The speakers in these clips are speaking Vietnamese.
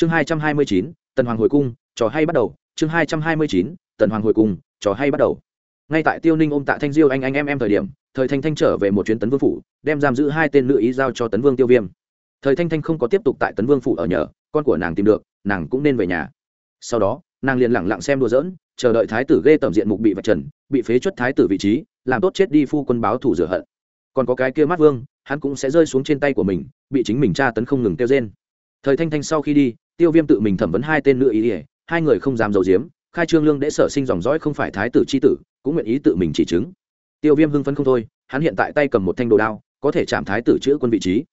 chương hai trăm hai mươi chín, tần hoàng hồi cung, trò hay bắt đầu. Chương hai trăm hai mươi chín, tần hoàng hồi cung, trò hay bắt đầu. Ngay tại tiêu ninh ôm tạ thanh diêu anh anh em em thời điểm, thời thanh thanh trở về một chuyến tấn vương phủ, đem giam giữ hai tên nữ ý giao cho tấn vương tiêu viêm. Thời thanh thanh không có tiếp tục tại tấn vương phủ ở nhờ, con của nàng tìm được, nàng cũng nên về nhà. Sau đó, nàng liền lẳng lặng xem đùa dỡn chờ đợi thái tử ghê tẩm diện mục bị vạch trần, bị phế chuất thái tử vị trí, làm tốt chết đi phu quân báo thủ rửa hận. Còn có cái kia mắt vương, hắn cũng sẽ rơi xuống trên tay của mình, bị chính mình tra tấn không ngừng tiêu trên thời thanh thanh sau khi đi tiêu viêm tự mình thẩm vấn hai tên nữ ý ỉa hai người không dám dầu diếm khai trương lương để sở sinh dòng dõi không phải thái tử c h i tử, cũng nguyện ý tự mình chỉ chứng. Tiêu viêm hưng phấn không thôi, hắn hiện tại tay cầm một thanh đồ đao, có thể chạm thái tử chữa quân vị trí.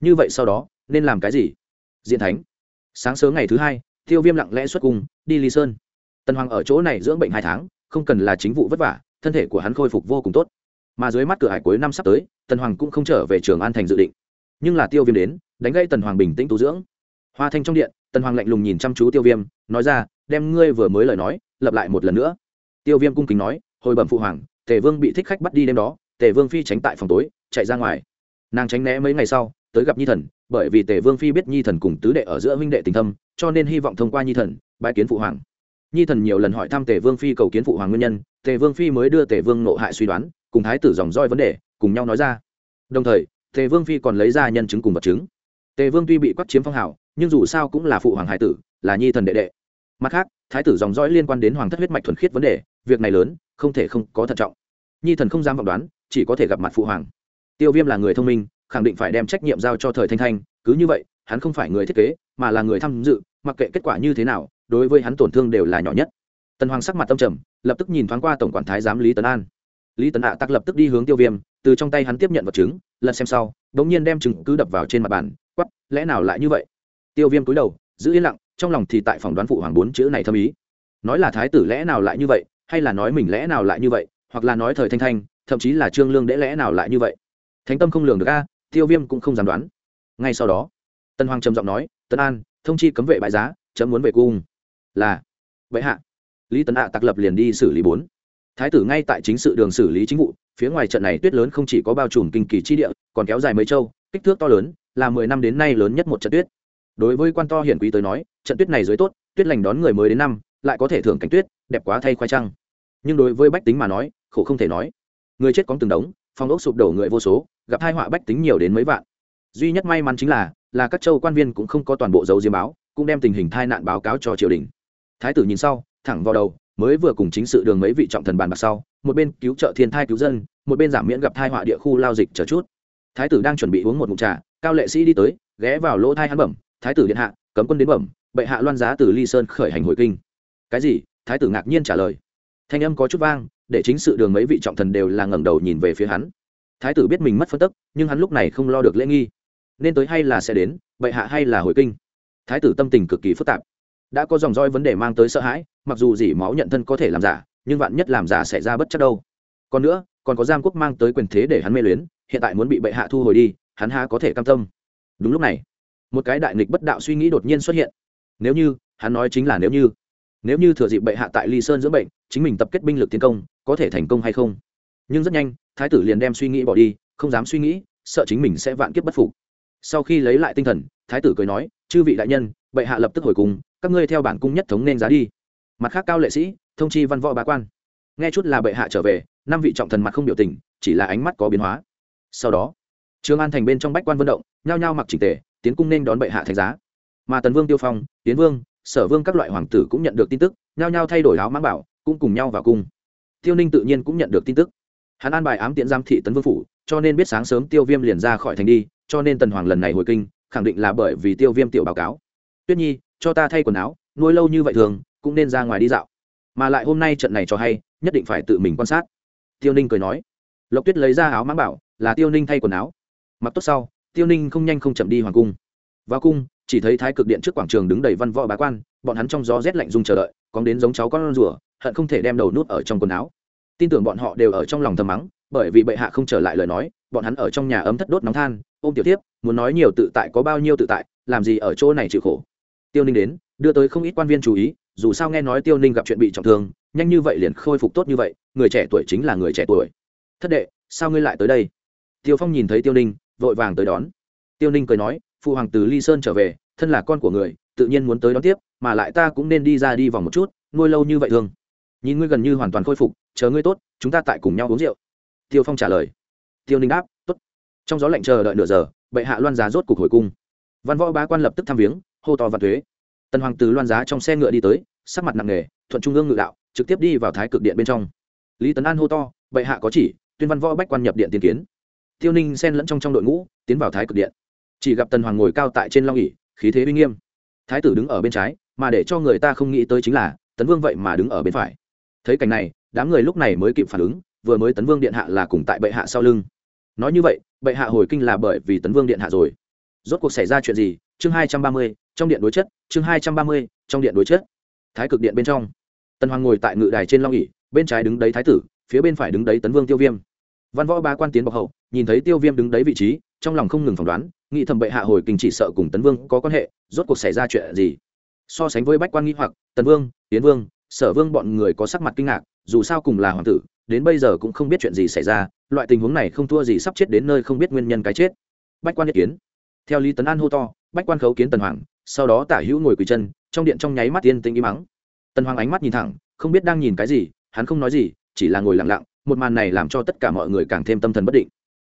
Như vậy sau đó, nên làm cái gì? Diện thánh. Sáng sớm ngày thứ hai, tiêu viêm lặng lẽ xuất cung, đi Lý sơn. Tần hoàng ở chỗ này dưỡng bệnh hai tháng, không cần là chính vụ vất vả, thân thể của hắn khôi phục vô cùng tốt. Mà dưới mắt cửa hải cuối năm sắp tới, tần hoàng cũng không trở về trường an thành dự định. Nhưng là tiêu viêm đến, đánh gây tần hoàng bình tĩnh tu dưỡng. Hoa thanh trong điện tần hoàng lạnh lùng nhìn chăm chú tiêu viêm, nói ra, đem ngươi vừa mới lời nói lặp lại một lần nữa. Tiêu viêm cung kính nói, hồi bẩm phụ hoàng, tề vương bị thích khách bắt đi đêm đó, tề vương phi tránh tại phòng tối, chạy ra ngoài. Nàng tránh né mấy ngày sau, tới gặp nhi thần, bởi vì tề vương phi biết nhi thần cùng tứ đệ ở giữa huynh đệ tình thâm, cho nên hy vọng thông qua nhi thần bãi kiến phụ hoàng. Nhi thần nhiều lần hỏi thăm tề vương phi cầu kiến phụ hoàng nguyên nhân, tề vương phi mới đưa tề vương nộ hại suy đoán, cùng thái tử dòng roi vấn đề, cùng nhau nói ra. Đồng thời, tề vương phi còn lấy ra nhân chứng cùng vật chứng. Tề vương tuy bị quắc chiếm phong hào nhưng dù sao cũng là phụ hoàng hải tử, là nhi thần đệ đệ. Mặt khác, thái tử dòng dõi liên quan đến hoàng thất huyết mạch thuần khiết vấn đề, việc này lớn, không thể không có thận trọng. Nhi thần không dám vọng đoán, chỉ có thể gặp mặt phụ hoàng. Tiêu viêm là người thông minh, khẳng định phải đem trách nhiệm giao cho thời thanh thanh, cứ như vậy, hắn không phải người thiết kế, mà là người tham dự, mặc kệ kết quả như thế nào, đối với hắn tổn thương đều là nhỏ nhất. Tần hoàng sắc mặt tâm trầm, lập tức nhìn thoáng qua tổng quản thái giám lý tấn an. Lý tấn hạ tắc lập tức đi hướng tiêu viêm, từ trong tay hắn tiếp nhận vật chứng lần xem sau đ ỗ n g nhiên đem chứng cứ đập vào trên mặt bàn quắp lẽ nào lại như vậy? Tiêu viêm cúi đầu, giữ yên lặng, trong lòng thì tại phòng đoán phụ hoàng bốn chữ này thâm ý. Nói là thái tử lẽ nào lại như vậy, hay là nói mình lẽ nào lại như vậy, hoặc là nói thời thanh thanh, thậm chí là trương lương đễ lẽ nào lại như vậy? Thánh tâm không lường được a, tiêu viêm cũng không dám đoán. Ngay sau đó, tân hoàng trầm giọng nói, tân an, thông chi cấm vệ bại giá, chấm muốn về cung. Là. Vậy hạ. Lý tấn hạ tặc lập liền đi xử lý bốn. Thái tử ngay tại chính sự đường xử lý chính vụ, phía ngoài trận này tuyết lớn không chỉ có bao trùm kinh kỳ chi địa, còn kéo dài mấy châu, kích thước to lớn, là mười năm đến nay lớn nhất một trận tuyết đối với quan to hiển quý tới nói, trận tuyết này dưới tốt, tuyết lành đón người mới đến năm, lại có thể thưởng cảnh tuyết, đẹp quá thay khoai trăng. Nhưng đối với bách tính mà nói, khổ không thể nói. Người chết có từng đống phòng ốc sụp đổ người vô số, gặp hai họa bách tính nhiều đến mấy vạn. Duy nhất may mắn chính là là các châu quan viên cũng không có toàn bộ dấu diêm báo, cũng đem tình hình tai nạn báo cáo cho triều đình. Thái tử nhìn sau, thẳng vào đầu, mới vừa cùng chính sự đường mấy vị trọng thần bàn bạc sau, một bên cứu trợ thiên thai cứu dân, một bên giảm miễn gặp thai họa địa khu lao dịch chờ chút. Thái tử đang chuẩn bị uống một mụn trà, cao lệ sĩ đi tới, ghé vào lỗ thai hắn bẩm thái tử điện hạ, cấm quân đến bẩm, bệ hạ loan giá từ ly sơn khởi hành hồi kinh. Cái gì? Thái tử ngạc nhiên trả lời. Thanh âm có chút vang, để chính sự đường mấy vị trọng thần đều là ngẩng đầu nhìn về phía hắn. Thái tử biết mình mất phân tức, nhưng hắn lúc này không lo được lễ nghi. Nên tới hay là sẽ đến, bệ hạ hay là hồi kinh? Thái tử tâm tình cực kỳ phức tạp. Đã có dòng roi vấn đề mang tới sợ hãi, mặc dù dỉ máu nhận thân có thể làm giả, nhưng vạn nhất làm giả xảy ra bất chắc đâu. Còn nữa, còn có giam quốc mang tới quyền thế để hắn mê luyến, hiện tại muốn bị bệ hạ thu hồi đi, hắn há có thể cam tâm. Đúng lúc này một cái đại nghịch bất đạo suy nghĩ đột nhiên xuất hiện. Nếu như, hắn nói chính là nếu như. Nếu như thừa dịp bệ hạ tại ly sơn dưỡng bệnh, chính mình tập kết binh lực tiến công, có thể thành công hay không? Nhưng rất nhanh, thái tử liền đem suy nghĩ bỏ đi, không dám suy nghĩ, sợ chính mình sẽ vạn kiếp bất phục. Sau khi lấy lại tinh thần, thái tử cười nói, chư vị đại nhân, bệ hạ lập tức hồi cùng, các ngươi theo bản cung nhất thống nên giá đi. Mặt khác cao lệ sĩ, thông chi văn võ bá quan. Nghe chút là bệ hạ trở về, năm vị trọng thần mặt không biểu tình, chỉ là ánh mắt có biến hóa. Sau đó, trương an thành bên trong bách quan vận động, nhao nhao mặc chỉnh tề tiến cung nên đón bệ hạ thành giá. Mà tần vương tiêu phong tiến vương, sở vương các loại hoàng tử cũng nhận được tin tức, nhao nhao thay đổi áo mang bảo, cũng cùng nhau vào cung. Tiêu ninh tự nhiên cũng nhận được tin tức. Hắn an bài ám tiễn giam thị tấn vương phủ, cho nên biết sáng sớm tiêu viêm liền ra khỏi thành đi, cho nên tần hoàng lần này hồi kinh, khẳng định là bởi vì tiêu viêm tiểu báo cáo. Tuyết nhi, cho ta thay quần áo, nuôi lâu như vậy thường, cũng nên ra ngoài đi dạo. Mà lại hôm nay trận này cho hay, nhất định phải tự mình quan sát. Tiêu ninh cười nói. Lộc tuyết lấy ra áo mãng bảo, là tiêu ninh thay quần áo. Mặc tốt sau tiêu ninh không nhanh không chậm đi hoàng cung. Vào cung, chỉ thấy thái cực điện trước quảng trường đứng đầy văn võ bá quan, bọn hắn trong gió rét lạnh dung chờ đợi, cóng đến giống cháu con rùa, hận không thể đem đầu nút ở trong quần áo. Tin tưởng bọn họ đều ở trong lòng thầm mắng, bởi vì bệ hạ không trở lại lời nói, bọn hắn ở trong nhà ấm thất đốt nóng than, ôm tiểu tiếp muốn nói nhiều tự tại có bao nhiêu tự tại, làm gì ở chỗ này chịu khổ. Tiêu ninh đến, đưa tới không ít quan viên chú ý, dù sao nghe nói tiêu ninh gặp chuyện bị trọng thương, nhanh như vậy liền khôi phục tốt như vậy, người trẻ tuổi chính là người trẻ tuổi. Thất đệ, sao ngươi lại tới đây? Tiêu phong nhìn thấy tiêu ninh vội vàng tới đón. Tiêu ninh cười nói phụ hoàng từ ly sơn trở về, thân là con của người, tự nhiên muốn tới đón tiếp, mà lại ta cũng nên đi ra đi vòng một chút, nuôi lâu như vậy thương. Nhìn ngươi gần như hoàn toàn khôi phục, chờ ngươi tốt, chúng ta tại cùng nhau uống rượu. Tiêu phong trả lời. Tiêu ninh đáp, tốt. Trong gió lạnh chờ đợi nửa giờ, bệ hạ loan giá rốt cục hồi cung. Văn võ bá quan lập tức thăm viếng, hô to và thuế tần hoàng từ loan giá trong xe ngựa đi tới, sắc mặt nặng nề, thuận trung ương ngự đạo, trực tiếp đi vào thái cực điện bên trong. Lý tấn an hô to, bệ hạ có chỉ, tuyên văn võ bách quan nhập điện tiên kiến tiêu ninh xen lẫn trong trong đội ngũ, tiến vào thái cực điện. Chỉ gặp tần hoàng ngồi cao tại trên long ỉ khí thế uy nghiêm. Thái tử đứng ở bên trái, mà để cho người ta không nghĩ tới chính là, tấn vương vậy mà đứng ở bên phải. Thấy cảnh này, đám người lúc này mới kịp phản ứng, vừa mới tấn vương điện hạ là cùng tại bệ hạ sau lưng. Nói như vậy, bệ hạ hồi kinh là bởi vì tấn vương điện hạ rồi. Rốt cuộc xảy ra chuyện gì? Chương hai trăm ba mươi, trong điện đối chất. Chương hai trăm ba mươi, trong điện đối chất. Thái cực điện bên trong. Tần hoàng ngồi tại ngự đài trên long ỉ bên trái đứng đấy thái tử, phía bên phải đứng đấy tấn vương tiêu viêm văn võ ba quan tiến bọc hậu, nhìn thấy tiêu viêm đứng đấy vị trí, trong lòng không ngừng phỏng đoán, nghĩ thầm bệ hạ hồi kinh chỉ sợ cùng tấn vương có quan hệ, rốt cuộc xảy ra chuyện gì? So sánh với bách quan nghĩ hoặc tấn vương tiến vương, sở vương bọn người có sắc mặt kinh ngạc, dù sao cùng là hoàng tử, đến bây giờ cũng không biết chuyện gì xảy ra, loại tình huống này không thua gì sắp chết đến nơi không biết nguyên nhân cái chết. Bách quan nhất kiến. Theo lý tấn an hô to, bách quan khấu kiến tần hoàng, sau đó tả hữu ngồi quỳ chân, trong điện trong nháy mắt tiên tinh im mắng tần hoàng ánh mắt nhìn thẳng, không biết đang nhìn cái gì, hắn không nói gì, chỉ là ngồi lặng lặng một màn này làm cho tất cả mọi người càng thêm tâm thần bất định.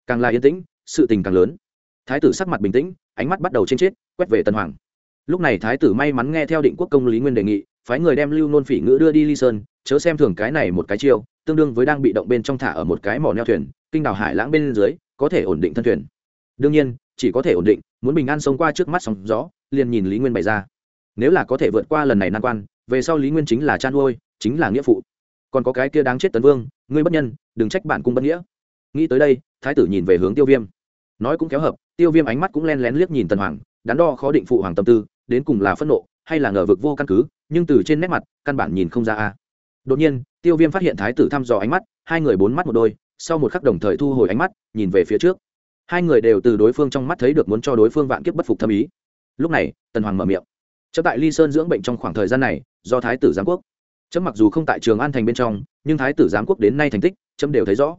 Càng là yên tĩnh, sự tình càng lớn. Thái tử sắc mặt bình tĩnh, ánh mắt bắt đầu trên chết quét về tần hoàng. Lúc này thái tử may mắn nghe theo định quốc công lý nguyên đề nghị, phái người đem lưu nôn phỉ ngữ đưa đi ly sơn, chớ xem thường cái này một cái chiêu, tương đương với đang bị động bên trong thả ở một cái mỏ neo thuyền, kinh đảo hải lãng bên dưới, có thể ổn định thân thuyền. Đương nhiên, chỉ có thể ổn định, muốn bình an sống qua trước mắt sóng gió, liền nhìn lý nguyên bày ra. Nếu là có thể vượt qua lần này nan quan, về sau lý nguyên chính là chan nuôi chính là nghĩa phụ còn có cái kia đáng chết tấn vương, ngươi bất nhân, đừng trách bản cung bất nghĩa. Nghĩ tới đây, thái tử nhìn về hướng tiêu viêm. Nói cũng kéo hợp, tiêu viêm ánh mắt cũng len lén liếc nhìn tần hoàng, đắn đo khó định phụ hoàng tâm tư, đến cùng là phẫn nộ, hay là ngờ vực vô căn cứ, nhưng từ trên nét mặt, căn bản nhìn không ra a. Đột nhiên, tiêu viêm phát hiện thái tử thăm dò ánh mắt, hai người bốn mắt một đôi, sau một khắc đồng thời thu hồi ánh mắt, nhìn về phía trước. Hai người đều từ đối phương trong mắt thấy được muốn cho đối phương vạn kiếp bất phục thâm ý. Lúc này, tần hoàng mở miệng. Chấm tại ly sơn dưỡng bệnh trong khoảng thời gian này, do thái tử giám quốc chấm mặc dù không tại trường an thành bên trong, nhưng thái tử giám quốc đến nay thành tích, chấm đều thấy rõ.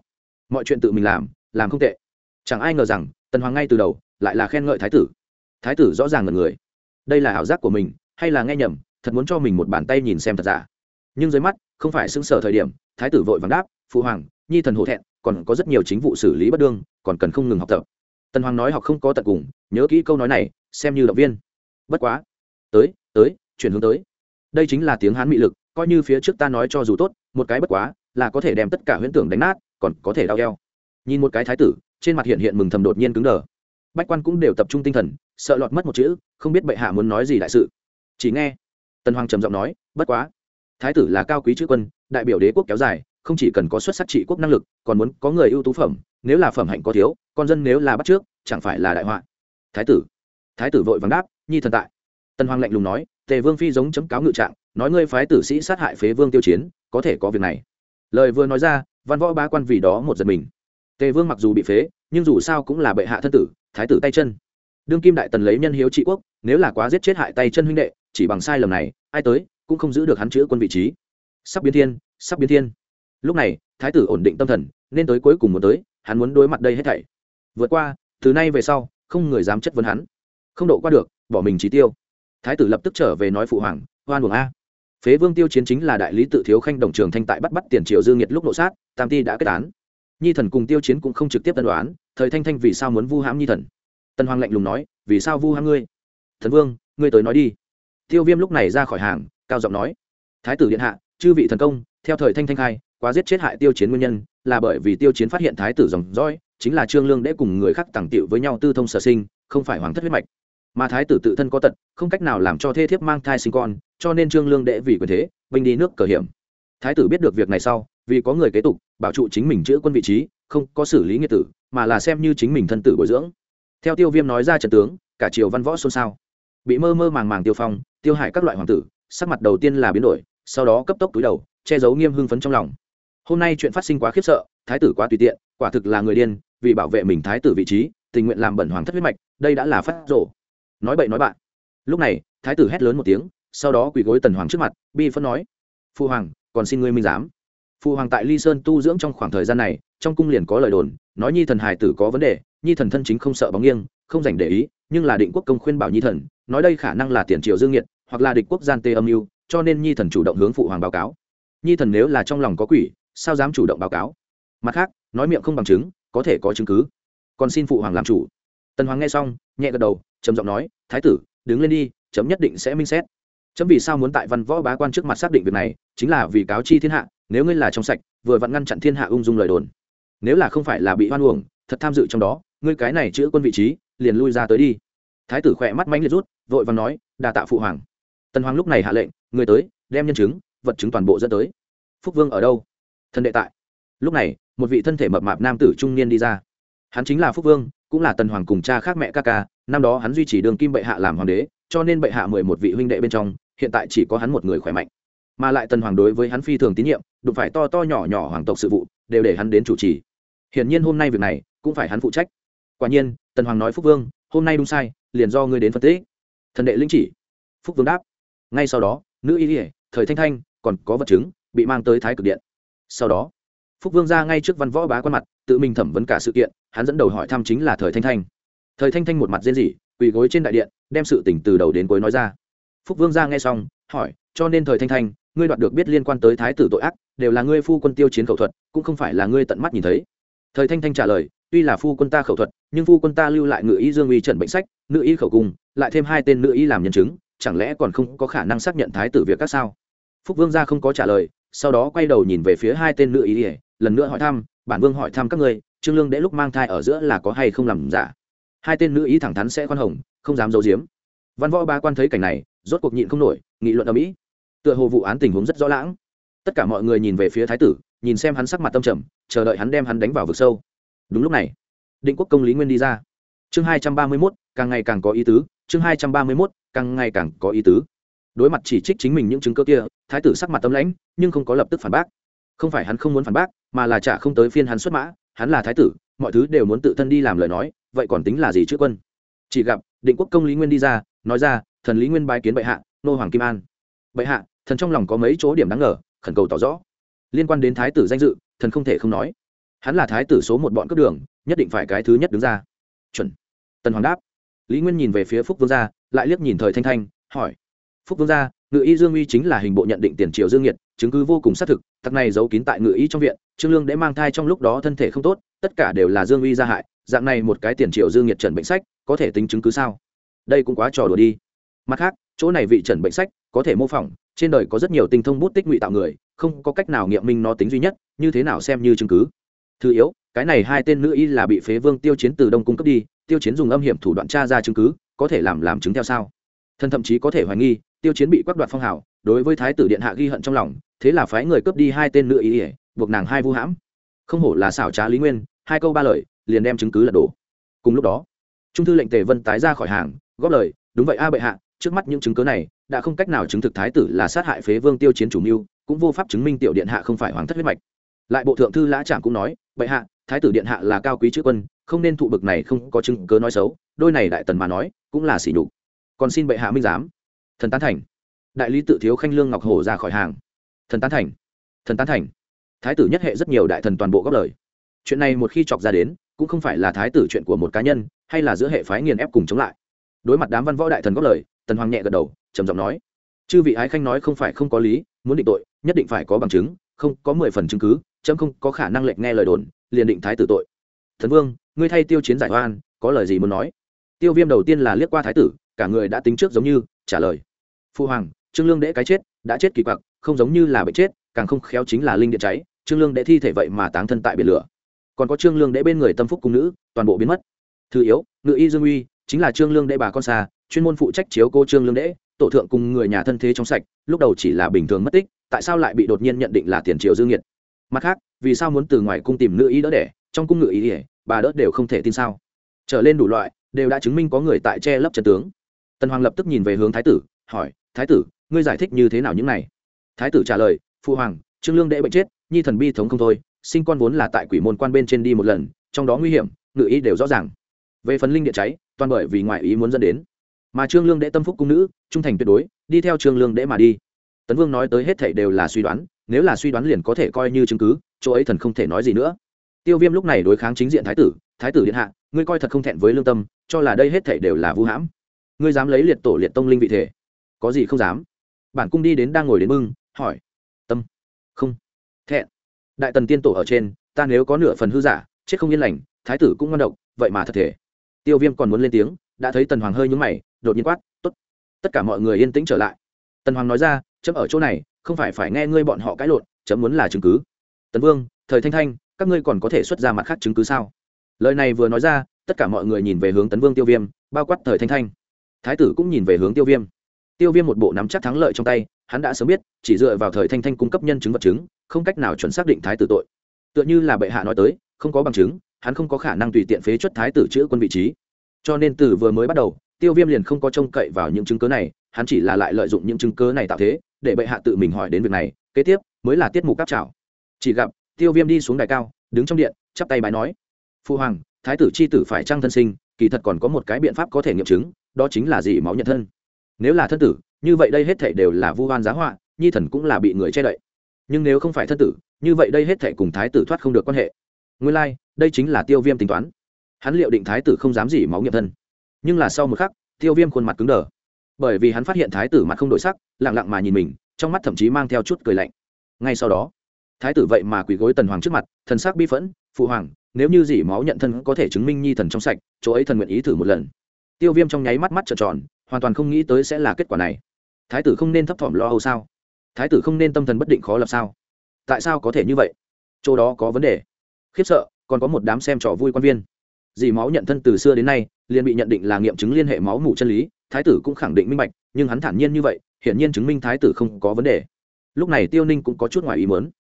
Mọi chuyện tự mình làm làm không tệ. Chẳng ai ngờ rằng, tần hoàng ngay từ đầu lại là khen ngợi thái tử. Thái tử rõ ràng là người. Đây là ảo giác của mình, hay là nghe nhầm, thật muốn cho mình một bàn tay nhìn xem thật giả. Nhưng dưới mắt, không phải xứng sở thời điểm, thái tử vội vàng đáp, phụ hoàng, nhi thần hổ thẹn, còn có rất nhiều chính vụ xử lý bất đương, còn cần không ngừng học tập. Tần hoàng nói học không có tận cùng, nhớ kỹ câu nói này, xem như động viên. Bất quá, tới tới, chuyển hướng tới. Đây chính là tiếng hán mị lực coi như phía trước ta nói cho dù tốt, một cái bất quá, là có thể đem tất cả huyễn tưởng đánh nát, còn có thể đau eo. Nhìn một cái thái tử, trên mặt hiện hiện mừng thầm đột nhiên cứng đờ. Bách quan cũng đều tập trung tinh thần, sợ lọt mất một chữ, không biết bệ hạ muốn nói gì đại sự. Chỉ nghe, tần hoàng trầm giọng nói, bất quá, thái tử là cao quý chữ quân, đại biểu đế quốc kéo dài, không chỉ cần có xuất sắc trị quốc năng lực, còn muốn có người ưu tú phẩm, nếu là phẩm hạnh có thiếu, con dân nếu là bắt trước, chẳng phải là đại họa. Thái tử. Thái tử vội vàng đáp, nhi thần tại. Tần hoàng lạnh lùng nói, tề vương phi giống chấm cáo ngự trạng nói ngươi phái tử sĩ sát hại phế vương tiêu chiến, có thể có việc này. Lời vừa nói ra, văn võ ba quan vì đó một giật mình. Tề vương mặc dù bị phế, nhưng dù sao cũng là bệ hạ thân tử, thái tử tay chân. Đương kim đại tần lấy nhân hiếu trị quốc, nếu là quá giết chết hại tay chân huynh đệ, chỉ bằng sai lầm này, ai tới, cũng không giữ được hắn chữ quân vị trí. Sắp biến thiên, sắp biến thiên. Lúc này, thái tử ổn định tâm thần, nên tới cuối cùng muốn tới, hắn muốn đối mặt đây hết thảy. Vượt qua, từ nay về sau, không người dám chất vấn hắn. Không độ qua được, bỏ mình trí tiêu. Thái tử lập tức trở về nói phụ hoàng hoan buồng a phế vương tiêu chiến chính là đại lý tự thiếu khanh đồng trường thanh tại bắt bắt tiền triều dương nhiệt lúc nộ sát, tam ti đã kết án. Nhi thần cùng tiêu chiến cũng không trực tiếp tân đoán thời thanh thanh vì sao muốn vu hãm nhi thần? Tân hoàng lạnh lùng nói, vì sao vu hãm ngươi? Thần vương, ngươi tới nói đi. Tiêu viêm lúc này ra khỏi hàng, cao giọng nói, thái tử điện hạ, chư vị thần công, theo thời thanh thanh khai, quá giết chết hại tiêu chiến nguyên nhân, là bởi vì tiêu chiến phát hiện thái tử dòng dõi, chính là trương lương để cùng người khác tàng tiệu với nhau tư thông sở sinh, không phải hoàng thất huyết mạch mà thái tử tự thân có tật, không cách nào làm cho thê thiếp mang thai sinh con, cho nên trương lương đệ vì quyền thế, binh đi nước cờ hiểm. Thái tử biết được việc này sau, vì có người kế tục, bảo trụ chính mình chữa quân vị trí, không có xử lý nghĩa tử, mà là xem như chính mình thân tử bồi dưỡng. Theo tiêu viêm nói ra trận tướng, cả triều văn võ xôn xao. Bị mơ mơ màng màng tiêu phong, tiêu hại các loại hoàng tử, sắc mặt đầu tiên là biến đổi, sau đó cấp tốc túi đầu, che giấu nghiêm hưng phấn trong lòng. Hôm nay chuyện phát sinh quá khiếp sợ, thái tử quá tùy tiện, quả thực là người điên, vì bảo vệ mình thái tử vị trí, tình nguyện làm bẩn hoàng thất huyết mạch, đây đã là phát rộ nói bậy nói bạn. Lúc này, thái tử hét lớn một tiếng, sau đó quỳ gối tần hoàng trước mặt, bi phân nói, phu hoàng, còn xin ngươi minh giám. Phu hoàng tại ly sơn tu dưỡng trong khoảng thời gian này, trong cung liền có lời đồn, nói nhi thần hài tử có vấn đề, nhi thần thân chính không sợ bóng nghiêng, không dành để ý, nhưng là định quốc công khuyên bảo nhi thần, nói đây khả năng là tiền triệu dương nghiệt hoặc là địch quốc gian tê âm mưu, cho nên nhi thần chủ động hướng phụ hoàng báo cáo. Nhi thần nếu là trong lòng có quỷ, sao dám chủ động báo cáo? Mặt khác, nói miệng không bằng chứng, có thể có chứng cứ. Còn xin phụ hoàng làm chủ. Tần hoàng nghe xong, nhẹ gật đầu trầm giọng nói, thái tử, đứng lên đi, chấm nhất định sẽ minh xét. Chấm vì sao muốn tại văn võ bá quan trước mặt xác định việc này, chính là vì cáo chi thiên hạ, nếu ngươi là trong sạch, vừa vặn ngăn chặn thiên hạ ung dung lời đồn. Nếu là không phải là bị hoan uổng, thật tham dự trong đó, ngươi cái này chữ quân vị trí, liền lui ra tới đi. Thái tử khỏe mắt mánh liệt rút, vội và nói đà tạ phụ hoàng. Tần hoàng lúc này hạ lệnh, người tới, đem nhân chứng, vật chứng toàn bộ dẫn tới. Phúc vương ở đâu? Thân đệ tại. Lúc này, một vị thân thể mập mạp nam tử trung niên đi ra. Hắn chính là phúc vương, cũng là tần hoàng cùng cha khác mẹ ca ca năm đó hắn duy trì đường kim bệ hạ làm hoàng đế, cho nên bệ hạ mười một vị huynh đệ bên trong, hiện tại chỉ có hắn một người khỏe mạnh. Mà lại tần hoàng đối với hắn phi thường tín nhiệm, đụng phải to to nhỏ nhỏ hoàng tộc sự vụ, đều để hắn đến chủ trì. Hiển nhiên hôm nay việc này, cũng phải hắn phụ trách. Quả nhiên, tần hoàng nói phúc vương, hôm nay đúng sai, liền do ngươi đến phân tích. Thần đệ linh chỉ. Phúc vương đáp. Ngay sau đó, nữ y ỉa thời thanh thanh, còn có vật chứng, bị mang tới thái cực điện. Sau đó, phúc vương ra ngay trước văn võ bá quan mặt, tự mình thẩm vấn cả sự kiện, hắn dẫn đầu hỏi thăm chính là thời thanh thanh thời thanh thanh một mặt rên rỉ, quỳ gối trên đại điện, đem sự tỉnh từ đầu đến cuối nói ra. Phúc vương ra nghe xong, hỏi, cho nên thời thanh thanh, ngươi đoạt được biết liên quan tới thái tử tội ác, đều là ngươi phu quân tiêu chiến khẩu thuật, cũng không phải là ngươi tận mắt nhìn thấy. Thời thanh thanh trả lời, tuy là phu quân ta khẩu thuật, nhưng phu quân ta lưu lại ngự y dương uy trần bệnh sách, nữ y khẩu cung, lại thêm hai tên nữ y làm nhân chứng, chẳng lẽ còn không có khả năng xác nhận thái tử việc các sao? Phúc vương gia không có trả lời, sau đó quay đầu nhìn về phía hai tên nữ y, lần nữa hỏi thăm, bản vương hỏi thăm các ngươi, trương lương đễ lúc mang thai ở giữa là có hay không làm giả? Hai tên nữ ý thẳng thắn sẽ khoan hồng, không dám giấu giếm. Văn võ ba quan thấy cảnh này, rốt cuộc nhịn không nổi, nghị luận ở mỹ tựa hồ vụ án tình huống rất rõ lãng. Tất cả mọi người nhìn về phía thái tử, nhìn xem hắn sắc mặt tâm trầm, chờ đợi hắn đem hắn đánh vào vực sâu. Đúng lúc này, định quốc công lý nguyên đi ra. Chương hai trăm ba mươi mốt, càng ngày càng có ý tứ, chương hai trăm ba mươi mốt, càng ngày càng có ý tứ. Đối mặt chỉ trích chính mình những chứng cơ kia, thái tử sắc mặt tâm lãnh, nhưng không có lập tức phản bác. Không phải hắn không muốn phản bác, mà là chả không tới phiên hắn xuất mã, hắn là thái tử, mọi thứ đều muốn tự thân đi làm lời nói vậy còn tính là gì chứ quân? Chỉ gặp, định quốc công lý nguyên đi ra, nói ra, thần lý nguyên bái kiến bệ hạ, nô hoàng kim an. Bệ hạ, thần trong lòng có mấy chỗ điểm đáng ngờ, khẩn cầu tỏ rõ. Liên quan đến thái tử danh dự, thần không thể không nói. Hắn là thái tử số một bọn cấp đường, nhất định phải cái thứ nhất đứng ra. Chuẩn. Tần hoàng đáp. Lý nguyên nhìn về phía phúc vương gia, lại liếc nhìn thời thanh thanh, hỏi. Phúc vương gia ngự y dương uy chính là hình bộ nhận định tiền triệu dương nhiệt, chứng cứ vô cùng xác thực, tặc này giấu kín tại ngự y trong viện, trương lương để mang thai trong lúc đó thân thể không tốt, tất cả đều là dương uy gia hại, dạng này một cái tiền triệu dương nhiệt trần bệnh sách, có thể tính chứng cứ sao? Đây cũng quá trò đùa đi. Mặt khác, chỗ này vị trần bệnh sách, có thể mô phỏng, trên đời có rất nhiều tinh thông bút tích ngụy tạo người, không có cách nào nghiệm minh nó tính duy nhất, như thế nào xem như chứng cứ? Thứ yếu, cái này hai tên nữ y là bị phế vương tiêu chiến từ đông cung cấp đi, tiêu chiến dùng âm hiểm thủ đoạn tra ra chứng cứ, có thể làm làm chứng theo sao? Thân thậm chí có thể hoài nghi tiêu chiến bị quắc đoạt phong hào, đối với thái tử điện hạ ghi hận trong lòng, thế là phái người cướp đi hai tên nữ ý ỉa buộc nàng hai vu hãm. Không hổ là xảo trá lý nguyên, hai câu ba lời, liền đem chứng cứ lật đổ. Cùng lúc đó, trung thư lệnh tề vân tái ra khỏi hàng, góp lời, đúng vậy a bệ hạ, trước mắt những chứng cứ này, đã không cách nào chứng thực thái tử là sát hại phế vương tiêu chiến chủ mưu, cũng vô pháp chứng minh tiểu điện hạ không phải hoàng thất huyết mạch. Lại bộ thượng thư lã trạm cũng nói, bệ hạ, thái tử điện hạ là cao quý chữ quân, không nên thụ bực này không có chứng cớ nói xấu, đôi này đại tần mà nói, cũng là sỉ nhục. Còn xin bệ hạ minh giám thần tán thành. Đại lý tự thiếu khanh lương ngọc hổ ra khỏi hàng. Thần tán thành. Thần tán thành. Thái tử nhất hệ rất nhiều đại thần toàn bộ góp lời. Chuyện này một khi chọc ra đến, cũng không phải là thái tử chuyện của một cá nhân, hay là giữa hệ phái nghiền ép cùng chống lại. Đối mặt đám văn võ đại thần góp lời, tần hoàng nhẹ gật đầu, trầm giọng nói, chư vị ái khanh nói không phải không có lý, muốn định tội, nhất định phải có bằng chứng, không có mười phần chứng cứ, chấm không có khả năng lệnh nghe lời đồn, liền định thái tử tội. Thần vương, ngươi thay tiêu chiến giải oan, có lời gì muốn nói? Tiêu viêm đầu tiên là liếc qua thái tử cả người đã tính trước giống như, trả lời. Phu hoàng, trương lương đễ cái chết, đã chết kỳ quặc, không giống như là bệnh chết, càng không khéo chính là linh điện cháy, trương lương đễ thi thể vậy mà táng thân tại biển lửa. Còn có trương lương đễ bên người tâm phúc cung nữ, toàn bộ biến mất. Thứ yếu, ngự y dương uy, chính là trương lương đễ bà con xa, chuyên môn phụ trách chiếu cô trương lương đễ tổ thượng cùng người nhà thân thế trong sạch, lúc đầu chỉ là bình thường mất tích, tại sao lại bị đột nhiên nhận định là tiền triệu dương nhiệt mặt khác, vì sao muốn từ ngoài cung tìm nữ y đỡ đẻ, trong cung ngự y ỉa bà đỡ đều không thể tin sao? Trở lên đủ loại, đều đã chứng minh có người tại che lấp trận tướng tần hoàng lập tức nhìn về hướng thái tử, hỏi, thái tử, ngươi giải thích như thế nào những này? Thái tử trả lời phụ hoàng, trương lương đệ bệnh chết, nhi thần bi thống không thôi, sinh con vốn là tại quỷ môn quan bên trên đi một lần, trong đó nguy hiểm, ngự ý đều rõ ràng. Về phần linh điện cháy, toàn bởi vì ngoại ý muốn dẫn đến. Mà trương lương đệ tâm phúc cung nữ, trung thành tuyệt đối, đi theo trương lương đệ mà đi. Tấn vương nói tới hết thảy đều là suy đoán, nếu là suy đoán liền có thể coi như chứng cứ, chỗ ấy thần không thể nói gì nữa. Tiêu viêm lúc này đối kháng chính diện thái tử thái tử điện hạ, ngươi coi thật không thẹn với lương tâm, cho là đây hết thảy đều là vũ hãm ngươi dám lấy liệt tổ liệt tông linh vị thể? Có gì không dám? Bản cung đi đến đang ngồi đến mưng, hỏi. Tâm. Không. Thẹn. Đại tần tiên tổ ở trên, ta nếu có nửa phần hư giả, chết không yên lành, thái tử cũng ngon độc, vậy mà thật thể. Tiêu viêm còn muốn lên tiếng, đã thấy tần hoàng hơi nhúng mày, đột nhiên quát t ố t tất cả mọi người yên tĩnh trở lại. Tần hoàng nói ra, chấm ở chỗ này, không phải phải nghe ngươi bọn họ cãi lộn, chấm muốn là chứng cứ. Tần vương, thời thanh thanh, các ngươi còn có thể xuất ra mặt khác chứng cứ sao? Lời này vừa nói ra, tất cả mọi người nhìn về hướng tấn vương tiêu viêm, bao quát thời thanh thanh thái tử cũng nhìn về hướng tiêu viêm. Tiêu viêm một bộ nắm chắc thắng lợi trong tay, hắn đã sớm biết, chỉ dựa vào thời thanh thanh cung cấp nhân chứng vật chứng, không cách nào chuẩn xác định thái tử tội. Tựa như là bệ hạ nói tới, không có bằng chứng, hắn không có khả năng tùy tiện phế chuất thái tử chữ quân vị trí. Cho nên từ vừa mới bắt đầu, tiêu viêm liền không có trông cậy vào những chứng cớ này, hắn chỉ là lại lợi dụng những chứng cớ này tạo thế, để bệ hạ tự mình hỏi đến việc này, kế tiếp mới là tiết mục cáp trào chỉ gặp, tiêu viêm đi xuống đài cao, đứng trong điện, chắp tay bái nói, phu hoàng, thái tử c h i tử phải trăng thân sinh, kỳ thật còn có một cái biện pháp có thể nghiệm chứng đó chính là gì máu nhận thân. Nếu là thân tử như vậy đây hết thể đều là vu hoan giá họa nhi thần cũng là bị người che đậy. Nhưng nếu không phải thân tử như vậy đây hết thể cùng thái tử thoát không được quan hệ. Nguyên lai、like, đây chính là tiêu viêm tính toán. Hắn liệu định thái tử không dám gì máu nghiệm thân. Nhưng là sau một khắc tiêu viêm khuôn mặt cứng đờ. Bởi vì hắn phát hiện thái tử mặt không đổi sắc lẳng lặng mà nhìn mình trong mắt thậm chí mang theo chút cười lạnh. Ngay sau đó thái tử vậy mà quỳ gối tần hoàng trước mặt thần sắc bi phẫn phụ hoàng nếu như dỉ máu nhận thân có thể chứng minh nhi thần trong sạch chỗ ấy thần nguyện ý thử một lần tiêu viêm trong nháy mắt mắt trợn tròn, hoàn toàn không nghĩ tới sẽ là kết quả này. Thái tử không nên thấp thỏm lo âu sao? Thái tử không nên tâm thần bất định khó lập sao? Tại sao có thể như vậy? Chỗ đó có vấn đề. Khiếp sợ, còn có một đám xem trò vui quan viên. Dì máu nhận thân từ xưa đến nay, liền bị nhận định là nghiệm chứng liên hệ máu mủ chân lý, thái tử cũng khẳng định minh bạch, nhưng hắn thản nhiên như vậy, hiển nhiên chứng minh thái tử không có vấn đề. Lúc này tiêu ninh cũng có chút ngoài ý mớn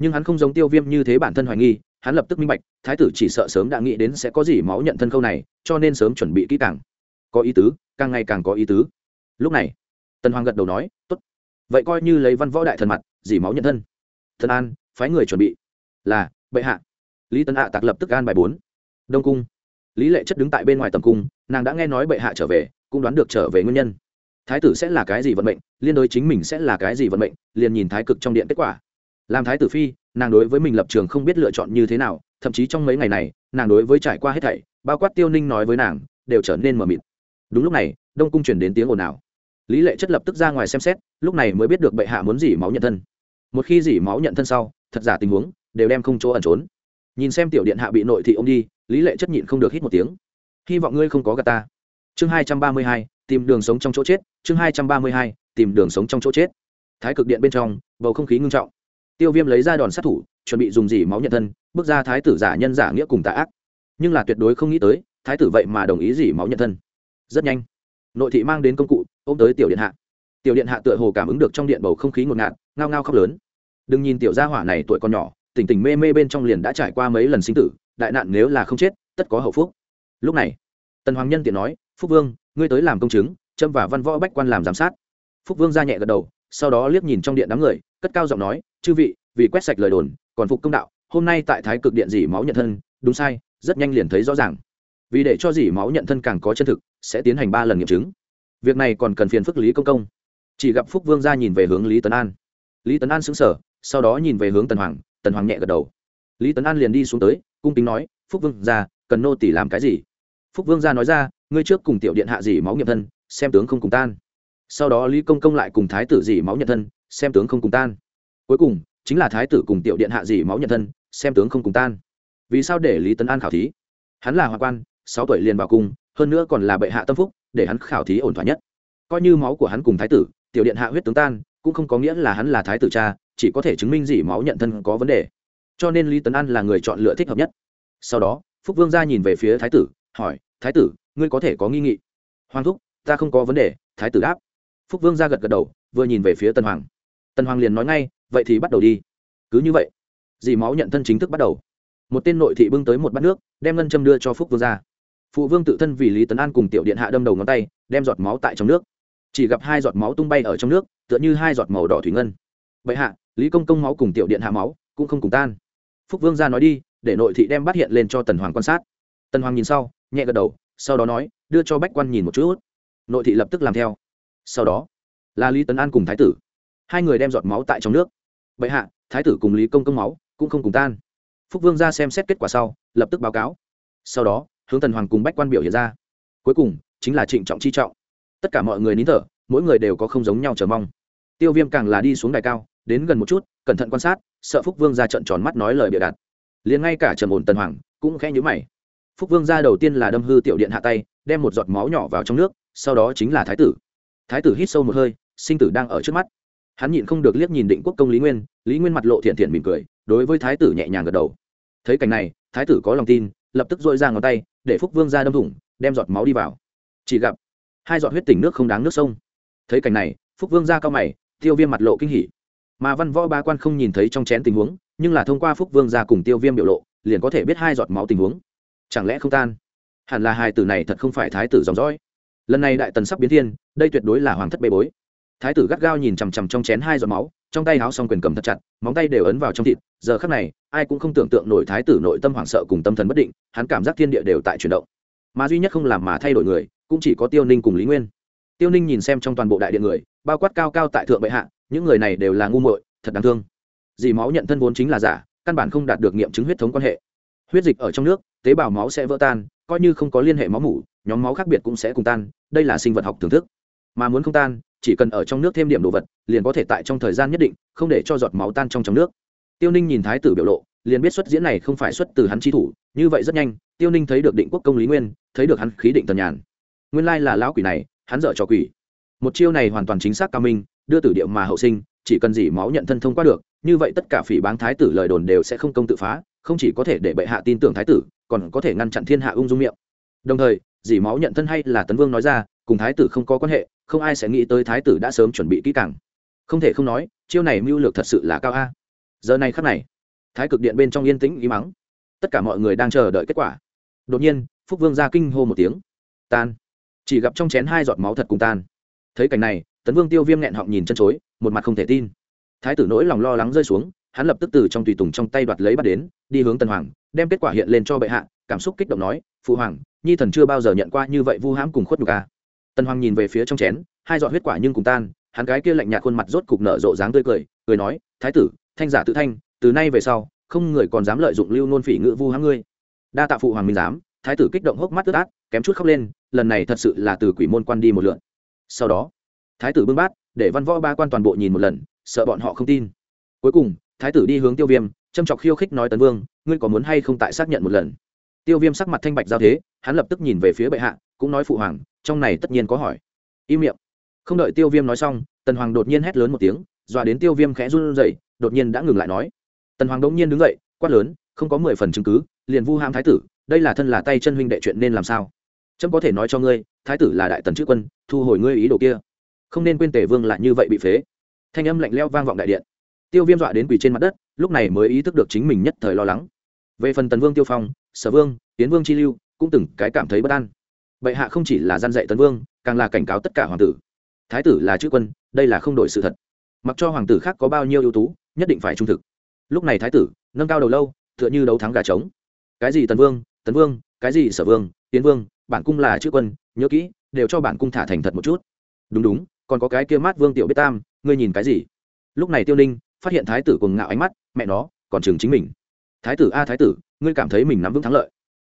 nhưng hắn không giống tiêu viêm như thế bản thân hoài nghi, hắn lập tức minh bạch, thái tử chỉ sợ sớm đã nghĩ đến sẽ có gì máu nhận thân khâu này, cho nên sớm chuẩn bị kỹ càng có ý tứ, càng ngày càng có ý tứ. Lúc này, tần hoàng gật đầu nói, tốt. Vậy coi như lấy văn võ đại thần mặt, dỉ máu nhận thân. Thần an, phái người chuẩn bị. Là, bệ hạ. Lý tân hạ tạc lập tức an bài bốn. Đông cung. Lý lệ chất đứng tại bên ngoài tầm cung, nàng đã nghe nói bệ hạ trở về, cũng đoán được trở về nguyên nhân. Thái tử sẽ là cái gì vận mệnh, liên đối chính mình sẽ là cái gì vận mệnh, liền nhìn thái cực trong điện kết quả. Làm thái tử phi, nàng đối với mình lập trường không biết lựa chọn như thế nào, thậm chí trong mấy ngày này, nàng đối với trải qua hết thảy, bao quát tiêu ninh nói với nàng, đều trở nên mờ mịt đúng lúc này, đông cung chuyển đến tiếng ồn ào. Lý lệ chất lập tức ra ngoài xem xét, lúc này mới biết được bệ hạ muốn dỉ máu nhận thân. Một khi dỉ máu nhận thân sau, thật giả tình huống đều đem không chỗ ẩn trốn. Nhìn xem tiểu điện hạ bị nội thị ông đi, lý lệ chất nhịn không được hít một tiếng. Hy vọng ngươi không có gà ta. Chương hai trăm ba mươi hai, tìm đường sống trong chỗ chết. Chương hai trăm ba mươi hai, tìm đường sống trong chỗ chết. Thái cực điện bên trong, bầu không khí ngưng trọng. Tiêu viêm lấy ra đòn sát thủ, chuẩn bị dùng dỉ máu nhận thân, bước ra thái tử giả nhân giả nghĩa cùng tạ ác. Nhưng là tuyệt đối không nghĩ tới, thái tử vậy mà đồng ý dỉ máu nhận thân rất nhanh. Nội thị mang đến công cụ, ôm tới tiểu điện hạ. Tiểu điện hạ tựa hồ cảm ứng được trong điện bầu không khí ngột ngạt, ngao ngao khóc lớn. Đừng nhìn tiểu gia hỏa này tuổi còn nhỏ, tỉnh tỉnh mê mê bên trong liền đã trải qua mấy lần sinh tử, đại nạn nếu là không chết, tất có hậu phúc. Lúc này, tần hoàng nhân tiện nói, phúc vương, ngươi tới làm công chứng trâm và văn võ bách quan làm giám sát. Phúc vương ra nhẹ gật đầu, sau đó liếc nhìn trong điện đám người, cất cao giọng nói, chư vị, vì quét sạch lời đồn, còn phục công đạo, hôm nay tại thái cực điện dỉ máu nhận thân, đúng sai, rất nhanh liền thấy rõ ràng. Vì để cho dỉ máu nhận thân càng có chân thực sẽ tiến hành ba lần nghiệm chứng. Việc này còn cần phiền phức lý công công. Chỉ gặp phúc vương ra nhìn về hướng lý tấn an. Lý tấn an xứng sở sau đó nhìn về hướng tần hoàng tần hoàng nhẹ gật đầu. Lý tấn an liền đi xuống tới, cung kính nói, phúc vương ra cần nô tỷ làm cái gì? Phúc vương ra nói ra, ngươi trước cùng tiểu điện hạ dỉ máu nghiệm thân, xem tướng không cùng tan. Sau đó lý công công lại cùng thái tử dỉ máu nhận thân, xem tướng không cùng tan. Cuối cùng, chính là thái tử cùng tiểu điện hạ dỉ máu nhận thân, xem tướng không cùng tan. Vì sao để lý tấn an khảo thí? Hắn là hoa quan, sáu tuổi liền vào cung hơn nữa còn là bệ hạ tâm phúc, để hắn khảo thí ổn thỏa nhất. Coi như máu của hắn cùng thái tử, tiểu điện hạ huyết tướng tan, cũng không có nghĩa là hắn là thái tử cha, chỉ có thể chứng minh gì máu nhận thân có vấn đề. Cho nên lý tấn an là người chọn lựa thích hợp nhất. Sau đó, phúc vương ra nhìn về phía thái tử, hỏi, thái tử, ngươi có thể có nghi nghị? Hoàng thúc, ta không có vấn đề, thái tử đáp. Phúc vương ra gật gật đầu, vừa nhìn về phía tân hoàng. Tân hoàng liền nói ngay, vậy thì bắt đầu đi. Cứ như vậy dì máu nhận thân chính thức bắt đầu? Một tên nội thị bưng tới một bát nước, đem ngân châm đưa cho phúc vương ra phụ vương tự thân vì lý tấn an cùng tiểu điện hạ đâm đầu ngón tay, đem giọt máu tại trong nước. Chỉ gặp hai giọt máu tung bay ở trong nước, tựa như hai giọt màu đỏ thủy ngân. Vậy hạ, lý công công máu cùng tiểu điện hạ máu cũng không cùng tan. Phúc vương ra nói đi, để nội thị đem bắt hiện lên cho tần hoàng quan sát. Tần hoàng nhìn sau, nhẹ gật đầu, sau đó nói, đưa cho bách quan nhìn một chút. Nội thị lập tức làm theo. Sau đó, là lý tấn an cùng thái tử. Hai người đem giọt máu tại trong nước. Bệ hạ, thái tử cùng lý công công máu cũng không cùng tan. Phúc vương ra xem xét kết quả sau, lập tức báo cáo. Sau đó hướng tần hoàng cùng bách quan biểu hiện ra. Cuối cùng, chính là trịnh trọng chi trọng. Tất cả mọi người nín thở, mỗi người đều có không giống nhau chờ mong. Tiêu viêm càng là đi xuống đài cao, đến gần một chút, cẩn thận quan sát, sợ phúc vương ra trận tròn mắt nói lời bịa đặt. Liền ngay cả trầm ổn tần hoàng, cũng khẽ nhữ mày. Phúc vương ra đầu tiên là đâm hư tiểu điện hạ tay, đem một giọt máu nhỏ vào trong nước, sau đó chính là thái tử. Thái tử hít sâu một hơi, sinh tử đang ở trước mắt. Hắn nhịn không được liếc nhìn định quốc công lý nguyên lý nguyên mặt lộ thiện thiện mỉm cười, đối với thái tử nhẹ nhàng gật đầu. Thấy cảnh này, thái tử có lòng tin lập tức dội ra ngón tay, để phúc vương ra đâm thủng, đem giọt máu đi vào. Chỉ gặp, hai giọt huyết tỉnh nước không đáng nước sông. Thấy cảnh này, phúc vương ra cao mày, tiêu viêm mặt lộ kinh hỉ. Mà văn võ ba quan không nhìn thấy trong chén tình huống, nhưng là thông qua phúc vương ra cùng tiêu viêm biểu lộ, liền có thể biết hai giọt máu tình huống. Chẳng lẽ không tan? Hẳn là hai tử này thật không phải thái tử dòng dõi. Lần này đại tần sắp biến thiên, đây tuyệt đối là hoàng thất bê bối. Thái tử gắt gao nhìn chằm chằm trong chén hai giọt máu trong tay háo xong quyền cầm thật chặt, móng tay đều ấn vào trong thịt, giờ khắc này, ai cũng không tưởng tượng nổi thái tử nội tâm hoảng sợ cùng tâm thần bất định, hắn cảm giác thiên địa đều tại chuyển động. Mà duy nhất không làm mà thay đổi người, cũng chỉ có tiêu ninh cùng lý nguyên. Tiêu ninh nhìn xem trong toàn bộ đại điện người, bao quát cao cao tại thượng bệ hạ, những người này đều là ngu muội, thật đáng thương. Dì máu nhận thân vốn chính là giả, căn bản không đạt được nghiệm chứng huyết thống quan hệ. Huyết dịch ở trong nước, tế bào máu sẽ vỡ tan, coi như không có liên hệ máu mủ, nhóm máu khác biệt cũng sẽ cùng tan, đây là sinh vật học thưởng thức. Mà muốn không tan chỉ cần ở trong nước thêm điểm đồ vật, liền có thể tại trong thời gian nhất định, không để cho giọt máu tan trong trong nước. Tiêu ninh nhìn thái tử biểu lộ, liền biết xuất diễn này không phải xuất từ hắn chi thủ, như vậy rất nhanh, tiêu ninh thấy được định quốc công lý nguyên, thấy được hắn khí định tần nhàn. Nguyên lai là lão quỷ này, hắn dở cho quỷ. Một chiêu này hoàn toàn chính xác cao minh, đưa tử điệu mà hậu sinh, chỉ cần dỉ máu nhận thân thông qua được, như vậy tất cả phỉ báng thái tử lời đồn đều sẽ không công tự phá, không chỉ có thể để bệ hạ tin tưởng thái tử, còn có thể ngăn chặn thiên hạ ung dung miệng. Đồng thời, dỉ máu nhận thân hay là tấn vương nói ra cùng thái tử không có quan hệ, không ai sẽ nghĩ tới thái tử đã sớm chuẩn bị kỹ càng. Không thể không nói, chiêu này mưu lược thật sự là cao a. Giờ này khắc này, thái cực điện bên trong yên tĩnh ý mắng. Tất cả mọi người đang chờ đợi kết quả. Đột nhiên, phúc vương ra kinh hô một tiếng. Tan. Chỉ gặp trong chén hai giọt máu thật cùng tan. Thấy cảnh này, tấn vương tiêu viêm nghẹn họng nhìn chân chối, một mặt không thể tin. Thái tử nỗi lòng lo lắng rơi xuống, hắn lập tức từ trong tùy tùng trong tay đoạt lấy bắt đến, đi hướng tần hoàng, đem kết quả hiện lên cho bệ hạ, cảm xúc kích động nói, phụ hoàng, nhi thần chưa bao giờ nhận qua như vậy vu hãm cùng khuất nhục a tần hoàng nhìn về phía trong chén, hai giọt huyết quả nhưng cùng tan, hắn gái kia lạnh nhạt khuôn mặt rốt cục nở rộ dáng tươi cười cười nói, thái tử, thanh giả tự thanh, từ nay về sau, không người còn dám lợi dụng lưu nôn phỉ ngự vu hãng ngươi. Đa tạ phụ hoàng minh giám, thái tử kích động hốc mắt ướt át, kém chút khóc lên, lần này thật sự là từ quỷ môn quan đi một lượn sau đó, thái tử bưng bát, để văn võ ba quan toàn bộ nhìn một lần, sợ bọn họ không tin. Cuối cùng, thái tử đi hướng tiêu viêm, châm chọc khiêu khích nói, tấn vương, ngươi có muốn hay không tại xác nhận một lần? Tiêu viêm sắc mặt thanh bạch giao thế, hắn lập tức nhìn về phía bệ hạ, cũng nói, phụ hoàng trong này tất nhiên có hỏi. Im miệng. Không đợi tiêu viêm nói xong, tần hoàng đột nhiên hét lớn một tiếng, dọa đến tiêu viêm khẽ run dậy đột nhiên đã ngừng lại nói. Tần hoàng đột nhiên đứng dậy, quát lớn, không có mười phần chứng cứ, liền vu ham thái tử, đây là thân là tay chân huynh đệ chuyện nên làm sao? Trâm có thể nói cho ngươi, thái tử là đại tần chữ quân, thu hồi ngươi ý đồ kia. Không nên quên tể vương lại như vậy bị phế. Thanh âm lạnh leo vang vọng đại điện. Tiêu viêm dọa đến quỳ trên mặt đất, lúc này mới ý thức được chính mình nhất thời lo lắng. Về phần tần vương tiêu phong, sở vương tiến vương chi lưu, cũng từng cái cảm thấy bất an bệ hạ không chỉ là gian dạy tấn vương, càng là cảnh cáo tất cả hoàng tử. Thái tử là chữ quân, đây là không đổi sự thật. Mặc cho hoàng tử khác có bao nhiêu ưu tú, nhất định phải trung thực. Lúc này thái tử, nâng cao đầu lâu, tựa như đấu thắng gà trống. Cái gì tấn vương tấn vương, cái gì sở vương, tiến vương, bản cung là chữ quân, nhớ kỹ, đều cho bản cung thả thành thật một chút. Đúng đúng, còn có cái kia mát vương tiểu biết tam, ngươi nhìn cái gì? Lúc này tiêu ninh, phát hiện thái tử cùng ngạo ánh mắt, mẹ nó, còn chừng chính mình. Thái tử a thái tử, ngươi cảm thấy mình nắm vững thắng lợi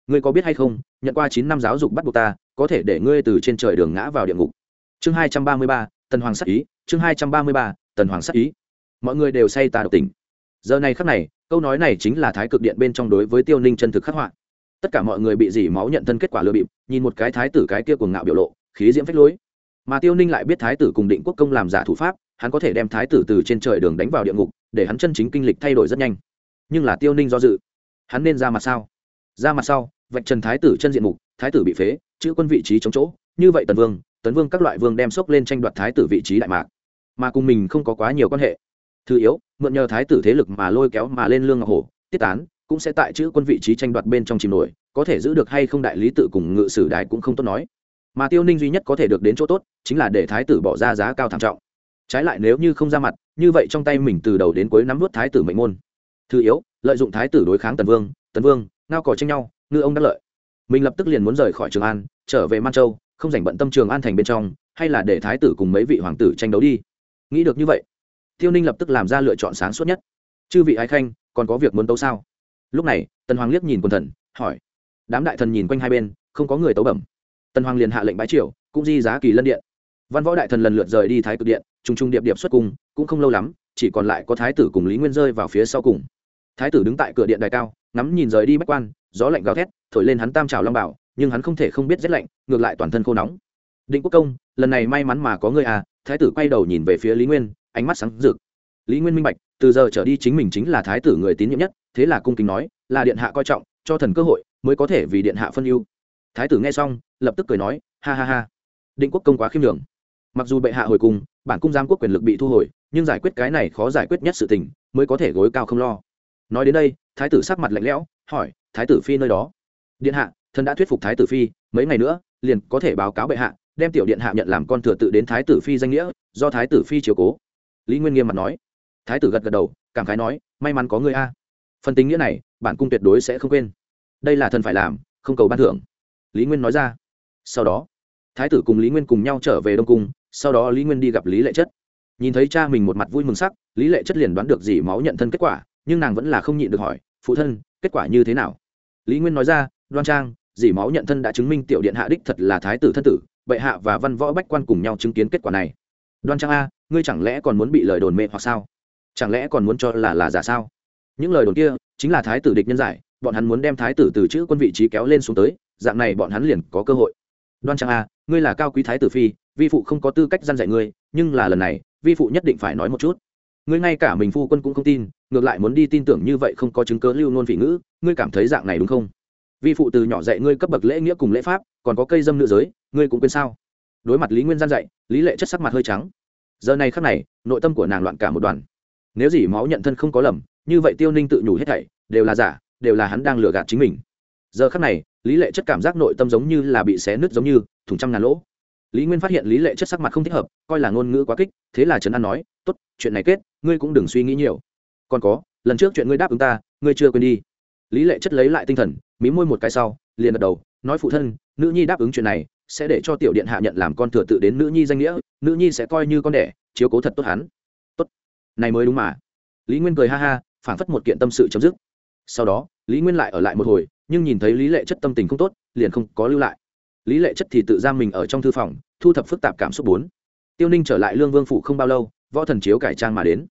ngươi có biết hay không, nhận qua chín năm giáo dục bắt buộc ta, có thể để ngươi từ trên trời đường ngã vào địa ngục. Chương hai trăm ba mươi ba, tần hoàng sắc ý, chương hai trăm ba mươi ba, tần hoàng sắc ý. Mọi người đều say ta độc tình. Giờ này khắc này, câu nói này chính là thái cực điện bên trong đối với tiêu ninh chân thực khắc họa. Tất cả mọi người bị dỉ máu nhận thân kết quả lừa bịp, nhìn một cái thái tử cái kia cuồng ngạo biểu lộ, khí diễm phách lối. Mà tiêu ninh lại biết thái tử cùng định quốc công làm giả thủ pháp, hắn có thể đem thái tử từ trên trời đường đánh vào địa ngục, để hắn chân chính kinh lịch thay đổi rất nhanh. Nhưng là tiêu ninh do dự. Hắn nên ra mặt sao? Ra mặt sau vạch trần thái tử chân diện mục, thái tử bị phế, chữ quân vị trí chống chỗ, như vậy tần vương tấn vương các loại vương đem sốc lên tranh đoạt thái tử vị trí đại mạc. Mà cùng mình không có quá nhiều quan hệ. Thứ yếu, mượn nhờ thái tử thế lực mà lôi kéo mà lên lương ngọc hổ, tiết tán, cũng sẽ tại chữ quân vị trí tranh đoạt bên trong chìm nổi, có thể giữ được hay không đại lý tự cùng ngự sử đại cũng không tốt nói. Mà tiêu ninh duy nhất có thể được đến chỗ tốt, chính là để thái tử bỏ ra giá cao thảm trọng. Trái lại nếu như không ra mặt, như vậy trong tay mình từ đầu đến cuối nắm vút thái tử mệnh môn. Thứ yếu, lợi dụng thái tử đối kháng tần vương tần vương, ngao cò tranh nhau ngư ông đắc lợi. Mình lập tức liền muốn rời khỏi trường an, trở về man châu, không dành bận tâm trường an thành bên trong, hay là để thái tử cùng mấy vị hoàng tử tranh đấu đi. Nghĩ được như vậy tiêu ninh lập tức làm ra lựa chọn sáng suốt nhất. Chư vị ái khanh, còn có việc muốn tấu sao? Lúc này, tần hoàng liếc nhìn quần thần, hỏi. Đám đại thần nhìn quanh hai bên, không có người tấu bẩm. Tần hoàng liền hạ lệnh bái triều, cũng di giá kỳ lân điện. Văn võ đại thần lần lượt rời đi thái cực điện t r u n g t r u n g điệp điệp xuất cung, cũng không lâu lắm, chỉ còn lại có thái tử cùng lý nguyên rơi vào phía sau cùng. Thái tử đứng tại cửa điện đài cao, ngắm nhìn rời đi bách quan gió lạnh gào thét, thổi lên hắn tam trào long bảo, nhưng hắn không thể không biết rét lạnh, ngược lại toàn thân khô nóng. Định quốc công, lần này may mắn mà có người à thái tử quay đầu nhìn về phía lý nguyên, ánh mắt sáng rực. Lý nguyên minh bạch, từ giờ trở đi chính mình chính là thái tử người tín nhiệm nhất, thế là cung kính nói, là điện hạ coi trọng, cho thần cơ hội, mới có thể vì điện hạ phân ưu. Thái tử nghe xong, lập tức cười nói, ha ha ha. Định quốc công quá khiêm đường mặc dù bệ hạ hồi cung bản cung giam quốc quyền lực bị thu hồi, nhưng giải quyết cái này khó giải quyết nhất sự tình, mới có thể gối cao không lo. Nói đến đây, thái tử sắc mặt lạnh lẽo, hỏi thái tử phi nơi đó. Điện hạ, thần đã thuyết phục thái tử phi, mấy ngày nữa, liền có thể báo cáo bệ hạ, đem tiểu điện hạ nhận làm con thừa tự đến thái tử phi danh nghĩa, do thái tử phi chiều cố. Lý nguyên nghiêm mặt nói. Thái tử gật gật đầu, cảm khái nói, may mắn có người a. Phần tính nghĩa này, bản cung tuyệt đối sẽ không quên. Đây là thần phải làm, không cầu ban thưởng. Lý nguyên nói ra. Sau đó, thái tử cùng lý nguyên cùng nhau trở về đông cung, sau đó lý nguyên đi gặp lý lệ chất. Nhìn thấy cha mình một mặt vui mừng sắc, lý lệ chất liền đoán được gì máu nhận thân kết quả, nhưng nàng vẫn là không nhịn được hỏi, phụ thân kết quả như thế nào? Lý nguyên nói ra, đoan trang, dì máu nhận thân đã chứng minh tiểu điện hạ đích thật là thái tử thân tử, bệ hạ và văn võ bách quan cùng nhau chứng kiến kết quả này. Đoan trang a, ngươi chẳng lẽ còn muốn bị lời đồn mê hoặc sao? Chẳng lẽ còn muốn cho là là giả sao? Những lời đồn kia chính là thái tử địch nhân giải, bọn hắn muốn đem thái tử từ chữ quân vị trí kéo lên xuống tới, dạng này bọn hắn liền có cơ hội. Đoan trang a, ngươi là cao quý thái tử phi, vi phụ không có tư cách g i a n dạy ngươi, nhưng là lần này, vi phụ nhất định phải nói một chút ngươi ngay cả mình phu quân cũng không tin, ngược lại muốn đi tin tưởng như vậy không có chứng cớ lưu nôn vị ngữ, ngươi cảm thấy dạng này đúng không? Vi phụ từ nhỏ dạy ngươi cấp bậc lễ nghĩa cùng lễ pháp, còn có cây dâm nữ giới, ngươi cũng quên sao? Đối mặt lý nguyên gian dạy, lý lệ chất sắc mặt hơi trắng. Giờ này khắc này, nội tâm của nàng loạn cả một đoàn. Nếu dỉ máu nhận thân không có lầm, như vậy tiêu ninh tự nhủ hết thảy, đều là giả, đều là hắn đang lừa gạt chính mình. Giờ khắc này, lý lệ chất cảm giác nội tâm giống như là bị xé nứt giống như thùng trăm ngàn lỗ. Lý nguyên phát hiện lý lệ chất sắc mặt không thích hợp, coi là ngôn ngữ quá kích, thế là trấn an nói, tốt, chuyện này kết ngươi cũng đừng suy nghĩ nhiều. Còn có, lần trước chuyện ngươi đáp ứng ta, ngươi chưa quên đi. Lý lệ chất lấy lại tinh thần, mí môi một cái sau, liền gật đầu, nói phụ thân, nữ nhi đáp ứng chuyện này, sẽ để cho tiểu điện hạ nhận làm con thừa tự đến nữ nhi danh nghĩa, nữ nhi sẽ coi như con đẻ, chiếu cố thật tốt hắn. Tốt. Này mới đúng mà. Lý nguyên cười ha ha, phảng phất một kiện tâm sự chấm dứt. Sau đó, lý nguyên lại ở lại một hồi, nhưng nhìn thấy lý lệ chất tâm tình không tốt, liền không có lưu lại. Lý lệ chất thì tự giam mình ở trong thư phòng, thu thập phức tạp cảm xúc bốn. Tiêu ninh trở lại lương vương phủ không bao lâu võ thần chiếu cải trang mà đến.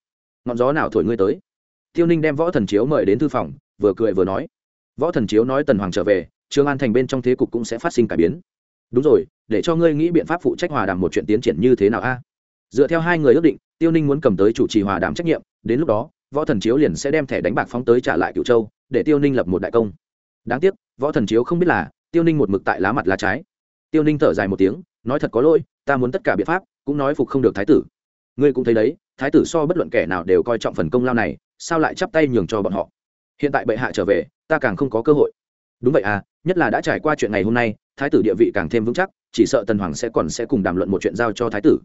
Ngọn gió nào thổi ngươi tới? Tiêu ninh đem võ thần chiếu mời đến thư phòng, vừa cười vừa nói. Võ thần chiếu nói tần hoàng trở về, trương an thành bên trong thế cục cũng sẽ phát sinh cải biến. Đúng rồi, để cho ngươi nghĩ biện pháp phụ trách hòa đàm một chuyện tiến triển như thế nào a? Dựa theo hai người ước định, tiêu ninh muốn cầm tới chủ trì hòa đàm trách nhiệm, đến lúc đó, võ thần chiếu liền sẽ đem thẻ đánh bạc phóng tới trả lại cựu châu, để tiêu ninh lập một đại công. Đáng tiếc, võ thần chiếu không biết là, tiêu ninh một mực tại lá mặt lá trái. Tiêu ninh thở dài một tiếng, nói thật có lỗi, ta muốn tất cả biện pháp, cũng nói phục không được thái tử ngươi cũng thấy đấy, thái tử so bất luận kẻ nào đều coi trọng phần công lao này, sao lại chắp tay nhường cho bọn họ? Hiện tại bệ hạ trở về, ta càng không có cơ hội. Đúng vậy à nhất là đã trải qua chuyện ngày hôm nay, thái tử địa vị càng thêm vững chắc, chỉ sợ tần hoàng sẽ còn sẽ cùng đàm luận một chuyện giao cho thái tử.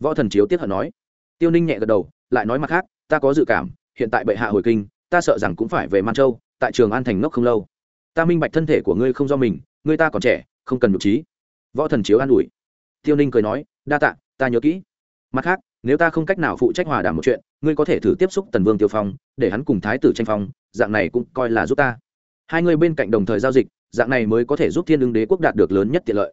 Võ thần chiếu tiếp hận nói. Tiêu ninh nhẹ gật đầu, lại nói mặt khác, ta có dự cảm, hiện tại bệ hạ hồi kinh, ta sợ rằng cũng phải về man châu, tại trường an thành ngốc không lâu. Ta minh bạch thân thể của ngươi không do mình, ngươi ta còn trẻ, không cần nhục trí. Võ thần chiếu an ủi. Tiêu ninh cười nói, đa tạ, ta nhớ kỹ mặt khác, nếu ta không cách nào phụ trách hòa đàm một chuyện, ngươi có thể thử tiếp xúc tần vương tiêu phong, để hắn cùng thái tử tranh phong, dạng này cũng coi là giúp ta. Hai người bên cạnh đồng thời giao dịch, dạng này mới có thể giúp thiên ứng đế quốc đạt được lớn nhất tiện lợi.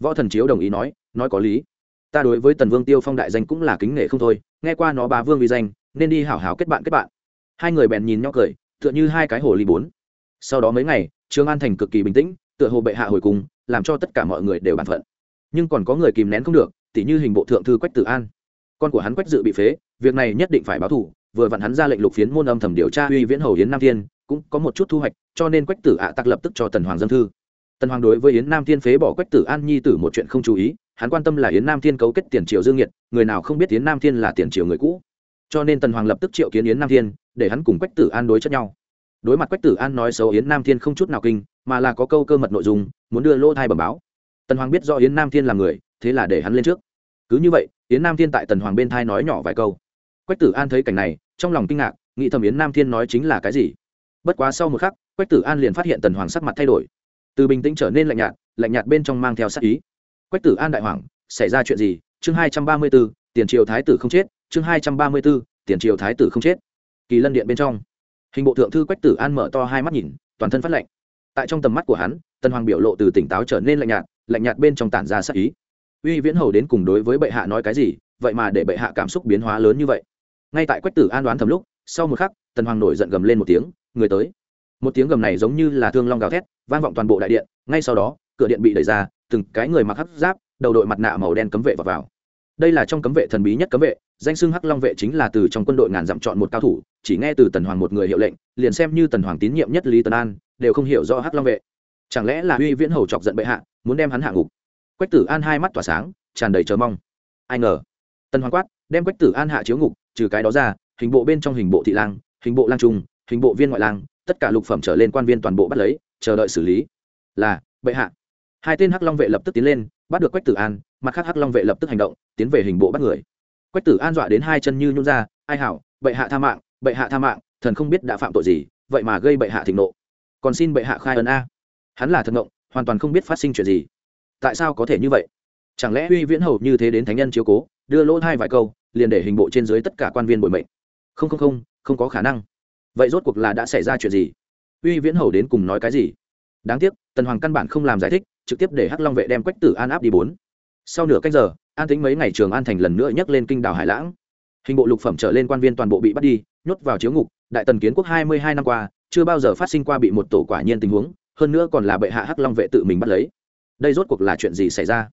Võ thần chiếu đồng ý nói nói có lý. Ta đối với tần vương tiêu phong đại danh cũng là kính nể không thôi, nghe qua nó Bá vương vì danh, nên đi hảo hảo kết bạn kết bạn. Hai người bèn nhìn nhau cười, tựa như hai cái hồ ly bốn. Sau đó mấy ngày, trương an thành cực kỳ bình tĩnh, tựa hồ bệ hạ hồi cùng, làm cho tất cả mọi người đều bàn phận. Nhưng còn có người kìm nén không được, tỉ như hình bộ thượng thư quách tử an con của hắn quách dự bị phế, việc này nhất định phải báo thủ vừa vặn hắn ra lệnh lục phiến môn âm thầm điều tra uy viễn hầu yến nam thiên, cũng có một chút thu hoạch, cho nên quách tử ạ à tặc lập tức cho tần hoàng dân thư. Tần hoàng đối với yến nam thiên phế bỏ quách tử an nhi tử một chuyện không chú ý, hắn quan tâm là yến nam thiên cấu kết tiền triều dương nhiệt người nào không biết yến nam thiên là tiền triều người cũ. Cho nên tần hoàng lập tức triệu kiến yến nam thiên, để hắn cùng quách tử an đối chất nhau. Đối mặt quách tử an nói xấu yến nam thiên không chút nào kinh, mà là có câu cơ mật nội dung, muốn đưa lỗ thai bẩm báo. Tần hoàng biết do yến nam thiên là người, thế là để hắn lên trước. Cứ như vậy yến nam thiên tại tần hoàng bên thai nói nhỏ vài câu. Quách tử an thấy cảnh này, trong lòng kinh ngạc, nghĩ thầm yến nam thiên nói chính là cái gì. Bất quá sau một khắc, quách tử an liền phát hiện tần hoàng sắc mặt thay đổi. Từ bình tĩnh trở nên lạnh nhạt lạnh nhạt bên trong mang theo sắc ý. Quách tử an đại hoàng xảy ra chuyện gì? Chương hai trăm ba mươi b ố tiền triều thái tử không chết, chương hai trăm ba mươi b ố tiền triều thái tử không chết. Kỳ lân điện bên trong. Hình bộ thượng thư quách tử an mở to hai mắt nhìn, toàn thân phát lạnh. Tại trong tầm mắt của hắn, tần hoàng biểu lộ từ tỉnh táo trở nên lạnh nhạt lạnh nhạt bên trong tản ra sắc ý uy viễn hầu đến cùng đối với bệ hạ nói cái gì, vậy mà để bệ hạ cảm xúc biến hóa lớn như vậy. Ngay tại quách tử an đoán thầm lúc, sau một khắc, tần hoàng nổi giận gầm lên một tiếng, người tới. Một tiếng gầm này giống như là thương long gào thét, vang vọng toàn bộ đại điện, ngay sau đó, cửa điện bị đẩy ra, từng cái người mặc hắc giáp, đầu đội mặt nạ màu đen cấm vệ vào vào. Đây là trong cấm vệ thần bí nhất cấm vệ, danh xưng hắc long vệ chính là từ trong quân đội ngàn dặm chọn một cao thủ, chỉ nghe từ tần hoàng một người hiệu lệnh, liền xem như tần hoàng tín nhiệm nhất lý tần an, đều không hiểu rõ hắc long vệ. Chẳng lẽ là uy viễn hầu chọc giận bệ hạ, muốn đem hắn hạ ngục? Quách tử an hai mắt tỏa sáng, tràn đầy chờ mong. Ai ngờ tần hoàng quát đem quách tử an hạ chiếu ngục, trừ cái đó ra, hình bộ bên trong hình bộ thị lang, hình bộ lang trung, hình bộ viên ngoại lang, tất cả lục phẩm trở lên quan viên toàn bộ bắt lấy, chờ đợi xử lý. Là, bệ hạ. Hai tên hắc long vệ lập tức tiến lên, bắt được quách tử an, mặt khác hắc long vệ lập tức hành động, tiến về hình bộ bắt người. Quách tử an dọa đến hai chân như nhún ra, ai hảo, bệ hạ tha mạng, bệ hạ tha mạng, thần không biết đã phạm tội gì, vậy mà gây bệ hạ thịnh nộ. Còn xin bệ hạ khai ấn a. Hắn là thần ngộng, hoàn toàn không biết phát sinh chuyện gì tại sao có thể như vậy? Chẳng lẽ uy viễn hầu như thế đến thánh nhân chiếu cố, đưa lỗ hai vài câu, liền để hình bộ trên dưới tất cả quan viên bội mệnh? Không không không không có khả năng. Vậy rốt cuộc là đã xảy ra chuyện gì? Uy viễn hầu đến cùng nói cái gì? Đáng tiếc, tần hoàng căn bản không làm giải thích, trực tiếp để hắc long vệ đem quách tử an áp đi bốn. Sau nửa cách giờ, an tính mấy ngày trường an thành lần nữa nhắc lên kinh đảo hải lãng. Hình bộ lục phẩm trở lên quan viên toàn bộ bị bắt đi, nhốt vào chiếu ngục, đại tần kiến quốc hai mươi hai năm qua, chưa bao giờ phát sinh qua bị một tổ quả nhiên tình huống, hơn nữa còn là bệ hạ hắc long vệ tự mình bắt lấy đây rốt cuộc là chuyện gì xảy ra?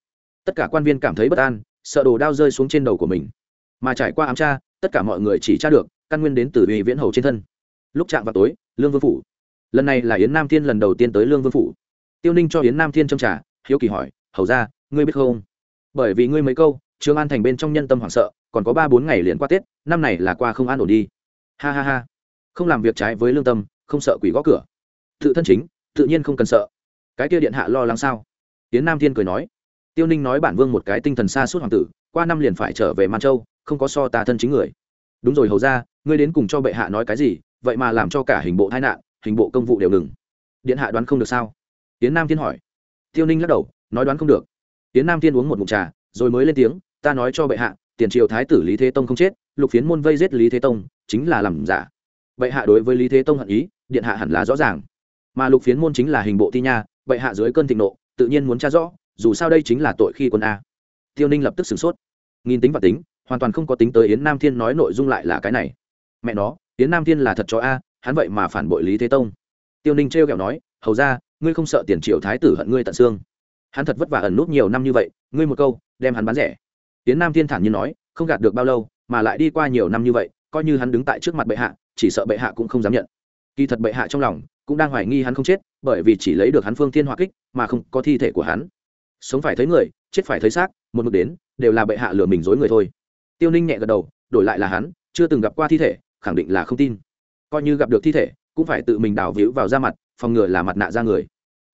Tất cả quan viên cảm thấy bất an, sợ đồ đao rơi xuống trên đầu của mình. Mà trải qua ám tra, tất cả mọi người chỉ tra được, căn nguyên đến từ uy viễn hầu trên thân. Lúc chạm vào tối, lương vương phủ. Lần này là yến nam thiên lần đầu tiên tới lương vương phủ. Tiêu ninh cho yến nam thiên châm trả hiếu kỳ hỏi, hầu ra ngươi biết không? Bởi vì ngươi mấy câu, trương an thành bên trong nhân tâm hoảng sợ, còn có ba bốn ngày liền qua tết, năm này là qua không an ổn đi. Ha ha ha. Không làm việc trái với lương tâm, không sợ quỷ gõ cửa. Tự thân chính, tự nhiên không cần sợ. Cái kia điện hạ lo lắng sao? Tiến nam thiên cười nói, tiêu ninh nói bản vương một cái tinh thần xa suốt hoàng tử, qua năm liền phải trở về man châu, không có so tà thân chính người. Đúng rồi hầu ra ngươi đến cùng cho bệ hạ nói cái gì, vậy mà làm cho cả hình bộ tai nạn, hình bộ công vụ đều ngừng. Điện hạ đoán không được sao? Tiến nam thiên hỏi. Tiêu ninh lắc đầu, nói đoán không được. Tiến nam thiên uống một mụn trà, rồi mới lên tiếng, ta nói cho bệ hạ, tiền triều thái tử lý thế tông không chết, lục phiến môn vây giết lý thế tông, chính là làm giả. Bệ hạ đối với lý thế tông hận ý, điện hạ hẳn là rõ ràng. Mà lục phiến môn chính là hình bộ thi nha, bệ hạ dưới cơn thịnh nộ tự nhiên muốn tra rõ, dù sao đây chính là tội khi quân a. Tiêu ninh lập tức sửng sốt. Nghìn tính và tính, hoàn toàn không có tính tới yến nam thiên nói nội dung lại là cái này. Mẹ nó, yến nam thiên là thật cho a, hắn vậy mà phản bội lý thế tông. Tiêu ninh trêu kẹo nói, hầu ra, ngươi không sợ tiền triệu thái tử hận ngươi tận xương? Hắn thật vất vả ẩn nút nhiều năm như vậy, ngươi một câu, đem hắn bán rẻ. Yến nam thiên thản nhiên nói, không gạt được bao lâu, mà lại đi qua nhiều năm như vậy, coi như hắn đứng tại trước mặt bệ hạ, chỉ sợ bệ hạ cũng không dám nhận kỳ thật bệ hạ trong lòng cũng đang hoài nghi hắn không chết, bởi vì chỉ lấy được hắn phương thiên hỏa kích mà không có thi thể của hắn. Sống phải thấy người, chết phải thấy xác, một mực đến, đều là bệ hạ lừa mình dối người thôi. Tiêu ninh nhẹ gật đầu, đổi lại là hắn, chưa từng gặp qua thi thể, khẳng định là không tin. Coi như gặp được thi thể, cũng phải tự mình đào víu vào da mặt, phòng ngừa là mặt nạ ra người.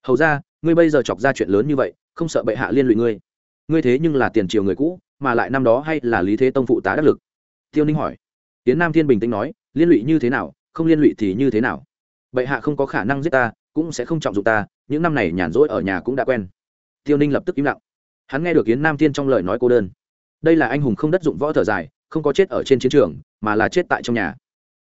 Hầu ra, ngươi bây giờ chọc ra chuyện lớn như vậy, không sợ bệ hạ liên lụy ngươi. Ngươi thế nhưng là tiền triều người cũ, mà lại năm đó hay là lý thế tông phụ tá đắc lực. Tiêu ninh hỏi. Tiến nam thiên bình tĩnh nói, liên lụy như thế nào không liên lụy thì như thế nào? Bệ hạ không có khả năng giết ta, cũng sẽ không trọng dụng ta, những năm này nhàn rỗi ở nhà cũng đã quen. Tiêu ninh lập tức im lặng. Hắn nghe được yến nam thiên trong lời nói cô đơn. Đây là anh hùng không đất dụng võ thở dài, không có chết ở trên chiến trường, mà là chết tại trong nhà.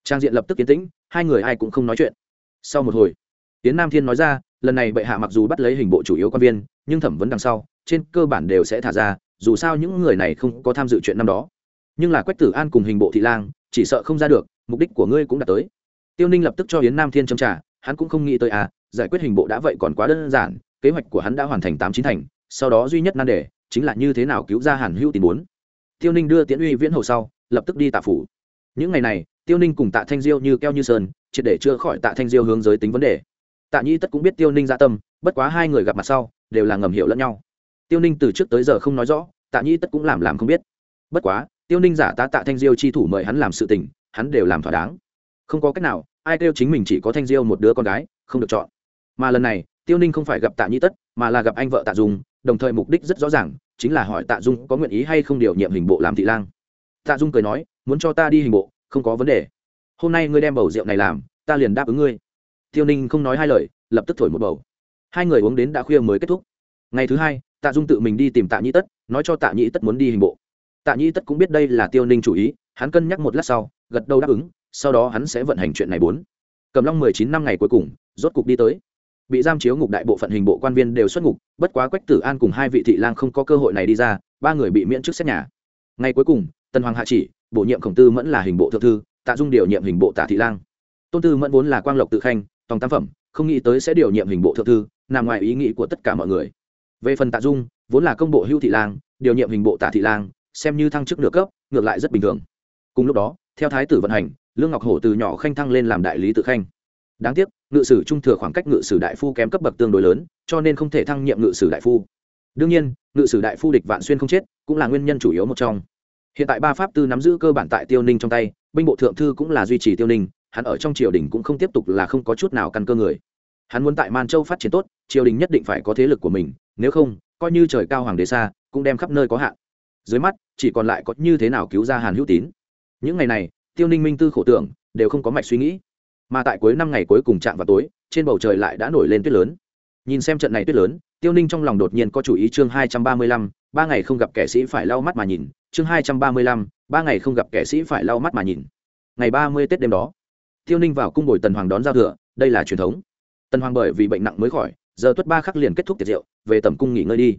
Trang diện lập tức kiến tĩnh, hai người ai cũng không nói chuyện. Sau một hồi, yến nam thiên nói ra, lần này bệ hạ mặc dù bắt lấy hình bộ chủ yếu quan viên, nhưng thẩm vấn đằng sau, trên cơ bản đều sẽ thả ra, dù sao những người này không có tham dự chuyện năm đó. Nhưng là quách tử an cùng hình bộ thị lang, chỉ sợ không ra được, mục đích của ngươi cũng đã tới tiêu ninh lập tức cho yến nam thiên châm trả hắn cũng không nghĩ tới à giải quyết hình bộ đã vậy còn quá đơn giản, kế hoạch của hắn đã hoàn thành tám chín thành, sau đó duy nhất nan đề chính là như thế nào cứu ra hàn hữu tình bốn. Tiêu ninh đưa tiễn uy viễn hầu sau, lập tức đi tạ phủ. Những ngày này, tiêu ninh cùng tạ thanh diêu như keo như sơn, triệt để chữa khỏi tạ thanh diêu hướng giới tính vấn đề. Tạ nhi tất cũng biết tiêu ninh dạ tâm, bất quá hai người gặp mặt sau, đều là ngầm hiểu lẫn nhau. Tiêu ninh từ trước tới giờ không nói rõ, tạ nhi tất cũng làm làm không biết. Bất quá, tiêu ninh giả tá tạ thanh diêu chi thủ mời hắn làm sự tình, hắn đều làm thỏa đáng không có cách nào, ai kêu chính mình chỉ có thanh diêu một đứa con gái, không được chọn. Mà lần này, tiêu ninh không phải gặp tạ nhi tất, mà là gặp anh vợ tạ dung, đồng thời mục đích rất rõ ràng, chính là hỏi tạ dung có nguyện ý hay không điều nhiệm hình bộ làm thị lang. Tạ dung cười nói, muốn cho ta đi hình bộ, không có vấn đề. Hôm nay ngươi đem bầu rượu này làm, ta liền đáp ứng ngươi. Tiêu ninh không nói hai lời, lập tức thổi một bầu. Hai người uống đến đã khuya mới kết thúc. Ngày thứ hai, tạ dung tự mình đi tìm tạ nhĩ tất, nói cho tạ nhĩ tất muốn đi hình bộ. Tạ nhĩ tất cũng biết đây là tiêu ninh chủ ý, hắn cân nhắc một lát sau, gật đầu đáp ứng sau đó hắn sẽ vận hành chuyện này bốn. Cầm long mười chín năm ngày cuối cùng, rốt cục đi tới. Bị giam chiếu ngục đại bộ phận hình bộ quan viên đều xuất ngục, bất quá quách tử an cùng hai vị thị lang không có cơ hội này đi ra, ba người bị miễn chức xét nhà. Ngày cuối cùng, tần hoàng hạ chỉ, bổ nhiệm khổng tư mẫn là hình bộ thượng thư, tạ dung điều nhiệm hình bộ tả thị lang. Tôn tư mẫn vốn là quang lộc tự khanh, tòng tam phẩm, không nghĩ tới sẽ điều nhiệm hình bộ thượng thư, nằm ngoài ý nghĩ của tất cả mọi người. Về phần tạ dung, vốn là công bộ hưu thị lang, điều nhiệm hình bộ tả thị lang, xem như thăng chức nửa cấp, ngược lại rất bình thường. Cùng lúc đó, theo thái tử vận hành lương ngọc hổ từ nhỏ khanh thăng lên làm đại lý tự khanh. Đáng tiếc, ngự sử trung thừa khoảng cách ngự sử đại phu kém cấp bậc tương đối lớn, cho nên không thể thăng nhiệm ngự sử đại phu. Đương nhiên, ngự sử đại phu địch vạn xuyên không chết, cũng là nguyên nhân chủ yếu một trong. Hiện tại ba pháp tư nắm giữ cơ bản tại tiêu ninh trong tay, binh bộ thượng thư cũng là duy trì tiêu ninh, hắn ở trong triều đình cũng không tiếp tục là không có chút nào căn cơ người. Hắn muốn tại man châu phát triển tốt, triều đình nhất định phải có thế lực của mình, nếu không, coi như trời cao hoàng đế xa, cũng đem khắp nơi có hạn. Dưới mắt, chỉ còn lại có như thế nào cứu ra hàn hữu tín. Những ngày này tiêu ninh minh tư khổ tưởng, đều không có mạch suy nghĩ. Mà tại cuối năm ngày cuối cùng chạm vào tối, trên bầu trời lại đã nổi lên tuyết lớn. Nhìn xem trận này tuyết lớn, tiêu ninh trong lòng đột nhiên có chủ ý chương hai trăm ba mươi lăm, ba ngày không gặp kẻ sĩ phải lau mắt mà nhìn, chương hai trăm ba mươi lăm, ba ngày không gặp kẻ sĩ phải lau mắt mà nhìn. Ngày ba mươi tết đêm đó, tiêu ninh vào cung bồi tần hoàng đón giao thừa, đây là truyền thống. Tần hoàng bởi vì bệnh nặng mới khỏi, giờ tuất ba khắc liền kết thúc tiệc rượu, về tầm cung nghỉ ngơi đi.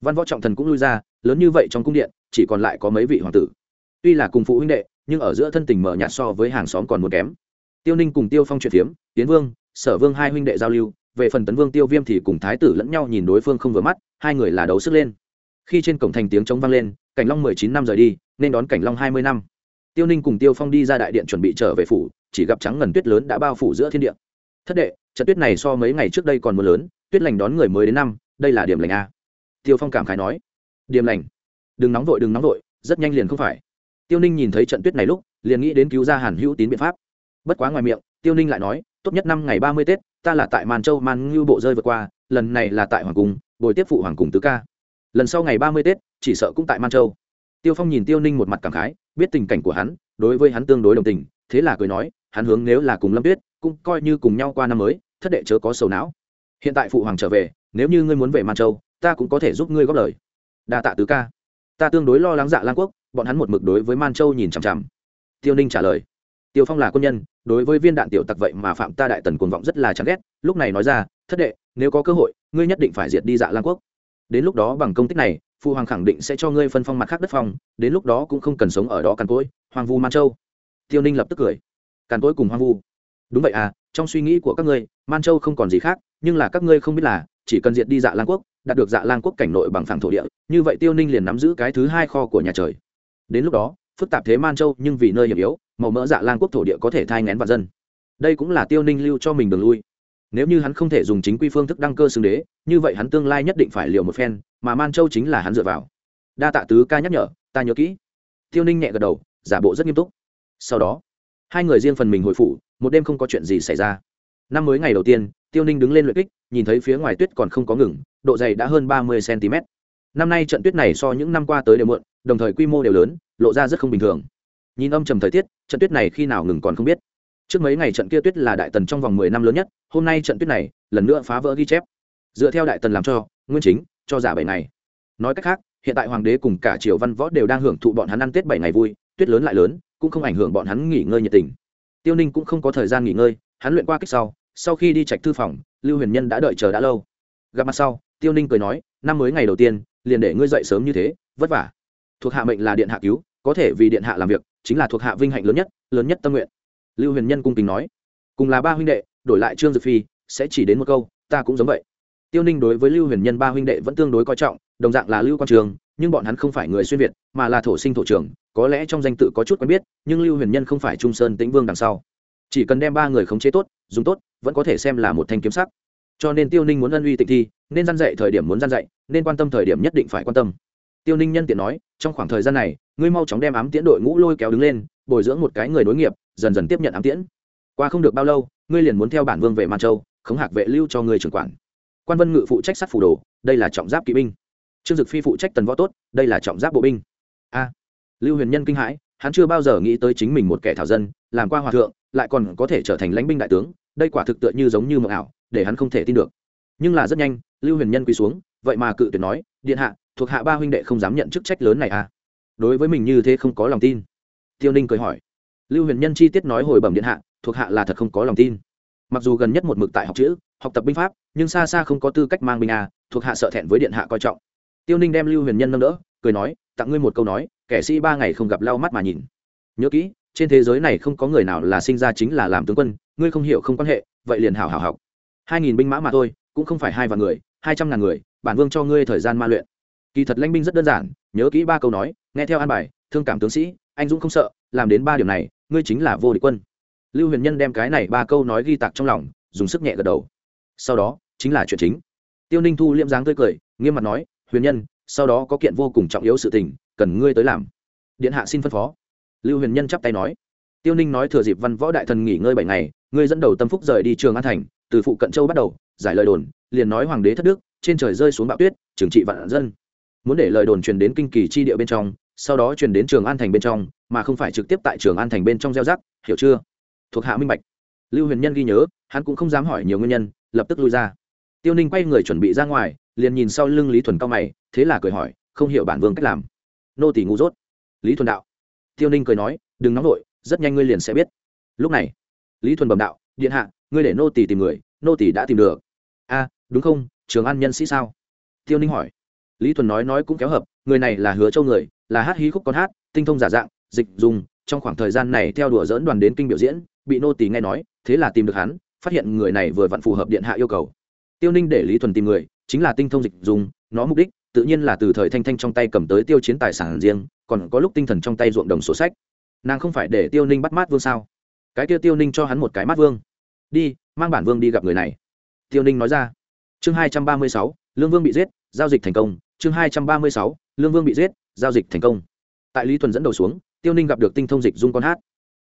Văn võ trọng thần cũng lui ra, lớn như vậy trong cung điện, chỉ còn lại có mấy vị hoàng tử. Tuy là cùng phụ huynh đệ nhưng ở giữa thân tình mở nhạt so với hàng xóm còn muốn kém. Tiêu ninh cùng tiêu phong chuyện phiếm, tiến vương, sở vương hai huynh đệ giao lưu, về phần tấn vương, tiêu viêm thì cùng thái tử lẫn nhau nhìn đối phương không vừa mắt, hai người là đấu sức lên. Khi trên cổng thành tiếng chống vang lên, cảnh long mười chín năm rời đi, nên đón cảnh long hai mươi năm. Tiêu ninh cùng tiêu phong đi ra đại điện chuẩn bị trở về phủ, chỉ gặp trắng ngần tuyết lớn đã bao phủ giữa thiên địa. Thất đệ, trận tuyết này so mấy ngày trước đây còn mưa lớn, tuyết lành đón người mới đến năm, đây là điểm lành a. Tiêu phong cảm khái nói. Điểm lành. Đừng nóng vội, đừng nóng vội, rất nhanh liền không phải tiêu ninh nhìn thấy trận tuyết này lúc, liền nghĩ đến cứu ra hàn hữu tín biện pháp. Bất quá ngoài miệng, tiêu ninh lại nói, tốt nhất năm ngày ba mươi tết, ta là tại màn châu man ngưu bộ rơi vượt qua, lần này là tại hoàng cung, bồi tiếp phụ hoàng cùng tứ ca. Lần sau ngày ba mươi tết, chỉ sợ cũng tại man châu. Tiêu phong nhìn tiêu ninh một mặt cảm khái, biết tình cảnh của hắn, đối với hắn tương đối đồng tình, thế là cười nói, hắn hướng nếu là cùng lâm tuyết, cũng coi như cùng nhau qua năm mới, thất đệ chớ có sầu não. Hiện tại phụ hoàng trở về, nếu như ngươi muốn về man châu, ta cũng có thể giúp ngươi góp lời. Đa tạ tứ ca. Ta tương đối lo lắng dạ lan quốc bọn hắn một mực đối với man châu nhìn chằm chằm. Tiêu ninh trả lời, tiêu phong là quân nhân, đối với viên đạn tiểu tặc vậy mà phạm ta đại tần cuồng vọng rất là chán ghét, lúc này nói ra, thất đệ, nếu có cơ hội, ngươi nhất định phải diệt đi dạ lan quốc. Đến lúc đó bằng công tích này phụ hoàng khẳng định sẽ cho ngươi phân phong mặt khác đất phong, đến lúc đó cũng không cần sống ở đó càn cối, hoàng vu man châu. Tiêu ninh lập tức cười, càn cối cùng hoàng vu. Đúng vậy à trong suy nghĩ của các ngươi, man châu không còn gì khác, nhưng là các ngươi không biết là, chỉ cần diệt đi dạ lan quốc, đạt được dạ lan quốc cảnh nội bằng phẳng thổ địa, như vậy tiêu ninh liền nắm giữ cái thứ hai kho của nhà trời đến lúc đó, phức tạp thế man châu nhưng vì nơi hiểm yếu, màu mỡ dạ lan quốc thổ địa có thể thai ngén vào dân. Đây cũng là tiêu ninh lưu cho mình đường lui. Nếu như hắn không thể dùng chính quy phương thức đăng cơ xưng đế, như vậy hắn tương lai nhất định phải liều một phen, mà man châu chính là hắn dựa vào. Đa tạ tứ ca nhắc nhở, ta nhớ kỹ. Tiêu ninh nhẹ gật đầu, giả bộ rất nghiêm túc. Sau đó, hai người riêng phần mình hồi phủ, một đêm không có chuyện gì xảy ra. Năm mới ngày đầu tiên, tiêu ninh đứng lên luyện kích, nhìn thấy phía ngoài tuyết còn không có ngừng, độ dày đã hơn ba mươi cm năm nay trận tuyết này so những năm qua tới đều muộn, đồng thời quy mô đều lớn, lộ ra rất không bình thường. Nhìn âm trầm thời tiết, trận tuyết này khi nào ngừng còn không biết. Trước mấy ngày trận kia tuyết là đại tần trong vòng mười năm lớn nhất, hôm nay trận tuyết này, lần nữa phá vỡ ghi chép. Dựa theo đại tần làm cho, nguyên chính, cho giả bảy ngày. Nói cách khác, hiện tại hoàng đế cùng cả triều văn võ đều đang hưởng thụ bọn hắn ăn tết bảy ngày vui, tuyết lớn lại lớn, cũng không ảnh hưởng bọn hắn nghỉ ngơi nhiệt tình. Tiêu ninh cũng không có thời gian nghỉ ngơi, hắn luyện qua kích sau sau khi đi trạch thư phòng, lưu huyền nhân đã đợi chờ đã lâu. Gặp mặt sau, tiêu ninh cười nói, năm mới ngày đầu tiên liền để ngươi dậy sớm như thế, vất vả. Thuộc hạ mệnh là điện hạ cứu, có thể vì điện hạ làm việc, chính là thuộc hạ vinh hạnh lớn nhất lớn nhất tâm nguyện. Lưu huyền nhân cung kính nói, cùng là ba huynh đệ, đổi lại trương dực phi, sẽ chỉ đến một câu, ta cũng giống vậy. Tiêu ninh đối với lưu huyền nhân ba huynh đệ vẫn tương đối coi trọng, đồng dạng là lưu quan trường, nhưng bọn hắn không phải người xuyên việt, mà là thổ sinh thổ trưởng, có lẽ trong danh tự có chút quen biết, nhưng lưu huyền nhân không phải trung sơn tĩnh vương đằng sau. Chỉ cần đem ba người khống chế tốt, dùng tốt, vẫn có thể xem là một thanh kiếm sắc cho nên tiêu ninh muốn ân uy tịnh thi, nên gian dạy thời điểm muốn gian dạy, nên quan tâm thời điểm nhất định phải quan tâm. Tiêu ninh nhân tiện nói, trong khoảng thời gian này, ngươi mau chóng đem ám tiễn đội ngũ lôi kéo đứng lên, bồi dưỡng một cái người nối nghiệp, dần dần tiếp nhận ám tiễn. Qua không được bao lâu, ngươi liền muốn theo bản vương về man châu, khống hạc vệ lưu cho ngươi trưởng quản. Quan vân ngự phụ trách sát phủ đồ, đây là trọng giáp kỵ binh. Trương dực phi phụ trách tần võ tốt, đây là trọng giáp bộ binh. A. Lưu huyền nhân kinh hãi, hắn chưa bao giờ nghĩ tới chính mình một kẻ thảo dân, làm qua hòa thượng, lại còn có thể trở thành lãnh binh đại tướng, đây quả thực tựa như giống như mộng ảo để hắn không thể tin được. Nhưng là rất nhanh, lưu huyền nhân quỳ xuống, vậy mà cự tuyệt nói, điện hạ, thuộc hạ ba huynh đệ không dám nhận chức trách lớn này à? Đối với mình như thế không có lòng tin. Tiêu ninh cười hỏi. Lưu huyền nhân chi tiết nói hồi bẩm điện hạ, thuộc hạ là thật không có lòng tin. Mặc dù gần nhất một mực tại học chữ, học tập binh pháp, nhưng xa xa không có tư cách mang binh à thuộc hạ sợ thẹn với điện hạ coi trọng. Tiêu ninh đem lưu huyền nhân nâng đỡ, cười nói, tặng ngươi một câu nói, kẻ sĩ ba ngày không gặp lau mắt mà nhìn. Nhớ kỹ, trên thế giới này không có người nào là sinh ra chính là làm tướng quân, ngươi không hiểu không quan hệ, vậy liền hảo hảo học hai nghìn binh mã mà thôi, cũng không phải hai vạn người, hai trăm ngàn người, bản vương cho ngươi thời gian ma luyện. Kỳ thật lãnh binh rất đơn giản, nhớ kỹ ba câu nói, nghe theo an bài, thương cảm tướng sĩ, anh dũng không sợ, làm đến ba điều này, ngươi chính là vô địch quân. Lưu huyền nhân đem cái này ba câu nói ghi tạc trong lòng, dùng sức nhẹ gật đầu. Sau đó, chính là chuyện chính. Tiêu ninh thu liêm dáng tươi cười, nghiêm mặt nói, huyền nhân, sau đó có kiện vô cùng trọng yếu sự tình, cần ngươi tới làm. Điện hạ xin phân phó. Lưu huyền nhân chắp tay nói. Tiêu ninh nói thừa dịp văn võ đại thần nghỉ ngơi bảy ngày, ngươi dẫn đầu tâm phúc rời đi trường an thành từ phụ cận châu bắt đầu, giải lời đồn, liền nói hoàng đế thất đức, trên trời rơi xuống bạo tuyết, trừng trị vạn dân. Muốn để lời đồn truyền đến kinh kỳ chi địa bên trong, sau đó truyền đến trường an thành bên trong, mà không phải trực tiếp tại trường an thành bên trong gieo rắc, hiểu chưa? Thuộc hạ minh bạch. Lưu huyền nhân ghi nhớ, hắn cũng không dám hỏi nhiều nguyên nhân, lập tức lui ra. Tiêu ninh quay người chuẩn bị ra ngoài, liền nhìn sau lưng lý thuần cao mày, thế là cười hỏi, không hiểu bản vương cách làm. Nô tỷ ngu dốt. Lý thuần đạo. Tiêu ninh cười nói, đừng nóng vội, rất nhanh ngươi liền sẽ biết. Lúc này, lý thuần bẩm đạo điện hạ, ngươi để nô tỷ tìm người, nô tỷ đã tìm được. A, đúng không? Trường an nhân sĩ sao? Tiêu ninh hỏi. Lý thuần nói nói cũng kéo hợp, người này là hứa châu người, là hát hí khúc con hát, tinh thông giả dạng, dịch dùng, trong khoảng thời gian này theo đùa dỡn đoàn đến kinh biểu diễn, bị nô tỳ nghe nói, thế là tìm được hắn, phát hiện người này vừa vặn phù hợp điện hạ yêu cầu. Tiêu ninh để lý thuần tìm người, chính là tinh thông dịch dùng, nó mục đích, tự nhiên là từ thời thanh thanh trong tay cầm tới tiêu chiến tài sản riêng, còn có lúc tinh thần trong tay ruộng đồng sổ sách. Nàng không phải để tiêu ninh bắt mát vương sao? Cái kia tiêu ninh cho hắn một cái mắt vương. Đi, mang bản vương đi gặp người này. Tiêu ninh nói ra. Chương hai trăm ba mươi sáu, lương vương bị giết, giao dịch thành công. Chương hai trăm ba mươi sáu, lương vương bị giết, giao dịch thành công. Tại lý thuần dẫn đầu xuống, tiêu ninh gặp được tinh thông dịch dung con hát.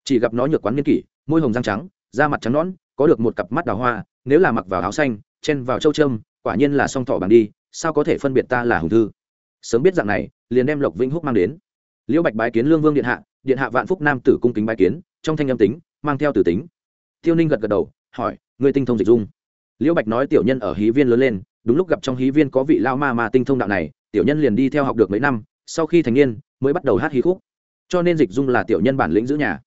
Chỉ gặp nó nhược quán nghiên kỷ, môi hồng răng trắng, da mặt trắng nõn, có được một cặp mắt đào hoa, nếu là mặc vào áo xanh, chen vào châu trâm quả nhiên là song thọ bằng đi, sao có thể phân biệt ta là hùng thư? Sớm biết dạng này, liền đem lộc vĩnh húc mang đến. Liễu bạch bái kiến lương vương điện hạ điện hạ vạn phúc nam tử cung kính bái kiến, trong thanh âm tính mang theo tử tính. Tiêu ninh gật gật đầu, hỏi người tinh thông dịch dung. Liễu bạch nói tiểu nhân ở hí viên lớn lên, đúng lúc gặp trong hí viên có vị lao ma ma tinh thông đạo này, tiểu nhân liền đi theo học được mấy năm, sau khi thành niên, mới bắt đầu hát hí khúc. Cho nên dịch dung là tiểu nhân bản lĩnh giữ nhà.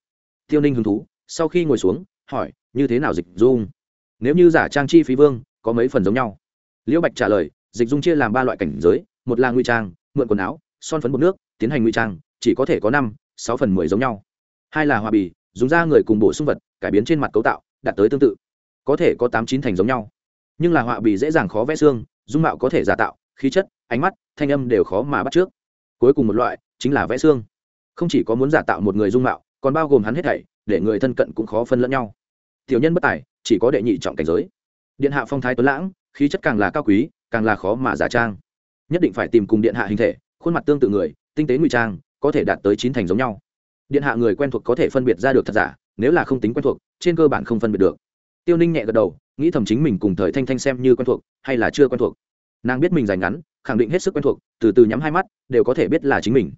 Tiêu ninh hứng thú, sau khi ngồi xuống, hỏi, như thế nào dịch dung? Nếu như giả trang chi phí vương, có mấy phần giống nhau. Liễu bạch trả lời, dịch dung chia làm ba loại cảnh giới, một là nguy trang, mượn quần áo, son phấn bột nước, tiến hành nguy trang, chỉ có thể có năm, sáu phần mười giống nhau. Hai là hòa bì dùng da người cùng bổ sung vật, cải biến trên mặt cấu tạo, đạt tới tương tự. Có thể có tám chín thành giống nhau. Nhưng là họa bị dễ dàng khó vẽ xương, dung mạo có thể giả tạo, khí chất, ánh mắt, thanh âm đều khó mà bắt trước. Cuối cùng một loại, chính là vẽ xương. Không chỉ có muốn giả tạo một người dung mạo, còn bao gồm hắn hết thảy, để người thân cận cũng khó phân lẫn nhau. Tiểu nhân bất tài, chỉ có đệ nhị trọng cảnh giới. Điện hạ phong thái tuấn lãng, khí chất càng là cao quý, càng là khó mà giả trang. Nhất định phải tìm cùng điện hạ hình thể, khuôn mặt tương tự người, tinh tế ngụy trang, có thể đạt tới chín thành giống nhau điện hạ người quen thuộc có thể phân biệt ra được thật giả, nếu là không tính quen thuộc, trên cơ bản không phân biệt được. Tiêu ninh nhẹ gật đầu, nghĩ thầm chính mình cùng thời thanh thanh xem như quen thuộc, hay là chưa quen thuộc. Nàng biết mình dành ngắn, khẳng định hết sức quen thuộc, từ từ nhắm hai mắt, đều có thể biết là chính mình.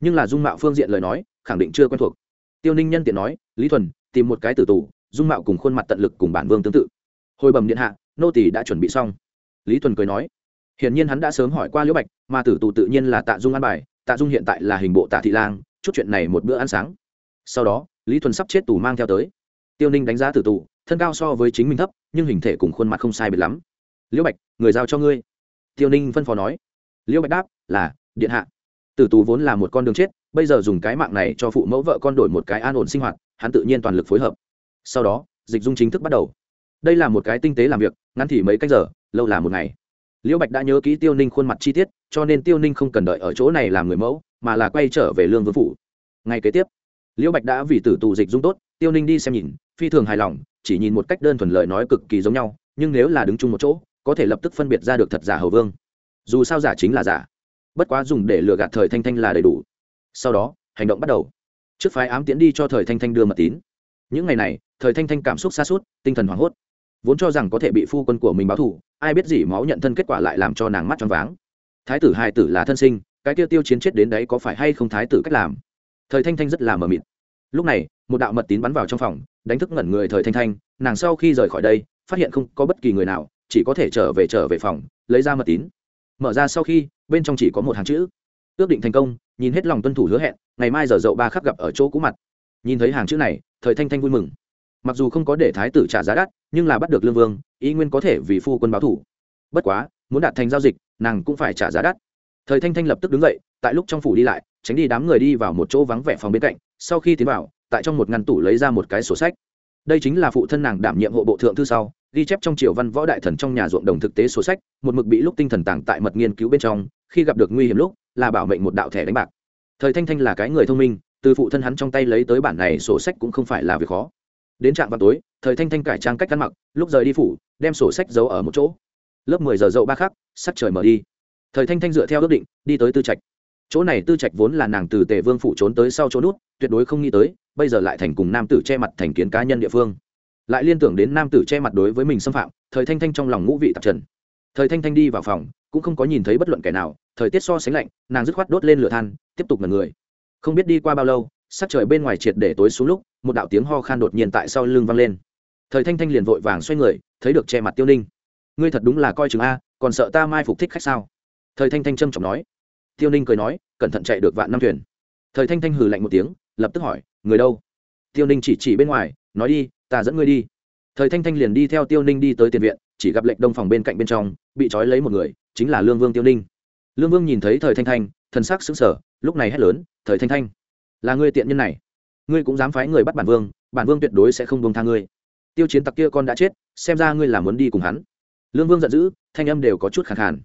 Nhưng là dung mạo phương diện lời nói, khẳng định chưa quen thuộc. Tiêu ninh nhân tiện nói, lý thuần, tìm một cái tử tù, dung mạo cùng khuôn mặt tận lực cùng bản vương tương tự. Hồi bẩm điện hạ, nô tỷ đã chuẩn bị xong. Lý thuần cười nói, hiển nhiên hắn đã sớm hỏi qua liễu bạch, mà tử tù tự nhiên là tạ dung an bài, tạ dung hiện tại là hình bộ tạ thị lang chút chuyện này một bữa ăn sáng. Sau đó, lý thuần sắp chết tù mang theo tới. Tiêu ninh đánh giá tử tù, thân cao so với chính mình thấp, nhưng hình thể cùng khuôn mặt không sai biệt lắm. Liễu bạch, người giao cho ngươi. Tiêu ninh phân phó nói. Liễu bạch đáp, là, điện hạ. Tử tù vốn là một con đường chết, bây giờ dùng cái mạng này cho phụ mẫu vợ con đổi một cái an ổn sinh hoạt, hắn tự nhiên toàn lực phối hợp. Sau đó, dịch dung chính thức bắt đầu. Đây là một cái tinh tế làm việc, ngắn thì mấy cách giờ, lâu là một ngày. Liễu bạch đã nhớ kỹ tiêu ninh khuôn mặt chi tiết, cho nên tiêu ninh không cần đợi ở chỗ này làm người mẫu mà là quay trở về lương vương phủ. Ngày kế tiếp, liễu bạch đã vì tử tù dịch dung tốt, tiêu ninh đi xem nhìn, phi thường hài lòng, chỉ nhìn một cách đơn thuần lợi nói cực kỳ giống nhau, nhưng nếu là đứng chung một chỗ, có thể lập tức phân biệt ra được thật giả hầu vương. Dù sao giả chính là giả. Bất quá dùng để lừa gạt thời thanh thanh là đầy đủ. Sau đó, hành động bắt đầu. Trước phái ám tiễn đi cho thời thanh thanh đưa mật tín. Những ngày này, thời thanh thanh cảm xúc xa suốt, tinh thần hoảng hốt. Vốn cho rằng có thể bị phu quân của mình báo thù, ai biết gì máu nhận thân kết quả lại làm cho nàng mắt choáng váng. Thái tử hai tử là thân sinh cái tiêu tiêu chiến chết đến đấy có phải hay không thái tử cách làm? Thời thanh thanh rất là mờ mịt. Lúc này, một đạo mật tín bắn vào trong phòng, đánh thức ngẩn người thời thanh thanh, nàng sau khi rời khỏi đây, phát hiện không có bất kỳ người nào, chỉ có thể trở về trở về phòng, lấy ra mật tín. Mở ra sau khi, bên trong chỉ có một hàng chữ. Ước định thành công, nhìn hết lòng tuân thủ hứa hẹn, ngày mai giờ dậu ba khắc gặp ở chỗ cũ mặt. Nhìn thấy hàng chữ này, thời thanh thanh vui mừng. Mặc dù không có để thái tử trả giá đắt, nhưng là bắt được lương vương, ý nguyên có thể vì phu quân báo thủ. Bất quá, muốn đạt thành giao dịch, nàng cũng phải trả giá đắt thời thanh thanh lập tức đứng dậy, tại lúc trong phủ đi lại, tránh đi đám người đi vào một chỗ vắng vẻ phòng bên cạnh, sau khi tiến vào, tại trong một ngăn tủ lấy ra một cái sổ sách. Đây chính là phụ thân nàng đảm nhiệm hộ bộ thượng thư sau, ghi chép trong triều văn võ đại thần trong nhà ruộng đồng thực tế sổ sách, một mực bị lúc tinh thần tàng tại mật nghiên cứu bên trong, khi gặp được nguy hiểm lúc, là bảo mệnh một đạo thẻ đánh bạc. Thời thanh thanh là cái người thông minh, từ phụ thân hắn trong tay lấy tới bản này sổ sách cũng không phải là việc khó. Đến trạm vào tối, thời thanh thanh cải trang cách ăn mặc, lúc rời đi phủ, đem sổ sách giấu ở một chỗ. Lớp mười giờ dậu ba khắc, sắc trời mở đi thời thanh thanh dựa theo ước định, đi tới tư trạch. Chỗ này tư trạch vốn là nàng từ tề vương phủ trốn tới sau chỗ nút, tuyệt đối không nghĩ tới, bây giờ lại thành cùng nam tử che mặt thành kiến cá nhân địa phương. Lại liên tưởng đến nam tử che mặt đối với mình xâm phạm, thời thanh thanh trong lòng ngũ vị tạp trần. Thời thanh thanh đi vào phòng, cũng không có nhìn thấy bất luận kẻ nào, thời tiết so sánh lạnh, nàng dứt khoát đốt lên lửa than, tiếp tục ngần người. Không biết đi qua bao lâu, sắc trời bên ngoài triệt để tối xuống lúc, một đạo tiếng ho khan đột nhiên tại sau lưng vang lên. Thời thanh thanh liền vội vàng xoay người, thấy được che mặt tiêu ninh. Ngươi thật đúng là coi chừng a, còn sợ ta mai phục thích khách sao? Thời thanh thanh trâm trọng nói. Tiêu ninh cười nói, cẩn thận chạy được vạn năm thuyền. Thời thanh thanh hừ lạnh một tiếng, lập tức hỏi, người đâu? Tiêu ninh chỉ chỉ bên ngoài, nói đi, ta dẫn ngươi đi. Thời thanh thanh liền đi theo tiêu ninh đi tới tiền viện, chỉ gặp lệnh đông phòng bên cạnh bên trong, bị trói lấy một người, chính là lương vương tiêu ninh. Lương vương nhìn thấy thời thanh thanh thân sắc xứng sở lúc này hét lớn, thời thanh thanh, là ngươi tiện nhân này. Ngươi cũng dám phái người bắt bản vương bản vương tuyệt đối sẽ không bông tha ngươi. Tiêu chiến tặc kia con đã chết, xem ra ngươi là muốn đi cùng hắn. Lương vương giận dữ, thanh âm đều có chút khẳng khàn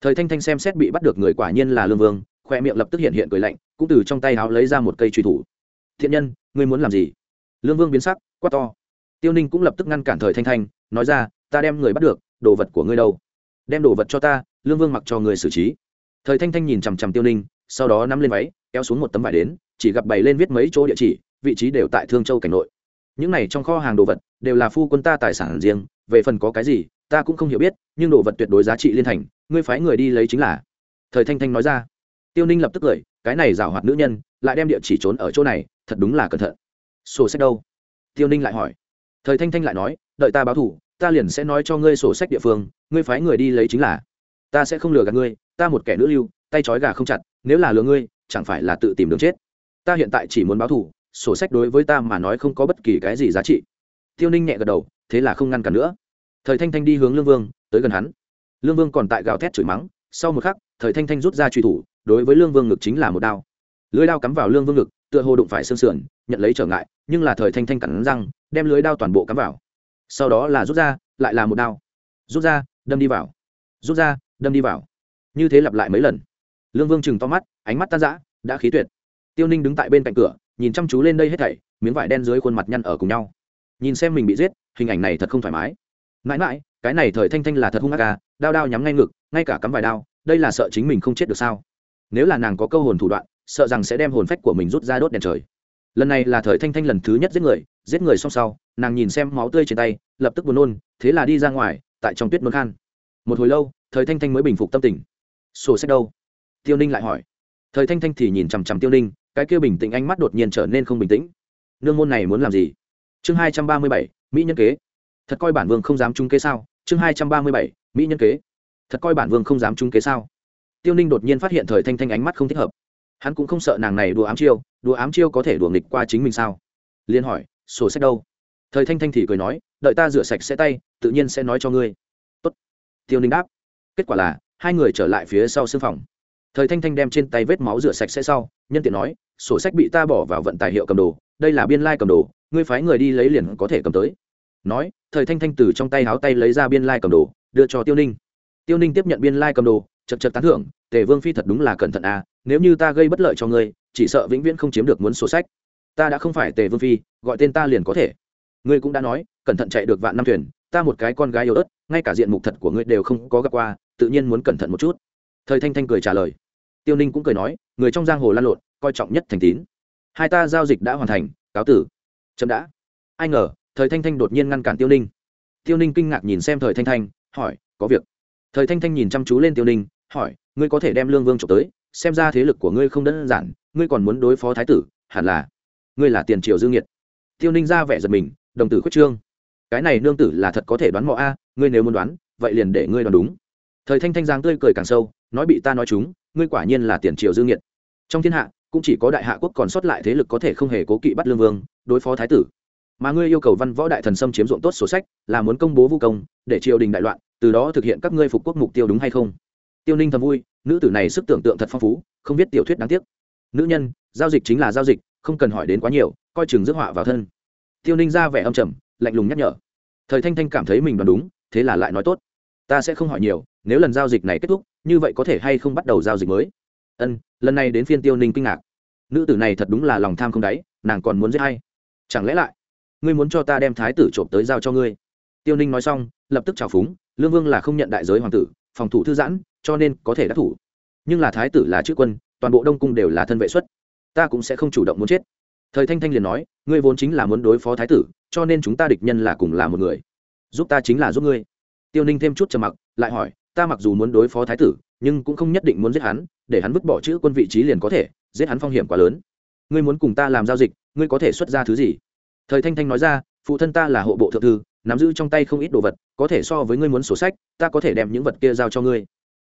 thời thanh thanh xem xét bị bắt được người quả nhiên là lương vương, khoe miệng lập tức hiện hiện cười lạnh, cũng từ trong tay áo lấy ra một cây truy thủ. Thiện nhân, ngươi muốn làm gì? Lương vương biến sắc, quát to. Tiêu ninh cũng lập tức ngăn cản thời thanh thanh, nói ra, ta đem người bắt được, đồ vật của ngươi đâu? Đem đồ vật cho ta, lương vương mặc cho người xử trí. Thời thanh thanh nhìn chằm chằm tiêu ninh, sau đó nắm lên váy, kéo xuống một tấm vải đến, chỉ gặp bày lên viết mấy chỗ địa chỉ, vị trí đều tại thương châu cảnh nội. Những này trong kho hàng đồ vật, đều là phu quân ta tài sản riêng, về phần có cái gì ta cũng không hiểu biết, nhưng đồ vật tuyệt đối giá trị liên thành, ngươi phái người đi lấy chính là. Thời thanh thanh nói ra. Tiêu ninh lập tức cười, cái này giảo hoạt nữ nhân, lại đem địa chỉ trốn ở chỗ này, thật đúng là cẩn thận. Sổ sách đâu? Tiêu ninh lại hỏi. Thời thanh thanh lại nói, đợi ta báo thủ, ta liền sẽ nói cho ngươi sổ sách địa phương, ngươi phái người đi lấy chính là. Ta sẽ không lừa gạt ngươi, ta một kẻ nữ lưu, tay trói gà không chặt, nếu là lừa ngươi, chẳng phải là tự tìm đường chết. Ta hiện tại chỉ muốn báo thủ, sổ sách đối với ta mà nói không có bất kỳ cái gì giá trị. Tiêu ninh nhẹ gật đầu, thế là không ngăn cản nữa thời thanh thanh đi hướng lương vương, tới gần hắn. Lương vương còn tại gào thét chửi mắng, sau một khắc, thời thanh thanh rút ra truy thủ, đối với lương vương ngực chính là một đao. Lưới đao cắm vào lương vương ngực, tựa hồ đụng phải xương sườn, nhận lấy trở ngại, nhưng là thời thanh thanh cắn răng, đem lưới đao toàn bộ cắm vào. Sau đó là rút ra, lại là một đao. Rút ra, đâm đi vào. Rút ra, đâm đi vào. Như thế lặp lại mấy lần. Lương vương chừng to mắt, ánh mắt tan rã, đã khí tuyệt. Tiêu ninh đứng tại bên cạnh cửa, nhìn chăm chú lên đây hết thảy, miếng vải đen dưới khuôn mặt nhăn ở cùng nhau. Nhìn xem mình bị giết, hình ảnh này thật không thoải mái mãi mãi, cái này thời thanh thanh là thật hung ác à đao đao nhắm ngay ngực, ngay cả cắm vài đao, đây là sợ chính mình không chết được sao? Nếu là nàng có câu hồn thủ đoạn, sợ rằng sẽ đem hồn phách của mình rút ra đốt đèn trời. Lần này là thời thanh thanh lần thứ nhất giết người giết người xong sau, nàng nhìn xem máu tươi trên tay, lập tức buồn nôn, thế là đi ra ngoài, tại trong tuyết nôn khan. Một hồi lâu, thời thanh thanh mới bình phục tâm tình. Sổ sách đâu? Tiêu ninh lại hỏi. Thời thanh thanh thì nhìn chằm chằm tiêu ninh, cái kia bình tĩnh ánh mắt đột nhiên trở nên không bình tĩnh. Nương môn này muốn làm gì? Chương hai trăm ba mươi bảy, mỹ nhân kế thật coi bản vương không dám trung kế sao? Chương hai trăm ba mươi bảy, mỹ nhân kế. Thật coi bản vương không dám trung kế sao? Tiêu ninh đột nhiên phát hiện thời thanh thanh ánh mắt không thích hợp. Hắn cũng không sợ nàng này đùa ám chiêu, đùa ám chiêu có thể đùa nghịch qua chính mình sao? Liên hỏi, sổ sách đâu? Thời thanh thanh thì cười nói, đợi ta rửa sạch sẽ tay, tự nhiên sẽ nói cho ngươi. Tốt. tiêu ninh đáp. Kết quả là, hai người trở lại phía sau sưng phòng. Thời thanh thanh đem trên tay vết máu rửa sạch sẽ sau, nhân tiện nói, sổ sách bị ta bỏ vào vận tài hiệu cầm đồ, đây là biên lai cầm đồ, ngươi phái người đi lấy liền có thể cầm tới nói, thời thanh thanh từ trong tay háo tay lấy ra biên lai cầm đồ, đưa cho tiêu ninh. Tiêu ninh tiếp nhận biên lai cầm đồ, chật chật tán thưởng, tề vương phi thật đúng là cẩn thận à nếu như ta gây bất lợi cho ngươi, chỉ sợ vĩnh viễn không chiếm được muốn sổ sách. Ta đã không phải tề vương phi, gọi tên ta liền có thể. Ngươi cũng đã nói, cẩn thận chạy được vạn năm thuyền, ta một cái con gái yếu ớt, ngay cả diện mục thật của ngươi đều không có gặp qua, tự nhiên muốn cẩn thận một chút. Thời thanh thanh cười trả lời. Tiêu ninh cũng cười nói, người trong giang hồ lan lộn, coi trọng nhất thành tín. Hai ta giao dịch đã hoàn thành, cáo tử. Chậm đã. Ai ngờ thời thanh thanh đột nhiên ngăn cản tiêu ninh. Tiêu ninh kinh ngạc nhìn xem thời thanh thanh, hỏi, có việc? Thời thanh thanh nhìn chăm chú lên tiêu ninh, hỏi, ngươi có thể đem lương vương trộm tới, xem ra thế lực của ngươi không đơn giản, ngươi còn muốn đối phó thái tử, hẳn là ngươi là tiền triều dương nhiệt tiêu ninh ra vẻ giật mình, đồng tử khuyết trương. Cái này nương tử là thật có thể đoán mò a, ngươi nếu muốn đoán, vậy liền để ngươi đoán đúng. Thời thanh thanh giang tươi cười càng sâu, nói bị ta nói chúng, ngươi quả nhiên là tiền triều dương nhiệt trong thiên hạ, cũng chỉ có đại hạ quốc còn sót lại thế lực có thể không hề cố kỵ bắt lương vương, đối phó thái tử mà ngươi yêu cầu văn võ đại thần xâm chiếm dụng tốt sổ sách, là muốn công bố vu công, để triều đình đại loạn, từ đó thực hiện các ngươi phục quốc mục tiêu đúng hay không? Tiêu ninh thầm vui, nữ tử này sức tưởng tượng thật phong phú, không biết tiểu thuyết đáng tiếc. Nữ nhân, giao dịch chính là giao dịch, không cần hỏi đến quá nhiều, coi chừng rước họa vào thân. Tiêu ninh ra vẻ âm trầm, lạnh lùng nhắc nhở. Thời thanh thanh cảm thấy mình đoán đúng, thế là lại nói tốt. Ta sẽ không hỏi nhiều, nếu lần giao dịch này kết thúc, như vậy có thể hay không bắt đầu giao dịch mới? Ân, lần này đến phiên tiêu ninh kinh ngạc. Nữ tử này thật đúng là lòng tham không đáy, nàng còn muốn giết hay chẳng lẽ lại ngươi muốn cho ta đem thái tử trộm tới giao cho ngươi. Tiêu ninh nói xong, lập tức trào phúng, lương vương là không nhận đại giới hoàng tử, phòng thủ thư giãn, cho nên có thể đắc thủ. Nhưng là thái tử là chữ quân, toàn bộ đông cung đều là thân vệ xuất. Ta cũng sẽ không chủ động muốn chết. Thời thanh thanh liền nói, ngươi vốn chính là muốn đối phó thái tử, cho nên chúng ta địch nhân là cùng là một người. Giúp ta chính là giúp ngươi. Tiêu ninh thêm chút trầm mặc, lại hỏi, ta mặc dù muốn đối phó thái tử, nhưng cũng không nhất định muốn giết hắn, để hắn vứt bỏ chữ quân vị trí liền có thể, giết hắn phong hiểm quá lớn. Ngươi muốn cùng ta làm giao dịch, ngươi có thể xuất ra thứ gì? Thời thanh thanh nói ra, phụ thân ta là hộ bộ thượng thư, nắm giữ trong tay không ít đồ vật, có thể so với ngươi muốn sổ sách, ta có thể đem những vật kia giao cho ngươi.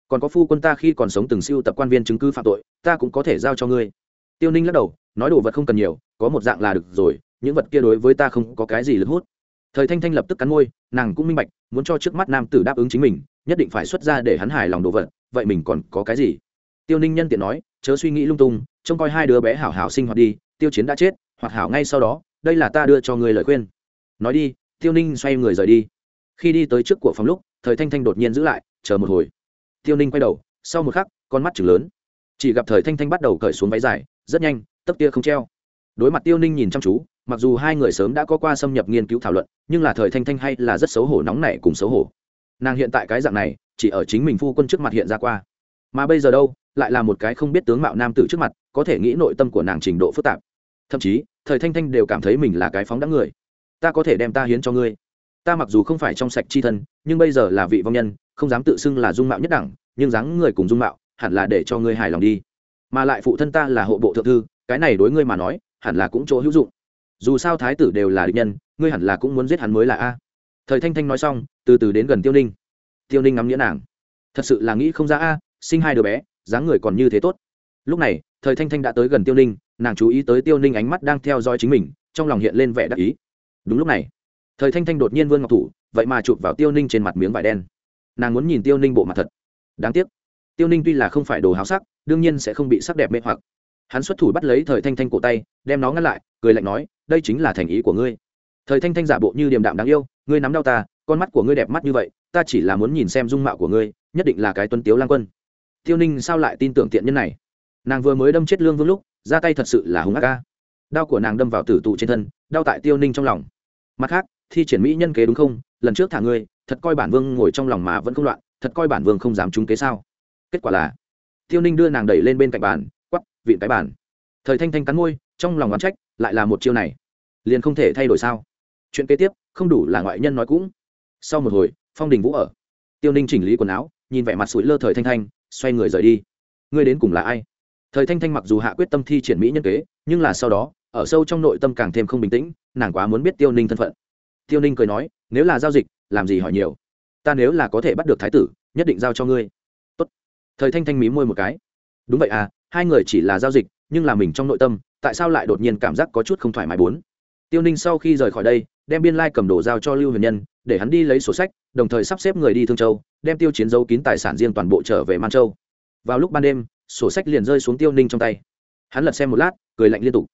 Còn có phu quân ta khi còn sống từng siêu tập quan viên chứng cứ phạm tội, ta cũng có thể giao cho ngươi. Tiêu ninh lắc đầu, nói đồ vật không cần nhiều, có một dạng là được rồi, những vật kia đối với ta không có cái gì lực hút. Thời thanh thanh lập tức cắn môi, nàng cũng minh bạch, muốn cho trước mắt nam tử đáp ứng chính mình, nhất định phải xuất ra để hắn hài lòng đồ vật, vậy mình còn có cái gì? Tiêu ninh nhân tiện nói, chớ suy nghĩ lung tung, trông coi hai đứa bé hảo hảo sinh hoạt đi, tiêu chiến đã chết, hoặc hảo ngay sau đó đây là ta đưa cho ngươi lời khuyên. Nói đi, tiêu ninh xoay người rời đi. Khi đi tới trước của phòng lúc, thời thanh thanh đột nhiên giữ lại, chờ một hồi. Tiêu ninh quay đầu, sau một khắc, con mắt chừng lớn. Chỉ gặp thời thanh thanh bắt đầu cởi xuống váy dài, rất nhanh tấp tia không treo. Đối mặt tiêu ninh nhìn chăm chú, mặc dù hai người sớm đã có qua xâm nhập nghiên cứu thảo luận, nhưng là thời thanh thanh hay là rất xấu hổ nóng nảy cùng xấu hổ. Nàng hiện tại cái dạng này, chỉ ở chính mình phu quân trước mặt hiện ra qua. Mà bây giờ đâu, lại là một cái không biết tướng mạo nam tử trước mặt, có thể nghĩ nội tâm của nàng trình độ phức tạp thậm chí, thời thanh thanh đều cảm thấy mình là cái phóng đẳng người. Ta có thể đem ta hiến cho ngươi. Ta mặc dù không phải trong sạch chi thân, nhưng bây giờ là vị vong nhân, không dám tự xưng là dung mạo nhất đẳng, nhưng dáng người cùng dung mạo, hẳn là để cho ngươi hài lòng đi. Mà lại phụ thân ta là hộ bộ thượng thư, cái này đối ngươi mà nói, hẳn là cũng chỗ hữu dụng. Dù sao thái tử đều là địch nhân, ngươi hẳn là cũng muốn giết hắn mới là a. Thời thanh thanh nói xong, từ từ đến gần tiêu ninh. Tiêu ninh ngắm nghĩa nàng. Thật sự là nghĩ không ra a, sinh hai đứa bé, dáng người còn như thế tốt. Lúc này, thời thanh thanh đã tới gần tiêu ninh nàng chú ý tới tiêu ninh ánh mắt đang theo dõi chính mình, trong lòng hiện lên vẻ đắc ý. Đúng lúc này, thời thanh thanh đột nhiên vươn ngọc thủ, vậy mà chụp vào tiêu ninh trên mặt miếng vải đen. Nàng muốn nhìn tiêu ninh bộ mặt thật. Đáng tiếc, tiêu ninh tuy là không phải đồ háo sắc, đương nhiên sẽ không bị sắc đẹp mê hoặc. Hắn xuất thủ bắt lấy thời thanh thanh cổ tay, đem nó ngăn lại, cười lạnh nói, đây chính là thành ý của ngươi. Thời thanh thanh giả bộ như điềm đạm đáng yêu, ngươi nắm đau ta, con mắt của ngươi đẹp mắt như vậy, ta chỉ là muốn nhìn xem dung mạo của ngươi, nhất định là cái tuân tiếu lang quân. Tiêu ninh sao lại tin tưởng tiện nhân này? Nàng vừa mới đâm chết lương vương lúc ra tay thật sự là hung ác ca. Đau của nàng đâm vào tử tụ trên thân, đau tại tiêu ninh trong lòng. Mặt khác, thi triển mỹ nhân kế đúng không? Lần trước thả ngươi, thật coi bản vương ngồi trong lòng mà vẫn không loạn, thật coi bản vương không dám trúng kế sao? Kết quả là, tiêu ninh đưa nàng đẩy lên bên cạnh bàn, quắp, vịn cái bàn. Thời thanh thanh cắn môi, trong lòng oán trách, lại là một chiêu này. Liền không thể thay đổi sao? Chuyện kế tiếp, không đủ là ngoại nhân nói cũng. Sau một hồi, phong đình vũ ở. Tiêu ninh chỉnh lý quần áo, nhìn vẻ mặt sủi lơ thời thanh thanh, xoay người rời đi. Ngươi đến cùng là ai? Thời thanh thanh mặc dù hạ quyết tâm thi triển mỹ nhân kế, nhưng là sau đó, ở sâu trong nội tâm càng thêm không bình tĩnh, nàng quá muốn biết tiêu ninh thân phận. Tiêu ninh cười nói, nếu là giao dịch, làm gì hỏi nhiều? Ta nếu là có thể bắt được thái tử, nhất định giao cho ngươi. Tốt. thời thanh thanh mí môi một cái. Đúng vậy à hai người chỉ là giao dịch, nhưng là mình trong nội tâm, tại sao lại đột nhiên cảm giác có chút không thoải mái bốn? Tiêu ninh sau khi rời khỏi đây, đem biên lai cầm đồ giao cho lưu huyền nhân, để hắn đi lấy sổ sách, đồng thời sắp xếp người đi thương châu, đem tiêu chiến dấu kín tài sản riêng toàn bộ trở về man châu. Vào lúc ban đêm sổ sách liền rơi xuống tiêu ninh trong tay. Hắn lật xem một lát, cười lạnh liên tục.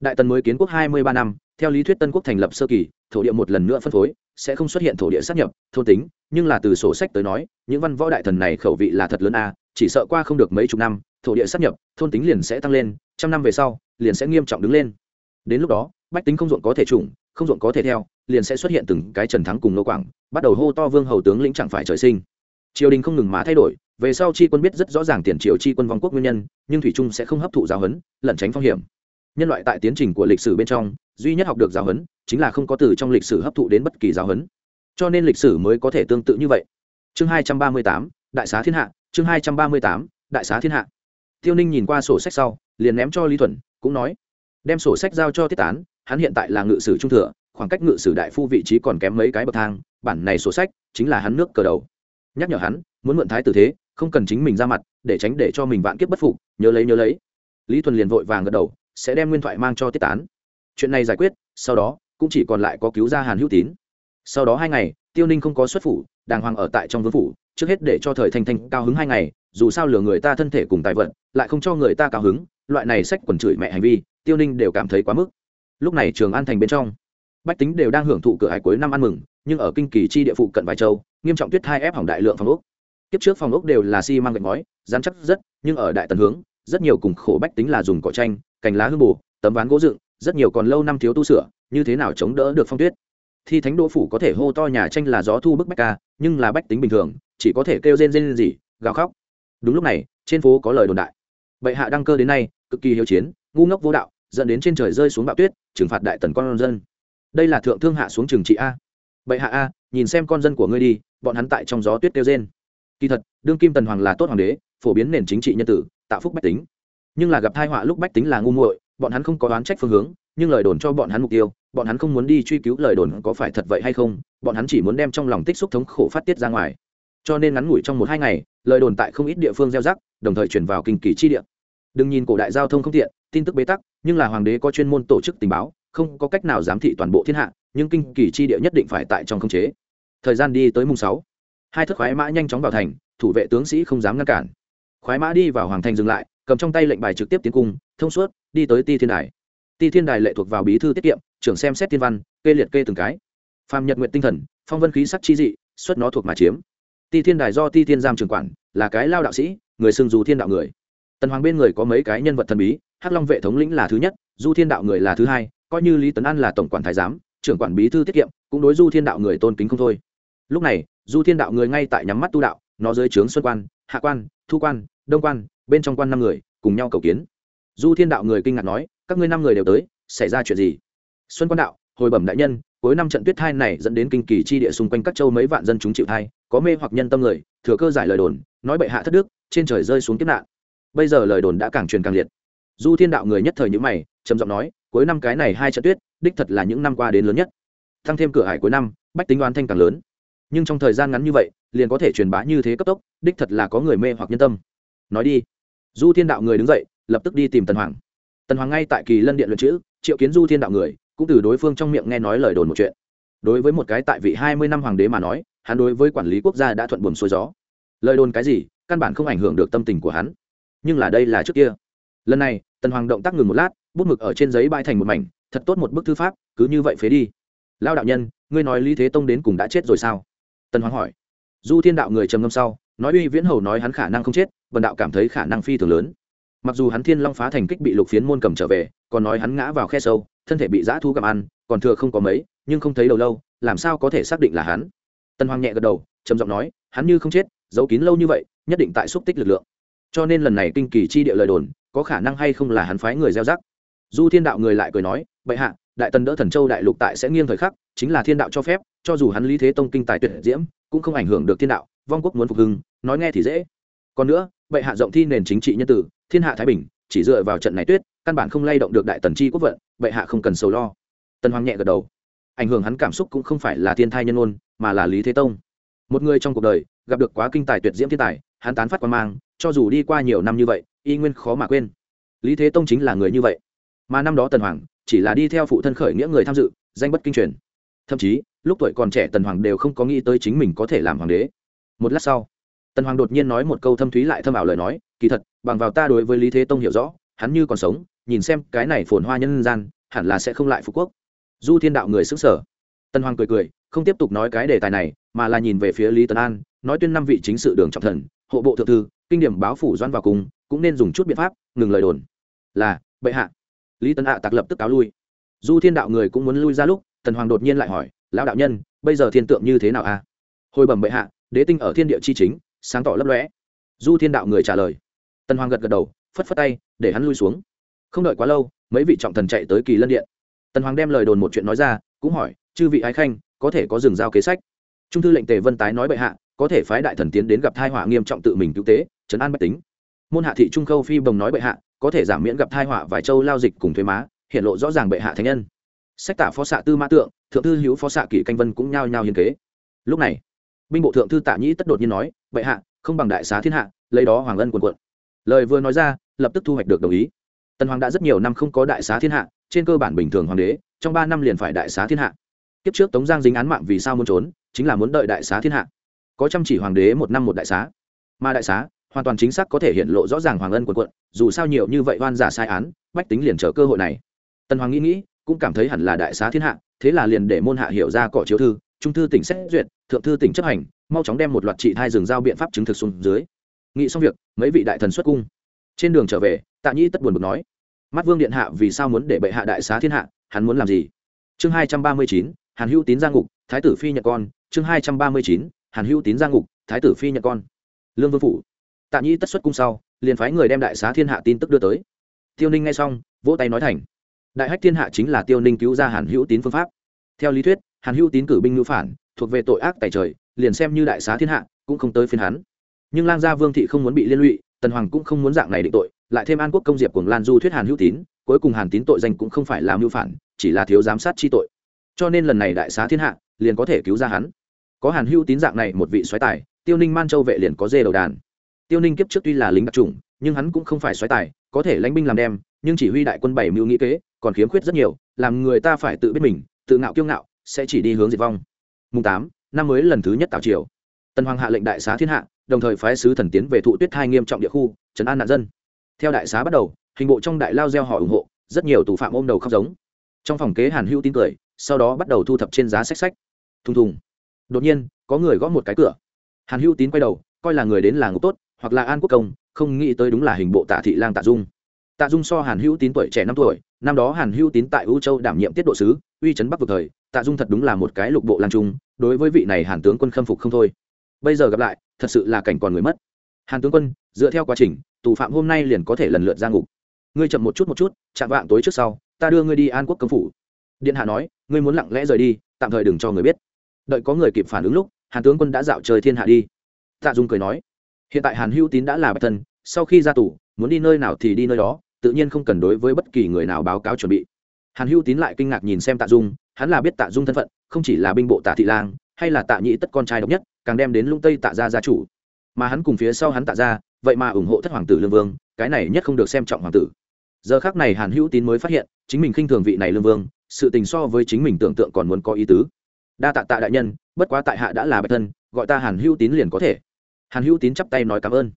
Đại tần mới kiến quốc hai mươi ba năm, theo lý thuyết tân quốc thành lập sơ kỳ, thổ địa một lần nữa phân phối, sẽ không xuất hiện thổ địa sát nhập, thôn tính, nhưng là từ sổ sách tới nói, những văn võ đại thần này khẩu vị là thật lớn a, chỉ sợ qua không được mấy chục năm, thổ địa sát nhập, thôn tính liền sẽ tăng lên, trăm năm về sau, liền sẽ nghiêm trọng đứng lên. Đến lúc đó, bách tính không ruộng có thể trùng, không ruộng có thể theo, liền sẽ xuất hiện từng cái trần thắng cùng nô quảng, bắt đầu hô to vương hầu tướng lĩnh chẳng phải trời sinh triều đình không ngừng má thay đổi, về sau Tri quân biết rất rõ ràng tiền triều Tri quân vong quốc nguyên nhân, nhưng thủy trung sẽ không hấp thụ giáo huấn, lẩn tránh phong hiểm. Nhân loại tại tiến trình của lịch sử bên trong, duy nhất học được giáo huấn, chính là không có từ trong lịch sử hấp thụ đến bất kỳ giáo huấn. Cho nên lịch sử mới có thể tương tự như vậy. Chương hai trăm ba mươi tám, đại xá thiên hạ, chương hai trăm ba mươi tám, đại xá thiên hạ. Tiêu ninh nhìn qua sổ sách sau, liền ném cho lý thuần, cũng nói, đem sổ sách giao cho tiết tán, hắn hiện tại là ngự sử trung thừa, khoảng cách ngự sử đại phu vị trí còn kém mấy cái bậc thang, bản này sổ sách chính là hắn nước cờ đầu nhắc nhở hắn, muốn mượn thái tử thế, không cần chính mình ra mặt, để tránh để cho mình vạn kiếp bất phục, nhớ lấy nhớ lấy. Lý thuần liền vội vàng gật đầu, sẽ đem nguyên thoại mang cho tiết tán. Chuyện này giải quyết, sau đó, cũng chỉ còn lại có cứu ra hàn hữu tín. Sau đó hai ngày, tiêu ninh không có xuất phủ, đàng hoàng ở tại trong vương phủ, trước hết để cho thời thanh thanh cao hứng hai ngày, dù sao lừa người ta thân thể cùng tài vận, lại không cho người ta cao hứng, loại này sách quần chửi mẹ hành vi, tiêu ninh đều cảm thấy quá mức. Lúc này trường an thành bên trong bách tính đều đang hưởng thụ cửa hải cuối năm ăn mừng, nhưng ở kinh kỳ chi địa phụ cận vài châu, nghiêm trọng tuyết hai ép hỏng đại lượng phòng ốc. Kiếp trước phòng ốc đều là xi gạch ngói dán chắc rất, nhưng ở đại tần hướng, rất nhiều cùng khổ bách tính là dùng cỏ tranh cành lá hương bù tấm ván gỗ dựng, rất nhiều còn lâu năm thiếu tu sửa, như thế nào chống đỡ được phong tuyết? Thi thánh đỗ phủ có thể hô to nhà tranh là gió thu bức bách ca, nhưng là bách tính bình thường, chỉ có thể kêu rên rên gì gào khóc. Đúng lúc này, trên phố có lời đồn đại. Bệ hạ đăng cơ đến nay, cực kỳ hiếu chiến, ngu ngốc vô đạo, dẫn đến trên trời rơi xuống bạo tuyết, trừng phạt đại tần con dân đây là thượng thương hạ xuống trường trị a. Bệ hạ a, nhìn xem con dân của ngươi đi, bọn hắn tại trong gió tuyết kêu trên kỳ thật, đương kim tần hoàng là tốt hoàng đế, phổ biến nền chính trị nhân tử, tạo phúc bách tính. Nhưng là gặp thai họa lúc bách tính là ngu muội, bọn hắn không có đoán trách phương hướng, nhưng lời đồn cho bọn hắn mục tiêu, bọn hắn không muốn đi truy cứu lời đồn có phải thật vậy hay không, bọn hắn chỉ muốn đem trong lòng tích xúc thống khổ phát tiết ra ngoài. Cho nên ngắn ngủi trong một hai ngày, lời đồn tại không ít địa phương gieo rắc, đồng thời chuyển vào kinh kỳ chi địa. Đừng nhìn cổ đại giao thông không tiện, tin tức bế tắc, nhưng là hoàng đế có chuyên môn tổ chức tình báo không có cách nào giám thị toàn bộ thiên hạ, nhưng kinh kỳ chi địa nhất định phải tại trong khống chế. Thời gian đi tới mùng sáu, hai thất khoái mã nhanh chóng vào thành, thủ vệ tướng sĩ không dám ngăn cản. Khoái mã đi vào hoàng thành dừng lại, cầm trong tay lệnh bài trực tiếp tiến cung, thông suốt, đi tới ti thiên đài. Ti thiên đài lệ thuộc vào bí thư tiết kiệm, trưởng xem xét thiên văn, kê liệt kê từng cái. Phàm nhật nguyện tinh thần, phong vân khí sắc chi dị, xuất nó thuộc mà chiếm. Ti thiên đài do ti thiên giam trường quản, là cái lao đạo sĩ, người xưng dù thiên đạo người. Tần hoàng bên người có mấy cái nhân vật thần bí, hắc long vệ thống lĩnh là thứ nhất, du thiên đạo người là thứ hai coi như lý tấn an là tổng quản thái giám trưởng quản bí thư tiết kiệm cũng đối du thiên đạo người tôn kính không thôi lúc này du thiên đạo người ngay tại nhắm mắt tu đạo nó dưới trướng xuân quan hạ quan thu quan đông quan bên trong quan năm người cùng nhau cầu kiến du thiên đạo người kinh ngạc nói các ngươi năm người đều tới xảy ra chuyện gì xuân quan đạo hồi bẩm đại nhân cuối năm trận tuyết thai này dẫn đến kinh kỳ chi địa xung quanh các châu mấy vạn dân chúng chịu thai có mê hoặc nhân tâm người thừa cơ giải lời đồn nói bệ hạ thất đức trên trời rơi xuống kiếp nạn bây giờ lời đồn đã càng truyền càng liệt du thiên đạo người nhất thời nhữ mày trầm giọng nói cuối năm cái này hai trận tuyết, đích thật là những năm qua đến lớn nhất. Tăng thêm cửa hải cuối năm, bách tính đoán thanh càng lớn. Nhưng trong thời gian ngắn như vậy, liền có thể truyền bá như thế cấp tốc, đích thật là có người mê hoặc nhân tâm. Nói đi. Du thiên đạo người đứng dậy, lập tức đi tìm tần hoàng. Tần hoàng ngay tại kỳ lân điện luận chữ, triệu kiến du thiên đạo người, cũng từ đối phương trong miệng nghe nói lời đồn một chuyện. Đối với một cái tại vị hai mươi năm hoàng đế mà nói, hắn đối với quản lý quốc gia đã thuận buồm xuôi gió. Lời đồn cái gì, căn bản không ảnh hưởng được tâm tình của hắn. Nhưng là đây là trước kia. Lần này, tần hoàng động tác ngừng một lát bút mực ở trên giấy bãi thành một mảnh, thật tốt một bức thư pháp, cứ như vậy phế đi. Lao đạo nhân, ngươi nói lý thế tông đến cùng đã chết rồi sao? Tần hoàng hỏi. Du thiên đạo người trầm ngâm sau, nói uy viễn hầu nói hắn khả năng không chết vần đạo cảm thấy khả năng phi thường lớn. Mặc dù hắn thiên long phá thành kích bị lục phiến môn cầm trở về, còn nói hắn ngã vào khe sâu, thân thể bị dã thu cầm ăn, còn thừa không có mấy, nhưng không thấy đầu lâu, làm sao có thể xác định là hắn? Tần hoàng nhẹ gật đầu, trầm giọng nói, hắn như không chết, giấu kín lâu như vậy, nhất định tại xúc tích lực lượng. Cho nên lần này kinh kỳ chi địa lời đồn, có khả năng hay không là hắn phái người gieo rắc du thiên đạo người lại cười nói, bệ hạ, đại tần đỡ thần châu đại lục tại sẽ nghiêng thời khắc, chính là thiên đạo cho phép, cho dù hắn lý thế tông kinh tài tuyệt diễm, cũng không ảnh hưởng được thiên đạo, vong quốc muốn phục hưng, nói nghe thì dễ. Còn nữa, bệ hạ rộng thi nền chính trị nhân tử, thiên hạ thái bình, chỉ dựa vào trận này tuyết, căn bản không lay động được đại tần chi quốc vận, bệ hạ không cần sầu lo. Tần hoàng nhẹ gật đầu. Ảnh hưởng hắn cảm xúc cũng không phải là thiên thai nhân ôn, mà là lý thế tông. Một người trong cuộc đời, gặp được quá kinh tài tuyệt diễm thiên tài, hắn tán phát quan mang, cho dù đi qua nhiều năm như vậy, y nguyên khó mà quên. Lý thế tông chính là người như vậy mà năm đó tần hoàng chỉ là đi theo phụ thân khởi nghĩa người tham dự, danh bất kinh truyền. Thậm chí, lúc tuổi còn trẻ tần hoàng đều không có nghĩ tới chính mình có thể làm hoàng đế. Một lát sau, tần hoàng đột nhiên nói một câu thâm thúy lại thâm ảo lời nói, kỳ thật, bằng vào ta đối với lý thế tông hiểu rõ, hắn như còn sống, nhìn xem cái này phồn hoa nhân gian, hẳn là sẽ không lại phú quốc. Du thiên đạo người xứng sở tần hoàng cười cười, không tiếp tục nói cái đề tài này, mà là nhìn về phía lý tần an, nói tuyên năm vị chính sự đường trọng thần, hộ bộ thượng thư, kinh điểm báo phủ doan vào cùng, cũng nên dùng chút biện pháp, ngừng lời đồn. Là, bệ hạ lý tần hạ tặc lập tức cáo lui. Du thiên đạo người cũng muốn lui ra lúc, tần hoàng đột nhiên lại hỏi, lão đạo nhân, bây giờ thiên tượng như thế nào a? Hồi bẩm bệ hạ, đế tinh ở thiên địa chi chính, sáng tỏ lấp lóe. Du thiên đạo người trả lời, tần hoàng gật gật đầu, phất phất tay, để hắn lui xuống. Không đợi quá lâu, mấy vị trọng thần chạy tới kỳ lân điện. Tần hoàng đem lời đồn một chuyện nói ra, cũng hỏi, chư vị ái khanh, có thể có dừng giao kế sách? Trung thư lệnh tề vân tái nói bệ hạ, có thể phái đại thần tiến đến gặp thai họa nghiêm trọng tự mình cứu tế, trấn an bách tính môn hạ thị trung khâu phi bồng nói bệ hạ, có thể giảm miễn gặp thai họa vài châu lao dịch cùng thuế má, hiện lộ rõ ràng bệ hạ thánh nhân. Sách tả phó xạ tư mã tượng, thượng thư hữu phó xạ kỷ canh vân cũng nhao nhao hiên kế. Lúc này, binh bộ thượng thư tạ nhĩ tất đột nhiên nói, bệ hạ, không bằng đại xá thiên hạ, lấy đó hoàng ân quần quận. Lời vừa nói ra, lập tức thu hoạch được đồng ý. Tần hoàng đã rất nhiều năm không có đại xá thiên hạ, trên cơ bản bình thường hoàng đế, trong ba năm liền phải đại xá thiên hạ. Kiếp trước tống giang dính án mạng vì sao muốn trốn, chính là muốn đợi đại xá thiên hạ. Có chăm chỉ hoàng đế một năm một đại xá. Mà đại xá hoàn toàn chính xác có thể hiện lộ rõ ràng hoàng ân quần quận, dù sao nhiều như vậy oan giả sai án, bách tính liền chờ cơ hội này. Tần hoàng nghĩ nghĩ, cũng cảm thấy hẳn là đại xá thiên hạ, thế là liền để môn hạ hiểu ra cỏ chiếu thư, trung thư tỉnh xét duyệt, thượng thư tỉnh chấp hành, mau chóng đem một loạt trị thai rừng giao biện pháp chứng thực xuống dưới. Nghĩ xong việc, mấy vị đại thần xuất cung. Trên đường trở về, tạ nhĩ tất buồn bực nói, mắt vương điện hạ vì sao muốn để bệ hạ đại xá thiên hạ, hắn muốn làm gì? Chương hai trăm ba mươi chín, hàn hữu tín gia ngục, thái tử phi nhận con. Chương hai trăm ba mươi chín, hàn hữu tín gia ngục, thái tử phi nhận con. Lương vương phủ tạ nhĩ tất xuất cung sau, liền phái người đem đại xá thiên hạ tin tức đưa tới. Tiêu ninh nghe xong, vỗ tay nói thành, đại hách thiên hạ chính là tiêu ninh cứu ra hàn hữu tín phương pháp. Theo lý thuyết, hàn hữu tín cử binh ngữ phản, thuộc về tội ác tài trời, liền xem như đại xá thiên hạ cũng không tới phiên hắn. Nhưng lang gia vương thị không muốn bị liên lụy, tần hoàng cũng không muốn dạng này định tội, lại thêm an quốc công diệp cùng lan du thuyết hàn hữu tín, cuối cùng hàn tín tội danh cũng không phải là mưu phản, chỉ là thiếu giám sát chi tội. Cho nên lần này đại xá thiên hạ liền có thể cứu ra hắn. Có hàn hữu tín dạng này một vị xoáy tài, tiêu ninh man châu vệ liền có dê đầu đàn tiêu ninh kiếp trước tuy là lính đặc trùng nhưng hắn cũng không phải xoáy tài, có thể lãnh binh làm đem, nhưng chỉ huy đại quân bảy mưu nghĩ kế, còn khiếm khuyết rất nhiều, làm người ta phải tự biết mình, tự ngạo kiêu ngạo, sẽ chỉ đi hướng diệt vong. Mùng tám, năm mới lần thứ nhất tạo triều. Tần hoàng hạ lệnh đại xá thiên hạ, đồng thời phái sứ thần tiến về thụ tuyết thai nghiêm trọng địa khu, trấn an nạn dân. Theo đại xá bắt đầu, hình bộ trong đại lao gieo họ ủng hộ, rất nhiều tù phạm ôm đầu khóc giống. Trong phòng kế hàn hữu tin cười, sau đó bắt đầu thu thập trên giá sách sách. Thùng thùng. Đột nhiên, có người gõ một cái cửa. Hàn hữu tín quay đầu, coi là người đến là ngục tốt hoặc là an quốc công, không nghĩ tới đúng là hình bộ tạ thị lang tạ dung. Tạ dung so hàn hữu tín tuổi trẻ năm tuổi, năm đó hàn hữu tín tại u châu đảm nhiệm tiết độ sứ, uy chấn bắc vực thời, tạ dung thật đúng là một cái lục bộ lan trung, đối với vị này hàn tướng quân khâm phục không thôi. Bây giờ gặp lại, thật sự là cảnh còn người mất. Hàn tướng quân, dựa theo quá trình, tù phạm hôm nay liền có thể lần lượt ra ngục. Ngươi chậm một chút một chút, chạm vạng tối trước sau, ta đưa ngươi đi an quốc công phủ. Điện hạ nói, ngươi muốn lặng lẽ rời đi, tạm thời đừng cho người biết. Đợi có người kịp phản ứng lúc, hàn tướng quân đã dạo trời thiên hạ đi. Tạ dung cười nói hiện tại hàn hữu tín đã là bạch thân, sau khi ra tù, muốn đi nơi nào thì đi nơi đó, tự nhiên không cần đối với bất kỳ người nào báo cáo chuẩn bị. Hàn hữu tín lại kinh ngạc nhìn xem tạ dung, hắn là biết tạ dung thân phận, không chỉ là binh bộ tạ thị lang, hay là tạ nhĩ tất con trai độc nhất, càng đem đến lung tây tạ gia gia chủ. Mà hắn cùng phía sau hắn tạ gia, vậy mà ủng hộ thất hoàng tử lương vương, cái này nhất không được xem trọng hoàng tử. Giờ khác này hàn hữu tín mới phát hiện, chính mình khinh thường vị này lương vương, sự tình so với chính mình tưởng tượng còn muốn có ý tứ. Đa tạ tạ đại nhân, bất quá tại hạ đã là bạch thân, gọi ta hàn hữu tín liền có thể hàn hữu tín chắp tay nói cảm ơn.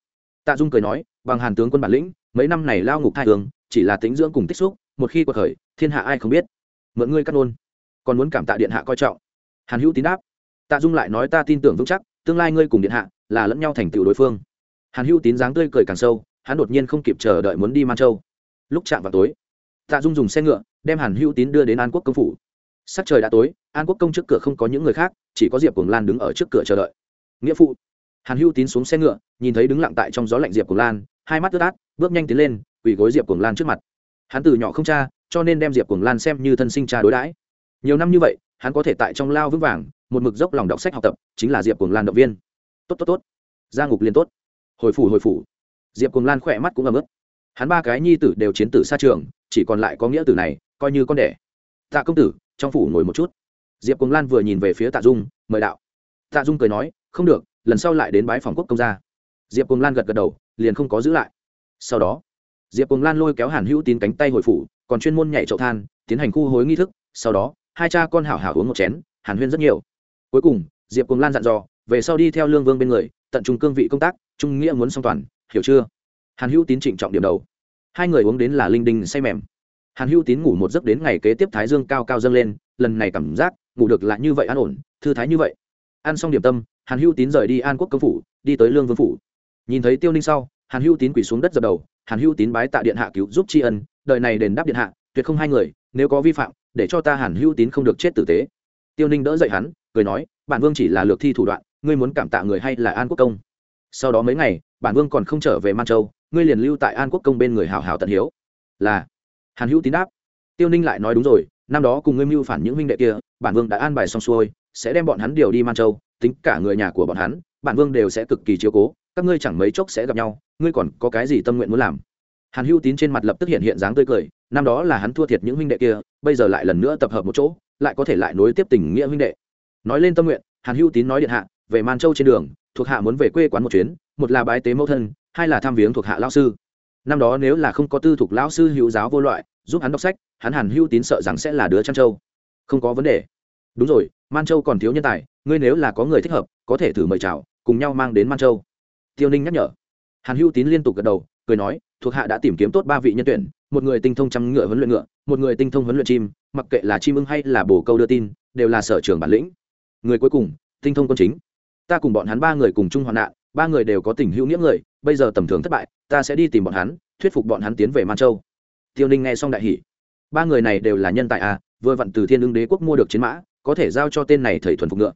Tạ dung cười nói, bằng hàn tướng quân bản lĩnh, mấy năm này lao ngục thai tướng, chỉ là tính dưỡng cùng tích xúc, một khi cuộc khởi, thiên hạ ai không biết. Mượn ngươi cắt nôn còn muốn cảm tạ điện hạ coi trọng. Hàn hữu tín đáp. Tạ dung lại nói, ta tin tưởng vững chắc, tương lai ngươi cùng điện hạ là lẫn nhau thành tựu đối phương. Hàn hữu tín dáng tươi cười càng sâu, hắn đột nhiên không kịp chờ đợi muốn đi man châu. Lúc chạm vào tối, tạ dung dùng xe ngựa, đem hàn hữu tín đưa đến an quốc công phủ. Sắc trời đã tối, an quốc công trước cửa không có những người khác, chỉ có diệp cùng lan đứng ở trước cửa chờ đợi. Nghĩa phụ hàn hữu tín xuống xe ngựa, nhìn thấy đứng lặng tại trong gió lạnh diệp cùng lan, hai mắt ướt át, bước nhanh tiến lên, quỳ gối diệp cùng lan trước mặt. Hắn từ nhỏ không cha, cho nên đem diệp cùng lan xem như thân sinh cha đối đãi. Nhiều năm như vậy, hắn có thể tại trong lao vững vàng, một mực dốc lòng đọc sách học tập, chính là diệp cùng lan động viên. Tốt tốt tốt. Gia ngục liên tốt. Hồi phủ hồi phủ. Diệp cùng lan khỏe mắt cũng ấm ức hắn ba cái nhi tử đều chiến tử xa trường, chỉ còn lại có nghĩa tử này, coi như con đẻ. Tạ công tử, trong phủ ngồi một chút. Diệp cùng lan vừa nhìn về phía tạ dung, mời đạo. Tạ dung cười nói, không được lần sau lại đến bái phòng quốc công gia. Diệp cùng lan gật gật đầu, liền không có giữ lại. Sau đó, diệp cùng lan lôi kéo hàn hữu tín cánh tay hồi phủ, còn chuyên môn nhảy chậu than, tiến hành khu hối nghi thức, sau đó, hai cha con hảo hảo uống một chén, hàn huyên rất nhiều. Cuối cùng, diệp cùng lan dặn dò, về sau đi theo lương vương bên người, tận trung cương vị công tác, trung nghĩa muốn song toàn, hiểu chưa? Hàn hữu tín trịnh trọng điểm đầu. Hai người uống đến là linh đinh say mềm. Hàn hữu tín ngủ một giấc đến ngày kế tiếp thái dương cao cao dâng lên, lần này cảm giác ngủ được lại như vậy an ổn, thư thái như vậy. Ăn xong điểm tâm hàn hữu tín rời đi an quốc công phủ, đi tới lương vương phủ. Nhìn thấy tiêu ninh sau, hàn hữu tín quỳ xuống đất dập đầu, hàn hữu tín bái tạ điện hạ cứu giúp tri ân, đời này đền đáp điện hạ, tuyệt không hai người, nếu có vi phạm, để cho ta hàn hữu tín không được chết tử tế. Tiêu ninh đỡ dậy hắn, cười nói, bản vương chỉ là lược thi thủ đoạn, ngươi muốn cảm tạ người hay là an quốc công? Sau đó mấy ngày, bản vương còn không trở về man châu, ngươi liền lưu tại an quốc công bên người hào hào tận hiếu. Là, hàn hữu tín đáp. Tiêu ninh lại nói, đúng rồi, năm đó cùng ngươi mưu phản những huynh đệ kia, bản vương đã an bài xong xuôi, sẽ đem bọn hắn điều đi man châu tính cả người nhà của bọn hắn, bản vương đều sẽ cực kỳ chiếu cố, các ngươi chẳng mấy chốc sẽ gặp nhau, ngươi còn có cái gì tâm nguyện muốn làm? Hàn hữu tín trên mặt lập tức hiện hiện dáng tươi cười, năm đó là hắn thua thiệt những huynh đệ kia, bây giờ lại lần nữa tập hợp một chỗ, lại có thể lại nối tiếp tình nghĩa huynh đệ. Nói lên tâm nguyện, hàn hữu tín nói điện hạ, về man châu trên đường, thuộc hạ muốn về quê quán một chuyến, một là bái tế mẫu thân, hai là tham viếng thuộc hạ lao sư. Năm đó nếu là không có tư thuộc lão sư hữu giáo vô loại, giúp hắn đọc sách, hắn hàn hữu tín sợ rằng sẽ là đứa trăn châu không có vấn đề. Đúng rồi man châu còn thiếu nhân tài, ngươi nếu là có người thích hợp, có thể thử mời chào, cùng nhau mang đến man châu. Tiêu ninh nhắc nhở. Hàn hữu tín liên tục gật đầu, cười nói, thuộc hạ đã tìm kiếm tốt ba vị nhân tuyển, một người tinh thông trăm ngựa huấn luyện ngựa, một người tinh thông huấn luyện chim, mặc kệ là chim ưng hay là bồ câu đưa tin, đều là sở trường bản lĩnh. Người cuối cùng, tinh thông quân chính. Ta cùng bọn hắn ba người cùng chung hoạn nạn, ba người đều có tình hữu nghĩa người, bây giờ tầm thường thất bại, ta sẽ đi tìm bọn hắn, thuyết phục bọn hắn tiến về man châu. Tiêu ninh nghe xong đại hỷ ba người này đều là nhân tài à vừa vặn từ thiên ưng đế quốc mua được chiến mã có thể giao cho tên này thầy thuần phục ngựa.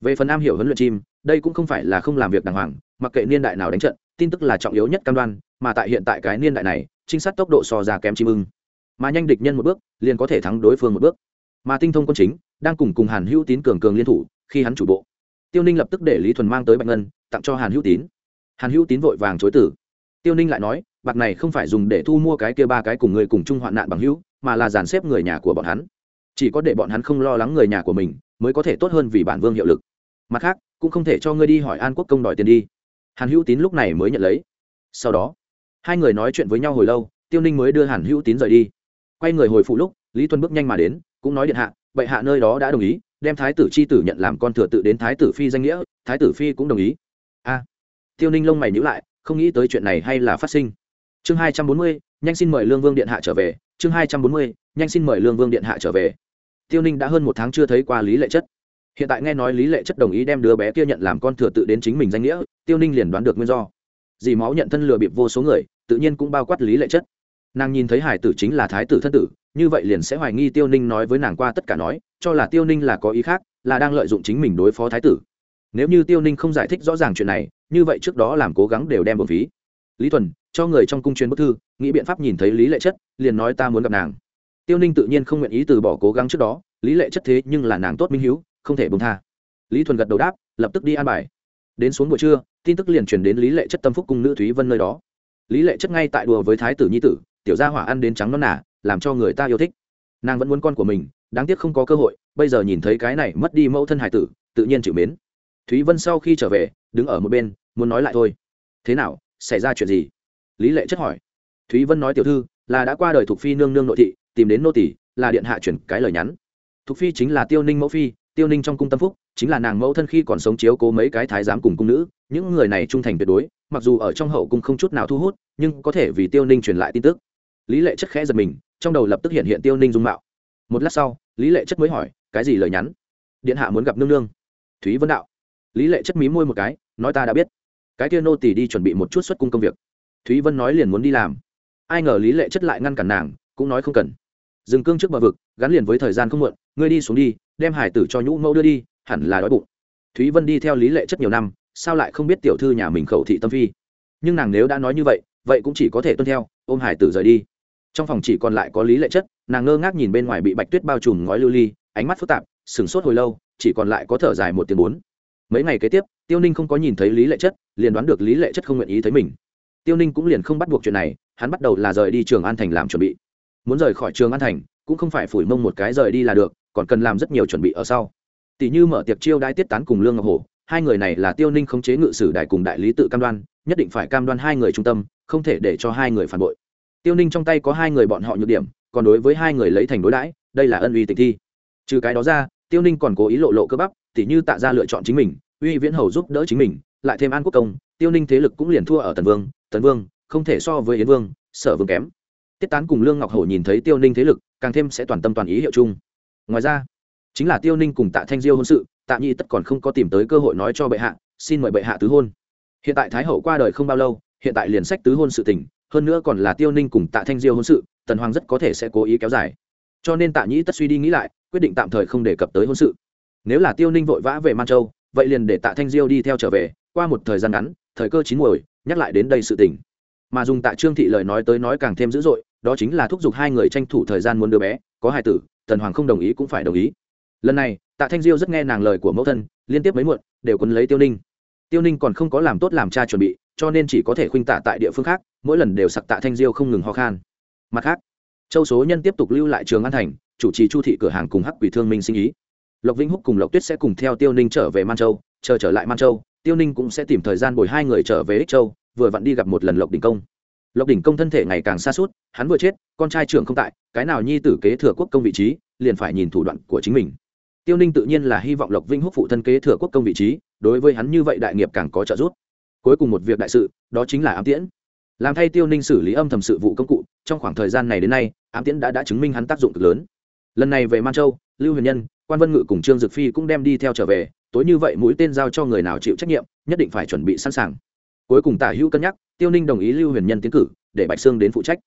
Về phần am hiểu huấn luyện chim, đây cũng không phải là không làm việc đàng hoàng, mặc kệ niên đại nào đánh trận, tin tức là trọng yếu nhất cam đoan, mà tại hiện tại cái niên đại này, trinh sát tốc độ so ra kém chim ưng. Mà nhanh địch nhân một bước, liền có thể thắng đối phương một bước. Mà tinh thông quân chính, đang cùng cùng hàn hữu tín cường cường liên thủ, khi hắn chủ bộ, tiêu ninh lập tức để lý thuần mang tới bạch ngân, tặng cho hàn hữu tín. Hàn hữu tín vội vàng chối tử tiêu ninh lại nói, bạc này không phải dùng để thu mua cái kia ba cái cùng người cùng chung hoạn nạn bằng hữu, mà là dàn xếp người nhà của bọn hắn chỉ có để bọn hắn không lo lắng người nhà của mình, mới có thể tốt hơn vì bản vương hiệu lực. Mặt khác, cũng không thể cho ngươi đi hỏi an quốc công đòi tiền đi. Hàn hữu tín lúc này mới nhận lấy. Sau đó, hai người nói chuyện với nhau hồi lâu, tiêu ninh mới đưa hàn hữu tín rời đi. Quay người hồi phụ lúc, lý tuân bước nhanh mà đến, cũng nói điện hạ, bệ hạ nơi đó đã đồng ý, đem thái tử c h i tử nhận làm con thừa tự đến thái tử phi danh nghĩa, thái tử phi cũng đồng ý. A. Tiêu ninh lông mày nhữ lại, không nghĩ tới chuyện này hay là phát sinh. Chương hai trăm bốn mươi, nhanh xin mời lương vương điện hạ trở về. Chương hai trăm bốn mươi, nhanh xin mời lương vương điện hạ trở về tiêu ninh đã hơn một tháng chưa thấy qua lý lệ chất. Hiện tại nghe nói lý lệ chất đồng ý đem đứa bé kia nhận làm con thừa tự đến chính mình danh nghĩa, tiêu ninh liền đoán được nguyên do. Dì máu nhận thân lừa bịp vô số người, tự nhiên cũng bao quát lý lệ chất. Nàng nhìn thấy hải tử chính là thái tử thân tử, như vậy liền sẽ hoài nghi tiêu ninh nói với nàng qua tất cả nói, cho là tiêu ninh là có ý khác, là đang lợi dụng chính mình đối phó thái tử. Nếu như tiêu ninh không giải thích rõ ràng chuyện này, như vậy trước đó làm cố gắng đều đem bổn phí. Lý thuần, cho người trong cung truyền bức thư, nghĩ biện pháp nhìn thấy lý lệ chất, liền nói ta muốn gặp nàng tiêu ninh tự nhiên không nguyện ý từ bỏ cố gắng trước đó, lý lệ chất thế nhưng là nàng tốt minh hiếu, không thể bông tha. Lý thuần gật đầu đáp, lập tức đi an bài. Đến xuống buổi trưa, tin tức liền truyền đến lý lệ chất tâm phúc cùng nữ thúy vân nơi đó. Lý lệ chất ngay tại đùa với thái tử nhi tử, tiểu gia hỏa ăn đến trắng non nả làm cho người ta yêu thích. Nàng vẫn muốn con của mình, đáng tiếc không có cơ hội, bây giờ nhìn thấy cái này mất đi mẫu thân hải tử, tự nhiên chịu mến. Thúy vân sau khi trở về, đứng ở một bên, muốn nói lại thôi. Thế nào, xảy ra chuyện gì? Lý lệ chất hỏi. Thúy vân nói tiểu thư, là đã qua đời thuộc phi nương nương nội thị tìm đến nô tỷ là điện hạ chuyển cái lời nhắn. Thục phi chính là tiêu ninh mẫu phi, tiêu ninh trong cung tâm phúc, chính là nàng mẫu thân khi còn sống chiếu cố mấy cái thái giám cùng cung nữ. Những người này trung thành tuyệt đối, mặc dù ở trong hậu cung không chút nào thu hút, nhưng có thể vì tiêu ninh truyền lại tin tức. Lý lệ chất khẽ giật mình, trong đầu lập tức hiện hiện tiêu ninh dung mạo. Một lát sau, lý lệ chất mới hỏi, cái gì lời nhắn? Điện hạ muốn gặp nương nương. Thúy vân đạo. Lý lệ chất mí môi một cái, nói, ta đã biết. Cái kia nô tỳ đi chuẩn bị một chút xuất cung công việc. Thúy vân nói liền muốn đi làm. Ai ngờ lý lệ chất lại ngăn cản nàng, cũng nói không cần dừng cương trước bờ vực, gắn liền với thời gian không muộn, ngươi đi xuống đi, đem hải tử cho nhũ mẫu đưa đi, hẳn là đói bụng. Thúy vân đi theo lý lệ chất nhiều năm, sao lại không biết tiểu thư nhà mình khẩu thị tâm phi? Nhưng nàng nếu đã nói như vậy vậy cũng chỉ có thể tuân theo, ôm hải tử rời đi. Trong phòng chỉ còn lại có lý lệ chất, nàng ngơ ngác nhìn bên ngoài bị bạch tuyết bao trùm ngói lưu ly, ánh mắt phức tạp sửng sốt hồi lâu, chỉ còn lại có thở dài một tiếng bốn. Mấy ngày kế tiếp, tiêu ninh không có nhìn thấy lý lệ chất, liền đoán được lý lệ chất không nguyện ý thấy mình. Tiêu ninh cũng liền không bắt buộc chuyện này, hắn bắt đầu là rời đi trường an thành làm chuẩn bị muốn rời khỏi trường an thành, cũng không phải phủi mông một cái rời đi là được, còn cần làm rất nhiều chuẩn bị ở sau. Tỷ như mở tiệc chiêu đãi tiết tán cùng lương ngọc hổ, hai người này là tiêu ninh khống chế ngự sử đại cùng đại lý tự cam đoan, nhất định phải cam đoan hai người trung tâm, không thể để cho hai người phản bội. Tiêu ninh trong tay có hai người bọn họ nhược điểm, còn đối với hai người lấy thành đối đãi, đây là ân uy tịch thi. Trừ cái đó ra, tiêu ninh còn cố ý lộ lộ cơ bắp, tỉ như tạ ra lựa chọn chính mình, uy viễn hầu giúp đỡ chính mình, lại thêm an quốc công, tiêu ninh thế lực cũng liền thua ở tần vương tần vương, không thể so với yến vương, sở vương kém tiết tán cùng lương ngọc hổ nhìn thấy tiêu ninh thế lực, càng thêm sẽ toàn tâm toàn ý hiệu chung. Ngoài ra, chính là tiêu ninh cùng tạ thanh diêu hôn sự, tạ nhi tất còn không có tìm tới cơ hội nói cho bệ hạ, xin mời bệ hạ tứ hôn. Hiện tại thái hậu qua đời không bao lâu, hiện tại liền sách tứ hôn sự tình, hơn nữa còn là tiêu ninh cùng tạ thanh diêu hôn sự, tần hoàng rất có thể sẽ cố ý kéo dài. Cho nên tạ nhĩ tất suy đi nghĩ lại, quyết định tạm thời không đề cập tới hôn sự. Nếu là tiêu ninh vội vã về man châu, vậy liền để tạ thanh diêu đi theo trở về, qua một thời gian ngắn, thời cơ chín muồi, nhắc lại đến đây sự tình. Mà dùng tạ trương thị lời nói tới nói càng thêm dữ dội đó chính là thúc giục hai người tranh thủ thời gian muốn đưa bé, có hai tử tần hoàng không đồng ý cũng phải đồng ý. Lần này, tạ thanh diêu rất nghe nàng lời của mẫu thân, liên tiếp mấy muộn, đều quấn lấy tiêu ninh. Tiêu ninh còn không có làm tốt làm cha chuẩn bị, cho nên chỉ có thể khuynh tạ tại địa phương khác, mỗi lần đều sặc tạ thanh diêu không ngừng ho khan. Mặt khác, châu số nhân tiếp tục lưu lại trường an thành, chủ trì chu thị cửa hàng cùng hắc quỷ thương minh sinh ý. Lộc vĩnh húc cùng lộc tuyết sẽ cùng theo tiêu ninh trở về man châu, chờ trở lại man châu, tiêu ninh cũng sẽ tìm thời gian bồi hai người trở về ích châu, vừa vặn đi gặp một lần lộc đình công lộc đỉnh công thân thể ngày càng xa suốt, hắn vừa chết, con trai trưởng không tại, cái nào nhi tử kế thừa quốc công vị trí, liền phải nhìn thủ đoạn của chính mình. Tiêu ninh tự nhiên là hy vọng lộc vinh húc phụ thân kế thừa quốc công vị trí, đối với hắn như vậy đại nghiệp càng có trợ giúp. Cuối cùng một việc đại sự, đó chính là ám tiễn. Làm thay tiêu ninh xử lý âm thầm sự vụ công cụ, trong khoảng thời gian này đến nay, ám tiễn đã đã chứng minh hắn tác dụng cực lớn. Lần này về man châu, lưu huyền nhân, quan vân ngự cùng trương dực phi cũng đem đi theo trở về, tối như vậy mũi tên giao cho người nào chịu trách nhiệm, nhất định phải chuẩn bị sẵn sàng cuối cùng tả hữu cân nhắc, tiêu ninh đồng ý lưu huyền nhân tiến cử, để bạch sương đến phụ trách.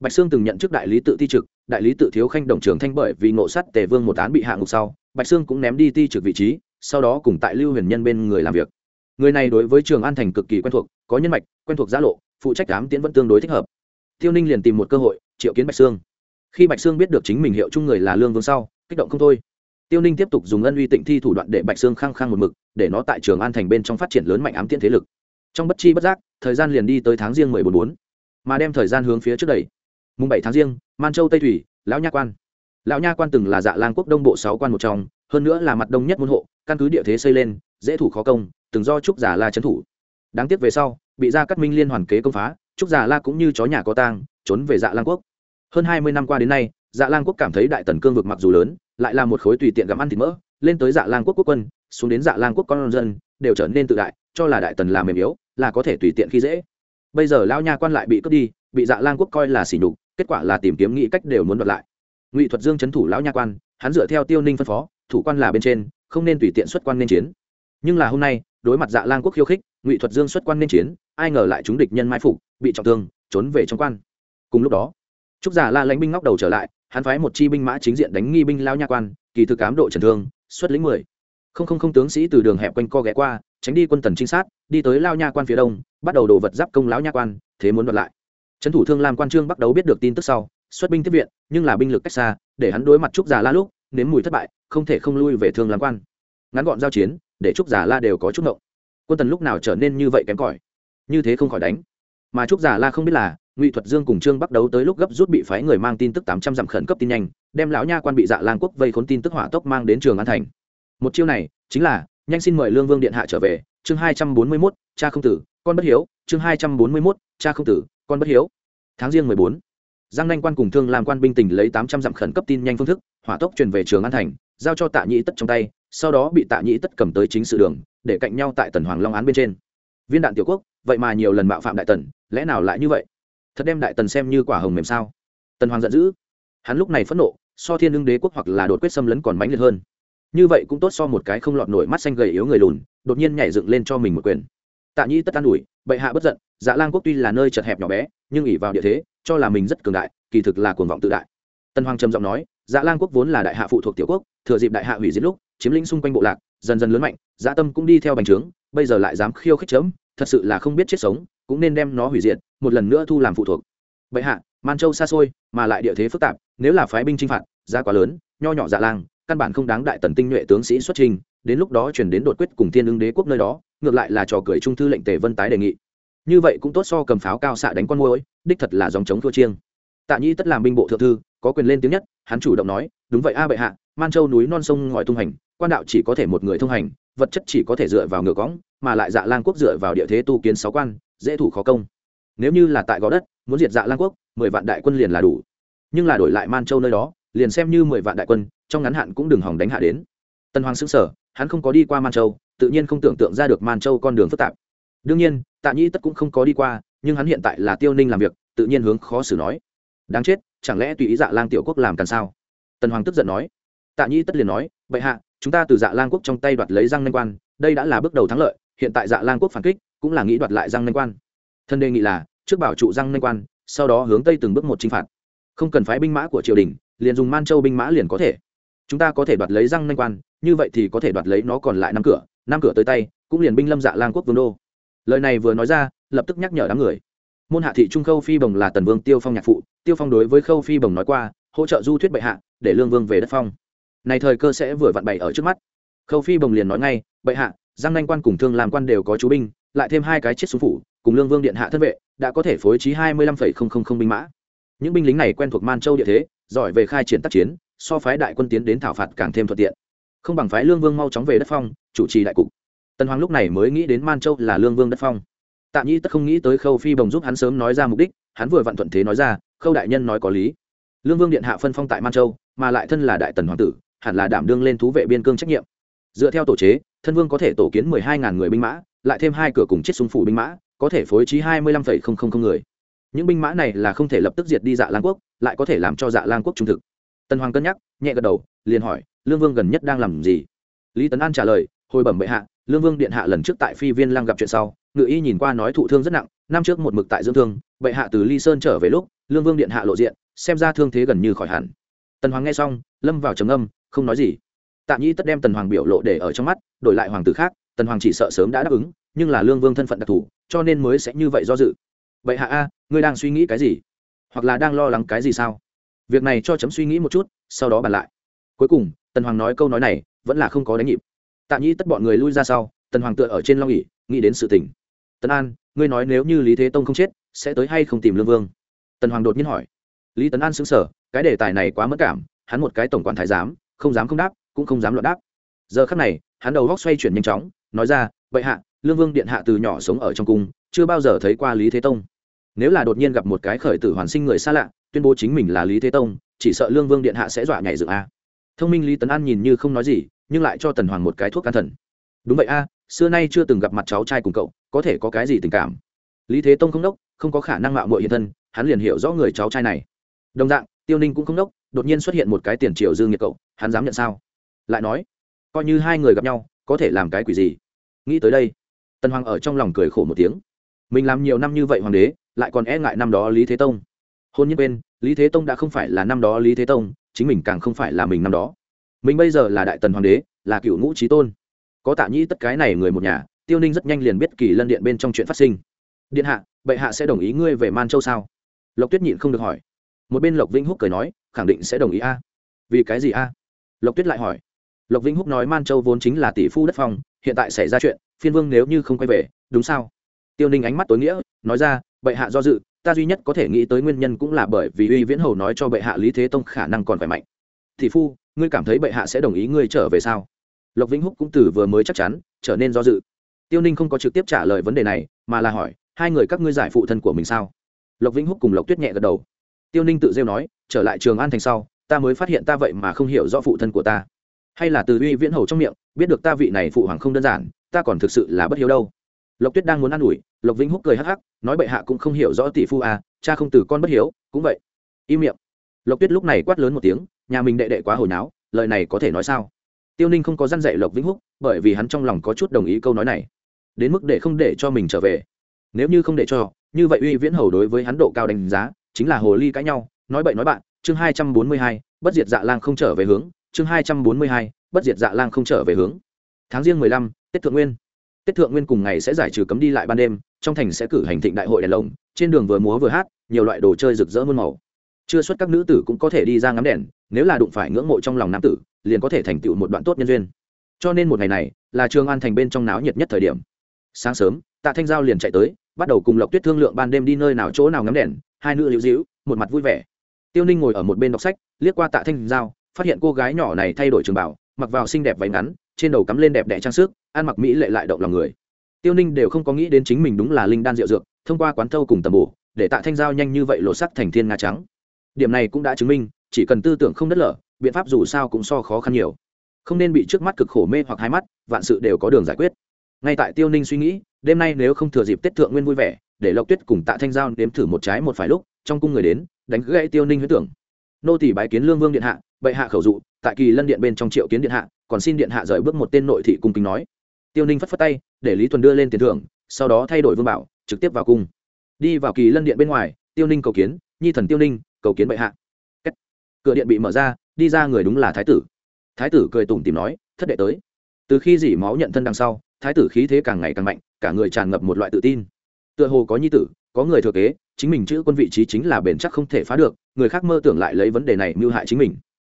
Bạch sương từng nhận chức đại lý tự ti trực, đại lý tự thiếu khanh đồng trường thanh bởi vì ngộ sắt tề vương một án bị hạ ngục sau, bạch sương cũng ném đi ti trực vị trí, sau đó cùng tại lưu huyền nhân bên người làm việc. Người này đối với trường an thành cực kỳ quen thuộc, có nhân mạch, quen thuộc giá lộ, phụ trách đám tiễn vẫn tương đối thích hợp. Tiêu ninh liền tìm một cơ hội, triệu kiến bạch sương. Khi bạch sương biết được chính mình hiệu chung người là lương vương sau, kích động không thôi. Tiêu ninh tiếp tục dùng ân uy tịnh thi thủ đoạn để bạch sương khăng khăng một mực, để nó tại trường an thành bên trong phát triển lớn mạnh ám tiễn thế lực trong bất chi bất giác, thời gian liền đi tới tháng riêng mười bốn bốn. Mà đem thời gian hướng phía trước đầy mùng bảy tháng riêng, man châu tây thủy, lão nha quan. Lão nha quan từng là dạ lang quốc đông bộ sáu quan một trong, hơn nữa là mặt đông nhất môn hộ, căn cứ địa thế xây lên, dễ thủ khó công, từng do trúc giả la trấn thủ. Đáng tiếc về sau, bị gia cát minh liên hoàn kế công phá, trúc giả la cũng như chó nhà có tang, trốn về dạ lang quốc. Hơn hai mươi năm qua đến nay dạ lang quốc cảm thấy đại tần cương vực mặc dù lớn, lại là một khối tùy tiện gặm ăn thịt mỡ, lên tới dạ lang quốc quốc quân, xuống đến dạ lang quốc con dân, đều trở nên tự đại, cho là đại tần là mềm yếu là có thể tùy tiện khi dễ. Bây giờ lao nha quan lại bị cướp đi, bị dạ lang quốc coi là xỉ nhục, kết quả là tìm kiếm nghĩ cách đều muốn đoạt lại. Ngụy thuật dương c thủ lão nha quan, hắn dựa theo tiêu ninh phân phó, thủ quan là bên trên, không nên tùy tiện xuất quan nên chiến. Nhưng là hôm nay, đối mặt dạ lang quốc khiêu khích, ngụy thuật dương xuất quan nên chiến, ai ngờ lại chúng địch nhân mai phục, bị trọng thương, trốn về trong quan. Cùng lúc đó, trúc giả la lãnh binh ngóc đầu trở lại, hắn phái một chi binh mã chính diện đánh nghi binh lao nha quan, kỳ thực cám độ trần thương, xuất lĩnh mười. Không không không tướng sĩ từ đường hẹp quanh co ghé qua tránh đi quân tần trinh sát, đi tới lao nha quan phía đông, bắt đầu đổ vật giáp công lão nha quan, thế muốn đoạt lại. Trấn thủ thương lam quan trương bắt đầu biết được tin tức sau, xuất binh tiếp viện, nhưng là binh lực cách xa, để hắn đối mặt trúc giả la lúc, nếm mùi thất bại, không thể không lui về thương lam quan. Ngắn gọn giao chiến, để trúc giả la đều có chút ngộng. Quân tần lúc nào trở nên như vậy kém cỏi? Như thế không khỏi đánh. Mà trúc giả la không biết là, ngụy thuật dương cùng trương bắt đầu tới lúc gấp rút bị phái người mang tin tức tám trăm dặm khẩn cấp tin nhanh, đem lão nha quan bị dạ lang quốc vây khốn tin tức hỏa tốc mang đến trường an thành. Một chiêu này, chính là nhanh xin mời lương vương điện hạ trở về, chương hai trăm bốn mươi mốt, cha không tử, con bất hiếu, chương hai trăm bốn mươi mốt, cha không tử, con bất hiếu. Tháng riêng mười bốn, giang nanh quan cùng thương làm quan binh tỉnh lấy tám trăm dặm khẩn cấp tin nhanh phương thức, hỏa tốc truyền về trường an thành, giao cho tạ nhĩ tất trong tay, sau đó bị tạ nhĩ tất cầm tới chính sự đường, để cạnh nhau tại tần hoàng long án bên trên. Viên đạn tiểu quốc, vậy mà nhiều lần mạo phạm đại tần, lẽ nào lại như vậy? Thật đem đại tần xem như quả hồng mềm sao? Tần hoàng giận dữ. Hắn lúc này phẫn nộ, so thiên lương đế quốc hoặc là đột quyết xâm lấn còn mãnh liệt hơn như vậy cũng tốt so một cái không lọt nổi mắt xanh gầy yếu người lùn, đột nhiên nhảy dựng lên cho mình một quyền. Tạ nhĩ tất an ủi, bệ hạ bất giận dạ lang quốc tuy là nơi chật hẹp nhỏ bé, nhưng ỉ vào địa thế, cho là mình rất cường đại, kỳ thực là cuồng vọng tự đại. Tân hoàng trầm giọng nói dạ lang quốc vốn là đại hạ phụ thuộc tiểu quốc, thừa dịp đại hạ hủy diệt lúc, chiếm lĩnh xung quanh bộ lạc, dần dần lớn mạnh dạ tâm cũng đi theo bành trướng, bây giờ lại dám khiêu khích chấm thật sự là không biết chết sống, cũng nên đem nó hủy diệt, một lần nữa thu làm phụ thuộc. Bệ hạ, man châu xa xôi, mà lại địa thế phức tạp, nếu là phái binh chinh phạt, giá quá lớn, nho nhỏ dạ lang căn bản không đáng đại tần tinh nhuệ tướng sĩ xuất trình, đến lúc đó chuyển đến đột quyết cùng thiên ứng đế quốc nơi đó, ngược lại là trò cười trung thư lệnh tề vân tái đề nghị. Như vậy cũng tốt so cầm pháo cao xạ đánh con môi đích thật là dòng chống thua chiêng. Tạ nhi tất làm binh bộ thượng thư, có quyền lên tiếng nhất, hắn chủ động nói, đúng vậy a bệ hạ, man châu núi non sông ngòi tung hành, quan đạo chỉ có thể một người thông hành, vật chất chỉ có thể dựa vào ngựa cõng, mà lại dạ lang quốc dựa vào địa thế tu kiến sáu quan, dễ thủ khó công. Nếu như là tại gò đất, muốn diệt dạ lang quốc, mười vạn đại quân liền là đủ. Nhưng là đổi lại man châu nơi đó liền xem như mười vạn đại quân, trong ngắn hạn cũng đừng hỏng đánh hạ đến. Tần hoàng xứng sở hắn không có đi qua man châu, tự nhiên không tưởng tượng ra được man châu con đường phức tạp. Đương nhiên, tạ nhĩ tất cũng không có đi qua, nhưng hắn hiện tại là tiêu ninh làm việc, tự nhiên hướng khó xử nói. Đáng chết, chẳng lẽ tùy ý dạ lang tiểu quốc làm cần sao? Tần hoàng tức giận nói. Tạ nhĩ tất liền nói vậy hạ, chúng ta từ dạ lang quốc trong tay đoạt lấy răng nanh quan, đây đã là bước đầu thắng lợi, hiện tại dạ lang quốc phản kích, cũng là nghĩ đoạt lại răng nanh quan. Thân đề nghị là, trước bảo trụ răng nanh quan, sau đó hướng tây từng bước một chinh phạt không cần phái binh mã của triều đình, liền dùng man châu binh mã liền có thể. Chúng ta có thể đoạt lấy răng nanh quan, như vậy thì có thể đoạt lấy nó còn lại năm cửa năm cửa tới tay, cũng liền binh lâm dạ lang quốc vương đô. Lời này vừa nói ra, lập tức nhắc nhở đám người. Môn hạ thị trung khâu phi bồng là tần vương tiêu phong nhạc phụ, tiêu phong đối với khâu phi bồng nói qua, hỗ trợ du thuyết bệ hạ, để lương vương về đất phong. Này thời cơ sẽ vừa vặn bày ở trước mắt. Khâu phi bồng liền nói ngay, bệ hạ giang nanh quan cùng thương làm quan đều có chú binh, lại thêm hai cái chết súng phủ, cùng lương vương điện hạ thân vệ, đã có thể phối trí hai mươi lăm phẩy không không không binh mã những binh lính này quen thuộc man châu địa thế, giỏi về khai triển tác chiến, so phái đại quân tiến đến thảo phạt càng thêm thuận tiện. Không bằng phái lương vương mau chóng về đất phong, chủ trì đại cục. Tần hoàng lúc này mới nghĩ đến man châu là lương vương đất phong. Tạ nhi tất không nghĩ tới khâu phi bồng giúp hắn sớm nói ra mục đích, hắn vừa vặn thuận thế nói ra, khâu đại nhân nói có lý. Lương vương điện hạ phân phong tại man châu, mà lại thân là đại tần hoàng tử, hẳn là đảm đương lên thú vệ biên cương trách nhiệm. Dựa theo tổ chế, thân vương có thể tổ kiến mười hai ngàn người binh mã, lại thêm hai cửa cùng chiếc súng phủ binh mã, có thể phối trí hai mươi lăm phẩy không không không người những binh mã này là không thể lập tức diệt đi dạ lan quốc, lại có thể làm cho dạ lan quốc trung thực. Tần hoàng cân nhắc, nhẹ gật đầu, liền hỏi, lương vương gần nhất đang làm gì? Lý tấn an trả lời, hồi bẩm bệ hạ, lương vương điện hạ lần trước tại phi viên lang gặp chuyện sau, ngự y nhìn qua nói thụ thương rất nặng, năm trước một mực tại dưỡng thương, bệ hạ từ ly sơn trở về lúc, lương vương điện hạ lộ diện, xem ra thương thế gần như khỏi hẳn. Tần hoàng nghe xong, lâm vào trầm âm không nói gì. Tạm nhĩ tất đem tần hoàng biểu lộ để ở trong mắt, đổi lại hoàng tử khác, tần hoàng chỉ sợ sớm đã đáp ứng, nhưng là lương vương thân phận đặc thù, cho nên mới sẽ như vậy do dự vậy hạ a, ngươi đang suy nghĩ cái gì? Hoặc là đang lo lắng cái gì sao? Việc này cho chấm suy nghĩ một chút, sau đó bàn lại. Cuối cùng, tần hoàng nói câu nói này, vẫn là không có đánh nhịp. Tạ nhĩ tất bọn người lui ra sau, tần hoàng tựa ở trên long ỉ nghĩ đến sự tình. Tần an, ngươi nói nếu như lý thế tông không chết, sẽ tới hay không tìm lương vương? Tần hoàng đột nhiên hỏi. Lý tấn an xứng sở cái đề tài này quá mất cảm, hắn một cái tổng quản thái giám, không dám không đáp, cũng không dám luận đáp. Giờ khắc này, hắn đầu góc xoay chuyển nhanh chóng, nói ra vậy hạ, lương vương điện hạ từ nhỏ sống ở trong cung chưa bao giờ thấy qua lý thế tông. Nếu là đột nhiên gặp một cái khởi tử hoàn sinh người xa lạ, tuyên bố chính mình là lý thế tông, chỉ sợ lương vương điện hạ sẽ dọa nhảy dựng a. Thông minh lý tấn an nhìn như không nói gì, nhưng lại cho tần hoàng một cái thuốc can thần. Đúng vậy a, xưa nay chưa từng gặp mặt cháu trai cùng cậu, có thể có cái gì tình cảm? Lý thế tông không đốc, không có khả năng mạo muội hiện thân, hắn liền hiểu rõ người cháu trai này. Đồng dạng, tiêu ninh cũng không đốc, đột nhiên xuất hiện một cái tiền triệu dương nhiệt cậu, hắn dám nhận sao? Lại nói, coi như hai người gặp nhau, có thể làm cái quỷ gì? Nghĩ tới đây, tần hoàng ở trong lòng cười khổ một tiếng mình làm nhiều năm như vậy hoàng đế, lại còn e ngại năm đó lý thế tông. Hôn nhân bên lý thế tông đã không phải là năm đó lý thế tông, chính mình càng không phải là mình năm đó. Mình bây giờ là đại tần hoàng đế, là cựu ngũ trí tôn. Có tạ nhĩ tất cái này người một nhà, tiêu ninh rất nhanh liền biết kỳ lân điện bên trong chuyện phát sinh. Điện hạ, bệ hạ sẽ đồng ý ngươi về man châu sao? Lộc tuyết nhịn không được hỏi. Một bên lộc vĩnh húc cười nói, khẳng định sẽ đồng ý a. Vì cái gì a? Lộc tuyết lại hỏi. Lộc vĩnh húc nói man châu vốn chính là tỷ phu đất phong, hiện tại xảy ra chuyện, phiên vương nếu như không quay về, đúng sao? Tiêu ninh ánh mắt tối nghĩa, nói ra, bệ hạ do dự, ta duy nhất có thể nghĩ tới nguyên nhân cũng là bởi vì uy viễn hầu nói cho bệ hạ lý thế tông khả năng còn phải mạnh. Thì phu, ngươi cảm thấy bệ hạ sẽ đồng ý ngươi trở về sao? Lộc vĩnh húc cũng từ vừa mới chắc chắn, trở nên do dự. Tiêu ninh không có trực tiếp trả lời vấn đề này, mà là hỏi, hai người các ngươi giải phụ thân của mình sao? Lộc vĩnh húc cùng lộc tuyết nhẹ gật đầu. Tiêu ninh tự rêu nói, trở lại trường an thành sau, ta mới phát hiện ta vậy mà không hiểu rõ phụ thân của ta. Hay là từ uy viễn hầu trong miệng, biết được ta vị này phụ hoàng không đơn giản, ta còn thực sự là bất hiếu đâu lộc tuyết đang muốn ă n ủi, lộc vĩnh húc cười hắc hắc, nói bệ hạ cũng không hiểu rõ tỷ phu à cha không từ con bất hiếu, cũng vậy. Im miệng. Lộc tuyết lúc này quát lớn một tiếng, nhà mình đệ đệ quá hồi náo, lời này có thể nói sao? Tiêu ninh không có răn dạy lộc vĩnh húc, bởi vì hắn trong lòng có chút đồng ý câu nói này. Đến mức để không để cho mình trở về. Nếu như không để cho, như vậy uy viễn hầu đối với hắn độ cao đánh giá, chính là hồ ly cãi nhau, nói bậy nói bạn, chương hai trăm bốn mươi hai, bất diệt dạ lang không trở về hướng, chương hai trăm bốn mươi hai, bất diệt dạ lang không trở về hướng. Tháng riêng mười lăm, tết thượng nguyên tết thượng nguyên cùng ngày sẽ giải trừ cấm đi lại ban đêm, trong thành sẽ cử hành thịnh đại hội đèn lồng, trên đường vừa múa vừa hát, nhiều loại đồ chơi rực rỡ muôn màu. Chưa xuất các nữ tử cũng có thể đi ra ngắm đèn, nếu là đụng phải ngưỡng mộ trong lòng nam tử, liền có thể thành tựu một đoạn tốt nhân duyên. Cho nên một ngày này là trường an thành bên trong náo nhiệt nhất thời điểm. Sáng sớm, tạ thanh giao liền chạy tới, bắt đầu cùng lộc tuyết thương lượng ban đêm đi nơi nào chỗ nào ngắm đèn, hai nữ liễu dĩu một mặt vui vẻ. Tiêu ninh ngồi ở một bên đọc sách, liếc qua tạ thanh giao, phát hiện cô gái nhỏ này thay đổi trường bảo mặc vào xinh đẹp váy ngắn trên đầu cắm lên đẹp đẽ trang sức, ăn mặc mỹ lệ lại động lòng người. Tiêu ninh đều không có nghĩ đến chính mình đúng là linh đan rượu dược, thông qua quán thâu cùng tầm bổ, để tạ thanh giao nhanh như vậy lộ sắc thành thiên nga trắng. Điểm này cũng đã chứng minh, chỉ cần tư tưởng không đất lở, biện pháp dù sao cũng so khó khăn nhiều. Không nên bị trước mắt cực khổ mê hoặc hai mắt, vạn sự đều có đường giải quyết. Ngay tại tiêu ninh suy nghĩ, đêm nay nếu không thừa dịp tết thượng nguyên vui vẻ, để lộc tuyết cùng tạ thanh giao nếm thử một trái một phải lúc, trong cung người đến, đánh gãy tiêu ninh huyết tưởng. Nô tỷ bái kiến lương vương điện hạ bệ hạ khẩu dụ, tại kỳ lân điện bên trong triệu kiến điện hạ, còn xin điện hạ rời bước một tên nội thị cung kính nói. Tiêu ninh phất phất tay, để lý thuần đưa lên tiền thưởng, sau đó thay đổi vương bảo, trực tiếp vào cung. Đi vào kỳ lân điện bên ngoài, tiêu ninh cầu kiến, nhi thần tiêu ninh, cầu kiến bệ hạ. Cửa điện bị mở ra, đi ra người đúng là thái tử. Thái tử cười tủm tìm nói, thất đệ tới. Từ khi dỉ máu nhận thân đằng sau, thái tử khí thế càng ngày càng mạnh, cả người tràn ngập một loại tự tin. Tựa hồ có nhi tử, có người thừa kế, chính mình chữ quân vị trí chính là bền chắc không thể phá được, người khác mơ tưởng lại lấy vấn đề này mưu hại chính mình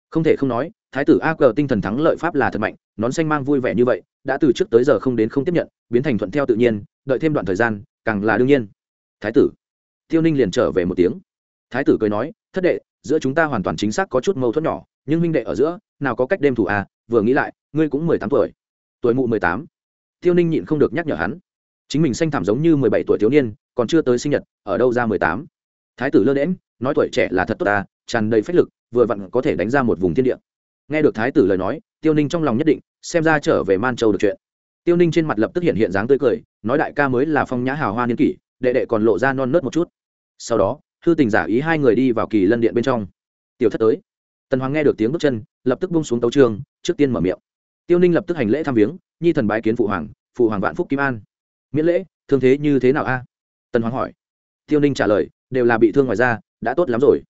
không thể không nói, thái tử a cờ tinh thần thắng lợi pháp là thật mạnh, nón xanh mang vui vẻ như vậy, đã từ trước tới giờ không đến không tiếp nhận, biến thành thuận theo tự nhiên, đợi thêm đoạn thời gian, càng là đương nhiên. Thái tử, tiêu ninh liền trở về một tiếng. Thái tử cười nói, thất đệ, giữa chúng ta hoàn toàn chính xác có chút mâu thuẫn nhỏ, nhưng huynh đệ ở giữa, nào có cách đêm thủ à vừa nghĩ lại, ngươi cũng mười tám tuổi. Tuổi mụ mười tám. Tiêu ninh nhịn không được nhắc nhở hắn. Chính mình xanh thảm giống như mười bảy tuổi thiếu niên, còn chưa tới sinh nhật, ở đâu ra mười tám? Thái tử lơ đễm nói, tuổi trẻ là thật tốt ta tràn đầy phách lực, vừa vặn có thể đánh ra một vùng thiên địa. Nghe được thái tử lời nói, tiêu ninh trong lòng nhất định, xem ra trở về man châu được chuyện. Tiêu ninh trên mặt lập tức hiện hiện dáng tươi cười, nói đại ca mới là phong nhã hào hoa niên kỷ, đệ đệ còn lộ ra non nớt một chút. Sau đó thư tình giả ý hai người đi vào kỳ lân điện bên trong. Tiểu thất tới. Tần hoàng nghe được tiếng bước chân, lập tức bung xuống tấu trường, trước tiên mở miệng. Tiêu ninh lập tức hành lễ thăm viếng, nhi thần bái kiến phụ hoàng phụ hoàng vạn phúc kim an. Miễn lễ, thương thế như thế nào a? Tần hoàng hỏi. Tiêu ninh trả lời, đều là bị thương ngoài ra đã tốt lắm rồi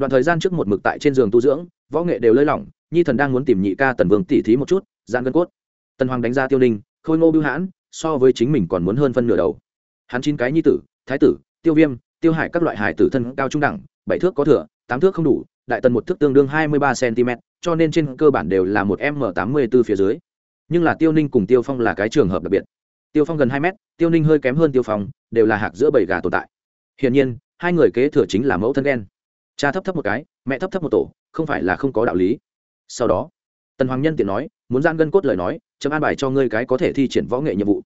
đoạn thời gian trước một mực tại trên giường tu dưỡng, võ nghệ đều lơi lỏng, nhi thần đang muốn tìm nhị ca tần vương tỉ thí một chút gian gân cốt. Tần hoàng đánh ra tiêu ninh, khôi ngô bưu hãn, so với chính mình còn muốn hơn phân nửa đầu. Hắn chín cái nhi tử, thái tử, tiêu viêm, tiêu hải các loại hải tử thân cao trung đẳng, bảy thước có thừa, tám thước không đủ, đại tần một thước tương đương hai mươi ba cm, cho nên trên cơ bản đều là một m tám mươi b ố phía dưới. Nhưng là tiêu ninh cùng tiêu phong là cái trường hợp đặc biệt. Tiêu phong gần hai m tiêu ninh hơi kém hơn tiêu phong, đều là hạc giữa bảy gà tồn tại. Hiển nhiên, hai người kế thừa chính là mẫu thân đen cha thấp thấp một cái, mẹ thấp thấp một tổ, không phải là không có đạo lý. Sau đó, tần hoàng nhân tiện nói, muốn gian gân cốt lời nói, chấm an bài cho ngươi cái có thể thi triển võ nghệ nhiệm vụ.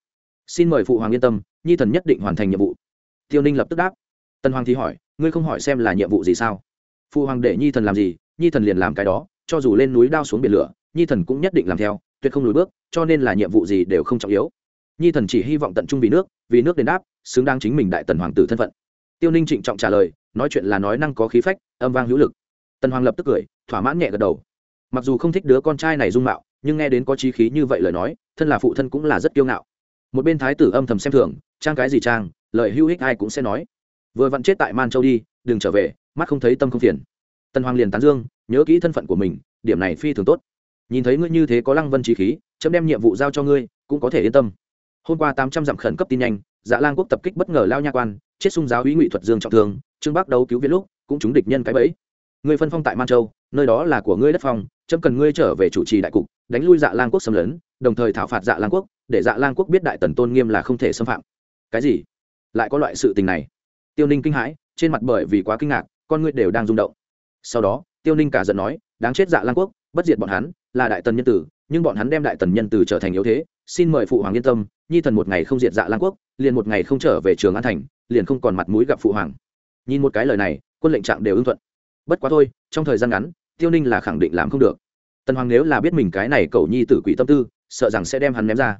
Xin mời phụ hoàng yên tâm, nhi thần nhất định hoàn thành nhiệm vụ. Tiêu ninh lập tức đáp. Tần hoàng thì hỏi, ngươi không hỏi xem là nhiệm vụ gì sao? Phụ hoàng để nhi thần làm gì, nhi thần liền làm cái đó, cho dù lên núi đao xuống biển lửa, nhi thần cũng nhất định làm theo, tuyệt không lùi bước, cho nên là nhiệm vụ gì đều không trọng yếu. Nhi thần chỉ hy vọng tận trung vì nước vì nước đền đáp, xứng đáng chính mình đại tần hoàng tử thân phận. Tiêu ninh trịnh trọng trả lời nói chuyện là nói năng có khí phách, âm vang hữu lực. Tần hoàng lập tức cười, thỏa mãn nhẹ gật đầu. Mặc dù không thích đứa con trai này dung mạo, nhưng nghe đến có trí khí như vậy lời nói, thân là phụ thân cũng là rất kiêu ngạo. Một bên thái tử âm thầm xem thường, trang cái gì trang, lời hữu hích ai cũng sẽ nói. Vừa vặn chết tại man châu đi, đừng trở về, mắt không thấy tâm không phiền. Tần hoàng liền tán dương, nhớ kỹ thân phận của mình, điểm này phi thường tốt. Nhìn thấy ngươi như thế có lăng vân trí khí, chấm đem nhiệm vụ giao cho ngươi, cũng có thể yên tâm. Hôm qua tám trăm dặm khẩn cấp tin nhanh dạ lan quốc tập kích bất ngờ lao nha quan, chết sung giáo úy ngụy thuật dương trọng thương trương bắc đấu cứu viện lúc, cũng chúng địch nhân cái bẫy. Ngươi phân phong tại man châu, nơi đó là của ngươi đất phong, chấm cần ngươi trở về chủ trì đại cục, đánh lui dạ lan quốc xâm lấn, đồng thời thảo phạt dạ lan quốc, để dạ lan quốc biết đại tần tôn nghiêm là không thể xâm phạm. Cái gì? Lại có loại sự tình này? Tiêu ninh kinh hãi, trên mặt bởi vì quá kinh ngạc, con ngươi đều đang rung động. Sau đó, tiêu ninh cả giận nói, đáng chết dạ lan quốc, bất diệt bọn hắn, là đại tần nhân tử, nhưng bọn hắn đem đại tần nhân tử trở thành yếu thế, xin mời phụ hoàng yên tâm, nhi thần một ngày không diệt dạ lan quốc, liền một ngày không trở về trường an thành, liền không còn mặt mũi gặp phụ hoàng nhìn một cái lời này, quân lệnh trạng đều ưng thuận. Bất quá thôi, trong thời gian ngắn, tiêu ninh là khẳng định làm không được. Tần hoàng nếu là biết mình cái này cầu nhi tử quỷ tâm tư, sợ rằng sẽ đem hắn ném ra.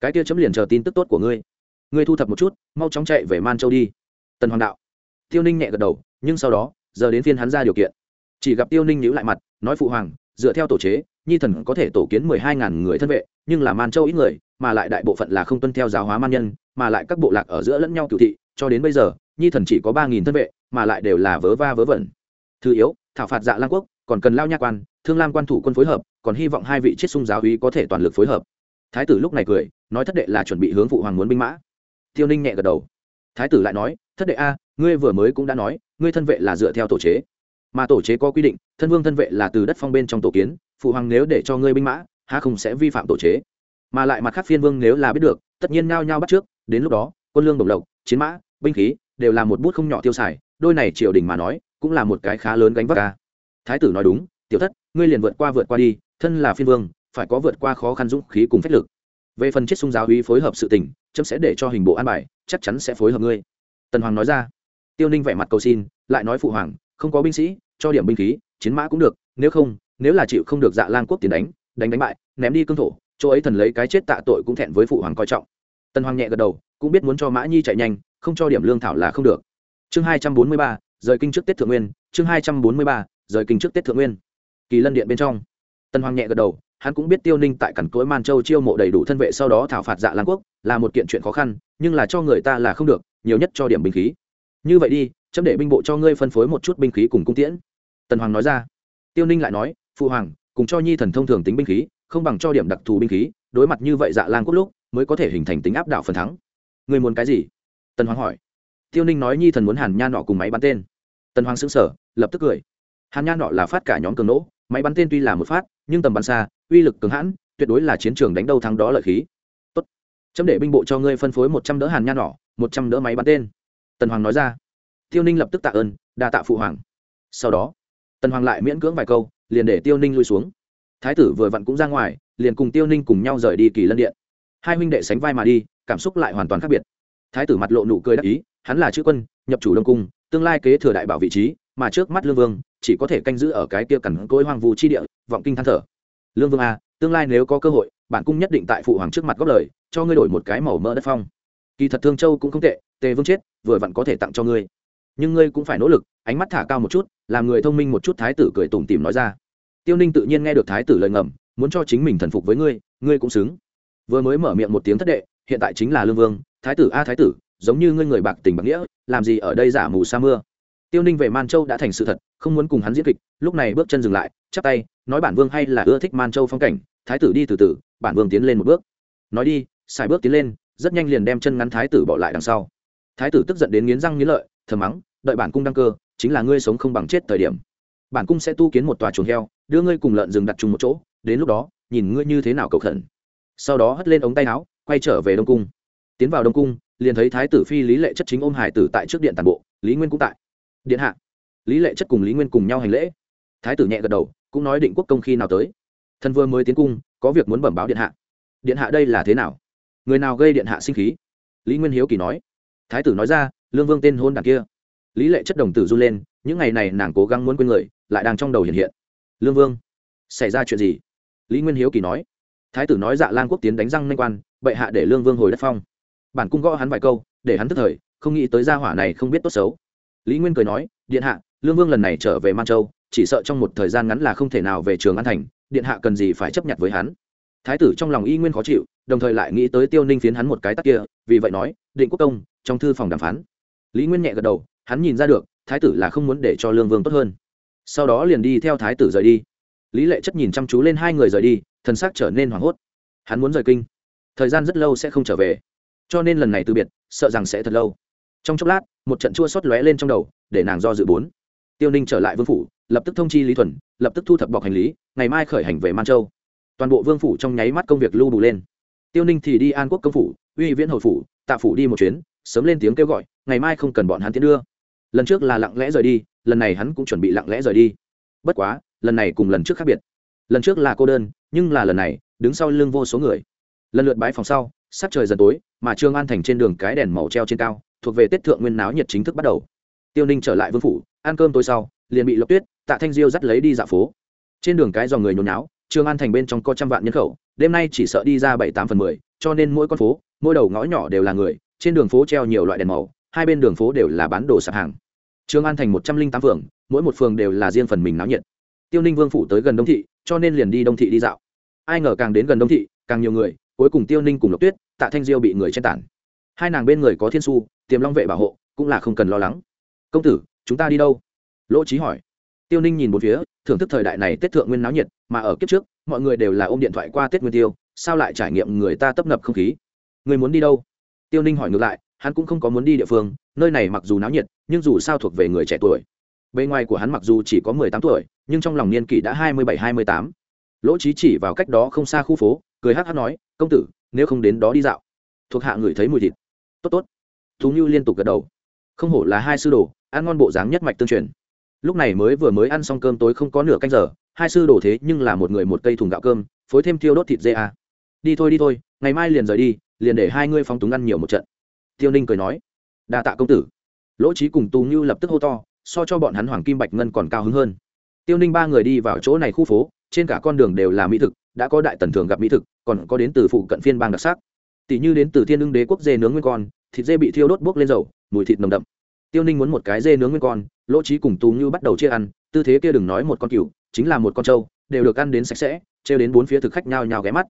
Cái kia chấm liền chờ tin tức tốt của ngươi. Ngươi thu thập một chút, mau chóng chạy về man châu đi. Tần hoàng đạo. Tiêu ninh nhẹ gật đầu, nhưng sau đó, giờ đến phiên hắn ra điều kiện. Chỉ gặp tiêu ninh nhíu lại mặt, nói phụ hoàng, dựa theo tổ chế, nhi thần có thể tổ kiến mười hai ngàn người thân vệ, nhưng là man châu ít người, mà lại đại bộ phận là không tuân theo giáo hóa man nhân, mà lại các bộ lạc ở giữa lẫn nhau cựu thị, cho đến bây giờ nhi thần chỉ có ba nghìn thân vệ, mà lại đều là vớ va vớ vẩn. Thứ yếu, thảo phạt dạ lang quốc, còn cần lao nha quan, thương lam quan thủ quân phối hợp, còn hy vọng hai vị chết sung giáo úy có thể toàn lực phối hợp. Thái tử lúc này cười, nói thất đệ là chuẩn bị hướng phụ hoàng muốn binh mã. Tiêu ninh nhẹ gật đầu. Thái tử lại nói, thất đệ a, ngươi vừa mới cũng đã nói, ngươi thân vệ là dựa theo tổ chế. Mà tổ chế có quy định, thân vương thân vệ là từ đất phong bên trong tổ kiến, phụ hoàng nếu để cho ngươi binh mã, há không sẽ vi phạm tổ chế. Mà lại mặt khác phiên vương nếu là biết được, tất nhiên ngao nhau bắt trước, đến lúc đó, quân lương đồng lộc, chiến mã, binh khí đều là một bút không nhỏ tiêu xài, đôi này triều đình mà nói, cũng là một cái khá lớn gánh vác ca. Thái tử nói đúng, tiểu thất, ngươi liền vượt qua vượt qua đi, thân là phiên vương, phải có vượt qua khó khăn dũng khí cùng phách lực. Về phần chết sung giáo uy phối hợp sự tình, chấm sẽ để cho hình bộ an bài, chắc chắn sẽ phối hợp ngươi. Tần hoàng nói ra. Tiêu ninh vẻ mặt cầu xin, lại nói phụ hoàng, không có binh sĩ, cho điểm binh khí, chiến mã cũng được, nếu không, nếu là chịu không được dạ lang quốc tiền đánh đánh đánh bại, ném đi cương thổ, chỗ ấy thần lấy cái chết tạ tội cũng thẹn với phụ hoàng coi trọng. Tần hoàng nhẹ gật đầu, cũng biết muốn cho mã nhi chạy nhanh không cho điểm lương thảo là không được. Chương hai trăm bốn mươi ba, rời kinh trước tết thượng nguyên, chương hai trăm bốn mươi ba, rời kinh trước tết thượng nguyên. Kỳ lân điện bên trong, tần hoàng nhẹ gật đầu, hắn cũng biết tiêu ninh tại cẩn cối man châu chiêu mộ đầy đủ thân vệ sau đó thảo phạt dạ lan quốc, là một kiện chuyện khó khăn, nhưng là cho người ta là không được, nhiều nhất cho điểm binh khí. Như vậy đi, chấm để binh bộ cho ngươi phân phối một chút binh khí cùng cung tiễn. Tần hoàng nói ra. Tiêu ninh lại nói phụ hoàng, cùng cho nhi thần thông thường tính binh khí, không bằng cho điểm đặc thù binh khí, đối mặt như vậy dạ lan quốc lúc, mới có thể hình thành tính áp đảo phần thắng. Người muốn cái gì? Tần hoàng hỏi. Tiêu ninh nói nhi thần muốn hàn nha nọ cùng máy bắn tên. Tần hoàng xứng sở lập tức cười. Hàn nha nọ là phát cả nhóm cường nỗ, máy bắn tên tuy là một phát, nhưng tầm bắn xa, uy lực cường hãn, tuyệt đối là chiến trường đánh đầu thắng đó lợi khí. Tốt. Chấm để binh bộ cho ngươi phân phối một trăm đỡ hàn nha nọ, một trăm đỡ máy bắn tên. Tần hoàng nói ra. Tiêu ninh lập tức tạ ơn, đa tạ phụ hoàng. Sau đó, tần hoàng lại miễn cưỡng vài câu, liền để tiêu ninh lui xuống. Thái tử vừa vặn cũng ra ngoài, liền cùng tiêu ninh cùng nhau rời đi kỳ lân điện. Hai huynh đệ sánh vai mà đi, cảm xúc lại hoàn toàn khác biệt thái tử mặt lộ nụ cười đắc ý, hắn là chữ quân, nhập chủ đông cung, tương lai kế thừa đại bảo vị trí, mà trước mắt lương vương, chỉ có thể canh giữ ở cái kia cằn cỗi hoang vu chi địa, vọng kinh than thở. Lương vương a tương lai nếu có cơ hội bản cung nhất định tại phụ hoàng trước mặt góp lời, cho ngươi đổi một cái màu mỡ đất phong. Kỳ thật thương châu cũng không tệ, tề vương chết, vừa vặn có thể tặng cho ngươi. Nhưng ngươi cũng phải nỗ lực, ánh mắt thả cao một chút, làm người thông minh một chút thái tử cười tủm tìm nói ra. Tiêu ninh tự nhiên nghe được thái tử lời ngầm, muốn cho chính mình thần phục với ngươi ngươi cũng xứng. Vừa mới mở miệng một tiếng thất đệ, hiện tại chính là lương vương thái tử a thái tử, giống như ngươi người bạc tình bạc nghĩa, làm gì ở đây giả mù sa mưa. Tiêu ninh về man châu đã thành sự thật, không muốn cùng hắn diễn kịch, lúc này bước chân dừng lại, chắp tay, nói bản vương hay là ưa thích man châu phong cảnh, thái tử đi từ từ, bản vương tiến lên một bước. Nói đi, xài bước tiến lên, rất nhanh liền đem chân ngắn thái tử bỏ lại đằng sau. Thái tử tức giận đến nghiến răng nghiến lợi thờ mắng, đợi bản cung đăng cơ, chính là ngươi sống không bằng chết thời điểm. Bản cung sẽ tu kiến một tòa chuồng heo, đưa ngươi cùng lợn rừng đặt chung một chỗ, đến lúc đó, nhìn ngươi như thế nào cầu khẩn. Sau đó hất lên ống tay áo, quay trở về đông cung tiến vào đông cung, liền thấy thái tử phi lý lệ chất chính ôm hải tử tại trước điện tàn bộ, lý nguyên cũng tại. Điện hạ. Lý lệ chất cùng lý nguyên cùng nhau hành lễ. Thái tử nhẹ gật đầu, cũng nói định quốc công khi nào tới. Thân vừa mới tiến cung, có việc muốn bẩm báo điện hạ. Điện hạ đây là thế nào? Người nào gây điện hạ sinh khí? Lý nguyên hiếu kỳ nói. Thái tử nói ra, lương vương tên hôn đ kia. Lý lệ chất đồng tử run lên, những ngày này nàng cố gắng muốn quên người, lại đang trong đầu hiện hiện. Lương vương, xảy ra chuyện gì? Lý nguyên hiếu kỳ nói. Thái tử nói dạ lan quốc tiến đánh răng nanh quan, bệ hạ để lương vương hồi đất phong bản cung gõ hắn vài câu, để hắn tức thời, không nghĩ tới gia hỏa này không biết tốt xấu. Lý nguyên cười nói, điện hạ, lương vương lần này trở về man châu, chỉ sợ trong một thời gian ngắn là không thể nào về trường an thành, điện hạ cần gì phải chấp nhận với hắn? Thái tử trong lòng y nguyên khó chịu, đồng thời lại nghĩ tới tiêu ninh phiến hắn một cái tắc kia, vì vậy nói, định quốc công, trong thư phòng đàm phán. Lý nguyên nhẹ gật đầu, hắn nhìn ra được, thái tử là không muốn để cho lương vương tốt hơn. Sau đó liền đi theo thái tử rời đi. Lý lệ chất nhìn chăm chú lên hai người rời đi, thần xác trở nên hoảng hốt. Hắn muốn rời kinh. Thời gian rất lâu sẽ không trở về cho nên lần này từ biệt, sợ rằng sẽ thật lâu. Trong chốc lát, một trận chua xót lóe lên trong đầu, để nàng do dự bốn. Tiêu ninh trở lại vương phủ, lập tức thông chi lý thuần, lập tức thu thập bọc hành lý, ngày mai khởi hành về man châu. Toàn bộ vương phủ trong nháy mắt công việc lưu bù lên. Tiêu ninh thì đi an quốc công phủ, uy viễn hồi phủ, tạ phủ đi một chuyến, sớm lên tiếng kêu gọi, ngày mai không cần bọn hắn tiến đưa. Lần trước là lặng lẽ rời đi, lần này hắn cũng chuẩn bị lặng lẽ rời đi. Bất quá, lần này cùng lần trước khác biệt. Lần trước là cô đơn, nhưng là lần này, đứng sau lưng vô số người. Lần lượt bái phòng sau, sắc trời dần tối mà trương an thành trên đường cái đèn màu treo trên cao, thuộc về tết thượng nguyên náo nhiệt chính thức bắt đầu. Tiêu ninh trở lại vương phủ, ăn cơm tối sau, liền bị lộc tuyết, tạ thanh diêu dắt lấy đi dạo phố. Trên đường cái dòng người nhốn náo trương an thành bên trong có trăm vạn nhân khẩu, đêm nay chỉ sợ đi ra bảy tám phần mười, cho nên mỗi con phố, mỗi đầu ngõ nhỏ đều là người, trên đường phố treo nhiều loại đèn màu, hai bên đường phố đều là bán đồ sạp hàng. Trương an thành một trăm linh tám phường, mỗi một phường đều là riêng phần mình náo nhiệt. Tiêu ninh vương phủ tới gần đông thị, cho nên liền đi đông thị đi dạo. Ai ngờ càng đến gần đông thị, càng nhiều người cuối cùng tiêu ninh cùng lộc tuyết, tạ thanh diêu bị người chen tản. Hai nàng bên người có thiên su, tiềm long vệ bảo hộ, cũng là không cần lo lắng. Công tử, chúng ta đi đâu? Lỗ trí hỏi. Tiêu ninh nhìn một phía, thưởng thức thời đại này tết thượng nguyên náo nhiệt, mà ở kiếp trước, mọi người đều là ôm điện thoại qua tết nguyên tiêu, sao lại trải nghiệm người ta tấp nập không khí? Người muốn đi đâu? Tiêu ninh hỏi ngược lại, hắn cũng không có muốn đi địa phương, nơi này mặc dù náo nhiệt, nhưng dù sao thuộc về người trẻ tuổi. Bề ngoài của hắn mặc dù chỉ có mười tám tuổi, nhưng trong lòng niên kỷ đã hai mươi bảy, hai mươi tám. Lỗ trí chỉ vào cách đó không xa khu phố cười hát hát nói, công tử, nếu không đến đó đi dạo. Thuộc hạ ngửi thấy mùi thịt. Tốt tốt. Thú như liên tục gật đầu. Không hổ là hai sư đồ, ăn ngon bộ dáng nhất mạch tương truyền. Lúc này mới vừa mới ăn xong cơm tối không có nửa canh giờ, hai sư đồ thế nhưng là một người một cây thùng gạo cơm, phối thêm tiêu đốt thịt dê à. đi thôi đi thôi, ngày mai liền rời đi, liền để hai ngươi phóng túng ăn nhiều một trận. Tiêu ninh cười nói. Đa tạ công tử. Lỗ trí cùng tú như lập tức hô to, so cho bọn hắn hoàng kim bạch ngân còn cao hứng hơn. Tiêu ninh ba người đi vào chỗ này khu phố, trên cả con đường đều là mỹ thực đã có đại tần thường gặp mỹ thực, còn có đến từ phụ cận phiên bang đặc sắc. Tỷ như đến từ thiên ưng đế quốc dê nướng nguyên con, thịt dê bị thiêu đốt bốc lên dầu, mùi thịt nồng đậm. Tiêu ninh muốn một cái dê nướng nguyên con, lỗ trí cùng tú như bắt đầu chia ăn, tư thế kia đừng nói một con cừu, chính là một con trâu, đều được ăn đến sạch sẽ, trêu đến bốn phía thực khách nhao nhao ghé mắt.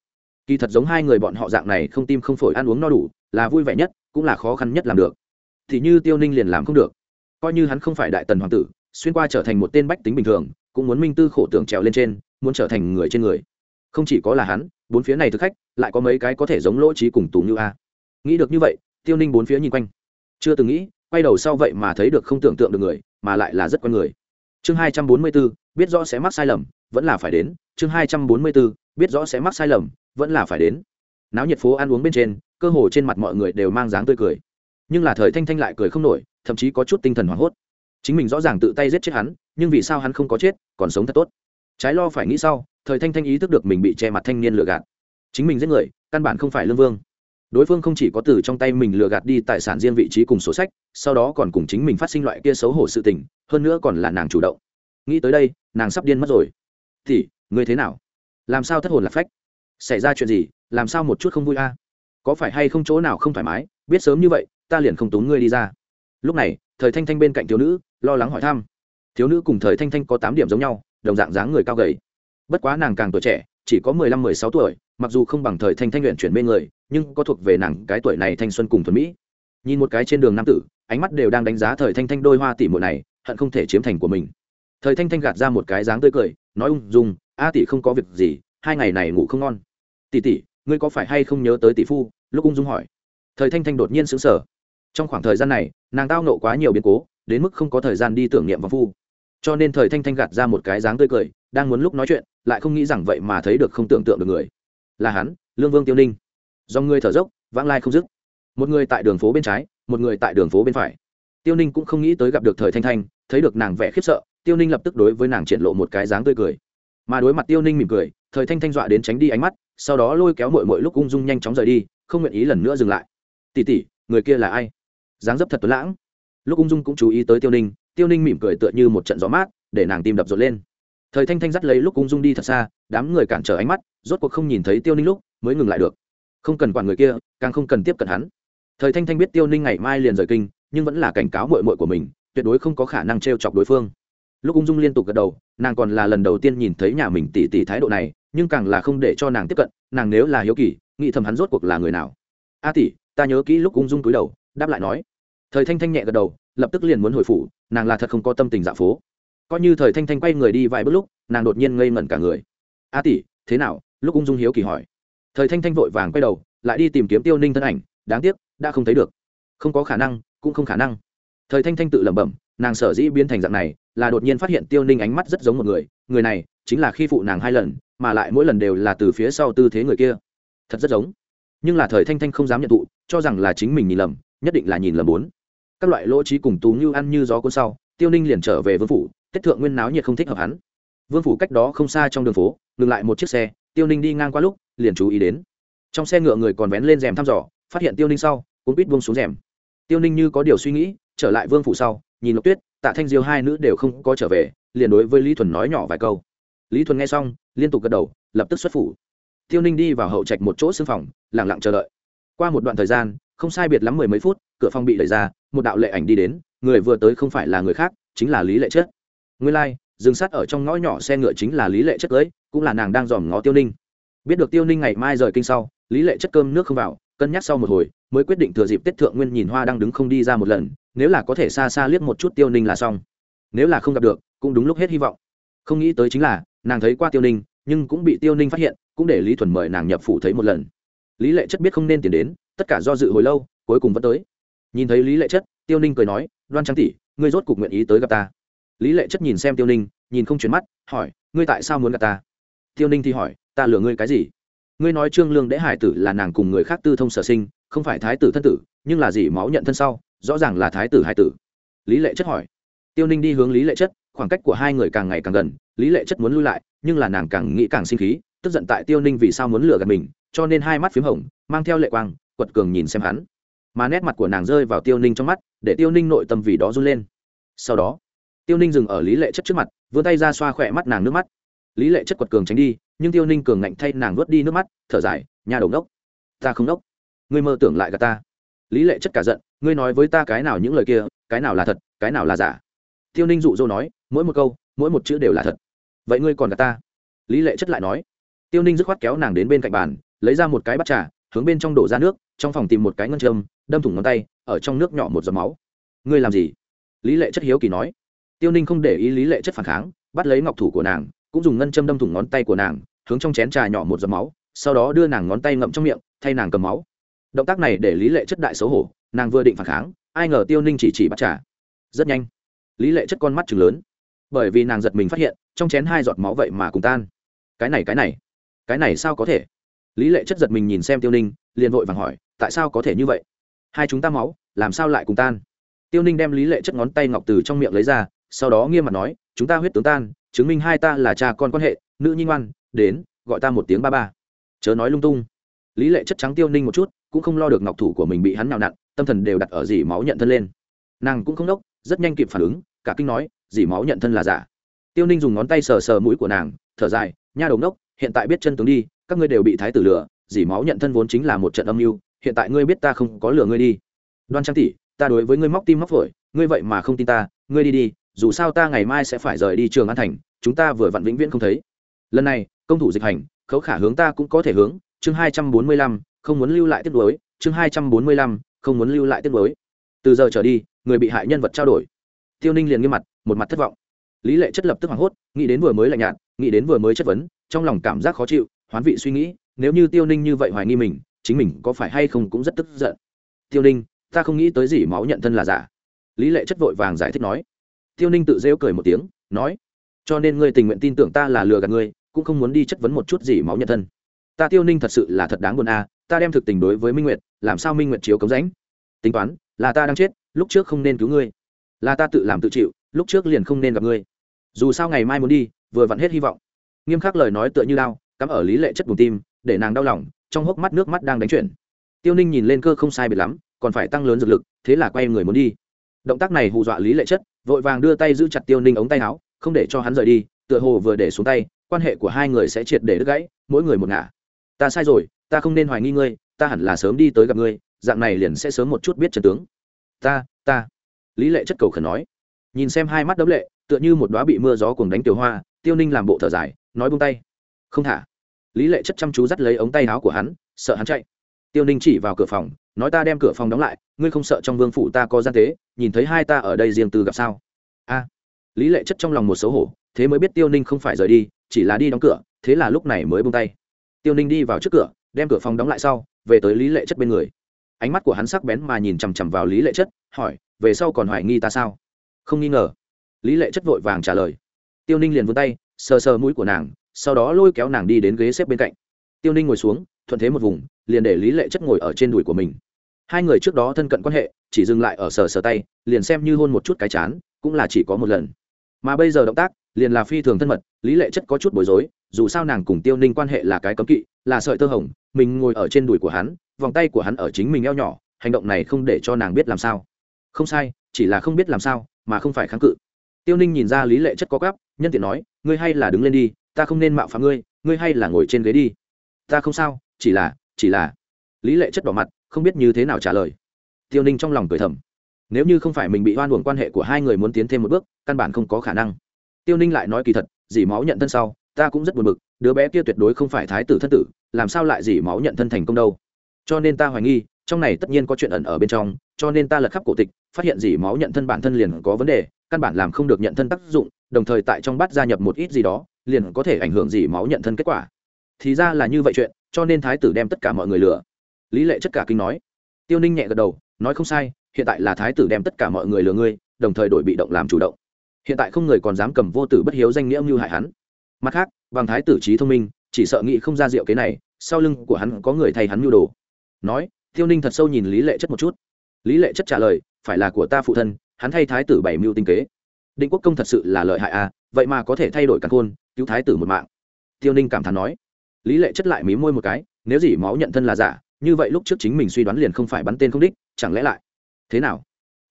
Kỳ thật giống hai người bọn họ dạng này không tim không phổi ăn uống no đủ, là vui vẻ nhất, cũng là khó khăn nhất làm được. Thì như tiêu ninh liền làm không được. Coi như hắn không phải đại tần hoàng tử, xuyên qua trở thành một tên bách tính bình thường, cũng muốn minh tư khổ tưởng trèo lên trên, muốn trở thành người trên người không chỉ có là hắn, bốn phía này thực khách, lại có mấy cái có thể giống lỗ trí cùng tù như a. Nghĩ được như vậy, tiêu ninh bốn phía nhìn quanh. Chưa từng nghĩ, quay đầu sau vậy mà thấy được không tưởng tượng được người, mà lại là rất con người. Chương hai trăm bốn mươi b ố biết rõ sẽ mắc sai lầm, vẫn là phải đến. Chương hai trăm bốn mươi b ố biết rõ sẽ mắc sai lầm, vẫn là phải đến. Náo nhiệt phố ăn uống bên trên, cơ hồ trên mặt mọi người đều mang dáng tươi cười. Nhưng là thời thanh thanh lại cười không nổi, thậm chí có chút tinh thần hoảng hốt. Chính mình rõ ràng tự tay giết chết hắn, nhưng vì sao hắn không có chết, còn sống thật tốt? Trái lo phải nghĩ sau thời thanh thanh ý thức được mình bị che mặt thanh niên lừa gạt. Chính mình giết người, căn bản không phải lương vương. Đối phương không chỉ có từ trong tay mình lừa gạt đi tài sản riêng vị trí cùng sổ sách, sau đó còn cùng chính mình phát sinh loại kia xấu hổ sự tình, hơn nữa còn là nàng chủ động. Nghĩ tới đây, nàng sắp điên mất rồi. Thì người thế nào? Làm sao thất hồn lạc phách? Xảy ra chuyện gì? Làm sao một chút không vui a? Có phải hay không chỗ nào không thoải mái? Biết sớm như vậy, ta liền không tốn ngươi đi ra. Lúc này, thời thanh thanh bên cạnh thiếu nữ, lo lắng hỏi thăm. Thiếu nữ cùng thời thanh thanh có tám điểm giống nhau, đồng dạng dáng người cao gầy bất quá nàng càng tuổi trẻ, chỉ có mười lăm, mười sáu tuổi, mặc dù không bằng thời thanh thanh luyện chuyển bên người, nhưng có thuộc về nàng cái tuổi này thanh xuân cùng thuần mỹ. Nhìn một cái trên đường nam tử, ánh mắt đều đang đánh giá thời thanh thanh đôi hoa tỷ muội này, hận không thể chiếm thành của mình. Thời thanh thanh gạt ra một cái dáng tươi cười, nói ung dung, a tỷ không có việc gì, hai ngày này ngủ không ngon. Tỷ tỷ, ngươi có phải hay không nhớ tới tỷ phu? Lúc ung dung hỏi. Thời thanh thanh đột nhiên sững sờ. Trong khoảng thời gian này, nàng tao nộ quá nhiều biến cố, đến mức không có thời gian đi tưởng niệm vong phu. Cho nên thời thanh thanh gạt ra một cái dáng tươi cười đang muốn lúc nói chuyện, lại không nghĩ rằng vậy mà thấy được không tưởng tượng được người. Là hắn, lương vương tiêu ninh. Do người thở dốc, vãng lai không dứt. Một người tại đường phố bên trái, một người tại đường phố bên phải. Tiêu ninh cũng không nghĩ tới gặp được thời thanh thanh, thấy được nàng vẻ khiếp sợ, tiêu ninh lập tức đối với nàng triển lộ một cái dáng tươi cười. Mà đối mặt tiêu ninh mỉm cười, thời thanh thanh dọa đến tránh đi ánh mắt, sau đó lôi kéo mội mội lúc ung dung nhanh chóng rời đi, không nguyện ý lần nữa dừng lại. Tỉ tỉ người kia là ai? Dáng dấp thật tuấn lãng. Lúc ung dung cũng chú ý tới tiêu ninh tiêu ninh mỉm cười tựa như một trận gió mát, để nàng tim đập rộn lên thời thanh thanh dắt lấy lúc Cung dung đi thật xa, đám người cản trở ánh mắt, rốt cuộc không nhìn thấy tiêu ninh lúc, mới ngừng lại được. Không cần quản người kia, càng không cần tiếp cận hắn. Thời thanh thanh biết tiêu ninh ngày mai liền rời kinh, nhưng vẫn là cảnh cáo mội mội của mình, tuyệt đối không có khả năng t r e o chọc đối phương. Lúc ung dung liên tục gật đầu, nàng còn là lần đầu tiên nhìn thấy nhà mình tỉ tỉ thái độ này, nhưng càng là không để cho nàng tiếp cận, nàng nếu là hiếu kỳ, nghĩ thầm hắn rốt cuộc là người nào. A tỷ, ta nhớ kỹ lúc ung dung túi đầu, đáp lại nói. Thời thanh thanh nhẹ gật đầu, lập tức liền muốn hồi phủ, nàng là thật không có tâm tình dạ phố coi như thời thanh thanh quay người đi vài bước lúc, nàng đột nhiên ngây ngẩn cả người. A tỷ, thế nào? Lúc ung dung hiếu kỳ hỏi. Thời thanh thanh vội vàng quay đầu, lại đi tìm kiếm tiêu ninh thân ảnh, đáng tiếc, đã không thấy được. Không có khả năng, cũng không khả năng. Thời thanh thanh tự lẩm bẩm, nàng sở dĩ biến thành dạng này, là đột nhiên phát hiện tiêu ninh ánh mắt rất giống một người người này chính là khi phụ nàng hai lần, mà lại mỗi lần đều là từ phía sau tư thế người kia. Thật rất giống. Nhưng là thời thanh thanh không dám nhận thụ, cho rằng là chính mình nhìn lầm, nhất định là nhìn lầm bốn. Các loại lỗ trí cùng tú như ăn như gió cuốn sau, tiêu ninh liền trở về vương phủ tết thượng nguyên náo nhiệt không thích hợp hắn. Vương phủ cách đó không xa trong đường phố, ngừng lại một chiếc xe, tiêu ninh đi ngang qua lúc, liền chú ý đến. Trong xe ngựa người còn vén lên rèm thăm dò, phát hiện tiêu ninh sau cũng biết buông xuống rèm. Tiêu ninh như có điều suy nghĩ, trở lại vương phủ sau, nhìn lục tuyết, tạ thanh diêu hai nữ đều không có trở về, liền đối với lý thuần nói nhỏ vài câu. Lý thuần nghe xong, liên tục gật đầu, lập tức xuất phủ. Tiêu ninh đi vào hậu trạch một chỗ xương phòng lẳng lặng chờ đợi. Qua một đoạn thời gian, không sai biệt lắm mười mấy phút, cửa phòng bị đẩy ra, một đạo lệ ảnh đi đến, người vừa tới không phải là người khác, chính là lý lệ chết nguyên lai、like, dừng sát ở trong ngõ nhỏ xe ngựa chính là lý lệ chất cưới cũng là nàng đang dòm ngó tiêu ninh. Biết được tiêu ninh ngày mai rời kinh sau lý lệ chất cơm nước không vào cân nhắc sau một hồi mới quyết định thừa dịp tết thượng nguyên nhìn hoa đang đứng không đi ra một lần nếu là có thể xa xa liếc một chút tiêu ninh là xong. Nếu là không gặp được cũng đúng lúc hết hy vọng. Không nghĩ tới chính là nàng thấy qua tiêu ninh nhưng cũng bị tiêu ninh phát hiện cũng để lý thuần mời nàng nhập phủ thấy một lần. Lý lệ chất biết không nên tiền đến tất cả do dự hồi lâu cuối cùng vẫn tới. Nhìn thấy lý lệ chất tiêu ninh cười nói đoan trang tỷ ngươi rốt cục nguyện ý tới gặp ta lý lệ chất nhìn xem tiêu ninh, nhìn không chuyển mắt, hỏi, ngươi tại sao muốn gặp ta? Tiêu ninh thì hỏi, ta lừa ngươi cái gì? Ngươi nói trương lương đễ hải tử là nàng cùng người khác tư thông sở sinh, không phải thái tử thân tử, nhưng là gì máu nhận thân sau, rõ ràng là thái tử hải tử. Lý lệ chất hỏi. Tiêu ninh đi hướng lý lệ chất, khoảng cách của hai người càng ngày càng gần, lý lệ chất muốn lui lại, nhưng là nàng càng nghĩ càng sinh khí, tức giận tại tiêu ninh vì sao muốn lừa gạt mình, cho nên hai mắt p h í m hồng, mang theo lệ quang, quật cường nhìn xem hắn. Mà nét mặt của nàng rơi vào tiêu ninh trong mắt, để tiêu ninh nội tâm vì đó run lên. Sau đó tiêu ninh dừng ở lý lệ chất trước mặt, vươn tay ra xoa khỏe mắt nàng nước mắt. Lý lệ chất quật cường tránh đi, nhưng tiêu ninh cường ngạnh thay nàng vớt đi nước mắt, thở dài, nhà đầu đốc, ta không đốc. Ngươi mơ tưởng lại gà ta. Lý lệ chất cả giận, ngươi nói với ta cái nào những lời kia, cái nào là thật, cái nào là giả? Tiêu ninh dụ dỗ nói, mỗi một câu, mỗi một chữ đều là thật. Vậy ngươi còn gà ta? Lý lệ chất lại nói. Tiêu ninh dứt khoát kéo nàng đến bên cạnh bàn, lấy ra một cái bát trà, hướng bên trong đổ ra nước, trong phòng tìm một cái ngân châm, đâm thủng ngón tay, ở trong nước nhỏ một giọt máu. Ngươi làm gì? Lý lệ chất hiếu kỳ nói tiêu ninh không để ý lý lệ chất phản kháng, bắt lấy ngọc thủ của nàng, cũng dùng ngân châm đâm thủng ngón tay của nàng, hướng trong chén trà nhỏ một giọt máu, sau đó đưa nàng ngón tay ngậm trong miệng, thay nàng cầm máu. Động tác này để lý lệ chất đại xấu hổ, nàng vừa định phản kháng, ai ngờ tiêu ninh chỉ chỉ bắt trà. Rất nhanh, lý lệ chất con mắt chừng lớn, bởi vì nàng giật mình phát hiện, trong chén hai giọt máu vậy mà cùng tan. Cái này cái này cái này sao có thể? Lý lệ chất giật mình nhìn xem tiêu ninh, liền vội vàng hỏi, tại sao có thể như vậy? Hai chúng ta máu, làm sao lại cùng tan? Tiêu ninh đem lý lệ chất ngón tay ngọc từ trong miệng lấy ra sau đó nghiêm mặt nói, chúng ta huyết tướng tan, chứng minh hai ta là cha con quan hệ, nữ nhi ngoan, đến, gọi ta một tiếng ba ba. Chớ nói lung tung. Lý lệ chất trắng tiêu ninh một chút, cũng không lo được ngọc thủ của mình bị hắn nào nặn, tâm thần đều đặt ở dỉ máu nhận thân lên. Nàng cũng không đốc, rất nhanh kịp phản ứng, cả kinh nói, dỉ máu nhận thân là giả. Tiêu ninh dùng ngón tay sờ sờ mũi của nàng, thở dài, nha đầu đốc, hiện tại biết chân tướng đi, các ngươi đều bị thái tử lừa, dỉ máu nhận thân vốn chính là một trận âm mưu, hiện tại ngươi biết ta không có lừa ngươi đi. Đoan trang tỷ, ta đối với ngươi móc tim móc phổi, ngươi vậy mà không tin ta, ngươi đi đi dù sao ta ngày mai sẽ phải rời đi trường an thành, chúng ta vừa vặn vĩnh viễn không thấy. Lần này, công thủ dịch hành, khấu khả hướng ta cũng có thể hướng, chương hai trăm bốn mươi lăm, không muốn lưu lại tiếp nối chương hai trăm bốn mươi lăm, không muốn lưu lại tiếp nối từ giờ trở đi, người bị hại nhân vật trao đổi. Tiêu ninh liền nghiêm mặt, một mặt thất vọng. Lý lệ chất lập tức hoảng hốt, nghĩ đến vừa mới lạnh nhạt, nghĩ đến vừa mới chất vấn, trong lòng cảm giác khó chịu, hoán vị suy nghĩ, nếu như tiêu ninh như vậy hoài nghi mình, chính mình có phải hay không cũng rất tức giận. Tiêu ninh, ta không nghĩ tới gì máu nhận thân là giả. Lý lệ chất vội vàng giải thích nói tiêu ninh tự rêu cười một tiếng, nói, cho nên ngươi tình nguyện tin tưởng ta là lừa gạt ngươi, cũng không muốn đi chất vấn một chút gì máu nhận thân. Ta tiêu ninh thật sự là thật đáng buồn a, ta đem thực tình đối với minh nguyệt, làm sao minh nguyệt chiếu cống rãnh? Tính toán, là ta đang chết, lúc trước không nên cứu ngươi. Là ta tự làm tự chịu, lúc trước liền không nên gặp ngươi. Dù sao ngày mai muốn đi, vừa vặn hết hy vọng. Nghiêm khắc lời nói tựa như lao cắm ở lý lệ chất bùn tim, để nàng đau lòng, trong hốc mắt nước mắt đang đánh chuyển. Tiêu ninh nhìn lên cơ không sai biệt lắm, còn phải tăng lớn dược lực, thế là quay người muốn đi động tác này hù dọa lý lệ chất, vội vàng đưa tay giữ chặt tiêu ninh ống tay áo, không để cho hắn rời đi, tựa hồ vừa để xuống tay, quan hệ của hai người sẽ triệt để đứt gãy, mỗi người một ngả. Ta sai rồi, ta không nên hoài nghi ngươi, ta hẳn là sớm đi tới gặp ngươi, dạng này liền sẽ sớm một chút biết trần tướng. Ta ta. Lý lệ chất cầu khẩn nói. Nhìn xem hai mắt đấm lệ, tựa như một đoá bị mưa gió cùng đánh tiểu hoa, tiêu ninh làm bộ thở dài, nói buông tay. Không thả. Lý lệ chất chăm chú dắt lấy ống tay áo của hắn, sợ hắn chạy tiêu ninh chỉ vào cửa phòng, nói ta đem cửa phòng đóng lại, ngươi không sợ trong vương phủ ta có gian tế, nhìn thấy hai ta ở đây riêng từ gặp sao? A. Lý lệ chất trong lòng một xấu hổ, thế mới biết tiêu ninh không phải rời đi, chỉ là đi đóng cửa, thế là lúc này mới buông tay. Tiêu ninh đi vào trước cửa, đem cửa phòng đóng lại sau, về tới lý lệ chất bên người. Ánh mắt của hắn sắc bén mà nhìn chằm chằm vào lý lệ chất, hỏi, về sau còn hoài nghi ta sao? Không nghi ngờ. Lý lệ chất vội vàng trả lời. Tiêu ninh liền vươn tay, sờ sờ mũi của nàng, sau đó lôi kéo nàng đi đến ghế xếp bên cạnh. Tiêu ninh ngồi xuống, thuận thế một vùng liền để lý lệ chất ngồi ở trên đùi của mình. Hai người trước đó thân cận quan hệ, chỉ dừng lại ở sờ sờ tay, liền xem như hôn một chút cái chán, cũng là chỉ có một lần. Mà bây giờ động tác, liền là phi thường thân mật, lý lệ chất có chút bối rối, dù sao nàng cùng tiêu ninh quan hệ là cái cấm kỵ, là sợi tơ hồng, mình ngồi ở trên đùi của hắn, vòng tay của hắn ở chính mình eo nhỏ, hành động này không để cho nàng biết làm sao. Không sai, chỉ là không biết làm sao, mà không phải kháng cự. Tiêu ninh nhìn ra lý lệ chất có gắp nhân tiện nói, ngươi hay là đứng lên đi, ta không nên mạo phạm ngươi ngươi hay là ngồi trên ghế đi. Ta không sao, chỉ là chỉ là lý lệ chất đỏ mặt, không biết như thế nào trả lời. Tiêu ninh trong lòng cười thầm. Nếu như không phải mình bị oan uổng quan hệ của hai người muốn tiến thêm một bước, căn bản không có khả năng. Tiêu ninh lại nói kỳ thật dỉ máu nhận thân sau, ta cũng rất buồn bực, đứa bé kia tuyệt đối không phải thái tử thân tử, làm sao lại dỉ máu nhận thân thành công đâu? Cho nên ta hoài nghi, trong này tất nhiên có chuyện ẩn ở bên trong, cho nên ta lật khắp cổ tịch, phát hiện dỉ máu nhận thân bản thân liền có vấn đề, căn bản làm không được nhận thân tác dụng, đồng thời tại trong bát gia nhập một ít gì đó, liền có thể ảnh hưởng dỉ máu nhận thân kết quả. Thì ra là như vậy chuyện cho nên thái tử đem tất cả mọi người lừa. Lý lệ chất cả kinh nói. Tiêu ninh nhẹ gật đầu, nói không sai, hiện tại là thái tử đem tất cả mọi người lừa ngươi, đồng thời đổi bị động làm chủ động. Hiện tại không người còn dám cầm vô tử bất hiếu danh nghĩa mưu hại hắn. Mặt khác, bằng thái tử trí thông minh, chỉ sợ nghị không ra rượu kế này, sau lưng của hắn có người thay hắn mưu đồ. Nói, tiêu ninh thật sâu nhìn lý lệ chất một chút. Lý lệ chất trả lời, phải là của ta phụ thân, hắn thay thái tử bảy mưu tinh kế. Định quốc công thật sự là lợi hại à vậy mà có thể thay đổi căn khôn cứu thái tử một mạng. Tiêu ninh cảm thán nói lý lệ chất lại mí môi một cái, nếu gì máu nhận thân là giả, như vậy lúc trước chính mình suy đoán liền không phải bắn tên không đích, chẳng lẽ lại? Thế nào?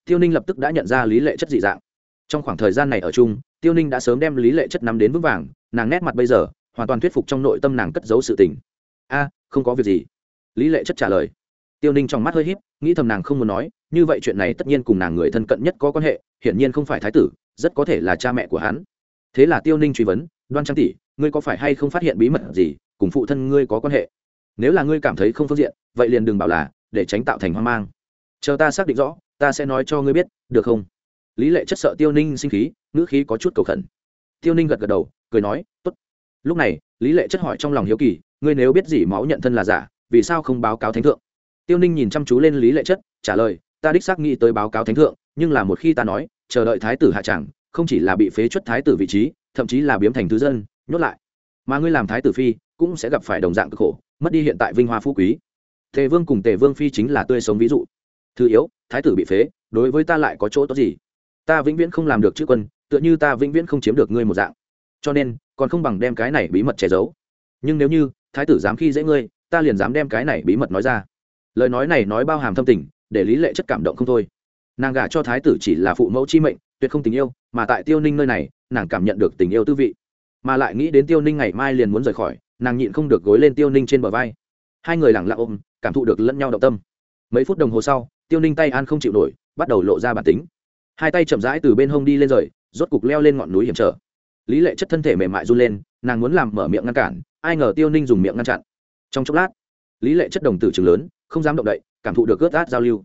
Tiêu ninh lập tức đã nhận ra lý lệ chất dị dạng. Trong khoảng thời gian này ở chung, tiêu ninh đã sớm đem lý lệ chất nắm đến vững vàng, nàng nét mặt bây giờ, hoàn toàn thuyết phục trong nội tâm nàng cất giấu sự tình. A, không có việc gì. Lý lệ chất trả lời. Tiêu ninh trong mắt hơi h í p nghĩ thầm nàng không muốn nói, như vậy chuyện này tất nhiên cùng nàng người thân cận nhất có quan hệ, hiển nhiên không phải thái tử, rất có thể là cha mẹ của hắn. Thế là tiêu ninh truy vấn, đoan trang tỷ, ngươi có phải hay không phát hiện bí mật gì? Cùng phụ thân ngươi có quan hệ. Nếu là ngươi cảm thấy không phương diện, vậy liền đừng bảo là, để tránh tạo thành hoang mang. Chờ ta xác định rõ, ta sẽ nói cho ngươi biết, được không? Lý lệ chất sợ tiêu ninh sinh khí, ngữ khí có chút cầu khẩn. Tiêu ninh gật gật đầu, cười nói t ố t lúc này, lý lệ chất hỏi trong lòng hiếu kỳ, ngươi nếu biết gì máu nhận thân là giả, vì sao không báo cáo thánh thượng? Tiêu ninh nhìn chăm chú lên lý lệ chất, trả lời, ta đích xác nghĩ tới báo cáo thánh thượng, nhưng là một khi ta nói, chờ đợi thái tử hạ tràng, không chỉ là bị phế chuất thái tử vị trí, thậm chí là biếm thành thứ dân, nhốt lại. Mà ngươi làm thái tử phi cũng sẽ gặp phải đồng dạng cực khổ, mất đi hiện tại vinh hoa phú quý. Tề vương cùng tề vương phi chính là tươi sống ví dụ. Thứ yếu, thái tử bị phế, đối với ta lại có chỗ tốt gì? Ta vĩnh viễn không làm được chữ quân, tựa như ta vĩnh viễn không chiếm được ngươi một dạng. Cho nên, còn không bằng đem cái này bí mật che giấu. Nhưng nếu như, thái tử dám khi dễ ngươi, ta liền dám đem cái này bí mật nói ra. Lời nói này nói bao hàm thâm tình, để lý lệ chất cảm động không thôi. Nàng gả cho thái tử chỉ là phụ mẫu chi mệnh, tuyệt không tình yêu, mà tại tiêu ninh nơi này, nàng cảm nhận được tình yêu tư vị. Mà lại nghĩ đến tiêu ninh ngày mai liền muốn rời khỏi nàng nhịn không được gối lên tiêu ninh trên bờ vai. Hai người lẳng lặng ôm, cảm thụ được lẫn nhau động tâm. Mấy phút đồng hồ sau, tiêu ninh tay an không chịu nổi, bắt đầu lộ ra bản tính. Hai tay chậm rãi từ bên hông đi lên rời, rốt cục leo lên ngọn núi hiểm trở. Lý lệ chất thân thể mềm mại run lên, nàng muốn làm mở miệng ngăn cản, ai ngờ tiêu ninh dùng miệng ngăn chặn. Trong chốc lát, lý lệ chất đồng tử trường lớn, không dám động đậy, cảm thụ được ướt át giao lưu.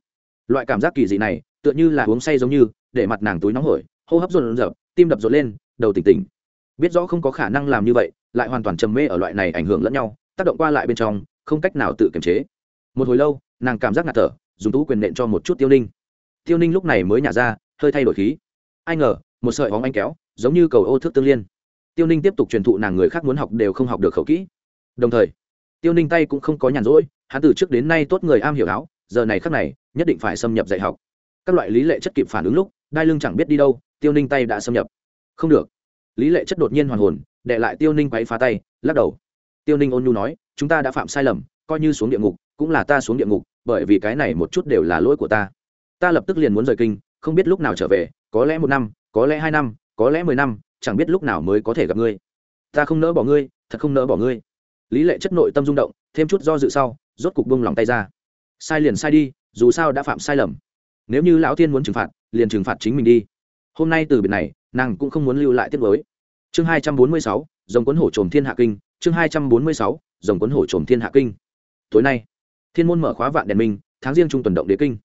Loại cảm giác kỳ dị này, tựa như là uống say giống như, để mặt nàng túi nóng hổi, hô hấp rộn rợp tim đập rộn lên, đầu tỉnh tỉnh biết rõ không có khả năng làm như vậy, lại hoàn toàn trầm mê ở loại này ảnh hưởng lẫn nhau, tác động qua lại bên trong, không cách nào tự kiềm chế. Một hồi lâu, nàng cảm giác ngạt thở, dùng tú quyền nện cho một chút tiêu ninh. Tiêu ninh lúc này mới nhả ra, hơi thay đổi khí. Ai ngờ, một sợi hóng anh kéo, giống như cầu ô thước tương liên. Tiêu ninh tiếp tục truyền thụ nàng người khác muốn học đều không học được khẩu kỹ. Đồng thời, tiêu ninh tay cũng không có nhàn rỗi, hắn từ trước đến nay tốt người am hiểu áo, giờ này khác này, nhất định phải xâm nhập dạy học. Các loại lý lệ chất kịp phản ứng lúc, đai lưng chẳng biết đi đâu, tiêu ninh tay đã xâm nhập. Không được lý lệ chất đột nhiên hoàn hồn, đệ lại tiêu ninh quấy phá tay, lắc đầu. Tiêu ninh ôn nhu nói, chúng ta đã phạm sai lầm, coi như xuống địa ngục, cũng là ta xuống địa ngục, bởi vì cái này một chút đều là lỗi của ta. Ta lập tức liền muốn rời kinh, không biết lúc nào trở về, có lẽ một năm, có lẽ hai năm, có lẽ mười năm, chẳng biết lúc nào mới có thể gặp ngươi. Ta không nỡ bỏ ngươi, thật không nỡ bỏ ngươi. Lý lệ chất nội tâm rung động, thêm chút do dự sau, rốt cục bông lòng tay ra. Sai liền sai đi, dù sao đã phạm sai lầm. Nếu như lão tiên muốn trừng phạt, liền trừng phạt chính mình đi. Hôm nay từ biệt này nàng cũng không muốn lưu lại tiết mới. Chương hai trăm bốn mươi sáu, dòng cuốn hổ trồm thiên hạ kinh, chương hai trăm bốn mươi sáu, dòng cuốn hổ trồm thiên hạ kinh. Tối nay, thiên môn mở khóa vạn đèn minh, tháng riêng trung tuần động đế kinh.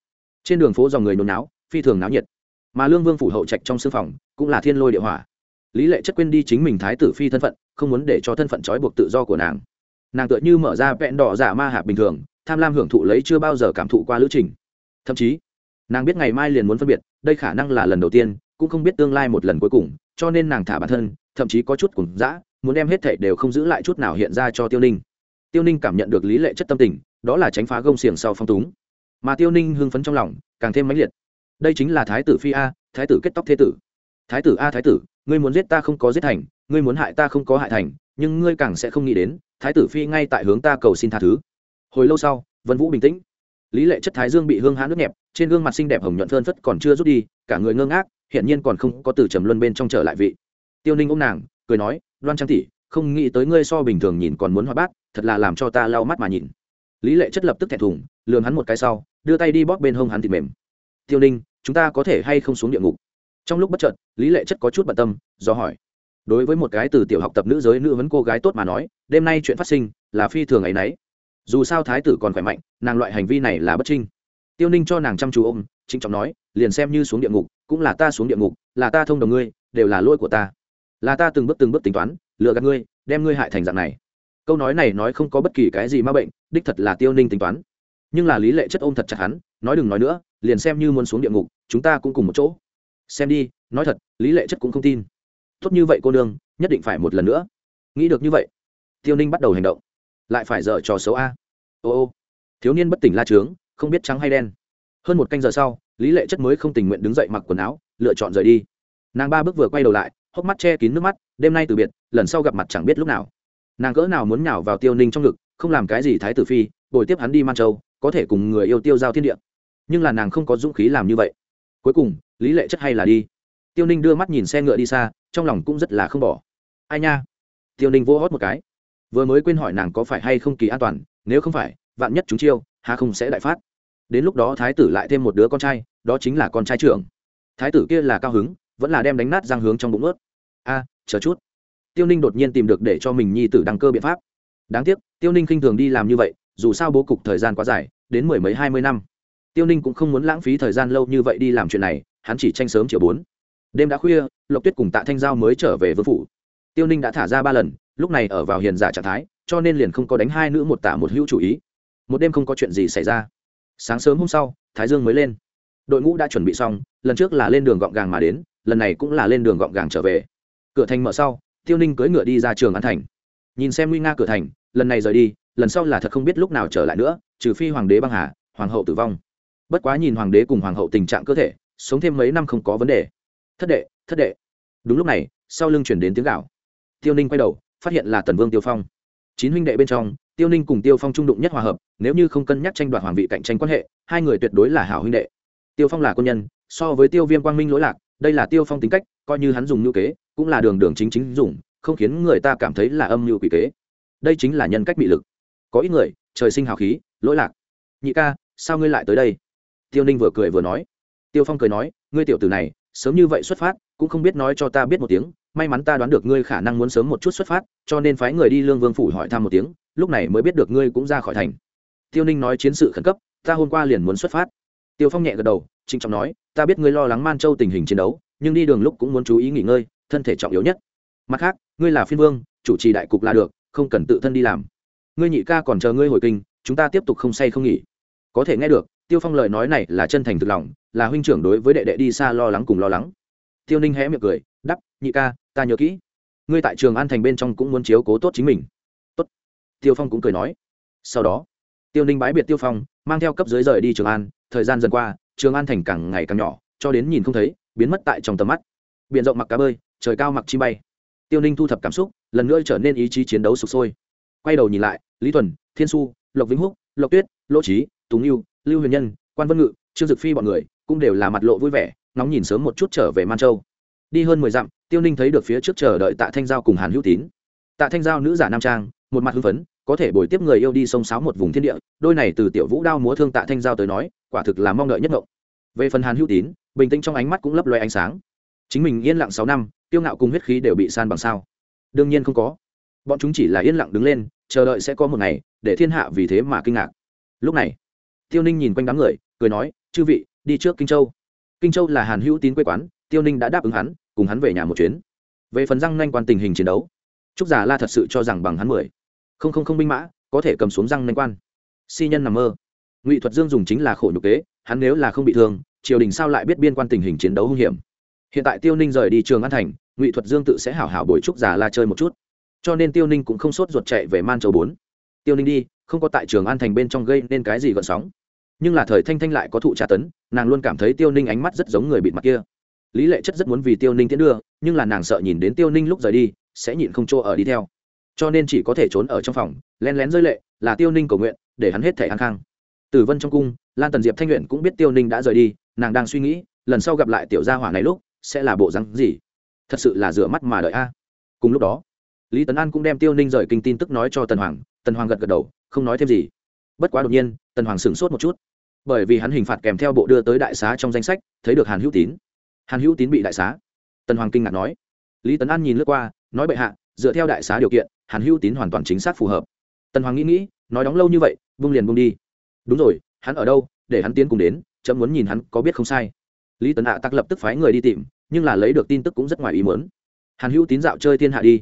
Trên đường phố dòng người nôn náo, phi thường náo nhiệt. Mà lương vương phủ hậu trạch trong sư phòng, cũng là thiên lôi địa hỏa. Lý lệ chất quên đi chính mình thái tử phi thân phận, không muốn để cho thân phận trói buộc tự do của nàng. Nàng tựa như mở ra vẹn đỏ giả ma hạ bình thường, tham lam hưởng thụ lấy chưa bao giờ cảm thụ qua lữ trình. Thậm chí, nàng biết ngày mai liền muốn phân biệt, đây khả năng là lần đầu tiên cũng không biết tương lai một lần cuối cùng, cho nên nàng thả bản thân, thậm chí có chút cùng dã, muốn đem hết thảy đều không giữ lại chút nào hiện ra cho tiêu ninh. Tiêu ninh cảm nhận được lý lệ chất tâm tình, đó là tránh phá gông xiềng sau phong túng. Mà tiêu ninh hưng phấn trong lòng, càng thêm mãnh liệt. Đây chính là thái tử phi a, thái tử kết tóc thế tử. Thái tử a thái tử, ngươi muốn giết ta không có giết thành, ngươi muốn hại ta không có hại thành, nhưng ngươi càng sẽ không nghĩ đến, thái tử phi ngay tại hướng ta cầu xin tha thứ. Hồi lâu sau, vân vũ bình tĩnh. Lý lệ chất thái dương bị hương hãn nước nhẹp, trên gương mặt xinh đẹp hồng nhuận phơn phất còn chưa rút đi, cả người ngơ ngác hiện nhiên còn không có từ trầm luân bên trong trở lại vị. Tiêu ninh ôm nàng, cười nói loan trang tỷ, không nghĩ tới ngươi so bình thường nhìn còn muốn hoa bát, thật là làm cho ta lau mắt mà nhìn. Lý lệ chất lập tức thẹn thùng lường hắn một cái sau, đưa tay đi bóp bên hông hắn thịt mềm. Tiêu ninh, chúng ta có thể hay không xuống địa ngục? Trong lúc bất chợt, lý lệ chất có chút bận tâm, do hỏi. Đối với một cái từ tiểu học tập nữ giới nữ vấn cô gái tốt mà nói, đêm nay chuyện phát sinh là phi thường ấ y n ấ y dù sao thái tử còn khỏe mạnh, nàng loại hành vi này là bất trinh. Tiêu ninh cho nàng chăm chú ôm trịnh trọng nói, liền xem như xuống địa ngục, cũng là ta xuống địa ngục, là ta thông đồng ngươi, đều là lỗi của ta. Là ta từng bước từng bước tính toán lựa gạt ngươi, đem ngươi hại thành dạng này. Câu nói này nói không có bất kỳ cái gì ma bệnh, đích thật là tiêu ninh tính toán. Nhưng là lý lệ chất ôm thật chặt hắn, nói đừng nói nữa, liền xem như muốn xuống địa ngục, chúng ta cũng cùng một chỗ. Xem đi, nói thật, lý lệ chất cũng không tin. Tốt như vậy cô nương, nhất định phải một lần nữa. Nghĩ được như vậy, tiêu ninh bắt đầu hành động. Lại phải dở trò xấu a. Ô ô. Thiếu niên bất tỉnh la trướng, không biết trắng hay đen hơn một canh giờ sau, lý lệ chất mới không tình nguyện đứng dậy mặc quần áo, lựa chọn rời đi. Nàng ba bước vừa quay đầu lại, hốc mắt che kín nước mắt, đêm nay từ biệt, lần sau gặp mặt chẳng biết lúc nào. Nàng cỡ nào muốn nhào vào tiêu ninh trong ngực, không làm cái gì thái tử phi, bồi tiếp hắn đi man châu, có thể cùng người yêu tiêu giao thiên địa. Nhưng là nàng không có dũng khí làm như vậy. Cuối cùng, lý lệ chất hay là đi. Tiêu ninh đưa mắt nhìn xe ngựa đi xa, trong lòng cũng rất là không bỏ. Ai nha? Tiêu ninh vô hót một cái. Vừa mới quên hỏi nàng có phải hay không kỳ an toàn, nếu không phải, vạn nhất chúng chiêu hà không sẽ đại phát đến lúc đó thái tử lại thêm một đứa con trai, đó chính là con trai trưởng. Thái tử kia là cao hứng, vẫn là đem đánh nát răng hướng trong bụng ướt a, chờ chút. Tiêu ninh đột nhiên tìm được để cho mình nhi tử đăng cơ biện pháp. Đáng tiếc, tiêu ninh khinh thường đi làm như vậy, dù sao bố cục thời gian quá dài, đến mười mấy hai mươi năm. Tiêu ninh cũng không muốn lãng phí thời gian lâu như vậy đi làm chuyện này, hắn chỉ tranh sớm chiều bốn. Đêm đã khuya, lộc tuyết cùng tạ thanh giao mới trở về vương phủ. Tiêu ninh đã thả ra ba lần, lúc này ở vào hiền giả trạng thái, cho nên liền không có đánh hai nữ một tả một hữu chủ ý. Một đêm không có chuyện gì xảy ra sáng sớm hôm sau, thái dương mới lên. Đội ngũ đã chuẩn bị xong, lần trước là lên đường gọn gàng mà đến, lần này cũng là lên đường gọn gàng trở về. Cửa thành mở sau, tiêu ninh cưỡi ngựa đi ra trường an thành. Nhìn xem nguy nga cửa thành, lần này rời đi, lần sau là thật không biết lúc nào trở lại nữa, trừ phi hoàng đế băng hà, hoàng hậu tử vong. Bất quá nhìn hoàng đế cùng hoàng hậu tình trạng cơ thể, sống thêm mấy năm không có vấn đề. Thất đệ thất đệ. Đúng lúc này, sau lưng chuyển đến tiếng gạo tiêu ninh quay đầu, phát hiện là tần vương tiêu phong. Chín huynh đệ bên trong tiêu ninh cùng tiêu phong trung đụng nhất hòa hợp, nếu như không cân nhắc tranh đoạt hoàng vị cạnh tranh quan hệ, hai người tuyệt đối là hảo huynh đệ. Tiêu phong là quân nhân, so với tiêu viêm quang minh lỗi lạc, đây là tiêu phong tính cách, coi như hắn dùng ngữ kế, cũng là đường đường chính chính dùng, không khiến người ta cảm thấy là âm mưu quỷ kế. Đây chính là nhân cách bị lực. Có ít người, trời sinh hào khí, lỗi lạc. Nhị ca, sao ngươi lại tới đây? Tiêu ninh vừa cười vừa nói. Tiêu phong cười nói, ngươi tiểu tử này, sớm như vậy xuất phát, cũng không biết nói cho ta biết một tiếng, may mắn ta đoán được ngươi khả năng muốn sớm một chút xuất phát, cho nên phái người đi lương vương phủ hỏi thăm một tiếng lúc này mới biết được ngươi cũng ra khỏi thành. Tiêu ninh nói chiến sự khẩn cấp, ta hôm qua liền muốn xuất phát. Tiêu phong nhẹ gật đầu, trịnh trọng nói, ta biết ngươi lo lắng man châu tình hình chiến đấu, nhưng đi đường lúc cũng muốn chú ý nghỉ ngơi, thân thể trọng yếu nhất. Mặt khác, ngươi là phiên vương, chủ trì đại cục là được, không cần tự thân đi làm. Ngươi nhị ca còn chờ ngươi hồi kinh, chúng ta tiếp tục không say không nghỉ. Có thể nghe được, tiêu phong lời nói này là chân thành thực lòng, là huynh trưởng đối với đệ đệ đi xa lo lắng cùng lo lắng. Tiêu ninh hé miệng cười đắp nhị ca, ta nhớ kỹ. Ngươi tại trường an thành bên trong cũng muốn chiếu cố tốt chính mình tiêu phong cũng cười nói. Sau đó, tiêu ninh bái biệt tiêu phong, mang theo cấp dưới rời đi trường an. Thời gian dần qua, trường an thành càng ngày càng nhỏ, cho đến nhìn không thấy, biến mất tại trong tầm mắt. B i ể n rộng mặc cá bơi, trời cao mặc chi bay. Tiêu ninh thu thập cảm xúc, lần nữa trở nên ý chí chiến đấu sụp sôi. Quay đầu nhìn lại, lý thuần, thiên su lộc vĩnh húc, lộc tuyết, lỗ trí túng lưu lưu huyền nhân, quan vân ngự, trương dực phi b ọ n người cũng đều là mặt lộ vui vẻ nóng nhìn sớm một chút trở về man châu. Đi hơn mười dặm, tiêu ninh thấy được phía trước chờ đợi tạ thanh giao cùng hàn hữu tín. Tạ thanh giao nữ giả nam trang một mặt hưng phấn, có thể bồi tiếp người yêu đi sông sáo một vùng thiên địa, đôi này từ tiểu vũ đao múa thương tạ thanh giao tới nói, quả thực là mong đợi nhất ngộng. Về phần hàn hữu tín, bình tĩnh trong ánh mắt cũng lấp loe ánh sáng. Chính mình yên lặng sáu năm tiêu ngạo cùng huyết khí đều bị san bằng sao? Đương nhiên không có. Bọn chúng chỉ là yên lặng đứng lên, chờ đợi sẽ có một ngày, để thiên hạ vì thế mà kinh ngạc. Lúc này, tiêu ninh nhìn quanh đám người, cười nói, chư vị, đi trước kinh châu. Kinh châu là hàn hữu tín quê quán, tiêu ninh đã đáp ứng hắn, cùng hắn về nhà một chuyến. Về phần răng nanh quan tình hình chiến đấu trúc giả la thật sự cho rằng bằng hắn mười. Không không không binh mã, có thể cầm xuống răng nanh quan. Si nhân nằm mơ. Ngụy thuật dương dùng chính là khổ nhục kế, hắn nếu là không bị thương, triều đình sao lại biết biên quan tình hình chiến đấu hung hiểm? Hiện tại tiêu ninh rời đi trường an thành, ngụy thuật dương tự sẽ hảo hảo bồi trúc già la chơi một chút. Cho nên tiêu ninh cũng không sốt ruột chạy về man châu bốn. Tiêu ninh đi, không có tại trường an thành bên trong gây nên cái gì gợn sóng. Nhưng là thời thanh thanh lại có thụ tra tấn, nàng luôn cảm thấy tiêu ninh ánh mắt rất giống người bịt mặt kia. Lý lệ chất rất muốn vì tiêu ninh tiến đưa, nhưng là nàng sợ nhìn đến tiêu ninh lúc rời đi sẽ nhịn không chỗ ở đi theo. Cho nên chỉ có thể trốn ở trong phòng len lén rơi lệ, là tiêu ninh cầu nguyện, để hắn hết thể an khang. Tử vân trong cung, lan tần diệp thanh nguyện cũng biết tiêu ninh đã rời đi, nàng đang suy nghĩ, lần sau gặp lại tiểu gia hỏa này lúc, sẽ là bộ rắn gì? Thật sự là rửa mắt mà đợi a. Cùng lúc đó, lý tấn an cũng đem tiêu ninh rời kinh tin tức nói cho tần hoàng tần hoàng gật gật đầu, không nói thêm gì. Bất quá đột nhiên, tần hoàng sửng sốt một chút. Bởi vì hắn hình phạt kèm theo bộ đưa tới đại xá trong danh sách, thấy được hàn hữu tín. Hàn hữu tín bị đại xá. Tần hoàng kinh ngạc nói. Lý tấn an nhìn lướt qua nói bệ hạ, dựa theo đại xá điều kiện, hàn hữu tín hoàn toàn chính xác phù hợp. Tần hoàng nghĩ nghĩ, nói đóng lâu như vậy vung liền vung đi. Đúng rồi, hắn ở đâu, để hắn tiến cùng đến, chấm muốn nhìn hắn có biết không sai. Lý tấn hạ tắc lập tức phái người đi tìm, nhưng là lấy được tin tức cũng rất ngoài ý muốn. Hàn hữu tín dạo chơi thiên hạ đi.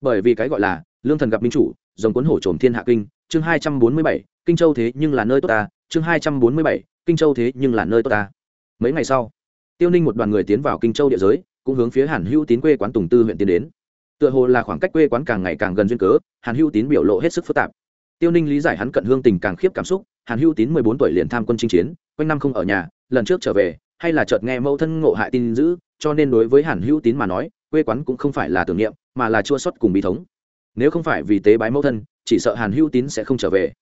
Bởi vì cái gọi là, lương thần gặp minh chủ, dòng cuốn hổ trồm thiên hạ kinh, chương hai trăm bốn mươi bảy, kinh châu thế nhưng là nơi tốt ta, chương hai trăm bốn mươi bảy, kinh châu thế nhưng là nơi tốt ta. Mấy ngày sau, tiêu ninh một đoàn người tiến vào kinh châu địa giới, cũng hướng phía hàn hữu tín quê quán tùng tư huyện tiến đến tựa hồ là khoảng cách quê quán càng ngày càng gần duyên cớ, hàn hữu tín biểu lộ hết sức phức tạp. Tiêu ninh lý giải hắn cận hương tình càng khiếp cảm xúc, hàn hữu tín mười bốn tuổi liền tham quân chinh chiến, quanh năm không ở nhà, lần trước trở về, hay là chợt nghe mẫu thân ngộ hại tin dữ, cho nên đối với hàn hữu tín mà nói, quê quán cũng không phải là tưởng niệm, mà là chua xuất cùng bí thống. Nếu không phải vì tế bái mẫu thân, chỉ sợ hàn hữu tín sẽ không trở về.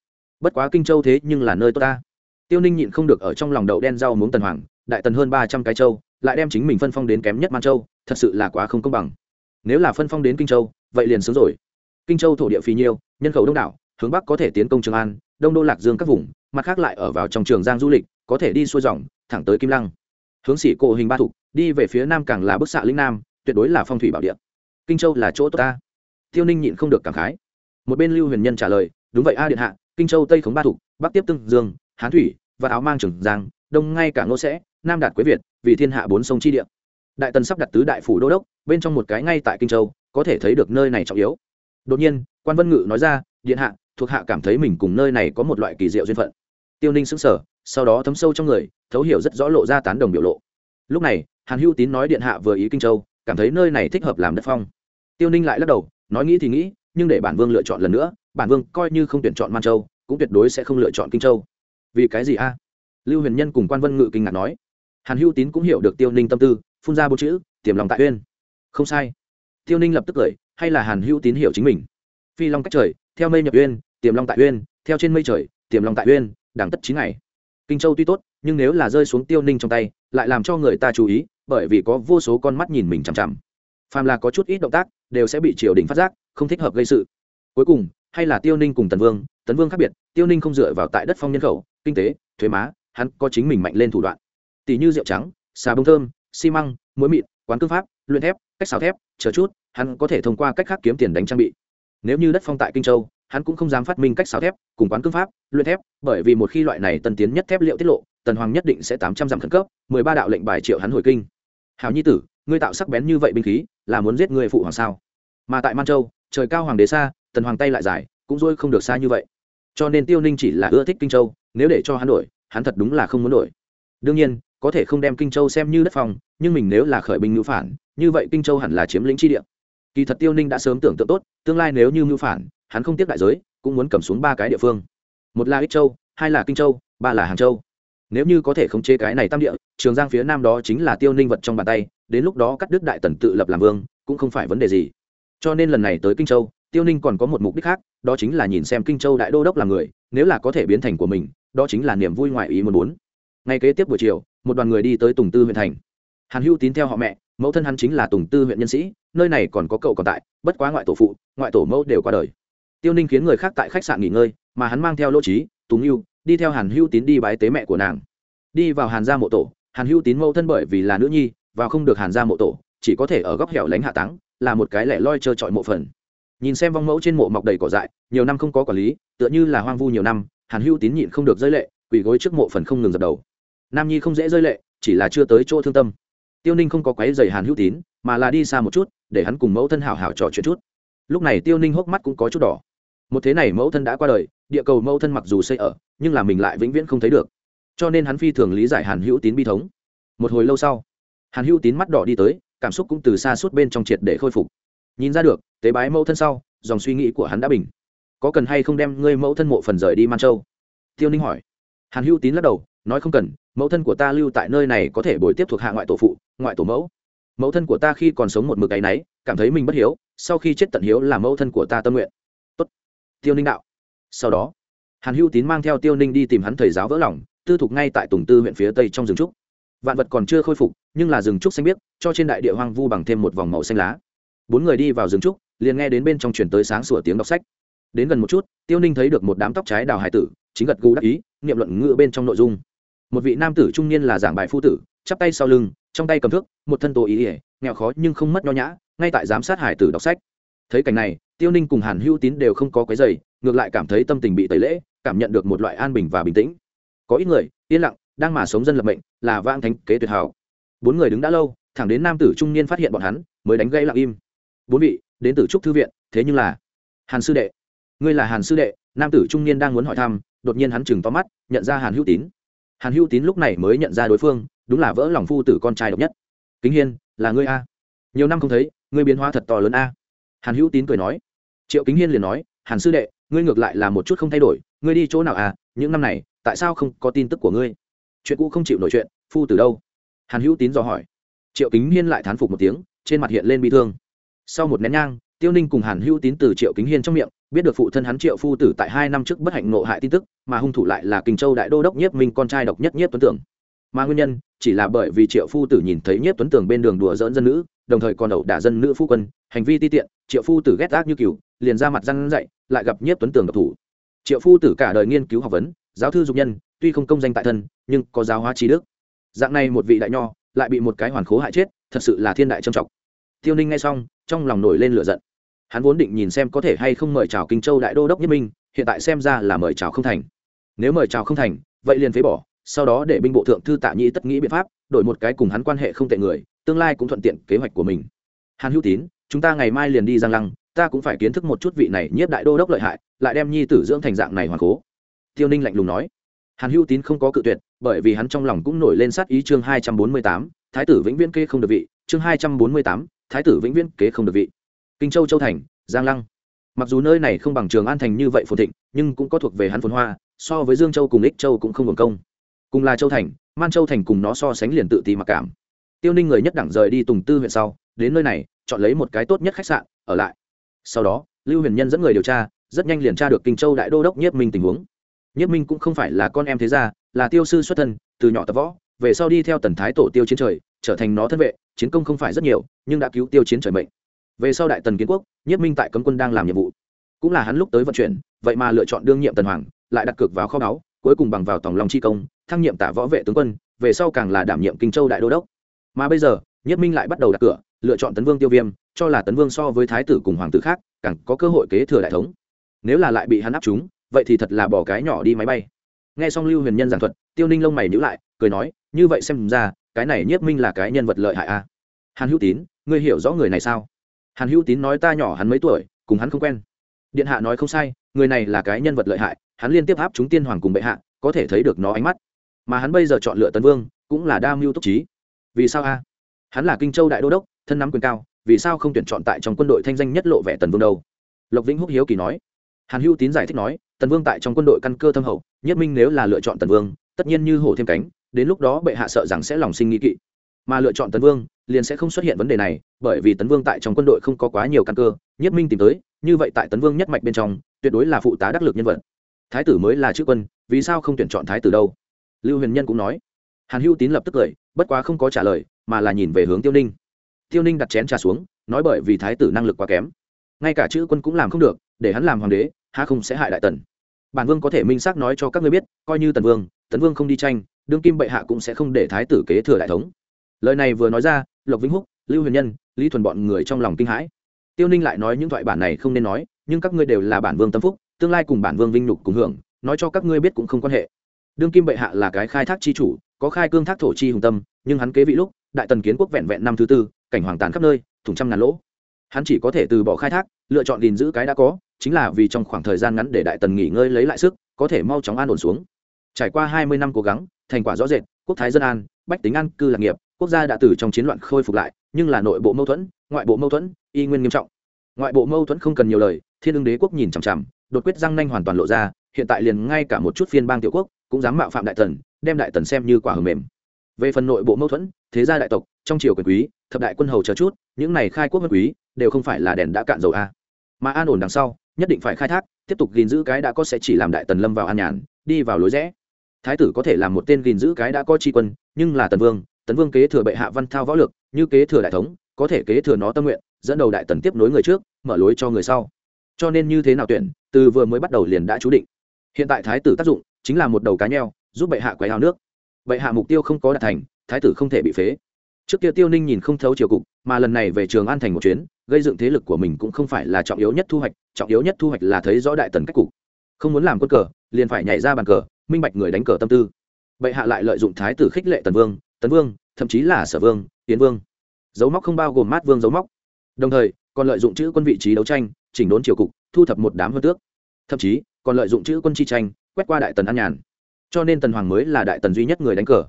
Bất quá kinh châu thế nhưng là nơi tốt ta. Tiêu ninh nhịn không được ở trong lòng đậu đen rau muống tần hoàng, đại tần hơn ba trăm cái châu, lại đem chính mình phân phong đến kém nhất man châu, thật sự là quá không công bằng nếu là phân phong đến kinh châu, vậy liền sướng rồi. Kinh châu thổ địa phì nhiêu, nhân khẩu đông đảo, hướng bắc có thể tiến công trường an, đông đô lạc dương các vùng, mặt khác lại ở vào trong trường giang du lịch, có thể đi xuôi dòng, thẳng tới kim lăng. Hướng sĩ cộ hình ba thục, đi về phía nam càng là bức xạ lĩnh nam, tuyệt đối là phong thủy bảo địa. Kinh châu là chỗ tốt ta. Tiêu ninh nhịn không được cảm khái. Một bên lưu huyền nhân trả lời, đúng vậy a điện hạ, kinh châu tây khống ba thục, bắc tiếp tương dương, hán thủy và áo mang trường giang, đông ngay cả ngô sẽ, nam đạt quế việt, vì thiên hạ bốn sông chi địa đại tần sắp đặt tứ đại phủ đô đốc, bên trong một cái ngay tại kinh châu, có thể thấy được nơi này trọng yếu. Đột nhiên, quan vân ngự nói ra, điện hạ, thuộc hạ cảm thấy mình cùng nơi này có một loại kỳ diệu duyên phận. Tiêu ninh sững sờ, sau đó thấm sâu trong người, thấu hiểu rất rõ lộ ra tán đồng biểu lộ. Lúc này, hàn hữu tín nói điện hạ vừa ý kinh châu, cảm thấy nơi này thích hợp làm đất phong. Tiêu ninh lại lắc đầu, nói nghĩ thì nghĩ, nhưng để bản vương lựa chọn lần nữa, bản vương coi như không tuyển chọn man châu, cũng tuyệt đối sẽ không lựa chọn kinh châu. Vì cái gì a? Lưu huyền nhân cùng quan vân ngự kinh ngạc nói. Hàn hữu tín cũng hiểu được tiêu ninh tâm tư phun ra bốn chữ, tiềm lòng tại uyên. Không sai. Tiêu ninh lập tức cười, hay là hàn hữu tín hiểu chính mình. Phi long cách trời, theo mây nhập uyên, tiềm long tại uyên, theo trên mây trời, tiềm long tại uyên đảng tất chín ngày. Kinh châu tuy tốt, nhưng nếu là rơi xuống tiêu ninh trong tay, lại làm cho người ta chú ý, bởi vì có vô số con mắt nhìn mình chằm chằm. Phàm là có chút ít động tác, đều sẽ bị triều đình phát giác, không thích hợp gây sự. Cuối cùng, hay là tiêu ninh cùng tần vương tấn vương khác biệt, tiêu ninh không dựa vào tại đất phong nhân khẩu, kinh tế, thuế má, hắn có chính mình mạnh lên thủ đoạn. Tỷ như rượu trắng, xà bông thơm xi măng, muối mịn, quán cương pháp, luyện thép, cách xào thép, chờ chút, hắn có thể thông qua cách khác kiếm tiền đánh trang bị. Nếu như đất phong tại kinh châu, hắn cũng không dám phát minh cách xào thép cùng quán cương pháp, luyện thép, bởi vì một khi loại này tân tiến nhất thép liệu tiết lộ, tần hoàng nhất định sẽ tám trăm dặm khẩn cấp, mười ba đạo lệnh bài triệu hắn hồi kinh. Hào nhi tử, ngươi tạo sắc bén như vậy binh khí, là muốn giết người phụ hoàng sao? Mà tại man châu, trời cao hoàng đế xa, tần hoàng tay lại dài, cũng dôi không được xa như vậy. Cho nên tiêu ninh chỉ là ưa thích kinh châu, nếu để cho hắn đổi, hắn thật đúng là không muốn đổi. Đương nhiên có thể không đem kinh châu xem như đất phòng nhưng mình nếu là khởi binh ngữ phản, như vậy kinh châu hẳn là chiếm lĩnh chi địa. Kỳ thật tiêu ninh đã sớm tưởng tượng tốt, tương lai nếu như ngữ phản, hắn không tiếp đại giới, cũng muốn cầm xuống ba cái địa phương. Một là ích châu, hai là kinh châu, ba là hàng châu. Nếu như có thể khống chế cái này tam địa, trường giang phía nam đó chính là tiêu ninh vật trong bàn tay, đến lúc đó cắt đứt đại tần tự lập làm vương, cũng không phải vấn đề gì. Cho nên lần này tới kinh châu, tiêu ninh còn có một mục đích khác, đó chính là nhìn xem kinh châu đại đô đốc là người, nếu là có thể biến thành của mình, đó chính là niềm vui ngoại ý muốn muốn. Ngay kế tiếp buổi chiều một đoàn người đi tới tùng tư huyện thành. Hàn hữu tín theo họ mẹ, mẫu thân hắn chính là tùng tư huyện nhân sĩ, nơi này còn có cậu còn tại, bất quá ngoại tổ phụ, ngoại tổ mẫu đều qua đời. Tiêu ninh khiến người khác tại khách sạn nghỉ ngơi, mà hắn mang theo lỗ trí tùng hưu đi theo hàn hữu tín đi bái tế mẹ của nàng. Đi vào hàn gia mộ tổ, hàn hữu tín mẫu thân bởi vì là nữ nhi, vào không được hàn gia mộ tổ, chỉ có thể ở góc hẻo lánh hạ táng, là một cái lẻ loi trơ trọi mộ phần. Nhìn xem vong mẫu trên mộ mọc đầy cỏ dại, nhiều năm không có quản lý, tựa như là hoang vu nhiều năm, hàn hữu tín nhịn không được rơi lệ, quỳ gối trước mộ phần không ngừng dập đầu nam nhi không dễ rơi lệ, chỉ là chưa tới chỗ thương tâm. Tiêu ninh không có quấy dày hàn hữu tín, mà là đi xa một chút, để hắn cùng mẫu thân hảo hảo trò chuyện chút. Lúc này tiêu ninh hốc mắt cũng có chút đỏ. Một thế này mẫu thân đã qua đời, địa cầu mẫu thân mặc dù xây ở, nhưng là mình lại vĩnh viễn không thấy được. Cho nên hắn phi thường lý giải hàn hữu tín bi thống. Một hồi lâu sau, hàn hữu tín mắt đỏ đi tới, cảm xúc cũng từ xa suốt bên trong triệt để khôi phục. Nhìn ra được, tế bái mẫu thân sau, dòng suy nghĩ của hắn đã bình. Có cần hay không đem ngươi mẫu thân mộ phần rời đi man châu? Tiêu ninh hỏi. Hàn hữu tín lắc đầu, nói không cần mẫu thân của ta lưu tại nơi này có thể bồi tiếp thuộc hạ ngoại tổ phụ, ngoại tổ mẫu. Mẫu thân của ta khi còn sống một mực ấ y náy cảm thấy mình bất hiếu, sau khi chết tận hiếu là mẫu thân của ta tâm nguyện. Tốt. tiêu ninh đạo. Sau đó, hàn hữu tín mang theo tiêu ninh đi tìm hắn thầy giáo vỡ lòng, tư thục ngay tại tùng tư huyện phía tây trong rừng trúc. Vạn vật còn chưa khôi phục, nhưng là rừng trúc xanh biếc, cho trên đại địa hoang vu bằng thêm một vòng màu xanh lá. Bốn người đi vào rừng trúc, liền nghe đến bên trong chuyển tới sáng sủa tiếng đọc sách. Đến gần một chút, tiêu ninh thấy được một đám tóc trái đào hải tử, chính gật gù đắc ý, niệm luận ngữ bên trong nội dung một vị nam tử trung niên là giảng bài phu tử, chắp tay sau lưng, trong tay cầm thước, một thân tổ ý ỉa, nghèo khó nhưng không mất nho nhã, ngay tại giám sát hải tử đọc sách. Thấy cảnh này, tiêu ninh cùng hàn hữu tín đều không có cái dày ngược lại cảm thấy tâm tình bị tẩy lễ, cảm nhận được một loại an bình và bình tĩnh. Có ít người, yên lặng, đang mà sống dân lập mệnh, là vang thánh kế tuyệt hảo. Bốn người đứng đã lâu, thẳng đến nam tử trung niên phát hiện bọn hắn, mới đánh gây lặng im. Bốn vị, đến từ trúc thư viện, thế nhưng là hàn sư đệ. Ngươi là hàn sư đệ, nam tử trung niên đang muốn hỏi thăm, đột nhiên hắn chừng to mắt, nhận ra hàn hữu tín hàn hữu tín lúc này mới nhận ra đối phương, đúng là vỡ lòng phu tử con trai độc nhất. Kính hiên, là ngươi a? Nhiều năm không thấy, ngươi biến hóa thật to lớn a. Hàn hữu tín cười nói. Triệu kính hiên liền nói, hàn sư đệ, ngươi ngược lại là một chút không thay đổi, ngươi đi chỗ nào à? Những năm này, tại sao không có tin tức của ngươi? Chuyện cũ không chịu nổi chuyện, phu từ đâu? Hàn hữu tín dò hỏi. Triệu kính hiên lại thán phục một tiếng, trên mặt hiện lên bi thương. Sau một nén nhang, tiêu ninh cùng hàn hữu tín từ triệu kính hiên trong miệng biết được phụ thân hắn triệu phu tử tại hai năm trước bất hạnh nộ hại tin tức, mà hung thủ lại là kinh châu đại đô đốc nhiếp minh con trai độc nhất nhiếp tuấn tưởng mà nguyên nhân, chỉ là bởi vì triệu phu tử nhìn thấy nhiếp tuấn tưởng bên đường đùa dỡn dân nữ, đồng thời còn ẩu đả dân nữ phu quân, hành vi ti tiện, triệu phu tử ghét ác như cừu, liền ra mặt răn dậy lại gặp nhiếp tuấn tưởng độc thủ. Triệu phu tử cả đời nghiên cứu học vấn, giáo thư dục nhân, tuy không công danh tại thân, nhưng có giáo hóa trí đức. Dạng này một vị đại nho, lại bị một cái hoàn khố hại chết, thật sự là thiên đại trầm trọng. Tiêu ninh nghe xong, trong lòng nổi lên lửa giận hắn vốn định nhìn xem có thể hay không mời chào kinh châu đại đô đốc nhất minh, hiện tại xem ra là mời chào không thành. Nếu mời chào không thành, vậy liền phế bỏ, sau đó để binh bộ thượng thư tạ nhĩ tất nghĩ biện pháp, đổi một cái cùng hắn quan hệ không tệ người, tương lai cũng thuận tiện kế hoạch của mình. Hàn hữu tín, chúng ta ngày mai liền đi giang lăng, ta cũng phải kiến thức một chút vị này nhiếp đại đô đốc lợi hại, lại đem nhi tử dưỡng thành dạng này hoàng cố. Tiêu ninh lạnh lùng nói. Hàn hữu tín không có cự tuyệt, bởi vì hắn trong lòng cũng nổi lên sát ý chương hai trăm bốn mươi tám, thái tử vĩnh viễn kê không được vị, chương hai trăm bốn mươi tám, thái tử vĩnh viễn kế không được vị kinh châu châu thành, giang lăng. Mặc dù nơi này không bằng trường an thành như vậy phồn thịnh, nhưng cũng có thuộc về hắn phồn hoa, so với dương châu cùng ích châu cũng không hưởng công. Cùng là châu thành, man châu thành cùng nó so sánh liền tự ti mặc cảm. Tiêu ninh người nhất đẳng rời đi tùng tư huyện sau, đến nơi này, chọn lấy một cái tốt nhất khách sạn, ở lại. Sau đó, lưu huyền nhân dẫn người điều tra, rất nhanh liền tra được kinh châu đại đô đốc nhiếp minh tình huống. Nhiếp minh cũng không phải là con em thế gia, là tiêu sư xuất thân, từ nhỏ tập võ, về sau đi theo tần thái tổ tiêu chiến trời, trở thành nó thân vệ, chiến công không phải rất nhiều, nhưng đã cứu tiêu chiến trời mệnh về sau đại tần kiến quốc nhất minh tại cấm quân đang làm nhiệm vụ. Cũng là hắn lúc tới vận chuyển, vậy mà lựa chọn đương nhiệm tần hoàng, lại đặt cược vào kho báu, cuối cùng bằng vào tổng lòng chi công, thăng nhiệm tả võ vệ tướng quân, về sau càng là đảm nhiệm kinh châu đại đô đốc. Mà bây giờ nhất minh lại bắt đầu đặt cửa, lựa chọn tấn vương tiêu viêm, cho là tấn vương so với thái tử cùng hoàng tử khác, càng có cơ hội kế thừa đại thống. Nếu là lại bị hắn áp chúng, vậy thì thật là bỏ cái nhỏ đi máy bay. Nghe xong lưu huyền nhân giảng thuật, tiêu ninh lông mày nhữ lại, cười nói, như vậy xem ra, cái này nhất minh là cái nhân vật lợi hại a hàn hữu tín, ngươi hiểu rõ người này sao? Hàn hữu tín nói ta nhỏ hắn mấy tuổi, cùng hắn không quen. Điện hạ nói không sai, người này là cái nhân vật lợi hại, hắn liên tiếp áp chúng tiên hoàng cùng bệ hạ, có thể thấy được nó ánh mắt. Mà hắn bây giờ chọn lựa tân vương, cũng là đa mưu túc trí. Vì sao a? Hắn là kinh châu đại đô đốc, thân nắm quyền cao, vì sao không tuyển chọn tại trong quân đội thanh danh nhất lộ vẻ tần vương đâu? Lộc vĩnh húc hiếu kỳ nói. Hàn hữu tín giải thích nói tần vương tại trong quân đội căn cơ thâm hậu, nhất minh nếu là lựa chọn tần vương, tất nhiên như hổ thêm cánh, đến lúc đó bệ hạ sợ rằng sẽ lòng sinh nghi kỵ. Mà lựa chọn Tần vương liền sẽ không xuất hiện vấn đề này, bởi vì tấn vương tại trong quân đội không có quá nhiều căn cơ, nhất minh tìm tới, như vậy tại tấn vương nhất mạch bên trong, tuyệt đối là phụ tá đắc lực nhân vật. Thái tử mới là chữ quân, vì sao không tuyển chọn thái tử đâu? Lưu huyền nhân cũng nói. Hàn hữu tín lập tức cười, bất quá không có trả lời, mà là nhìn về hướng tiêu ninh. Tiêu ninh đặt chén trà xuống, nói bởi vì thái tử năng lực quá kém. Ngay cả chữ quân cũng làm không được, để hắn làm hoàng đế ha không sẽ hại đại tần. Bản vương có thể minh xác nói cho các ngươi biết, coi như tần vương tấn vương không đi tranh, đương kim bệ hạ cũng sẽ không để thái tử kế thừa đại thống. Lời này vừa nói ra lộc vĩnh húc lưu huyền nhân lý thuần bọn người trong lòng kinh hãi tiêu ninh lại nói những thoại bản này không nên nói nhưng các ngươi đều là bản vương tâm phúc tương lai cùng bản vương vinh nhục cùng hưởng nói cho các ngươi biết cũng không quan hệ đương kim bệ hạ là cái khai thác chi chủ có khai cương thác thổ chi hùng tâm nhưng hắn kế vị lúc đại tần kiến quốc vẹn vẹn năm thứ tư cảnh hoàng tàn khắp nơi thủng trăm ngàn lỗ hắn chỉ có thể từ bỏ khai thác lựa chọn gìn giữ cái đã có chính là vì trong khoảng thời gian ngắn để đại tần nghỉ ngơi lấy lại sức có thể mau chóng an ổn xuống trải qua hai mươi năm cố gắng thành quả rõ rệt quốc thái dân an bách tính an cư lạc nghiệp quốc gia đã từ trong chiến loạn khôi phục lại, nhưng là nội bộ mâu thuẫn, ngoại bộ mâu thuẫn, y nguyên nghiêm trọng. Ngoại bộ mâu thuẫn không cần nhiều lời, thiên ưng đế quốc nhìn chằm chằm, đột quyết răng nanh hoàn toàn lộ ra, hiện tại liền ngay cả một chút phiên bang tiểu quốc cũng dám mạo phạm đại tần, đem đại tần xem như quả hầm mềm. Về phần nội bộ mâu thuẫn, thế gia đại tộc, trong triều quyền quý, thập đại quân hầu chờ chút, những này khai quốc vân quý đều không phải là đèn đã cạn dầu a. Mà an ổn đằng sau, nhất định phải khai thác, tiếp tục gìn giữ cái đã có sẽ chỉ làm đại tần lâm vào an nhàn, đi vào lối rẽ. Thái tử có thể làm một tên gìn giữ cái đã có tri quân, nhưng là tần vương tấn vương kế thừa bệ hạ văn thao võ lực, như kế thừa đại thống, có thể kế thừa nó tâm nguyện, dẫn đầu đại tần tiếp nối người trước, mở lối cho người sau. Cho nên như thế nào tuyển, từ vừa mới bắt đầu liền đã chú định. Hiện tại thái tử tác dụng chính là một đầu cá nheo, giúp bệ hạ quấy ao nước. Bệ hạ mục tiêu không có đạt thành, thái tử không thể bị phế. Trước kia tiêu ninh nhìn không thấu triều cục, mà lần này về trường an thành một chuyến, gây dựng thế lực của mình cũng không phải là trọng yếu nhất thu hoạch, trọng yếu nhất thu hoạch là thấy rõ đại tần cách cục. Không muốn làm quân cờ, liền phải nhảy ra bàn cờ, minh bạch người đánh cờ tâm tư. Bệ hạ lại lợi dụng thái tử khích lệ tần vương tấn vương, thậm chí là sở vương, tiến vương. Dấu móc không bao gồm mát vương dấu móc. Đồng thời, còn lợi dụng chữ quân vị trí đấu tranh, chỉnh đốn triều cục, thu thập một đám hơn tước. Thậm chí, còn lợi dụng chữ quân chi tranh, quét qua đại tần an nhàn. Cho nên tần hoàng mới là đại tần duy nhất người đánh cờ.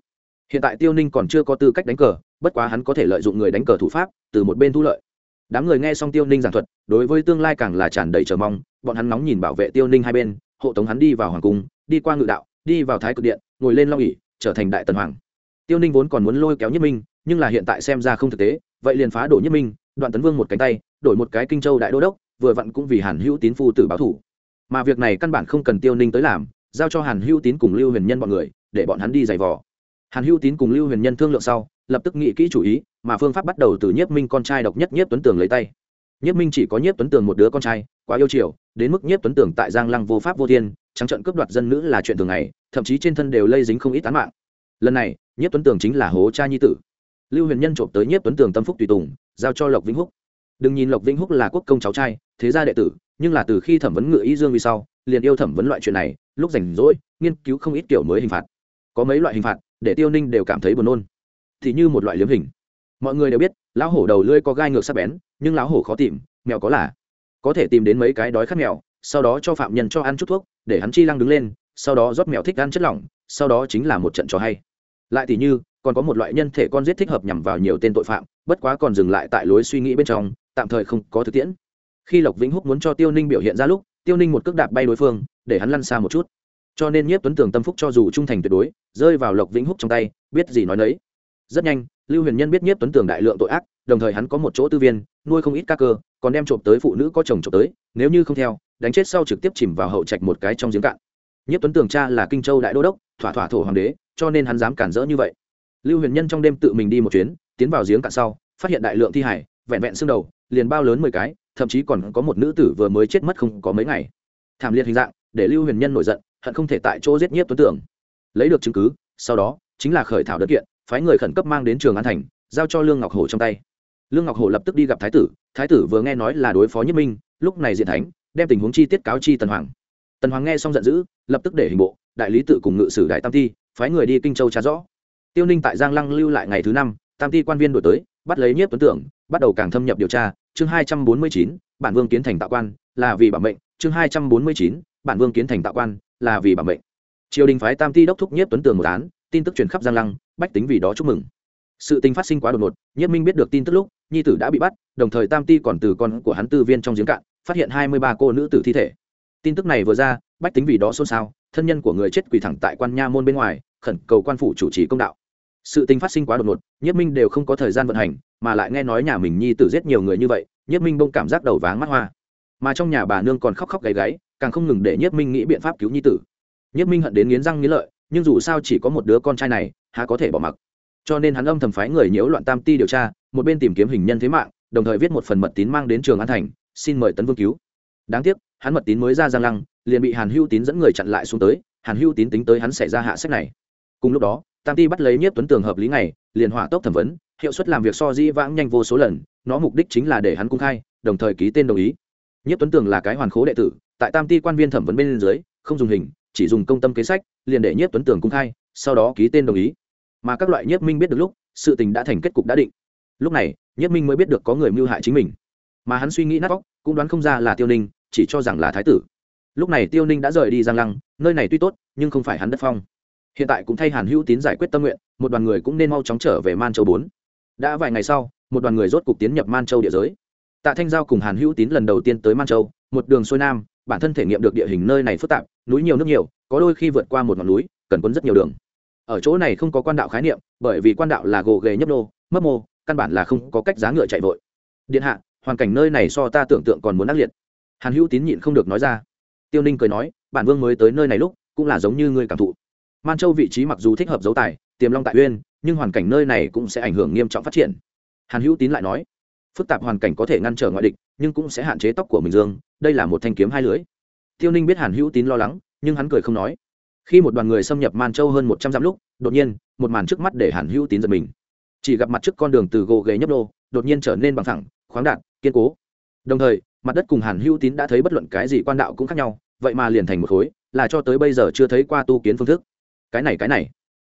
Hiện tại tiêu ninh còn chưa có tư cách đánh cờ, bất quá hắn có thể lợi dụng người đánh cờ thủ pháp, từ một bên thu lợi. Đám người nghe xong tiêu ninh giảng thuật, đối với tương lai càng là tràn đầy chờ mong, bọn hắn nóng nhìn bảo vệ tiêu ninh hai bên, hộ tống hắn đi vào hoàng cung, đi qua ngự đạo, đi vào thái cực điện, ngồi lên long ỉ trở thành đại tần hoàng tiêu ninh vốn còn muốn lôi kéo nhất minh, nhưng là hiện tại xem ra không thực tế, vậy liền phá đổ nhất minh, đoạn tấn vương một cánh tay, đổi một cái kinh châu đại đô đốc, vừa vặn cũng vì hàn hữu tín phu tử báo thủ. Mà việc này căn bản không cần tiêu ninh tới làm, giao cho hàn hữu tín cùng lưu huyền nhân bọn người, để bọn hắn đi giày vò. Hàn hữu tín cùng lưu huyền nhân thương lượng sau, lập tức nghĩ kỹ chủ ý, mà phương pháp bắt đầu từ nhiếp minh con trai độc nhất nhiếp tuấn tường lấy tay. Nhiếp minh chỉ có nhiếp tuấn tường một đứa con trai, quá yêu chiều, đến mức nhiếp tuấn tường tại giang lăng vô pháp vô thiên, trắng trận cướp đoạt dân nữ là chuyện thường ngày, thậm chí trên thân đều lây dính không ít tán mạng lần này, nhiếp tuấn tường chính là hố cha nhi tử. Lưu huyền nhân trộm tới nhiếp tuấn tường tâm phúc tùy tùng, giao cho lộc vĩnh húc. Đừng nhìn lộc vĩnh húc là quốc công cháu trai, thế gia đệ tử, nhưng là từ khi thẩm vấn ngự y dương vì sau, liền yêu thẩm vấn loại chuyện này, lúc rảnh rỗi, nghiên cứu không ít kiểu mới hình phạt. Có mấy loại hình phạt, để tiêu ninh đều cảm thấy buồn nôn. Thì như một loại liếm hình. Mọi người đều biết, lão hổ đầu lưỡi có gai ngược sắc bén, nhưng lão hổ khó tìm, mèo có là. Có thể tìm đến mấy cái đói khát mèo, sau đó cho phạm nhân cho ăn chút thuốc, để hắn chi lăng đứng lên, sau đó rót mèo thích ăn chất lỏng, sau đó chính là một trận trò hay lại thì như, còn có một loại nhân thể con giết thích hợp nhằm vào nhiều tên tội phạm, bất quá còn dừng lại tại lối suy nghĩ bên trong, tạm thời không có thực tiễn. Khi lộc vĩnh húc muốn cho tiêu ninh biểu hiện ra lúc, tiêu ninh một cước đạp bay đối phương, để hắn lăn xa một chút. Cho nên nhiếp tuấn tường tâm phúc cho dù trung thành tuyệt đối, rơi vào lộc vĩnh húc trong tay, biết gì nói nấy. Rất nhanh, lưu huyền nhân biết nhiếp tuấn tường đại lượng tội ác, đồng thời hắn có một chỗ tư viên, nuôi không ít ca cơ, còn đem trộm tới phụ nữ có chồng trộm tới, nếu như không theo, đánh chết sau trực tiếp chìm vào hậu trạch một cái trong giếng cạn. Nhiếp tuấn tường cha là kinh châu đại đô đốc, thỏa thỏa thổ hoàng đế cho nên hắn dám cản rỡ như vậy. Lưu huyền nhân trong đêm tự mình đi một chuyến, tiến vào giếng cạn sau, phát hiện đại lượng thi hải vẹn vẹn xương đầu, liền bao lớn mười cái, thậm chí còn có một nữ tử vừa mới chết mất không có mấy ngày. Thảm liệt hình dạng, để lưu huyền nhân nổi giận, hận không thể tại chỗ giết nhiếp tuấn tưởng. Lấy được chứng cứ, sau đó, chính là khởi thảo đất kiện, phái người khẩn cấp mang đến trường an thành, giao cho lương ngọc hổ trong tay. Lương ngọc hổ lập tức đi gặp thái tử thái tử vừa nghe nói là đối phó nhất minh, lúc này diện thánh, đem tình huống chi tiết cáo chi tần hoàng. Tần hoàng nghe xong giận dữ, lập tức để hình bộ, đại lý tự cùng ngự sử đại tam Thi phái người đi kinh châu trả rõ. Tiêu ninh tại giang lăng lưu lại ngày thứ năm, tam ti quan viên đổi tới, bắt lấy nhiếp tuấn tưởng, bắt đầu càng thâm nhập điều tra. Chương hai trăm bốn mươi chín, bản vương kiến thành tạo quan, là vì bảo mệnh. Chương hai trăm bốn mươi chín, bản vương kiến thành tạo quan, là vì bảo mệnh. Triều đình phái tam ti đốc thúc nhiếp tuấn tường một án, tin tức truyền khắp giang lăng, bách tính vì đó chúc mừng. Sự tình phát sinh quá đột ngột, nhiếp minh biết được tin tức lúc, nhi tử đã bị bắt, đồng thời tam ti còn từ con của hắn tư viên trong giếng cạn, phát hiện hai mươi ba cô nữ tử thi thể tin tức này vừa ra, bách tính vì đó xôn xao, thân nhân của người chết quỳ thẳng tại quan nha môn bên ngoài, khẩn cầu quan phủ chủ trì công đạo. Sự tình phát sinh quá đột ngột nhất minh đều không có thời gian vận hành, mà lại nghe nói nhà mình nhi tử giết nhiều người như vậy nhất minh bông cảm giác đầu váng mắt hoa. Mà trong nhà bà nương còn khóc khóc gáy gáy, càng không ngừng để nhất minh nghĩ biện pháp cứu nhi tử. Nhất minh hận đến nghiến răng nghiến lợi, nhưng dù sao chỉ có một đứa con trai này, há có thể bỏ mặc. Cho nên hắn âm thầm phái người nhiễu loạn tam ti điều tra, một bên tìm kiếm hình nhân thế mạng, đồng thời viết một phần mật tín mang đến trường an thành, xin mời tấn vương cứu. Đáng tiếc hắn mật tín mới ra giang lăng, liền bị hàn hưu tín dẫn người chặn lại xuống tới, hàn hưu tín tính tới hắn sẽ ra hạ sách này. Cùng lúc đó, tam ti bắt lấy nhiếp tuấn tường hợp lý này liền hỏa tốc thẩm vấn, hiệu suất làm việc so di vãng nhanh vô số lần, nó mục đích chính là để hắn cung khai, đồng thời ký tên đồng ý. Nhiếp tuấn tường là cái hoàn khố đệ tử, tại tam ti quan viên thẩm vấn bên dưới, không dùng hình, chỉ dùng công tâm kế sách, liền để nhiếp tuấn tường cung khai, sau đó ký tên đồng ý. Mà các loại nhiếp minh biết được lúc, sự tình đã thành kết cục đã định. Lúc này, nhiếp minh mới biết được có người mưu hại chính mình. Mà hắn suy nghĩ nát óc, cũng đoán không ra là tiêu ninh chỉ cho rằng là thái tử. Lúc này tiêu ninh đã rời đi giang lăng, nơi này tuy tốt, nhưng không phải hắn đất phong. Hiện tại cũng thay hàn hữu tín giải quyết tâm nguyện, một đoàn người cũng nên mau chóng trở về man châu bốn. Đã vài ngày sau, một đoàn người rốt cục tiến nhập man châu địa giới. Tạ thanh giao cùng hàn hữu tín lần đầu tiên tới man châu, một đường xuôi nam, bản thân thể nghiệm được địa hình nơi này phức tạp, núi nhiều nước nhiều, có đôi khi vượt qua một ngọn núi, cần quấn rất nhiều đường. Ở chỗ này không có quan đạo khái niệm, bởi vì quan đạo là gồ ghề nhấp nô, mấp mô, căn bản là không có cách giá ngựa chạy vội. Điện hạ, hoàn cảnh nơi này so ta tưởng tượng còn muốn ác liệt hàn hữu tín nhịn không được nói ra. Tiêu ninh cười nói, bản vương mới tới nơi này lúc, cũng là giống như ngươi cảm thụ. Man châu vị trí mặc dù thích hợp dấu tài, tiềm long tại uyên, nhưng hoàn cảnh nơi này cũng sẽ ảnh hưởng nghiêm trọng phát triển. Hàn hữu tín lại nói, phức tạp hoàn cảnh có thể ngăn trở ngoại địch, nhưng cũng sẽ hạn chế tóc của mình dương, đây là một thanh kiếm hai lưới. Tiêu ninh biết hàn hữu tín lo lắng, nhưng hắn cười không nói. Khi một đoàn người xâm nhập man châu hơn một trăm dặm lúc, đột nhiên, một màn trước mắt để hàn hữu tín giật mình. Chỉ gặp mặt trước con đường từ gỗ ghế nhấp đô, đột nhiên trở nên bằng thẳng khoáng đạn kiên cố. Đồng thời mặt đất cùng hàn hữu tín đã thấy bất luận cái gì quan đạo cũng khác nhau, vậy mà liền thành một khối, là cho tới bây giờ chưa thấy qua tu kiến phương thức. Cái này cái này,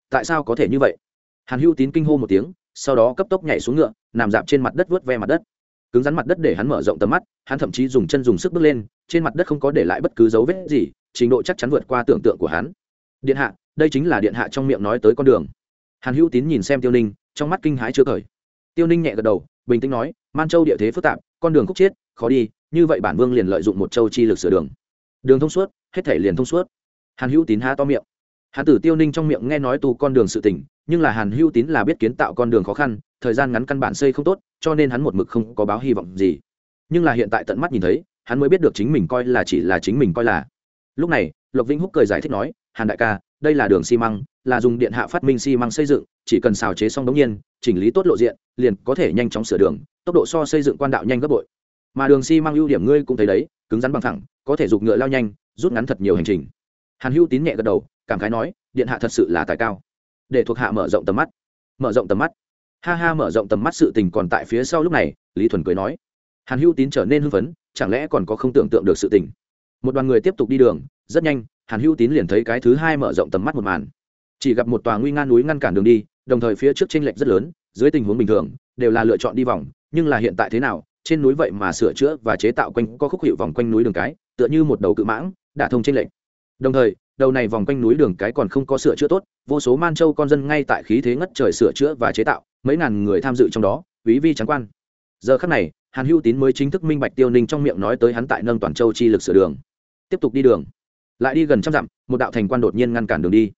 tại sao có thể như vậy? Hàn hữu tín kinh hô một tiếng, sau đó cấp tốc nhảy xuống ngựa, nằm dạp trên mặt đất vớt ve mặt đất. Cứng rắn mặt đất để hắn mở rộng tầm mắt, hắn thậm chí dùng chân dùng sức bước lên, trên mặt đất không có để lại bất cứ dấu vết gì, trình độ chắc chắn vượt qua tưởng tượng của hắn. Điện hạ, đây chính là điện hạ trong miệng nói tới con đường. Hàn hữu tín nhìn xem tiêu ninh, trong mắt kinh hãi chưa cởi tiêu ninh nhẹ gật đầu, bình tĩnh nói, man châu địa thế phức tạp, con đường khúc chiết khó đi như vậy bản vương liền lợi dụng một châu chi lực sửa đường. Đường thông suốt, hết thể liền thông suốt. Hàn hữu tín há to miệng. Hàn tử tiêu ninh trong miệng nghe nói tu con đường sự tỉnh nhưng là hàn hữu tín là biết kiến tạo con đường khó khăn, thời gian ngắn căn bản xây không tốt, cho nên hắn một mực không có báo hy vọng gì. Nhưng là hiện tại tận mắt nhìn thấy, hắn mới biết được chính mình coi là chỉ là chính mình coi là. Lúc này, lộc vĩnh húc cười giải thích nói, hàn đại ca, đây là đường xi măng, là dùng điện hạ phát minh xi măng xây dựng, chỉ cần xào chế xong đống nhiên, chỉnh lý tốt lộ diện, liền có thể nhanh chóng sửa đường, tốc độ so xây dựng quan đạo nhanh gấp bội mà đường xi mang ưu điểm ngươi cũng thấy đấy, cứng rắn bằng thẳng có thể giục ngựa lao nhanh, rút ngắn thật nhiều hành trình. Hàn hữu tín nhẹ gật đầu, cảm khái nói, điện hạ thật sự là tài cao. Để thuộc hạ mở rộng tầm mắt. Mở rộng tầm mắt. Ha ha, mở rộng tầm mắt sự tình còn tại phía sau lúc này, lý thuần cười nói. Hàn hữu tín trở nên hưng phấn, chẳng lẽ còn có không tưởng tượng được sự tình? Một đoàn người tiếp tục đi đường, rất nhanh, hàn hữu tín liền thấy cái thứ hai mở rộng tầm mắt một màn. Chỉ gặp một tòa nguy nga núi ngăn cản đường đi, đồng thời phía trước t r ê n lệch rất lớn, dưới tình huống bình thường, đều là lựa chọn đi vòng, nhưng là hiện tại thế nào trên núi vậy mà sửa chữa và chế tạo quanh có khúc hiệu vòng quanh núi đường cái, tựa như một đầu cự mãng, đả thông trên lệnh. đồng thời, đầu này vòng quanh núi đường cái còn không có sửa chữa tốt, vô số man châu con dân ngay tại khí thế ngất trời sửa chữa và chế tạo, mấy ngàn người tham dự trong đó quý vi trắng quan. Giờ khắc này, hàn hữu tín mới chính thức minh bạch tiêu ninh trong miệng nói tới hắn tại nâng toàn châu chi lực sửa đường. Tiếp tục đi đường. Lại đi gần trăm dặm, một đạo thành quan đột nhiên ngăn cản đường đi.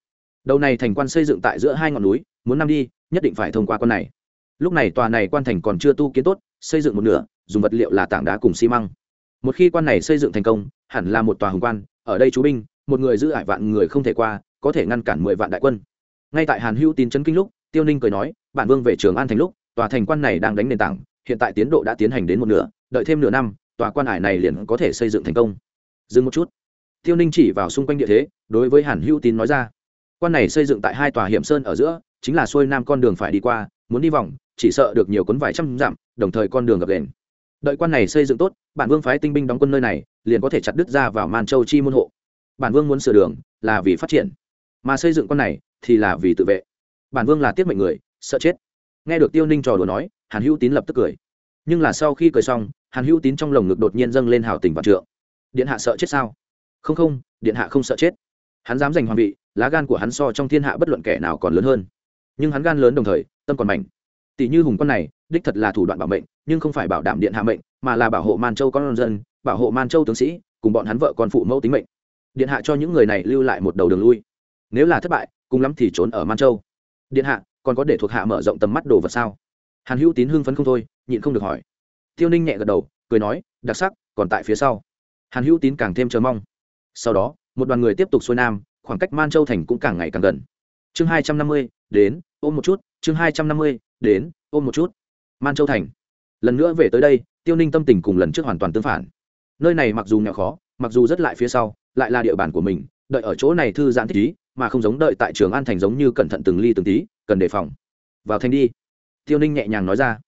Đầu này thành quan xây dựng tại giữa hai ngọn núi, muốn năm đi, nhất định phải thông qua con này lúc này tòa này quan thành còn chưa tu kiến tốt, xây dựng một nửa, dùng vật liệu là tảng đá cùng xi măng. Một khi quan này xây dựng thành công, hẳn là một tòa hồng quan, ở đây chú binh, một người giữ ải vạn người không thể qua, có thể ngăn cản mười vạn đại quân. Ngay tại hàn hữu tín chấn kinh lúc, tiêu ninh cười nói, bản vương về trường an thành lúc, tòa thành quan này đang đánh nền tảng, hiện tại tiến độ đã tiến hành đến một nửa, đợi thêm nửa năm, tòa quan hải này liền có thể xây dựng thành công. Dừng một chút. Tiêu ninh chỉ vào xung quanh địa thế, đối với hàn hữu tín nói ra, quan này xây dựng tại hai tòa hiểm sơn ở giữa, chính là xuôi nam con đường phải đi qua, muốn đi vòng chỉ sợ được nhiều cuốn vài trăm dặm, đồng thời con đường gập đền. Đợi quan này xây dựng tốt, bản vương phái tinh binh đóng quân nơi này, liền có thể chặt đứt ra vào man châu chi môn hộ. Bản vương muốn sửa đường, là vì phát triển. Mà xây dựng con này, thì là vì tự vệ. Bản vương là tiết mệnh người, sợ chết. Nghe được tiêu ninh trò đùa nói, hàn hữu tín lập tức cười. Nhưng là sau khi cười xong, hàn hữu tín trong lồng ngực đột nhiên dâng lên hào tình vạn trượng. Điện hạ sợ chết sao? Không không, điện hạ không sợ chết. Hắn dám giành hoàng vị, lá gan của hắn so trong thiên hạ bất luận kẻ nào còn lớn hơn. Nhưng hắn gan lớn đồng thời, tâm còn mạnh tỷ như hùng con này, đích thật là thủ đoạn bảo mệnh, nhưng không phải bảo đảm điện hạ mệnh, mà là bảo hộ man châu con dân, bảo hộ man châu tướng sĩ, cùng bọn hắn vợ con phụ mẫu tính mệnh. Điện hạ cho những người này lưu lại một đầu đường lui. Nếu là thất bại, cùng lắm thì trốn ở man châu. Điện hạ, còn có để thuộc hạ mở rộng tầm mắt đồ vật sao? Hàn hữu tín hưng phấn không thôi, nhịn không được hỏi. Tiêu ninh nhẹ gật đầu, cười nói, đặc sắc, còn tại phía sau. Hàn hữu tín càng thêm chờ mong. Sau đó, một đoàn người tiếp tục xuôi nam, khoảng cách man châu thành cũng càng ngày càng gần. Chương hai trăm năm mươi, đến, ôm một chút chương hai trăm năm mươi, đến, ôm một chút. Man châu thành. Lần nữa về tới đây, tiêu ninh tâm tình cùng lần trước hoàn toàn tương phản. Nơi này mặc dù nghèo khó, mặc dù rất lại phía sau, lại là địa bàn của mình, đợi ở chỗ này thư giãn thích ý, mà không giống đợi tại trường an thành giống như cẩn thận từng ly từng tí, cần đề phòng. Vào thành đi. Tiêu ninh nhẹ nhàng nói ra.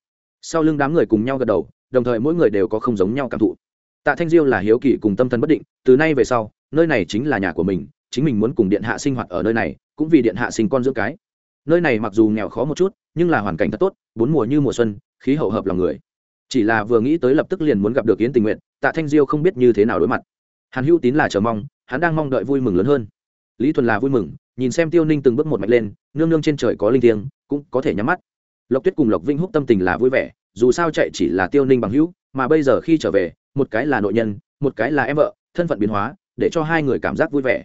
Sau lưng đám người cùng nhau gật đầu, đồng thời mỗi người đều có không giống nhau cảm thụ. Tạ thanh diêu là hiếu kỳ cùng tâm thần bất định, từ nay về sau, nơi này chính là nhà của mình, chính mình muốn cùng điện hạ sinh hoạt ở nơi này, cũng vì điện hạ sinh con dưỡng cái nơi này mặc dù nghèo khó một chút, nhưng là hoàn cảnh thật tốt, bốn mùa như mùa xuân, khí hậu hợp lòng người. Chỉ là vừa nghĩ tới lập tức liền muốn gặp được yến tình nguyện tạ thanh diêu không biết như thế nào đối mặt. Hàn hữu tín là chờ mong, hắn đang mong đợi vui mừng lớn hơn. Lý thuần là vui mừng, nhìn xem tiêu ninh từng bước một mạch lên, nương nương trên trời có linh thiêng, cũng có thể nhắm mắt. Lộc tuyết cùng lộc vinh húc tâm tình là vui vẻ, dù sao chạy chỉ là tiêu ninh bằng hữu, mà bây giờ khi trở về, một cái là nội nhân, một cái là em vợ, thân phận biến hóa, để cho hai người cảm giác vui vẻ.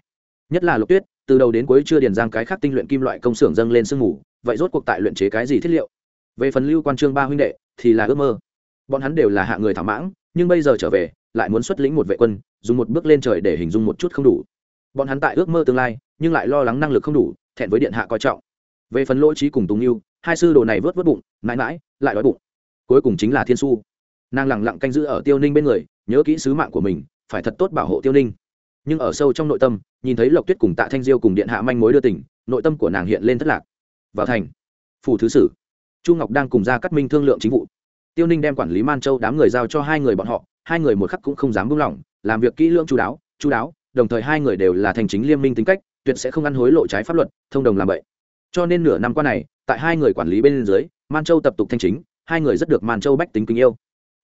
Nhất là lộc tuyết từ đầu đến cuối chưa điền giang cái khác tinh luyện kim loại công xưởng dâng lên sương mù, vậy rốt cuộc tại luyện chế cái gì thiết liệu? Về phần lưu quan trương ba huynh đệ thì là ước mơ. Bọn hắn đều là hạ người thảo mãng, nhưng bây giờ trở về, lại muốn xuất lĩnh một vệ quân, dùng một bước lên trời để hình dung một chút không đủ. Bọn hắn tại ước mơ tương lai, nhưng lại lo lắng năng lực không đủ, thẹn với điện hạ coi trọng. Về phần lỗ trí cùng tùng yêu hai sư đồ này vớt vớt bụng, mãi mãi, lại đói bụng. Cuối cùng chính là thiên su. Nàng lẳng lặng canh giữ ở tiêu ninh bên người, nhớ kỹ sứ mạng của mình, phải thật tốt bảo hộ tiêu ninh nhưng ở sâu trong nội tâm, nhìn thấy lộc tuyết cùng tạ thanh diêu cùng điện hạ manh mối đưa tỉnh nội tâm của nàng hiện lên thất lạc. Vào thành, phủ thứ sử, chu ngọc đang cùng ra cắt minh thương lượng chính vụ. Tiêu ninh đem quản lý man châu đám người giao cho hai người bọn họ, hai người một khắc cũng không dám buông lỏng, làm việc kỹ lưỡng chú đáo chú đáo, đồng thời hai người đều là thành chính liên minh tính cách, tuyệt sẽ không ăn hối lộ trái pháp luật, thông đồng làm vậy cho nên nửa năm qua này, tại hai người quản lý bên dưới, man châu tập tục thanh chính, hai người rất được man châu bách tính kính yêu.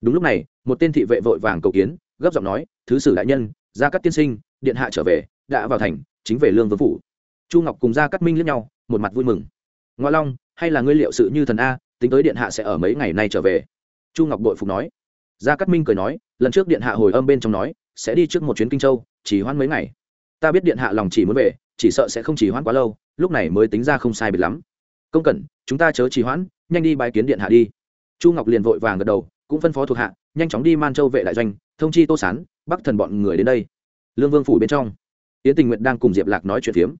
Đúng lúc này, một tên thị vệ vội vàng cầu kiến, gấp giọng nói, thứ sử đại nhân gia cát tiên sinh, điện hạ trở về, đã vào thành, chính về lương vương phủ. Chu ngọc cùng gia cát minh lẫn nhau, một mặt vui mừng. Ngoa long, hay là ngươi liệu sự như thần a, tính tới điện hạ sẽ ở mấy ngày nay trở về? Chu ngọc bội phục nói. Gia cát minh cười nói, lần trước điện hạ hồi âm bên trong nói, sẽ đi trước một chuyến kinh châu, chỉ hoãn mấy ngày. Ta biết điện hạ lòng chỉ muốn về, chỉ sợ sẽ không chỉ hoãn quá lâu, lúc này mới tính ra không sai biệt lắm. Công cẩn, chúng ta chớ trì hoãn, nhanh đi bài kiến điện hạ đi. Chu ngọc liền vội vàng gật đầu, cũng phân phó thuộc hạ, nhanh chóng đi man châu vệ đại doanh thông chi tô sán, bắc thần bọn người đến đây. Lương vương phủ bên trong. Yến tình nguyện đang cùng diệp lạc nói chuyện phiếm.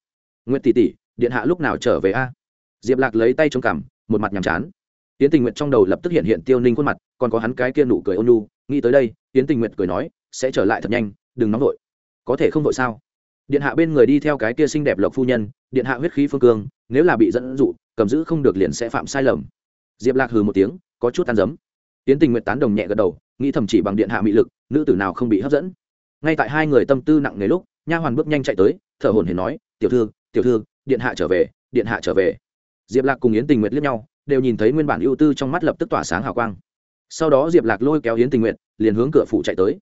Nguyện tỷ tỷ, điện hạ lúc nào trở về a? Diệp lạc lấy tay chống cằm, một mặt nhàm chán. Yến tình nguyện trong đầu lập tức hiện hiện tiêu ninh khuôn mặt, còn có hắn cái kia nụ cười ôn nhu. nghĩ tới đây, yến tình nguyện cười nói, sẽ trở lại thật nhanh, đừng nóng vội. Có thể không vội sao? Điện hạ bên người đi theo cái kia xinh đẹp lộc phu nhân, điện hạ huyết khí phương cương, nếu là bị dẫn dụ, cầm giữ không được liền sẽ phạm sai lầm. Diệp lạc hừ một tiếng, có chút tan dấm tiến tình nguyện tán đồng nhẹ gật đầu, nghĩ thầm chỉ bằng điện hạ mị lực, nữ tử nào không bị hấp dẫn. Ngay tại hai người tâm tư nặng nề lúc, nha hoàn bước nhanh chạy tới, thở hồn hển nói, tiểu thư tiểu thư, điện hạ trở về, điện hạ trở về. Diệp lạc cùng yến tình nguyện liếc nhau, đều nhìn thấy nguyên bản ưu tư trong mắt lập tức tỏa sáng hào quang. Sau đó diệp lạc lôi kéo yến tình nguyện liền hướng cửa phủ chạy tới.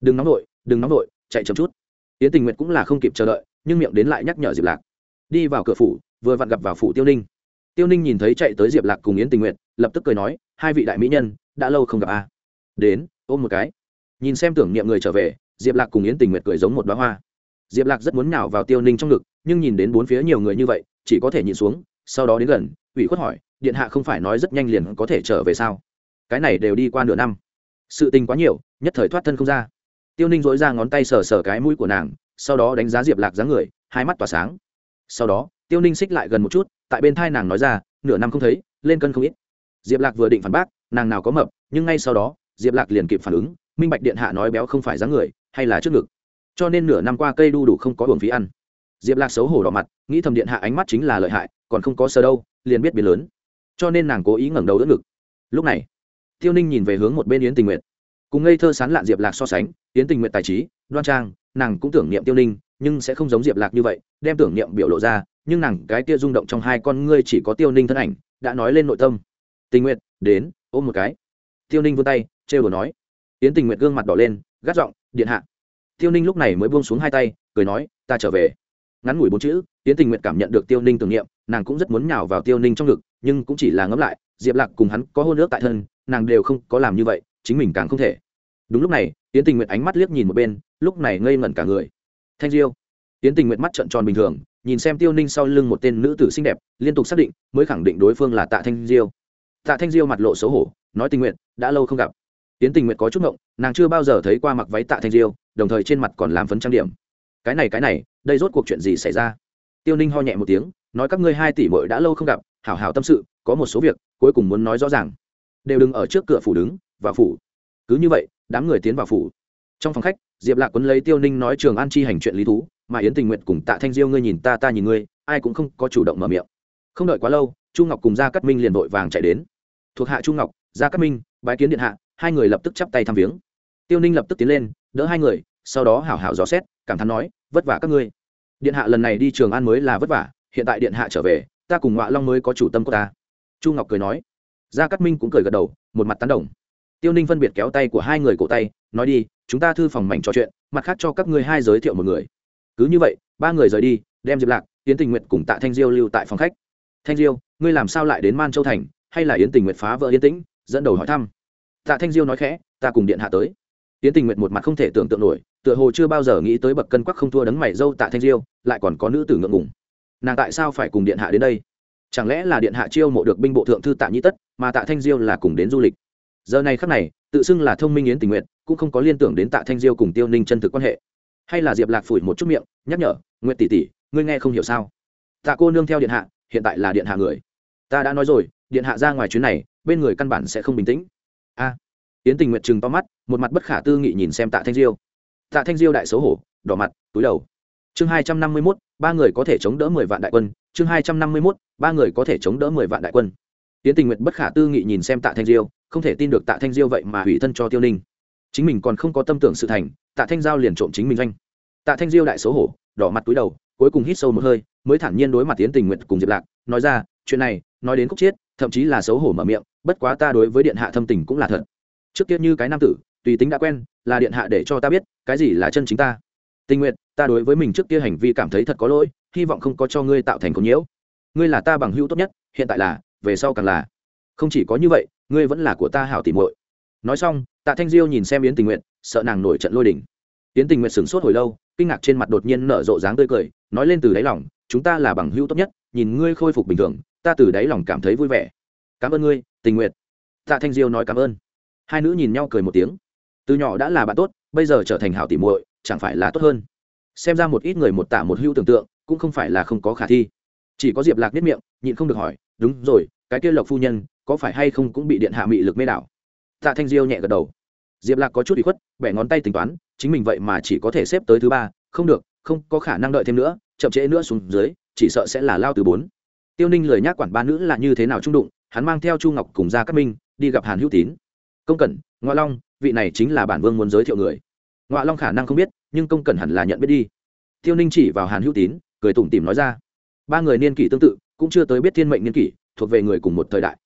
Đừng nóng vội, đừng nóng vội, chạy chậm chút. Yến tình nguyện cũng là không kịp chờ đợi, nhưng miệng đến lại nhắc nhở diệp lạc. Đi vào cửa phủ, vừa vặn gặp vào phủ tiêu ninh. Tiêu ninh nhìn thấy chạy tới diệp lạc cùng yến tình nguyện lập tức cười nói, hai vị đại mỹ nhân đã lâu không gặp a. Đến, ôm một cái. Nhìn xem tưởng niệm người trở về, diệp lạc cùng yến tình Nguyệt cười giống một đoá hoa. Diệp lạc rất muốn nào vào tiêu ninh trong ngực, nhưng nhìn đến bốn phía nhiều người như vậy, chỉ có thể nhìn xuống, sau đó đến gần, ủy khuất hỏi, điện hạ không phải nói rất nhanh liền có thể trở về sao? Cái này đều đi qua nửa năm. Sự tình quá nhiều, nhất thời thoát thân không ra. Tiêu ninh dối ra ngón tay sờ sờ cái mũi của nàng, sau đó đánh giá diệp lạc dáng người, hai mắt tỏa sáng. Sau đó, tiêu ninh xích lại gần một chút, tại bên thai nàng nói ra, nửa năm không thấy, lên cân không ít. Diệp lạc vừa định phản bác nàng nào có mập, nhưng ngay sau đó, diệp lạc liền kịp phản ứng, minh bạch điện hạ nói béo không phải dáng người, hay là trước ngực. Cho nên nửa năm qua cây đu đủ không có hưởng phí ăn. Diệp lạc xấu hổ đỏ mặt, nghĩ thầm điện hạ ánh mắt chính là lợi hại, còn không có sơ đâu, liền biết biến lớn. Cho nên nàng cố ý ngẩng đầu đỡ ngực. Lúc này, tiêu ninh nhìn về hướng một bên yến tình nguyện cùng ngây thơ sán lạn diệp lạc so sánh, yến tình nguyện tài trí, đoan trang, nàng cũng tưởng niệm tiêu ninh, nhưng sẽ không giống diệp lạc như vậy, đem tưởng niệm biểu lộ ra, nhưng nàng cái kia rung động trong hai con ngươi chỉ có tiêu ninh thân ảnh, đã nói lên nội tâm. Tình nguyện đến ôm một cái. Tiêu ninh vươn tay, trêu đồ nói. Yến tình nguyện gương mặt đỏ lên, gắt giọng, điện hạ. Tiêu ninh lúc này mới buông xuống hai tay, cười nói, ta trở về. Ngắn ngủi bốn chữ, yến tình nguyện cảm nhận được tiêu ninh tưởng niệm, nàng cũng rất muốn nhào vào tiêu ninh trong ngực, nhưng cũng chỉ là ngẫm lại, diệp lạc cùng hắn có hôn ước tại thân, nàng đều không có làm như vậy, chính mình càng không thể. Đúng lúc này, yến tình nguyện ánh mắt liếc nhìn một bên, lúc này ngây ngẩn cả người. Thanh diêu. Yến tình nguyện mắt trợn tròn bình thường, nhìn xem tiêu ninh sau lưng một tên nữ tử xinh đẹp, liên tục xác định, mới khẳng định đối phương là tạ thanh diêu tạ thanh diêu mặt lộ xấu hổ, nói tình nguyện đã lâu không gặp. Yến tình nguyện có chút ngộng, nàng chưa bao giờ thấy qua mặc váy tạ thanh diêu, đồng thời trên mặt còn làm phấn trang điểm. Cái này cái này, đây rốt cuộc chuyện gì xảy ra? Tiêu ninh ho nhẹ một tiếng, nói các ngươi hai tỷ mội đã lâu không gặp, hảo hảo tâm sự, có một số việc, cuối cùng muốn nói rõ ràng. Đều đừng ở trước cửa phủ đứng và phủ. Cứ như vậy, đám người tiến vào phủ. Trong phòng khách, diệp lạc quấn lấy tiêu ninh nói trường an chi hành chuyện lý thú, mà yến tình nguyện cùng tạ thanh diêu ngươi nhìn ta ta nhìn ngươi, ai cũng không có chủ động mở miệng. Không đợi quá lâu chu ngọc cùng gia cát minh liền vội vàng chạy đến. Thuộc hạ chu ngọc, gia cát minh, bái kiến điện hạ, hai người lập tức chắp tay thăm viếng. Tiêu ninh lập tức tiến lên, đỡ hai người, sau đó hảo hảo dò xét, cảm thán nói, vất vả các ngươi. Điện hạ lần này đi trường an mới là vất vả, hiện tại điện hạ trở về, ta cùng ngọa long mới có chủ tâm của ta. Chu ngọc cười nói. Gia cát minh cũng cười gật đầu, một mặt tán đồng. Tiêu ninh phân biệt kéo tay của hai người cổ tay, nói đi, chúng ta thư phòng mảnh trò chuyện, mặt khác cho các ngươi hai giới thiệu một người. Cứ như vậy, ba người rời đi, đem diệp lạc tiến tình nguyện cùng tạ thanh diêu lưu tại phòng khách thanh diêu, ngươi làm sao lại đến man châu thành, hay là yến tình nguyện phá vỡ yên tĩnh, dẫn đầu hỏi thăm. Tạ thanh diêu nói khẽ, ta cùng điện hạ tới. Yến tình nguyện một mặt không thể tưởng tượng nổi, tựa hồ chưa bao giờ nghĩ tới bậc cân quắc không thua đấng mày dâu tạ thanh diêu, lại còn có nữ tử ngượng ngùng. Nàng tại sao phải cùng điện hạ đến đây? Chẳng lẽ là điện hạ chiêu mộ được binh bộ thượng thư tạ nhĩ tất, mà tạ thanh diêu là cùng đến du lịch? Giờ này khắc này, tự xưng là thông minh yến tình nguyện cũng không có liên tưởng đến tạ thanh diêu cùng tiêu ninh chân thực quan hệ. Hay là diệp lạc phủi một chút miệng, nhắc nhở nguyện tỷ tỷ, ngươi nghe không hiểu sao? Tạ cô nương theo điện hạ hiện tại là điện hạ người. Ta đã nói rồi, điện hạ ra ngoài chuyến này, bên người căn bản sẽ không bình tĩnh. A. Yến tình nguyện chừng to mắt, một mặt bất khả tư nghị nhìn xem tạ thanh diêu. Tạ thanh diêu đại xấu hổ, đỏ mặt, túi đầu. Chương hai trăm năm mươi mốt, ba người có thể chống đỡ mười vạn đại quân. Chương hai trăm năm mươi mốt, ba người có thể chống đỡ mười vạn đại quân. Yến tình nguyện bất khả tư nghị nhìn xem tạ thanh diêu, không thể tin được tạ thanh diêu vậy mà hủy thân cho tiêu ninh. Chính mình còn không có tâm tưởng sự thành, tạ thanh giao liền trộm chính mình doanh. Tạ thanh diêu đại xấu hổ, đỏ mặt túi đầu cuối cùng hít sâu một hơi, mới thản nhiên đối mặt tiến tình nguyện cùng diệp lạc, nói ra, chuyện này, nói đến khúc chiết thậm chí là xấu hổ mở miệng, bất quá ta đối với điện hạ thâm tình cũng là thật. Trước kia như cái nam tử, tùy tính đã quen, là điện hạ để cho ta biết, cái gì là chân chính ta. Tình nguyện ta đối với mình trước kia hành vi cảm thấy thật có lỗi, hy vọng không có cho ngươi tạo thành có nhiễu. Ngươi là ta bằng hữu tốt nhất, hiện tại là, về sau càng là. Không chỉ có như vậy, ngươi vẫn là của ta hảo tìm muội. Nói xong, tạ thanh diêu nhìn xem yến tình nguyện sợ nàng nổi trận lôi đỉnh yến tình nguyện sửng sốt hồi lâu kinh ngạc trên mặt đột nhiên nở rộ dáng tươi cười, nói lên từ đáy lòng, chúng ta là bằng hữu tốt nhất, nhìn ngươi khôi phục bình thường, ta từ đáy lòng cảm thấy vui vẻ. Cảm ơn ngươi, tình nguyện tạ thanh diêu nói cảm ơn. Hai nữ nhìn nhau cười một tiếng. Từ nhỏ đã là bạn tốt, bây giờ trở thành hảo tỉ muội, chẳng phải là tốt hơn? Xem ra một ít người một tả một hữu tưởng tượng, cũng không phải là không có khả thi. Chỉ có diệp lạc biết miệng, nhịn không được hỏi, đúng rồi, cái kia lộc phu nhân, có phải hay không cũng bị điện hạ mị lực mê đảo? Tạ thanh diêu nhẹ gật đầu diệp lạc có chút bị khuất, bẻ ngón tay tính toán, chính mình vậy mà chỉ có thể xếp tới thứ ba, không được, không có khả năng đợi thêm nữa, chậm trễ nữa xuống dưới, chỉ sợ sẽ là lao từ bốn. Tiêu ninh lời nhắc quản ba nữ là như thế nào trung đụng, hắn mang theo chu ngọc cùng ra các minh, đi gặp hàn hữu tín. Công cẩn ngoại long, vị này chính là bản vương muốn giới thiệu người. Ngoại long khả năng không biết, nhưng công cẩn hẳn là nhận biết đi. Tiêu ninh chỉ vào hàn hữu tín, cười tủm tìm nói ra. Ba người niên kỷ tương tự, cũng chưa tới biết thiên mệnh niên kỷ, thuộc về người cùng một thời đại.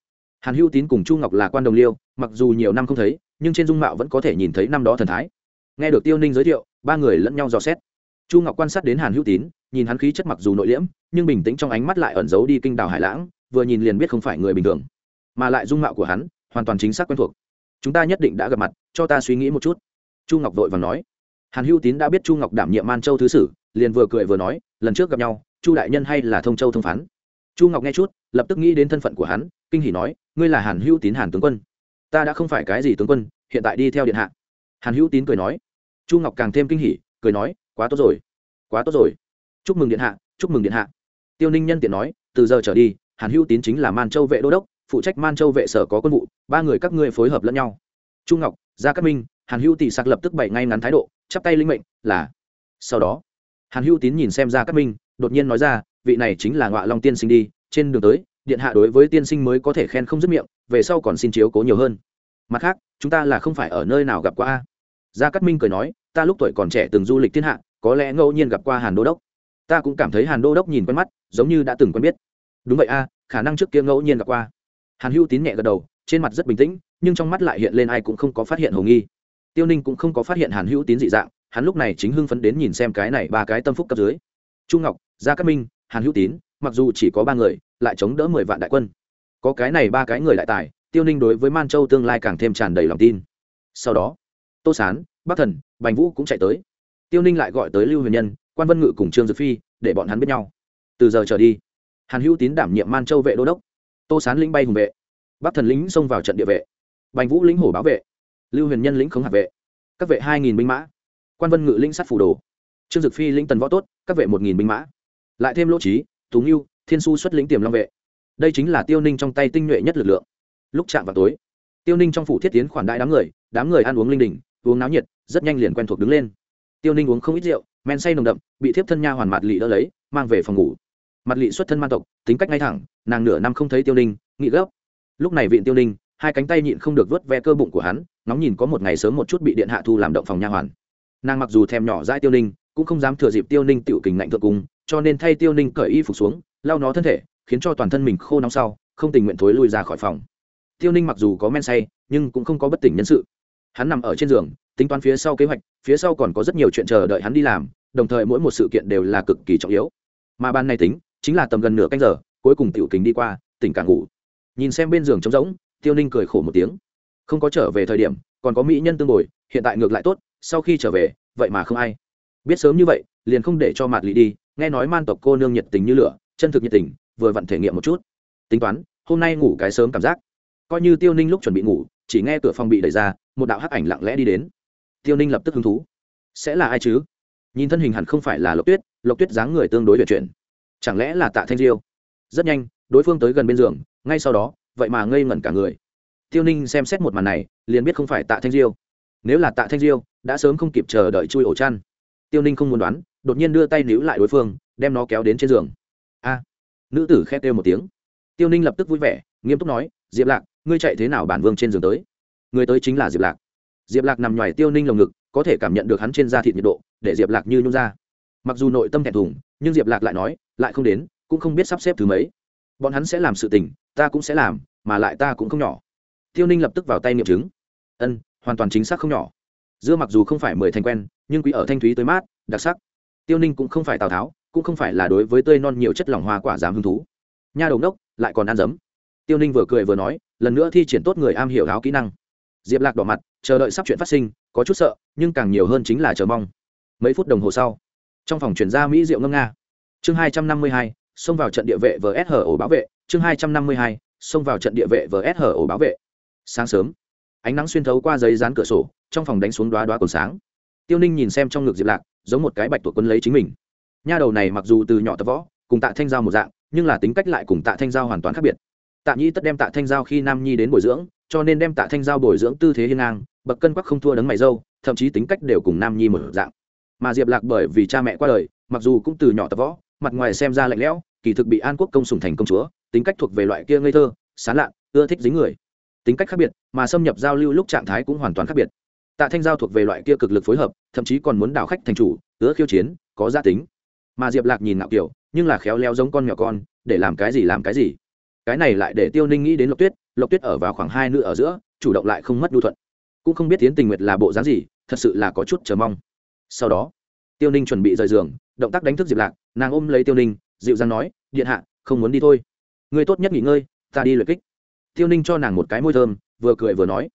Hàn hữu tín cùng chu ngọc là quan đồng liêu, mặc dù nhiều năm không thấy nhưng trên dung mạo vẫn có thể nhìn thấy năm đó thần thái. Nghe được tiêu ninh giới thiệu, ba người lẫn nhau dò xét. Chu ngọc quan sát đến hàn hữu tín, nhìn hắn khí chất mặc dù nội liễm, nhưng bình tĩnh trong ánh mắt lại ẩn giấu đi kinh đào hải lãng, vừa nhìn liền biết không phải người bình thường. Mà lại dung mạo của hắn, hoàn toàn chính xác quen thuộc. Chúng ta nhất định đã gặp mặt, cho ta suy nghĩ một chút. Chu ngọc vội và nói. Hàn hữu tín đã biết chu ngọc đảm nhiệm man châu thứ sử, liền vừa cười vừa nói, lần trước gặp nhau, chu đại nhân hay là thông châu thông phán. Chu ngọc nghe chút, lập tức nghĩ đến thân phận của hắn, kinh hỉ nói, ngươi là hàn hữu tín hàn tướng quân ta đã không phải cái gì tướng quân, hiện tại đi theo điện hạ. Hàn hữu tín cười nói. Chu ngọc càng thêm kinh hỉ, cười nói, quá tốt rồi, quá tốt rồi. Chúc mừng điện hạ, chúc mừng điện hạ. Tiêu ninh nhân tiện nói, từ giờ trở đi, hàn hữu tín chính là man châu vệ đô đốc, phụ trách man châu vệ sở có quân vụ, ba người các ngươi phối hợp lẫn nhau. Chu ngọc, gia cát minh, hàn hữu tỷ sạc lập tức bày ngay ngắn thái độ, chắp tay linh mệnh, là. Sau đó, hàn hữu tín nhìn xem Gia Cát minh, đột nhiên nói ra, vị này chính là ngọa long tiên sinh đi, trên đường tới điện hạ đối với tiên sinh mới có thể khen không dứt miệng, về sau còn xin chiếu cố nhiều hơn. Mặt khác, chúng ta là không phải ở nơi nào gặp qua a. Gia cát minh cười nói, ta lúc tuổi còn trẻ từng du lịch thiên hạ, có lẽ ngẫu nhiên gặp qua hàn đô đốc. Ta cũng cảm thấy hàn đô đốc nhìn quen mắt, giống như đã từng quen biết. Đúng vậy a, khả năng trước kia ngẫu nhiên gặp qua. Hàn hữu tín nhẹ gật đầu, trên mặt rất bình tĩnh, nhưng trong mắt lại hiện lên ai cũng không có phát hiện hồ nghi. Tiêu ninh cũng không có phát hiện hàn hữu tín dị dạng, hắn lúc này chính hưng phấn đến nhìn xem cái này ba cái tâm phúc cấp dưới. Trung ngọc, gia cát minh, hàn hữu tín, mặc dù chỉ có ba người lại chống đỡ mười vạn đại quân. Có cái này ba cái người đại tài, tiêu ninh đối với man châu tương lai càng thêm tràn đầy lòng tin. Sau đó, tô sán, bắc thần, bành vũ cũng chạy tới. Tiêu ninh lại gọi tới lưu huyền nhân, quan vân ngự cùng trương dực phi để bọn hắn biết nhau. Từ giờ trở đi, hàn hữu tín đảm nhiệm man châu vệ đô đốc. Tô sán lĩnh bay hùng vệ, bắc thần lính xông vào trận địa vệ, bành vũ lĩnh hổ bảo vệ, lưu huyền nhân lĩnh khống hạt vệ. Các vệ hai nghìn binh mã, quan vân ngự lĩnh sát phủ đồ. Trương dực phi lĩnh tần võ tốt, các vệ một nghìn binh mã. Lại thêm lỗ trí, tú nghiêu thiên su xuất lĩnh tiềm long vệ. Đây chính là tiêu ninh trong tay tinh nhuệ nhất lực lượng. Lúc chạm vào tối, tiêu ninh trong phủ thiết tiến khoản đại đám người đám người ăn uống linh đình, uống náo nhiệt, rất nhanh liền quen thuộc đứng lên. Tiêu ninh uống không ít rượu, men say nồng đậm, bị thiếp thân nha hoàn mặt lị đỡ lấy, mang về phòng ngủ. Mặt lị xuất thân man tộc, tính cách ngay thẳng, nàng nửa năm không thấy tiêu ninh nghị gấp. Lúc này viện tiêu ninh, hai cánh tay nhịn không được vớt ve cơ bụng của hắn nóng nhìn có một ngày sớm một chút bị điện hạ thu làm động phòng nha hoàn. Nàng mặc dù thèm nhỏ dãi tiêu ninh, cũng không dám thừa dịp tiêu ninh tiểu kình ngạnh thượng cung, cho nên thay tiêu ninh cởi y phục xuống lau nó thân thể, khiến cho toàn thân mình khô nóng sau, không tình nguyện thối lui ra khỏi phòng. Tiêu ninh mặc dù có men say, nhưng cũng không có bất tỉnh nhân sự. Hắn nằm ở trên giường, tính toán phía sau kế hoạch, phía sau còn có rất nhiều chuyện chờ đợi hắn đi làm, đồng thời mỗi một sự kiện đều là cực kỳ trọng yếu. Mà ban này tính, chính là tầm gần nửa canh giờ, cuối cùng tiểu kính đi qua, tỉnh càng ngủ. Nhìn xem bên giường trống rỗng, tiêu ninh cười khổ một tiếng. Không có trở về thời điểm, còn có mỹ nhân tương bồi, hiện tại ngược lại tốt, sau khi trở về, vậy mà không ai. Biết sớm như vậy, liền không để cho mạt lì đi, nghe nói man tộc cô nương nhiệt tình như lửa chân thực nhiệt tình, vừa vặn thể nghiệm một chút. Tính toán, hôm nay ngủ cái sớm cảm giác. Coi như tiêu ninh lúc chuẩn bị ngủ, chỉ nghe cửa phòng bị đẩy ra, một đạo hắc ảnh lặng lẽ đi đến. Tiêu ninh lập tức hứng thú. Sẽ là ai chứ? Nhìn thân hình hẳn không phải là lộc tuyết lộc tuyết dáng người tương đối vận chuyển. Chẳng lẽ là tạ thanh diêu? Rất nhanh, đối phương tới gần bên giường, ngay sau đó, vậy mà ngây ngẩn cả người. Tiêu ninh xem xét một màn này, liền biết không phải tạ thanh diêu. Nếu là tạ thanh diêu, đã sớm không kịp chờ đợi chui ổ chăn. Tiêu ninh không muốn đoán, đột nhiên đưa tay níu lại đối phương, đem nó kéo đến trên giường nữ tử khét kêu một tiếng. Tiêu ninh lập tức vui vẻ, nghiêm túc nói, diệp lạc, ngươi chạy thế nào bản vương trên giường tới? Người tới chính là diệp lạc. Diệp lạc nằm ngoài tiêu ninh lồng ngực, có thể cảm nhận được hắn trên da thịt nhiệt độ, để diệp lạc như nhung ra. Mặc dù nội tâm thẹn thùng, nhưng diệp lạc lại nói, lại không đến, cũng không biết sắp xếp thứ mấy. Bọn hắn sẽ làm sự tình, ta cũng sẽ làm, mà lại ta cũng không nhỏ. Tiêu ninh lập tức vào tay nghiệm chứng. Ân, hoàn toàn chính xác không nhỏ. Dưa mặc dù không phải mười thành quen, nhưng quý ở thanh thúy tới mát, đặc sắc. Tiêu ninh cũng không phải tào tháo cũng không phải là đối với tươi non nhiều chất lỏng hoa quả dám hứng thú. Nha đầu đốc lại còn ăn dấm tiêu ninh vừa cười vừa nói, lần nữa thi triển tốt người am hiểu áo kỹ năng. Diệp lạc đỏ mặt, chờ đợi sắp chuyện phát sinh, có chút sợ, nhưng càng nhiều hơn chính là chờ mong. Mấy phút đồng hồ sau, trong phòng chuyển ra mỹ diệu ngâm nga. Chương hai trăm năm mươi hai, xông vào trận địa vệ vs hở ổ bảo vệ. Chương hai trăm năm mươi hai, xông vào trận địa vệ vs hở ổ bảo vệ. Sáng sớm, ánh nắng xuyên thấu qua giấy dán cửa sổ, trong phòng đánh xuống đoá đoá còn sáng. Tiêu ninh nhìn xem trong ngực diệp lạc, giống một cái bạch tuộc quân lấy chính mình nha đầu này mặc dù từ nhỏ tập võ, cùng tạ thanh giao một dạng, nhưng là tính cách lại cùng tạ thanh giao hoàn toàn khác biệt. Tạ nhi tất đem tạ thanh giao khi nam nhi đến bồi dưỡng, cho nên đem tạ thanh giao bồi dưỡng tư thế hiên ngang, bậc cân quắc không thua đấng mày dâu, thậm chí tính cách đều cùng nam nhi một dạng. Mà diệp lạc bởi vì cha mẹ qua đời, mặc dù cũng từ nhỏ tập võ, mặt ngoài xem ra lạnh lẽo, kỳ thực bị an quốc công sùng thành công chúa, tính cách thuộc về loại kia ngây thơ, sán lạ ưa thích dính người. Tính cách khác biệt, mà xâm nhập giao lưu lúc trạng thái cũng hoàn toàn khác biệt. Tạ thanh giao thuộc về loại kia cực lực phối hợp, thậm chí còn muốn đảo khách thành chủ, ưa khiêu chiến, có gia tính mà diệp lạc nhìn ngạo kiểu, nhưng là khéo léo giống con nhỏ con, để làm cái gì làm cái gì. Cái này lại để tiêu ninh nghĩ đến lộc tuyết lộc tuyết ở vào khoảng hai nữ ở giữa, chủ động lại không mất đu thuận. Cũng không biết tiến tình nguyệt là bộ dáng gì, thật sự là có chút chờ mong. Sau đó, tiêu ninh chuẩn bị rời giường, động tác đánh thức diệp lạc, nàng ôm lấy tiêu ninh, dịu dàng nói, điện hạ, không muốn đi thôi. Người tốt nhất nghỉ ngơi, ta đi luyện kích. Tiêu ninh cho nàng một cái môi thơm, vừa cười vừa nói.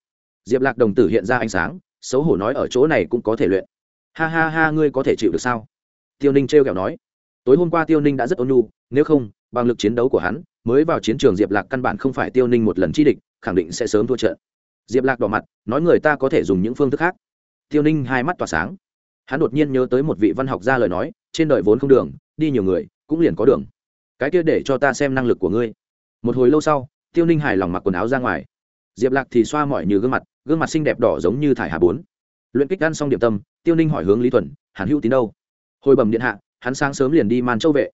Diệp lạc đồng tử hiện ra ánh sáng, xấu hổ nói, ở chỗ này cũng có thể luyện. Ha ha ha, ngươi có thể chịu được sao? Tiêu ninh trêu kẹo nói. Tối hôm qua tiêu ninh đã rất ôn nhu, nếu không, bằng lực chiến đấu của hắn, mới vào chiến trường diệp lạc căn bản không phải tiêu ninh một lần chi địch, khẳng định sẽ sớm thua trận. Diệp lạc đỏ mặt, nói người ta có thể dùng những phương thức khác. Tiêu ninh hai mắt tỏa sáng. Hắn đột nhiên nhớ tới một vị văn học gia lời nói, trên đời vốn không đường, đi nhiều người, cũng liền có đường. Cái kia để cho ta xem năng lực của ngươi. Một hồi lâu sau, tiêu ninh hài lòng mặc quần áo ra ngoài. Diệp lạc thì xoa mỏi như gương mặt gương mặt xinh đẹp đỏ giống như thải hà bốn. Luyện kích ăn xong điểm tâm, tiêu ninh hỏi hướng lý thuần, hàn hữu tín đâu? Hồi bẩm điện hạ, hắn sáng sớm liền đi man châu vệ.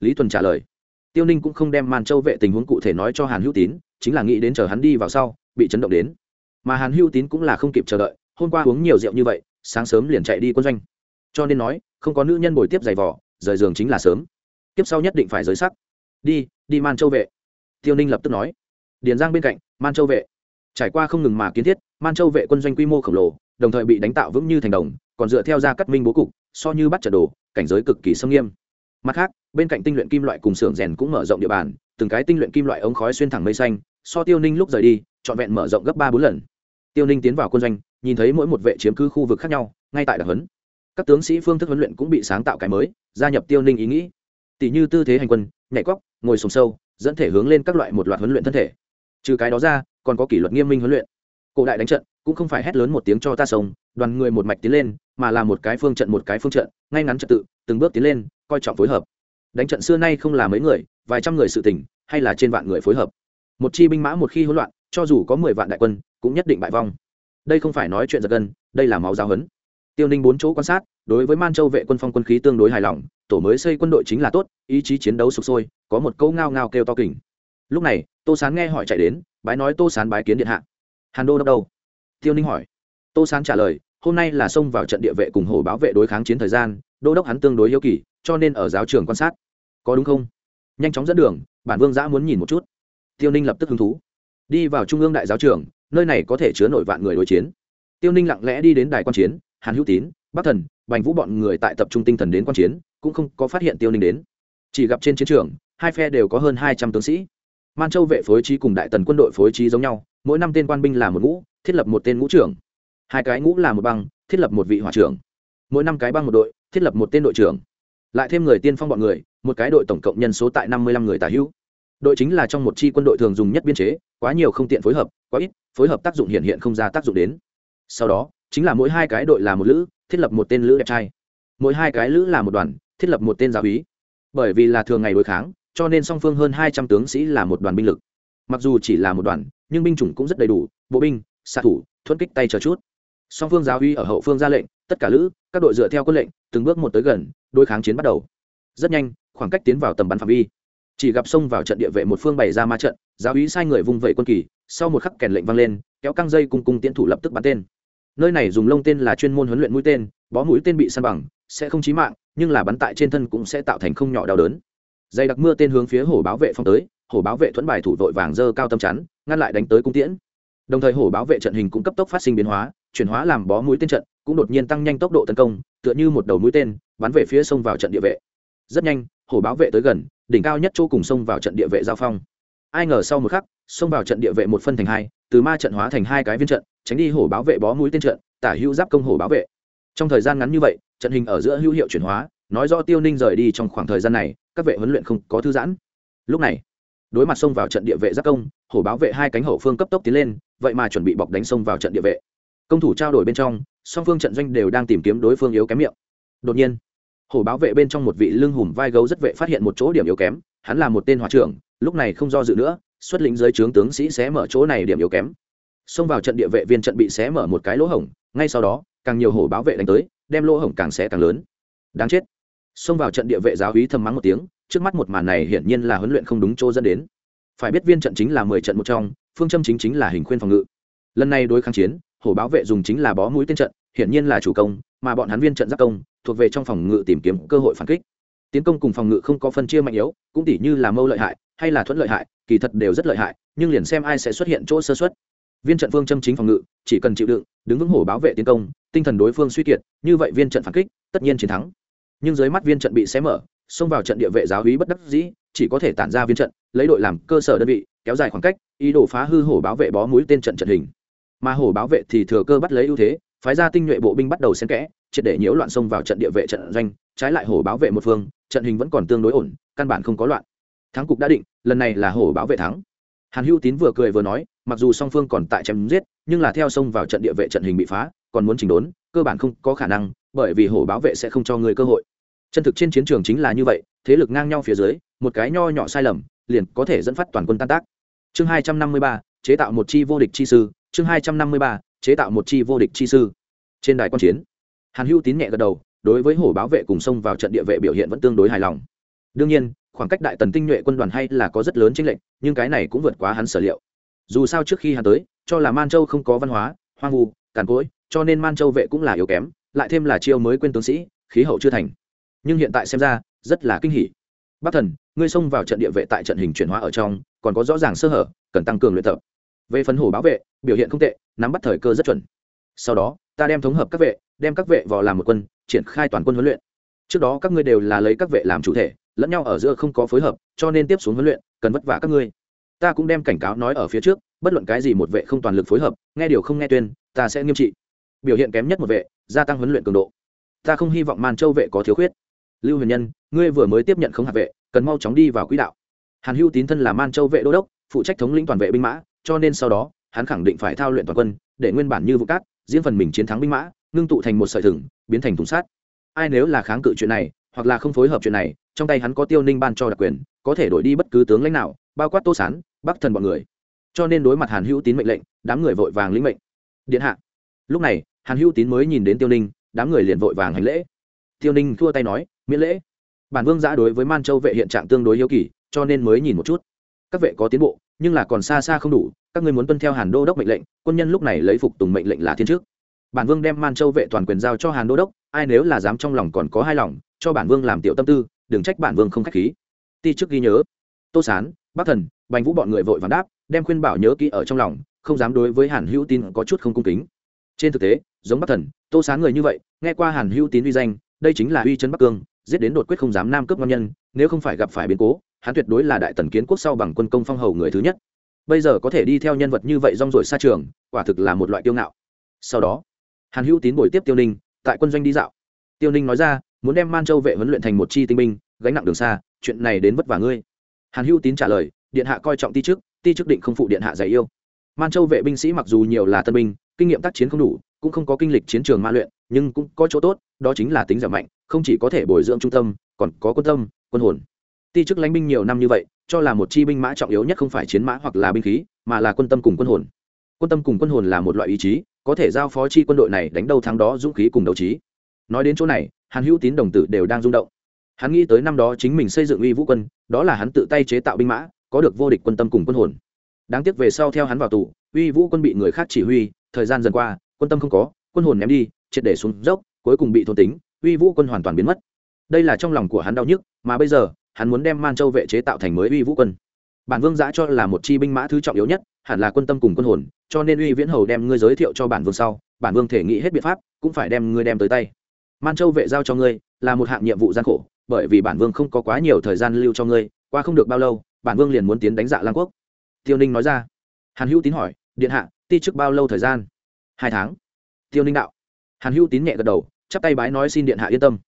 Lý thuần trả lời. Tiêu ninh cũng không đem man châu vệ tình huống cụ thể nói cho hàn hữu tín, chính là nghĩ đến chờ hắn đi vào sau, bị chấn động đến. Mà hàn hữu tín cũng là không kịp chờ đợi, hôm qua uống nhiều rượu như vậy, sáng sớm liền chạy đi quân doanh. Cho nên nói, không có nữ nhân bồi tiếp giày vỏ rời giường chính là sớm. Tiếp sau nhất định phải giới sắc. Đi đi man châu vệ. Tiêu ninh lập tức nói. Điền giang bên cạnh, man châu vệ. Trải qua không ngừng mà kiến thiết, man châu vệ quân doanh quy mô khổng lồ, đồng thời bị đánh tạo vững như thành đồng, còn dựa theo ra cắt minh bố cục so như bắt trận đồ, cảnh giới cực kỳ sâm nghiêm. Mặt khác, bên cạnh tinh luyện kim loại cùng xưởng rèn cũng mở rộng địa bàn, từng cái tinh luyện kim loại ống khói xuyên thẳng mây xanh, so tiêu ninh lúc rời đi, trọn vẹn mở rộng gấp ba bốn lần. Tiêu ninh tiến vào quân doanh, nhìn thấy mỗi một vệ chiếm cứ khu vực khác nhau, ngay tại đặc huấn. Các tướng sĩ phương thức huấn luyện cũng bị sáng tạo cái mới, gia nhập tiêu ninh ý nghĩ. Tỷ như tư thế hành quân, nhảy cóc, ngồi sùng sâu, dẫn thể hướng lên các loại một loạt huấn luyện thân thể. Trừ cái đó ra, còn có kỷ luật nghiêm minh huấn luyện cổ đại đánh trận, cũng không phải hét lớn một tiếng cho ta sống, đoàn người một mạch tiến lên, mà là một cái phương trận một cái phương trận, ngay ngắn trật tự, từng bước tiến lên, coi trọng phối hợp. Đánh trận xưa nay không là mấy người, vài trăm người sự tỉnh hay là trên vạn người phối hợp. Một chi binh mã một khi hỗn loạn, cho dù có mười vạn đại quân, cũng nhất định bại vong. Đây không phải nói chuyện giật gân, đây là máu giáo hấn tiêu ninh bốn chỗ quan sát, đối với man châu vệ quân phong quân khí tương đối hài lòng, tổ mới xây quân đội chính là tốt, ý chí chiến đấu sụp sôi, có một câu ngao ngao kêu to kình lúc này, tô sán nghe hỏi chạy đến, bái nói tô sán bái kiến điện hạ hàn đô đốc đâu? Tiêu ninh hỏi. Tô sán trả lời, hôm nay là xông vào trận địa vệ cùng hồ báo vệ đối kháng chiến thời gian, đô đốc hắn tương đối yêu kỳ, cho nên ở giáo trường quan sát. Có đúng không? Nhanh chóng dẫn đường, bản vương giã muốn nhìn một chút. Tiêu ninh lập tức hứng thú. Đi vào trung ương đại giáo trường, nơi này có thể chứa nổi vạn người đối chiến. Tiêu ninh lặng lẽ đi đến đài quan chiến, hàn hữu tín, bắc thần, bành vũ bọn người tại tập trung tinh thần đến quan chiến, cũng không có phát hiện tiêu ninh đến. Chỉ gặp trên chiến trường, hai phe đều có hơn hai trăm tướng sĩ. Man châu vệ phối trí cùng đại tần quân đội phối trí giống nhau mỗi năm tên quan binh là một ngũ, thiết lập một tên ngũ trưởng. Hai cái ngũ là một băng, thiết lập một vị hỏa trưởng. Mỗi năm cái băng một đội, thiết lập một tên đội trưởng. Lại thêm người tiên phong bọn người, một cái đội tổng cộng nhân số tại năm mươi lăm người tà hữu. Đội chính là trong một chi quân đội thường dùng nhất biên chế, quá nhiều không tiện phối hợp, quá ít, phối hợp tác dụng hiện hiện không ra tác dụng đến. Sau đó, chính là mỗi hai cái đội là một lữ, thiết lập một tên lữ đẹp trai. Mỗi hai cái lữ là một đoàn, thiết lập một tên giáo úy bởi vì là thường ngày đối kháng, cho nên song phương hơn hai trăm tướng sĩ là một đoàn binh lực. Mặc dù chỉ là một đoàn nhưng binh chủng cũng rất đầy đủ, bộ binh, xạ thủ, thuẫn kích tay chờ chút. Song phương giáo uy ở hậu phương ra lệnh, tất cả lữ, các đội dựa theo quân lệnh, từng bước một tới gần, đối kháng chiến bắt đầu. Rất nhanh, khoảng cách tiến vào tầm bắn phạm vi. Chỉ gặp xông vào trận địa vệ một phương bày ra ma trận, giáo úy sai người vung vẩy quân kỳ, sau một khắc kèn lệnh vang lên, kéo căng dây cung cung tiến thủ lập tức bắn tên. Nơi này dùng lông tên là chuyên môn huấn luyện mũi tên, bó mũi tên bị săn bằng, sẽ không chí mạng, nhưng là bắn tại trên thân cũng sẽ tạo thành không nhỏ đau đớn. Dày đặc mưa tên hướng phía hổ báo vệ phong tới hổ báo vệ thuẫn bài thủ vội vàng dơ cao tâm chắn ngăn lại đánh tới cung tiễn. Đồng thời hổ báo vệ trận hình cũng cấp tốc phát sinh biến hóa, chuyển hóa làm bó mũi tên trận, cũng đột nhiên tăng nhanh tốc độ tấn công, tựa như một đầu mũi tên, bắn về phía sông vào trận địa vệ. Rất nhanh, hổ báo vệ tới gần, đỉnh cao nhất chỗ cùng sông vào trận địa vệ giao phong. Ai ngờ sau một khắc xông vào trận địa vệ một phân thành hai, từ ma trận hóa thành hai cái viên trận, tránh đi hổ báo vệ bó mũi tên trận, tả hữu giáp công hổ báo vệ. Trong thời gian ngắn như vậy, trận hình ở giữa hữu hiệu chuyển hóa, nói rõ tiêu ninh rời đi trong khoảng thời gian này, các vệ huấn luyện không có thư giãn. Lúc này đối mặt xông vào trận địa vệ giáp công, hổ báo vệ hai cánh hậu phương cấp tốc tiến lên, vậy mà chuẩn bị bọc đánh xông vào trận địa vệ. Công thủ trao đổi bên trong, song phương trận doanh đều đang tìm kiếm đối phương yếu kém miệng. Đột nhiên, hổ báo vệ bên trong một vị lưng hùm vai gấu rất vệ phát hiện một chỗ điểm yếu kém, hắn là một tên hòa trưởng, lúc này không do dự nữa, xuất lĩnh giới trướng tướng sĩ sẽ mở chỗ này điểm yếu kém. Xông vào trận địa vệ viên trận bị xé mở một cái lỗ hổng, ngay sau đó, càng nhiều hổ báo vệ đánh tới, đem lỗ hổng càng xé càng lớn. Đáng chết. Xông vào trận địa vệ giáo hí thầm mắng một tiếng trước mắt một màn này hiển nhiên là huấn luyện không đúng chỗ dẫn đến. Phải biết viên trận chính là mười trận một trong, phương châm chính chính là hình khuyên phòng ngự. Lần này đối kháng chiến, hổ báo vệ dùng chính là bó mũi tên trận, hiển nhiên là chủ công, mà bọn hắn viên trận giáp công, thuộc về trong phòng ngự tìm kiếm cơ hội phản kích. Tiến công cùng phòng ngự không có phân chia mạnh yếu, cũng tỉ như là mâu lợi hại, hay là thuận lợi hại, kỳ thật đều rất lợi hại, nhưng liền xem ai sẽ xuất hiện chỗ sơ xuất viên trận phương châm chính phòng ngự, chỉ cần chịu đựng, đứng vững hổ bảo vệ tiến công, tinh thần đối phương suy kiệt, như vậy viên trận phản kích, tất nhiên chiến thắng. Nhưng dưới mắt viên trận bị xé mở xông vào trận địa vệ giáo hí bất đắc dĩ, chỉ có thể tản ra viên trận, lấy đội làm cơ sở đơn vị, kéo dài khoảng cách, ý đồ phá hư hổ bảo vệ bó mũi tên trận trận hình. Mà hổ bảo vệ thì thừa cơ bắt lấy ưu thế, phái ra tinh nhuệ bộ binh bắt đầu xen kẽ, triệt để nhiễu loạn xông vào trận địa vệ trận doanh, trái lại hổ bảo vệ một phương, trận hình vẫn còn tương đối ổn, căn bản không có loạn. Thắng cục đã định, lần này là hổ bảo vệ thắng. Hàn hữu tín vừa cười vừa nói, mặc dù song phương còn tại chém giết, nhưng là theo xông vào trận địa vệ trận hình bị phá, còn muốn chỉnh đốn, cơ bản không có khả năng, bởi vì hổ bảo vệ sẽ không cho người cơ hội chân thực trên chiến trường chính là như vậy, thế lực ngang nhau phía dưới, một cái nho nhỏ sai lầm, liền có thể dẫn phát toàn quân tan tác. Chương hai trăm năm mươi ba, chế tạo một chi vô địch chi sư, chương hai trăm năm mươi ba, chế tạo một chi vô địch chi sư. Trên đài quan chiến, hàn hữu tín nhẹ gật đầu, đối với hổ báo vệ cùng sông vào trận địa vệ biểu hiện vẫn tương đối hài lòng. Đương nhiên, khoảng cách đại tần tinh nhuệ quân đoàn hay là có rất lớn chênh lệch, nhưng cái này cũng vượt quá hắn sở liệu. Dù sao trước khi hắn tới, cho là man châu không có văn hóa, hoang vu, càn cỗi, cho nên man châu vệ cũng là yếu kém, lại thêm là chiêu mới quên tướng sĩ, khí hậu chưa thành nhưng hiện tại xem ra, rất là kinh hỉ. Bắc thần, ngươi xông vào trận địa vệ tại trận hình chuyển hóa ở trong, còn có rõ ràng sơ hở, cần tăng cường luyện tập. Về phần hổ báo vệ, biểu hiện không tệ, nắm bắt thời cơ rất chuẩn. Sau đó, ta đem thống hợp các vệ, đem các vệ vào làm một quân, triển khai toàn quân huấn luyện. Trước đó các ngươi đều là lấy các vệ làm chủ thể, lẫn nhau ở giữa không có phối hợp, cho nên tiếp xuống huấn luyện, cần vất vả các ngươi. Ta cũng đem cảnh cáo nói ở phía trước, bất luận cái gì một vệ không toàn lực phối hợp, nghe điều không nghe tuyên, ta sẽ nghiêm trị. Biểu hiện kém nhất một vệ, gia tăng huấn luyện cường độ. Ta không hy vọng màn châu vệ có thiếu khuyết lưu huyền nhân, ngươi vừa mới tiếp nhận không hạt vệ, cần mau chóng đi vào quỹ đạo. Hàn Hưu tín thân là man châu vệ đô đốc, phụ trách thống lĩnh toàn vệ binh mã, cho nên sau đó, hắn khẳng định phải thao luyện toàn quân, để nguyên bản như vụ cát, diễn phần mình chiến thắng binh mã, ngưng tụ thành một sợi thừng, biến thành thùng sát ai nếu là kháng cự chuyện này, hoặc là không phối hợp chuyện này, trong tay hắn có tiêu ninh ban cho đặc quyền, có thể đổi đi bất cứ tướng lãnh nào, bao quát tô sán, bắc thần bọn người. Cho nên đối mặt hàn hữu tín mệnh lệnh, đám người vội vàng lĩnh mệnh. Điện hạ. Lúc này, hàn hữu tín mới nhìn đến tiêu ninh, đám người liền vội vàng hành lễ. Tiêu ninh thua tay nói miễn lễ. Bản vương giã đối với man châu vệ hiện trạng tương đối hiếu kỳ, cho nên mới nhìn một chút. Các vệ có tiến bộ, nhưng là còn xa xa không đủ, các ngươi muốn tuân theo hàn đô đốc mệnh lệnh, quân nhân lúc này lấy phục tùng mệnh lệnh là thiên trước. Bản vương đem man châu vệ toàn quyền giao cho hàn đô đốc, ai nếu là dám trong lòng còn có hai lòng, cho bản vương làm tiểu tâm tư, đừng trách bản vương không k h á c h khí. Ti chức ghi nhớ. Tô sán, bắc thần, bành vũ bọn người vội vàng đáp, đem khuyên bảo nhớ kỹ ở trong lòng, không dám đối với hàn hữu tín có chút không cung kính. Trên thực tế, giống bắc thần, tô sán người như vậy, nghe qua hàn hữu tín uy danh, đây chính là uy chân bắc cương giết đến đột quyết không dám nam cướp ngon nhân, nếu không phải gặp phải biến cố, hắn tuyệt đối là đại tần kiến quốc sau bằng quân công phong hầu người thứ nhất. Bây giờ có thể đi theo nhân vật như vậy rong rổi xa trường, quả thực là một loại kiêu ngạo. Sau đó, hàn hữu tín bồi tiếp tiêu ninh, tại quân doanh đi dạo. Tiêu ninh nói ra, muốn đem man châu vệ huấn luyện thành một chi tinh binh, gánh nặng đường xa, chuyện này đến vất vả ngươi. Hàn hữu tín trả lời, điện hạ coi trọng ti chức ti chức định không phụ điện hạ dạy yêu. Man châu vệ binh sĩ mặc dù nhiều là tân binh, kinh nghiệm tác chiến không đủ, cũng không có kinh lịch chiến trường ma luyện nhưng cũng có chỗ tốt, đó chính là tính giảm mạnh, không chỉ có thể bồi dưỡng trung tâm, còn có quân tâm, quân hồn. Ti chức lãnh binh nhiều năm như vậy, cho là một chi binh mã trọng yếu nhất không phải chiến mã hoặc là binh khí, mà là quân tâm cùng quân hồn. Quân tâm cùng quân hồn là một loại ý chí, có thể giao phó chi quân đội này đánh đâu thắng đó dũng khí cùng đấu trí. Nói đến chỗ này, hàn hữu tín đồng tử đều đang rung động. Hắn nghĩ tới năm đó chính mình xây dựng uy vũ quân, đó là hắn tự tay chế tạo binh mã, có được vô địch quân tâm cùng quân hồn. Đáng tiếc về sau theo hắn vào tù, uy vũ quân bị người khác chỉ huy, thời gian dần qua, quân tâm không có, quân hồn ném đi triệt để xuống dốc, cuối cùng bị thôn tính, uy vũ quân hoàn toàn biến mất. Đây là trong lòng của hắn đau nhức, mà bây giờ, hắn muốn đem man châu vệ chế tạo thành mới uy vũ quân. Bản vương giã cho là một chi binh mã thứ trọng yếu nhất, hẳn là quân tâm cùng quân hồn, cho nên uy viễn hầu đem ngươi giới thiệu cho bản vương sau, bản vương thể nghĩ hết biện pháp, cũng phải đem ngươi đem tới tay. Man châu vệ giao cho ngươi, là một hạng nhiệm vụ gian khổ, bởi vì bản vương không có quá nhiều thời gian lưu cho ngươi, qua không được bao lâu, bản vương liền muốn tiến đánh dạ lang quốc. Tiêu ninh nói ra. Hàn hữu tín hỏi, điện hạ, ti chức bao lâu thời gian? Hai tháng. Tiêu ninh đạo hàn hữu tín nhẹ gật đầu, chắp tay bái nói xin điện hạ yên tâm.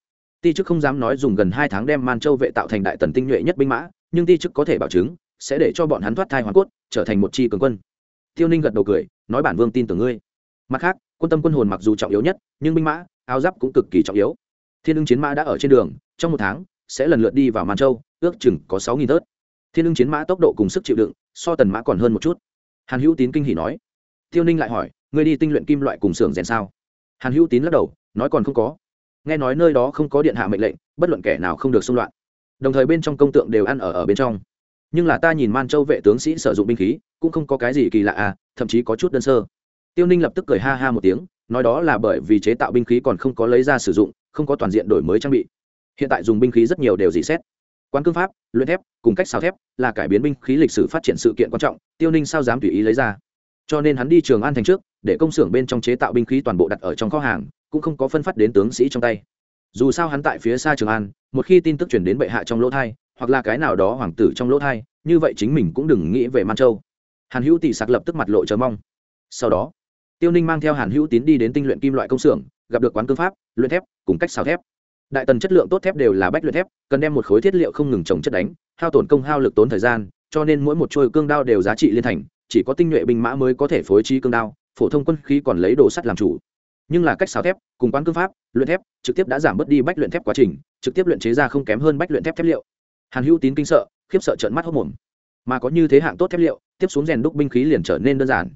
Ti chức không dám nói dùng gần hai tháng đem man châu vệ tạo thành đại tần tinh nhuệ nhất binh mã, nhưng ti chức có thể bảo chứng, sẽ để cho bọn hắn thoát thai hoàn cốt, trở thành một chi cường quân. Tiêu ninh gật đầu cười, nói bản vương tin tưởng ngươi. Mặt khác, quân tâm quân hồn mặc dù trọng yếu nhất, nhưng binh mã, áo giáp cũng cực kỳ trọng yếu. Thiên ưng chiến mã đã ở trên đường, trong một tháng, sẽ lần lượt đi vào man châu, ước chừng có sáu nghìn tớt. Thiên ưng chiến mã tốc độ cùng sức chịu đựng, so tần mã còn hơn một chút. Hàn hữu tín kinh hỉ nói. Tiêu ninh lại hỏi, ngươi đi tinh luyện kim loại cùng xưởng rèn sao? Hàn hữu tín lắc đầu, nói còn không có. Nghe nói nơi đó không có điện hạ mệnh lệnh, bất luận kẻ nào không được xung loạn. Đồng thời bên trong công tượng đều ăn ở ở bên trong. Nhưng là ta nhìn man châu vệ tướng sĩ sử dụng binh khí, cũng không có cái gì kỳ lạ à thậm chí có chút đơn sơ. Tiêu ninh lập tức cười ha ha một tiếng, nói đó là bởi vì chế tạo binh khí còn không có lấy ra sử dụng, không có toàn diện đổi mới trang bị. Hiện tại dùng binh khí rất nhiều đều dị xét. Quán cương pháp, luyện thép, cùng cách xào thép là cải biến binh khí lịch sử phát triển sự kiện quan trọng, tiêu ninh sao dám tùy ý lấy ra cho nên hắn đi trường an thành trước, để công xưởng bên trong chế tạo binh khí toàn bộ đặt ở trong kho hàng, cũng không có phân phát đến tướng sĩ trong tay. Dù sao hắn tại phía xa trường an, một khi tin tức chuyển đến bệ hạ trong lỗ thai, hoặc là cái nào đó hoàng tử trong lỗ thai, như vậy chính mình cũng đừng nghĩ về man châu. Hàn hữu tỷ sạc lập tức mặt lộ chờ mong. Sau đó, tiêu ninh mang theo hàn hữu tín đi đến tinh luyện kim loại công xưởng, gặp được quán cương pháp, luyện thép, cùng cách xào thép. Đại tần chất lượng tốt thép đều là bách luyện thép, cần đem một khối thiết liệu không ngừng trồng chất đánh, hao tổn công hao lực tốn thời gian, cho nên mỗi một trôi cương đao đều giá trị liên thành chỉ có tinh nhuệ binh mã mới có thể phối trí cương đao, phổ thông quân khí còn lấy đồ sắt làm chủ. Nhưng là cách xào thép, cùng quán cương pháp, luyện thép, trực tiếp đã giảm bớt đi bách luyện thép quá trình, trực tiếp luyện chế ra không kém hơn bách luyện thép thép liệu. Hàn hữu tín kinh sợ, khiếp sợ trợn mắt hốc mồm. Mà có như thế hạng tốt thép liệu, tiếp xuống rèn đúc binh khí liền trở nên đơn giản.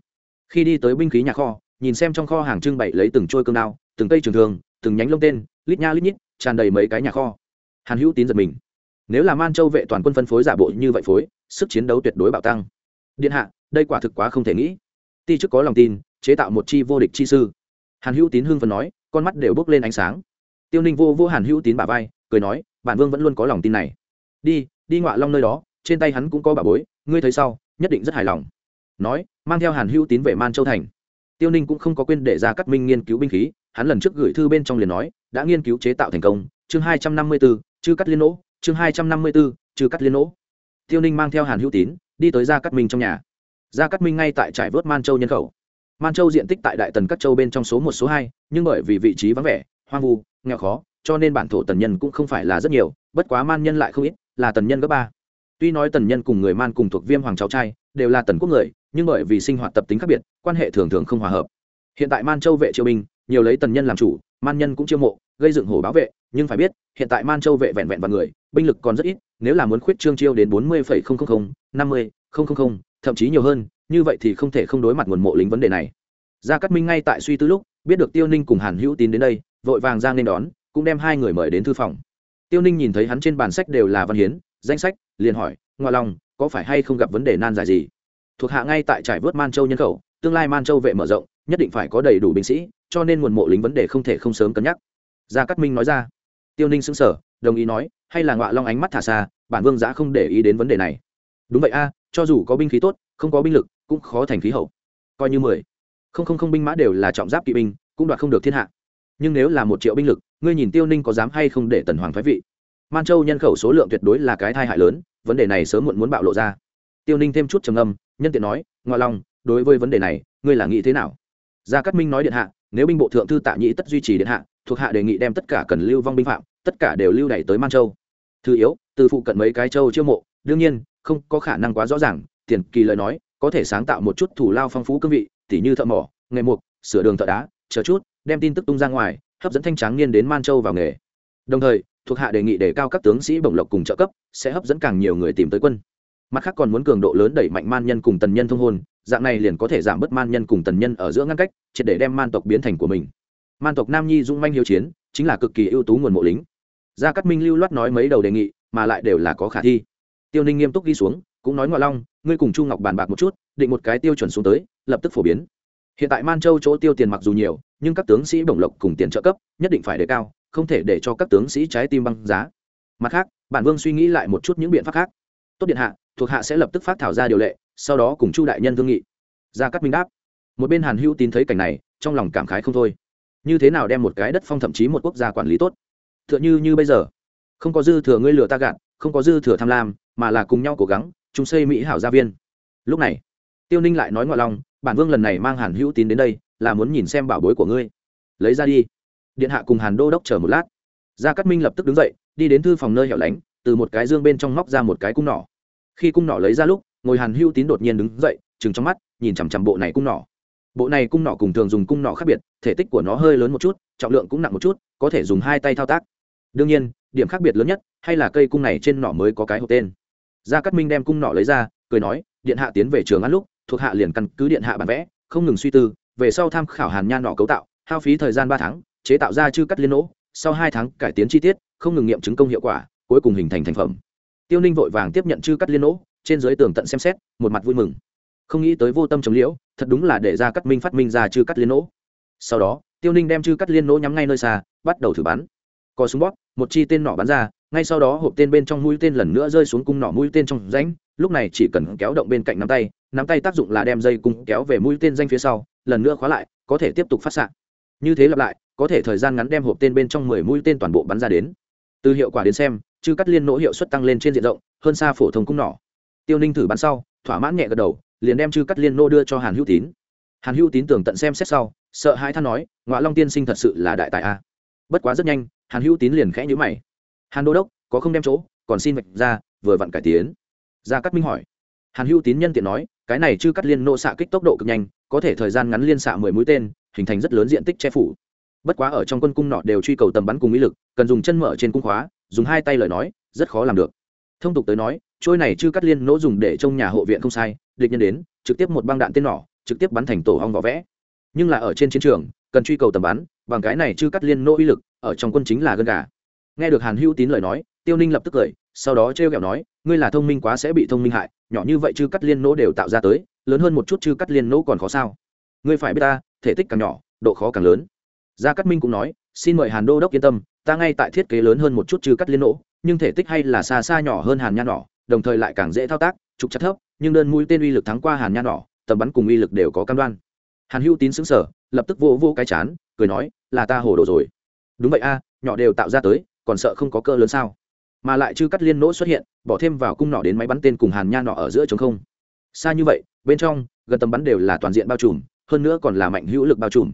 Khi đi tới binh khí nhà kho, nhìn xem trong kho hàng trưng bày lấy từng trôi cương đao, từng cây trường thường từng nhánh lông tên, lít nha lít nhít, tràn đầy mấy cái nhà kho. Hàn hữu tín giật mình. Nếu là man châu vệ toàn quân phân phối giả bộ như vậy phối, sức chiến đấu tuyệt đối bạo tăng điện hạ, đây quả thực quá không thể nghĩ. Ti chức có lòng tin, chế tạo một chi vô địch chi sư. Hàn hữu tín hưng phần nói, con mắt đều bước lên ánh sáng. Tiêu ninh vô vô hàn hữu tín bà vai, cười nói, bản vương vẫn luôn có lòng tin này. Đi đi ngoại long nơi đó, trên tay hắn cũng có bà bối, ngươi thấy sau nhất định rất hài lòng. Nói, mang theo hàn hữu tín về man châu thành. Tiêu ninh cũng không có quên để ra cắt minh nghiên cứu binh khí, hắn lần trước gửi thư bên trong liền nói, đã nghiên cứu chế tạo thành công, chương hai trăm năm mươi b ố chư cắt liên nỗ, chương hai trăm năm mươi b ố chư cắt liên nỗ. Tiêu ninh mang theo hàn hữu tín đi tới gia cát minh trong nhà. Gia cát minh ngay tại trải vớt man châu nhân khẩu. Man châu diện tích tại đại tần các châu bên trong số một, số hai, nhưng bởi vì vị trí vắng vẻ, hoang vu, nghèo khó, cho nên bản thổ tần nhân cũng không phải là rất nhiều, bất quá man nhân lại không ít, là tần nhân gấp ba. Tuy nói tần nhân cùng người man cùng thuộc viêm hoàng cháu trai đều là tần quốc người, nhưng bởi vì sinh hoạt tập tính khác biệt, quan hệ thường thường không hòa hợp. Hiện tại man châu vệ triều binh, nhiều lấy tần nhân làm chủ man nhân cũng chiêu mộ, gây dựng hổ báo vệ, nhưng phải biết, hiện tại man châu vệ vẹn vẹn và người, binh lực còn rất ít, nếu là muốn khuyết trương chiêu đến bốn mươi năm mươi thậm chí nhiều hơn, như vậy thì không thể không đối mặt nguồn mộ lính vấn đề này. Gia cát minh ngay tại suy tư lúc, biết được tiêu ninh cùng hàn hữu tín đến đây, vội vàng ra nên đón, cũng đem hai người mời đến thư phòng. Tiêu ninh nhìn thấy hắn trên bàn sách đều là văn hiến, danh sách, liền hỏi ngoại lòng có phải hay không gặp vấn đề nan giải gì? Thuộc hạ ngay tại trải vớt man châu nhân khẩu, tương lai man châu vệ mở rộng nhất định phải có đầy đủ binh sĩ, cho nên nguồn mộ lính vấn đề không thể không sớm cân nhắc. Gia cát minh nói ra. Tiêu ninh xứng sở đồng ý nói, hay là ngọa long ánh mắt thả xa, bản vương giã không để ý đến vấn đề này. Đúng vậy a, cho dù có binh khí tốt, không có binh lực, cũng khó thành khí hậu. Coi như mười, không không không binh mã đều là trọng giáp kỵ binh, cũng đoạt không được thiên hạ. Nhưng nếu là một triệu binh lực, ngươi nhìn tiêu ninh có dám hay không để tần hoàng thoái vị? Man châu nhân khẩu số lượng tuyệt đối là cái thai hại lớn, vấn đề này sớm muộn muốn bạo lộ ra. Tiêu ninh thêm chút trầm âm nhân tiện nói ngoại long, đối với vấn đề này, ngươi là nghĩ thế nào? Gia cát minh nói điện hạ, nếu binh bộ thượng thư tạ nhĩ tất duy trì điện hạ, thuộc hạ đề nghị đem tất cả cần lưu vong binh phạm, tất cả đều lưu đẩy tới man châu. Thứ yếu, từ phụ cận mấy cái châu chiêu mộ, đương nhiên, không có khả năng quá rõ ràng, tiền kỳ lời nói, có thể sáng tạo một chút thủ lao phong phú cương vị, tỉ như thợ mỏ, nghề mục sửa đường thợ đá, chờ chút, đem tin tức tung ra ngoài, hấp dẫn thanh tráng niên đến man châu vào nghề. Đồng thời, thuộc hạ đề nghị đề cao các tướng sĩ bổng lộc cùng trợ cấp, sẽ hấp dẫn càng nhiều người tìm tới quân. Mặt khác còn muốn cường độ lớn đẩy mạnh man nhân cùng tần nhân thông hôn dạng này liền có thể giảm bớt man nhân cùng tần nhân ở giữa ngăn cách, triệt để đem man tộc biến thành của mình. Man tộc nam nhi dung manh hiếu chiến, chính là cực kỳ ưu tú nguồn mộ lính. Gia cát minh lưu loát nói mấy đầu đề nghị, mà lại đều là có khả thi. Tiêu ninh nghiêm túc ghi xuống, cũng nói ngoại long, ngươi cùng chu ngọc bàn bạc một chút, định một cái tiêu chuẩn xuống tới, lập tức phổ biến. Hiện tại man châu chỗ tiêu tiền mặc dù nhiều, nhưng các tướng sĩ bổng lộc cùng tiền trợ cấp, nhất định phải đề cao, không thể để cho các tướng sĩ trái tim băng giá. Mặt khác, bản vương suy nghĩ lại một chút những biện pháp khác. Tốt điện hạ, thuộc hạ sẽ lập tức phát thảo ra điều lệ sau đó cùng chu đại nhân thương nghị. Ra cắt minh đáp, một bên hàn hữu tín thấy cảnh này, trong lòng cảm khái không thôi. Như thế nào đem một cái đất phong thậm chí một quốc gia quản lý tốt? T h ư ợ n h ư như bây giờ, không có dư thừa ngươi lừa ta gạt, không có dư thừa tham lam, mà là cùng nhau cố gắng chúng xây mỹ hảo gia viên. Lúc này, tiêu ninh lại nói ngoại lòng, bản vương lần này mang hàn hữu tín đến đây, là muốn nhìn xem bảo bối của ngươi. Lấy ra đi. Điện hạ cùng hàn đô đốc chờ một lát. Gia cát minh lập tức đứng dậy, đi đến thư phòng nơi hẻo lánh, từ một cái dương bên trong móc ra một cái cung nỏ. Khi cung nỏ lấy ra lúc ngồi hàn hưu tín đột nhiên đứng dậy chừng trong mắt, nhìn chằm chằm bộ này cung nỏ. Bộ này cung nỏ cùng thường dùng cung nỏ khác biệt, thể tích của nó hơi lớn một chút, trọng lượng cũng nặng một chút, có thể dùng hai tay thao tác. Đương nhiên, điểm khác biệt lớn nhất, hay là cây cung này trên nỏ mới có cái hộp tên. Gia cát minh đem cung nỏ lấy ra, cười nói, điện hạ tiến về trường ăn lúc, thuộc hạ liền căn cứ điện hạ bản vẽ, không ngừng suy tư, về sau tham khảo hàn nhan nỏ cấu tạo, hao phí thời gian ba tháng, chế tạo ra chư cắt liên nỗ, sau hai tháng cải tiến chi tiết, không ngừng nghiệm chứng công hiệu quả, cuối cùng hình thành thành phẩm. Tiêu ninh vội vàng tiếp nhận chư cắt liên nỗ trên dưới tường tận xem xét, một mặt vui mừng. Không nghĩ tới vô tâm chống liễu, thật đúng là để ra cắt minh phát minh ra chư cắt liên nỗ. Sau đó, tiêu ninh đem chư cắt liên nỗ nhắm ngay nơi xa, bắt đầu thử bắn. Có súng bóp, một chi tên nỏ bắn ra, ngay sau đó hộp tên bên trong mũi tên lần nữa rơi xuống cung nỏ mũi tên trong rãnh, lúc này chỉ cần kéo động bên cạnh nắm tay nắm tay tác dụng là đem dây cung kéo về mũi tên danh phía sau, lần nữa khóa lại, có thể tiếp tục phát s như thế lặp lại, có thể thời gian ngắn đem hộp tên bên trong mười mũi tên toàn bộ bắn ra đến. Từ hiệu quả đến xem, chư cắt liên nỗ hiệu suất tăng lên trên diện rộng, hơn xa phổ thông cung nỏ tiêu ninh thử bắn sau, thỏa mãn nhẹ gật đầu, liền đem chư cắt liên nô đưa cho hàn hữu tín. Hàn hữu tín tưởng tận xem xét sau, sợ hai than nói ngoại long tiên sinh thật sự là đại tài a. Bất quá rất nhanh, hàn hữu tín liền khẽ nhữ mày. Hàn đô đốc, có không đem chỗ, còn xin vạch ra, vừa vặn cải tiến. Gia cát minh hỏi. Hàn hữu tín nhân tiện nói, cái này chư cắt liên nô xạ kích tốc độ cực nhanh, có thể thời gian ngắn liên xạ mười mũi tên, hình thành rất lớn diện tích che phủ. Bất quá ở trong quân cung nọ đều truy cầu tầm bắn cùng mỹ lực, cần dùng chân mở trên cung khóa, dùng hai tay lời nói, rất khó làm được. Thông tục tới nói trôi này chư cắt liên nỗ dùng để trong nhà hộ viện không sai, địch nhân đến, trực tiếp một băng đạn tên nỏ, trực tiếp bắn thành tổ hong vỏ vẽ. Nhưng là ở trên chiến trường, cần truy cầu tầm bắn, bằng cái này chưa cắt liên nỗ uy lực, ở trong quân chính là gân gà. Nghe được hàn hữu tín lời nói, tiêu ninh lập tức cười, sau đó t r kẹo nói, ngươi là thông minh quá sẽ bị thông minh hại, nhỏ như vậy chư cắt liên nỗ đều tạo ra tới, lớn hơn một chút chư cắt liên nỗ còn khó sao? Ngươi phải biết ta, thể tích càng nhỏ, độ khó càng lớn. Gia cát minh cũng nói, xin mời hàn đô đốc yên tâm, ta ngay tại thiết kế lớn hơn một chút chư cắt liên nỗ, nhưng thể tích hay là xa xa nhỏ hơn hàn nha nỏ đồng thời lại càng dễ thao tác, trục chặt thấp, nhưng đơn mũi tên uy lực thắng qua hàn nha nỏ tầm bắn cùng uy lực đều có cam đoan. Hàn hữu tín xứng sở lập tức vô vô cái chán, cười nói, là ta hồ đồ rồi. Đúng vậy a, nhỏ đều tạo ra tới, còn sợ không có cơ lớn sao? Mà lại chư cắt liên nỗ xuất hiện, bỏ thêm vào cung nỏ đến máy bắn tên cùng hàn nha nọ ở giữa chống không. Xa như vậy, bên trong, gần tầm bắn đều là toàn diện bao trùm, hơn nữa còn là mạnh hữu lực bao trùm.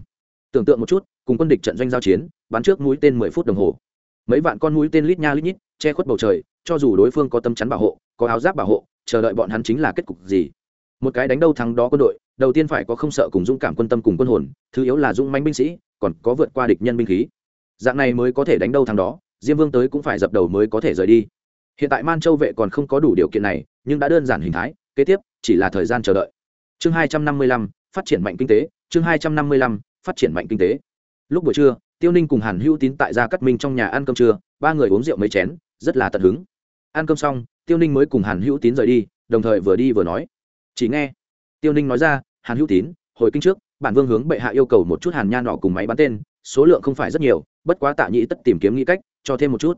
Tưởng tượng một chút, cùng quân địch trận doanh giao chiến, bắn trước mũi tên mười phút đồng hồ. Mấy vạn con mũi tên lít nha lít nhít, che khuất bầu trời, cho dù đối phương có tâm chắn bảo hộ có áo giáp bảo hộ, chờ đợi bọn hắn chính là kết cục gì. Một cái đánh đâu thắng đó quân đội, đầu tiên phải có không sợ cùng dũng cảm quân tâm cùng quân hồn, thứ yếu là dũng manh binh sĩ, còn có vượt qua địch nhân binh khí. Dạng này mới có thể đánh đâu thắng đó, diêm vương tới cũng phải dập đầu mới có thể rời đi. Hiện tại man châu vệ còn không có đủ điều kiện này, nhưng đã đơn giản hình thái, kế tiếp, chỉ là thời gian chờ đợi. Chương hai trăm năm mươi lăm, phát triển mạnh kinh tế, chương hai trăm năm mươi lăm, phát triển mạnh kinh tế. Lúc buổi trưa, tiêu ninh cùng hàn hữu tín tại gia cắt minh trong nhà ăn cơm trưa, ba người uống rượu mấy chén, rất là tận hứng. Ăn cơm xong tiêu ninh mới cùng hàn hữu tín rời đi, đồng thời vừa đi vừa nói. Chỉ nghe, tiêu ninh nói ra, hàn hữu tín, hồi kinh trước, bản vương hướng bệ hạ yêu cầu một chút hàn nha nọ cùng máy bắn tên, số lượng không phải rất nhiều, bất quá tạ nhĩ tất tìm kiếm nghĩ cách, cho thêm một chút.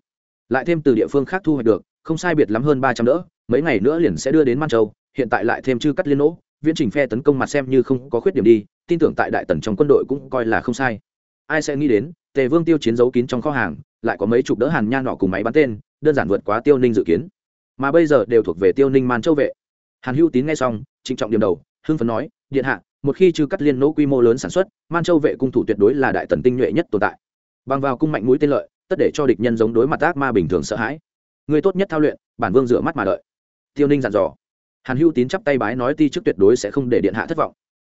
Lại thêm từ địa phương khác thu hoạch được, không sai biệt lắm hơn ba trăm đỡ, mấy ngày nữa liền sẽ đưa đến man châu, hiện tại lại thêm chư cắt liên nỗ, viễn trình phe tấn công mặt xem như không có khuyết điểm đi, tin tưởng tại đại tần trong quân đội cũng coi là không sai. Ai sẽ nghĩ đến, tề vương tiêu chiến giấu kín trong kho hàng, lại có mấy chục đỡ hàn nha nọ cùng máy bắn tên, đơn giản vượt quá tiêu ninh dự kiến mà bây giờ đều thuộc về tiêu ninh man châu vệ. Hàn hữu tín nghe xong, trịnh trọng điểm đầu, hưng phấn nói, điện hạ, một khi trừ cắt liên nỗ quy mô lớn sản xuất, man châu vệ cung thủ tuyệt đối là đại tần tinh nhuệ nhất tồn tại. Bằng vào cung mạnh mũi tên lợi, tất để cho địch nhân giống đối mặt ác ma bình thường sợ hãi. Người tốt nhất thao luyện, bản vương rửa mắt mà đợi. Tiêu ninh dặn dò. Hàn hữu tín chắp tay bái nói ti trước tuyệt đối sẽ không để điện hạ thất vọng.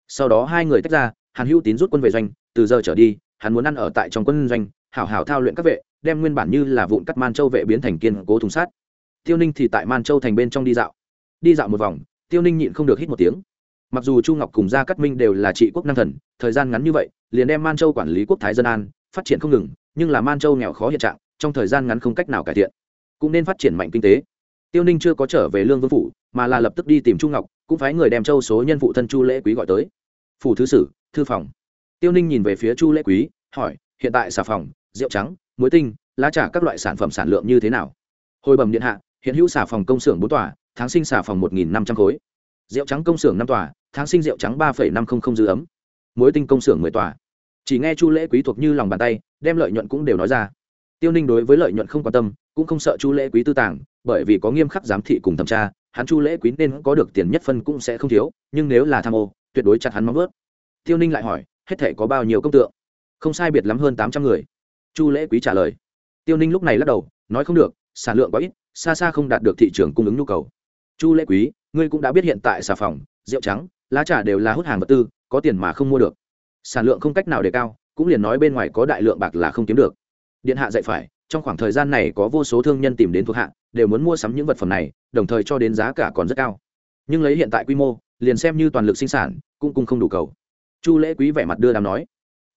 Sau đó hai người tách ra, hàn hữu tín rút quân về doanh, từ giờ trở đi, hắn muốn ăn ở tại trong quân doanh, hảo hảo thao luyện các vệ, đem nguyên bản như là vụn cắt man châu vệ biến thành kiên cố thùng sát tiêu ninh thì tại man châu thành bên trong đi dạo. Đi dạo một vòng, tiêu ninh nhịn không được hít một tiếng. Mặc dù chu ngọc cùng gia cát minh đều là trị quốc năng thần, thời gian ngắn như vậy, liền đem man châu quản lý quốc thái dân an, phát triển không ngừng, nhưng là man châu nghèo khó hiện trạng, trong thời gian ngắn không cách nào cải thiện, cũng nên phát triển mạnh kinh tế. Tiêu ninh chưa có trở về lương vương phủ, mà là lập tức đi tìm chu ngọc, cũng phái người đem châu số nhân phụ thân chu lễ quý gọi tới. Phủ thứ sử, thư phòng. Tiêu ninh nhìn về phía chu lễ quý, hỏi, hiện tại xà phòng, rượu trắng, muối tinh, lá trà các loại sản phẩm sản lượng như thế nào? Hồi bẩm điện hạ hiện hữu xà phòng công xưởng bốn tòa, tháng sinh xà phòng một nghìn năm trăm khối. Rượu trắng công xưởng năm tòa, tháng sinh rượu trắng ba năm trăm linh dư ấm. Muối tinh công xưởng mười tòa. Chỉ nghe chu lễ quý thuộc như lòng bàn tay, đem lợi nhuận cũng đều nói ra. Tiêu ninh đối với lợi nhuận không quan tâm, cũng không sợ chu lễ quý tư tàng, bởi vì có nghiêm khắc giám thị cùng thẩm tra, hắn chu lễ quý nên có được tiền nhất phân cũng sẽ không thiếu, nhưng nếu là tham ô, tuyệt đối chặt hắn móng vớt tiêu ninh lại hỏi, hết thể có bao nhiêu công tượng? Không sai biệt lắm hơn tám trăm người. Chu lễ quý trả lời. Tiêu ninh lúc này lắc đầu, nói không được, sản lượng quá ít xa xa không đạt được thị trường cung ứng nhu cầu. Chu lễ quý, ngươi cũng đã biết hiện tại xà phòng, rượu trắng, lá trà đều là hút hàng vật tư, có tiền mà không mua được. Sản lượng không cách nào để cao, cũng liền nói bên ngoài có đại lượng bạc là không kiếm được. Điện hạ dạy phải, trong khoảng thời gian này có vô số thương nhân tìm đến thuộc hạ, đều muốn mua sắm những vật phẩm này, đồng thời cho đến giá cả còn rất cao. Nhưng lấy hiện tại quy mô, liền xem như toàn lực sinh sản, cũng cung không đủ cầu. Chu lễ quý vẻ mặt đưa đàm nói.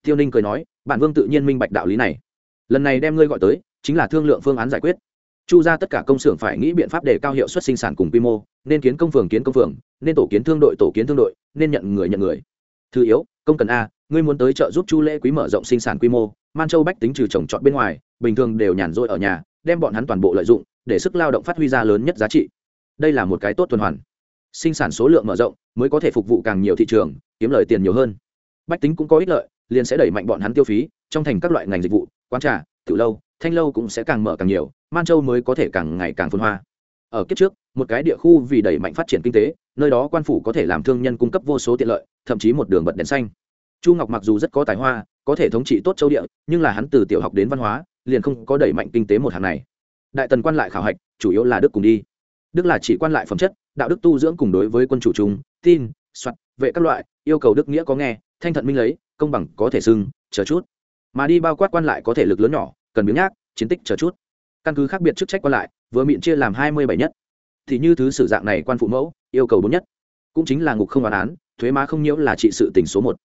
Tiêu ninh cười nói, bản vương tự nhiên minh bạch đạo lý này. Lần này đem ngươi gọi tới, chính là thương lượng phương án giải quyết chu ra tất cả công xưởng phải nghĩ biện pháp để cao hiệu suất sinh sản cùng quy mô, nên kiến công phường kiến công phường, nên tổ kiến thương đội tổ kiến thương đội, nên nhận người nhận người. Thứ yếu, công cần a, ngươi muốn tới trợ giúp chu lễ quý mở rộng sinh sản quy mô man châu bách tính trừ trồng trọt bên ngoài, bình thường đều nhàn rỗi ở nhà, đem bọn hắn toàn bộ lợi dụng, để sức lao động phát huy ra lớn nhất giá trị. Đây là một cái tốt tuần hoàn. Sinh sản số lượng mở rộng, mới có thể phục vụ càng nhiều thị trường, kiếm lời tiền nhiều hơn. Bách tính cũng có ích lợi, liền sẽ đẩy mạnh bọn hắn tiêu phí, trong thành các loại ngành dịch vụ, quán trà tự lâu, thanh lâu cũng sẽ càng mở càng nhiều man châu mới có thể càng ngày càng phồn hoa. Ở kiếp trước, một cái địa khu vì đẩy mạnh phát triển kinh tế, nơi đó quan phủ có thể làm thương nhân cung cấp vô số tiện lợi, thậm chí một đường bật đèn xanh. Chu ngọc mặc dù rất có tài hoa, có thể thống trị tốt châu địa, nhưng là hắn từ tiểu học đến văn hóa, liền không có đẩy mạnh kinh tế một hàng này. Đại tần quan lại khảo hạch, chủ yếu là đức cùng đi. Đức là chỉ quan lại phẩm chất, đạo đức tu dưỡng cùng đối với quân chủ chúng tin, soạn, vệ các loại, yêu cầu đức nghĩa có nghe, thanh thận minh lấy, công bằng có thể xưng, chờ chút. Mà đi bao quát quan lại có thể lực lớn nhỏ, cần biếng nhác, chiến tích chờ chút căn cứ khác biệt chức trách qua lại, vừa miệng chia làm hai mươi bảy nhất. Thì như thứ sử dạng này quan phụ mẫu, yêu cầu bốn nhất. Cũng chính là ngục không hoàn án, thuế má không nhiễu là trị sự tình số một.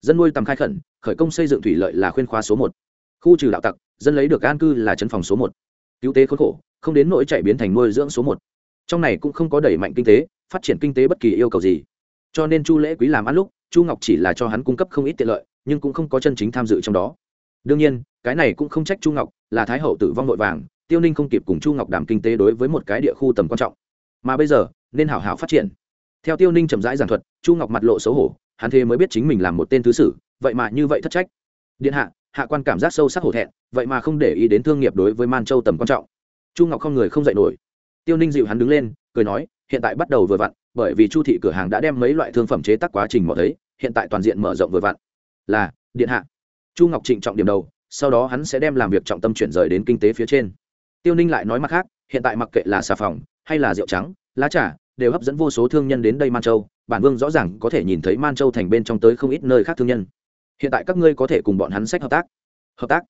Dân nuôi tầm khai khẩn, khởi công xây dựng thủy lợi là khuyên khoa số một. Khu trừ đạo tặc, dân lấy được an cư là chấn phòng số một. Cứu tế khốn khổ, không đến nỗi chạy biến thành nuôi dưỡng số một. Trong này cũng không có đẩy mạnh kinh tế, phát triển kinh tế bất kỳ yêu cầu gì. Cho nên chu lễ quý làm ăn lúc, chu ngọc chỉ là cho hắn cung cấp không ít tiện lợi, nhưng cũng không có chân chính tham dự trong đó. Đương nhiên, cái này cũng không trách chu ngọc, là thái hậu tử vong vội vàng tiêu ninh không kịp cùng chu ngọc đảm kinh tế đối với một cái địa khu tầm quan trọng. Mà bây giờ, nên hảo hảo phát triển. Theo tiêu ninh chậm rãi giảng thuật, chu ngọc mặt lộ xấu hổ, hắn thế mới biết chính mình làm một tên thứ sử, vậy mà như vậy thất trách. Điện hạ hạ quan cảm giác sâu sắc hổ thẹn, vậy mà không để ý đến thương nghiệp đối với man châu tầm quan trọng. Chu ngọc không người không dạy nổi. Tiêu ninh dịu hắn đứng lên, cười nói, hiện tại bắt đầu vừa vặn, bởi vì chu thị cửa hàng đã đem mấy loại thương phẩm chế tác quá trình mỏ thấy, hiện tại toàn diện mở rộng vừa vặn. Là, điện hạ. Chu ngọc trịnh trọng điểm đầu, sau đó hắn sẽ đem làm việc trọng tâm chuyển rời đến kinh tế phía trên tiêu ninh lại nói mặt khác, hiện tại mặc kệ là xà phòng, hay là rượu trắng, lá trà, đều hấp dẫn vô số thương nhân đến đây man châu. Bản vương rõ ràng có thể nhìn thấy man châu thành bên trong tới không ít nơi khác thương nhân. Hiện tại các ngươi có thể cùng bọn hắn sách hợp tác. Hợp tác?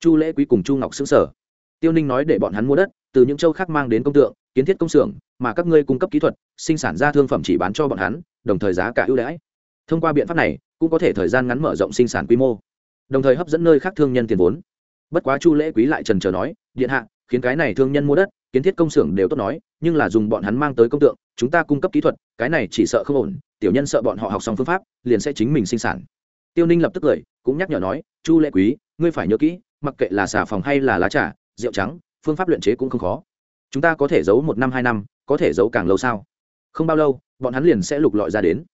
Chu lễ quý cùng chu ngọc xứng sở. Tiêu ninh nói để bọn hắn mua đất, từ những châu khác mang đến công tượng, kiến thiết công xưởng, mà các ngươi cung cấp kỹ thuật, sinh sản ra thương phẩm chỉ bán cho bọn hắn, đồng thời giá cả ưu đãi. Thông qua biện pháp này, cũng có thể thời gian ngắn mở rộng sinh sản quy mô, đồng thời hấp dẫn nơi khác thương nhân tiền vốn. Bất quá chu lễ quý lại trần trờ nói, điện hạ khiến cái này thương nhân mua đất, kiến thiết công xưởng đều tốt nói, nhưng là dùng bọn hắn mang tới công tượng, chúng ta cung cấp kỹ thuật, cái này chỉ sợ không ổn, tiểu nhân sợ bọn họ học xong phương pháp, liền sẽ chính mình sinh sản. Tiêu ninh lập tức cười, cũng nhắc nhở nói, chu lệ quý, ngươi phải nhớ kỹ, mặc kệ là xà phòng hay là lá trà, rượu trắng, phương pháp luyện chế cũng không khó. Chúng ta có thể giấu một năm, hai năm, có thể giấu càng lâu sao? Không bao lâu, bọn hắn liền sẽ lục lọi ra đến.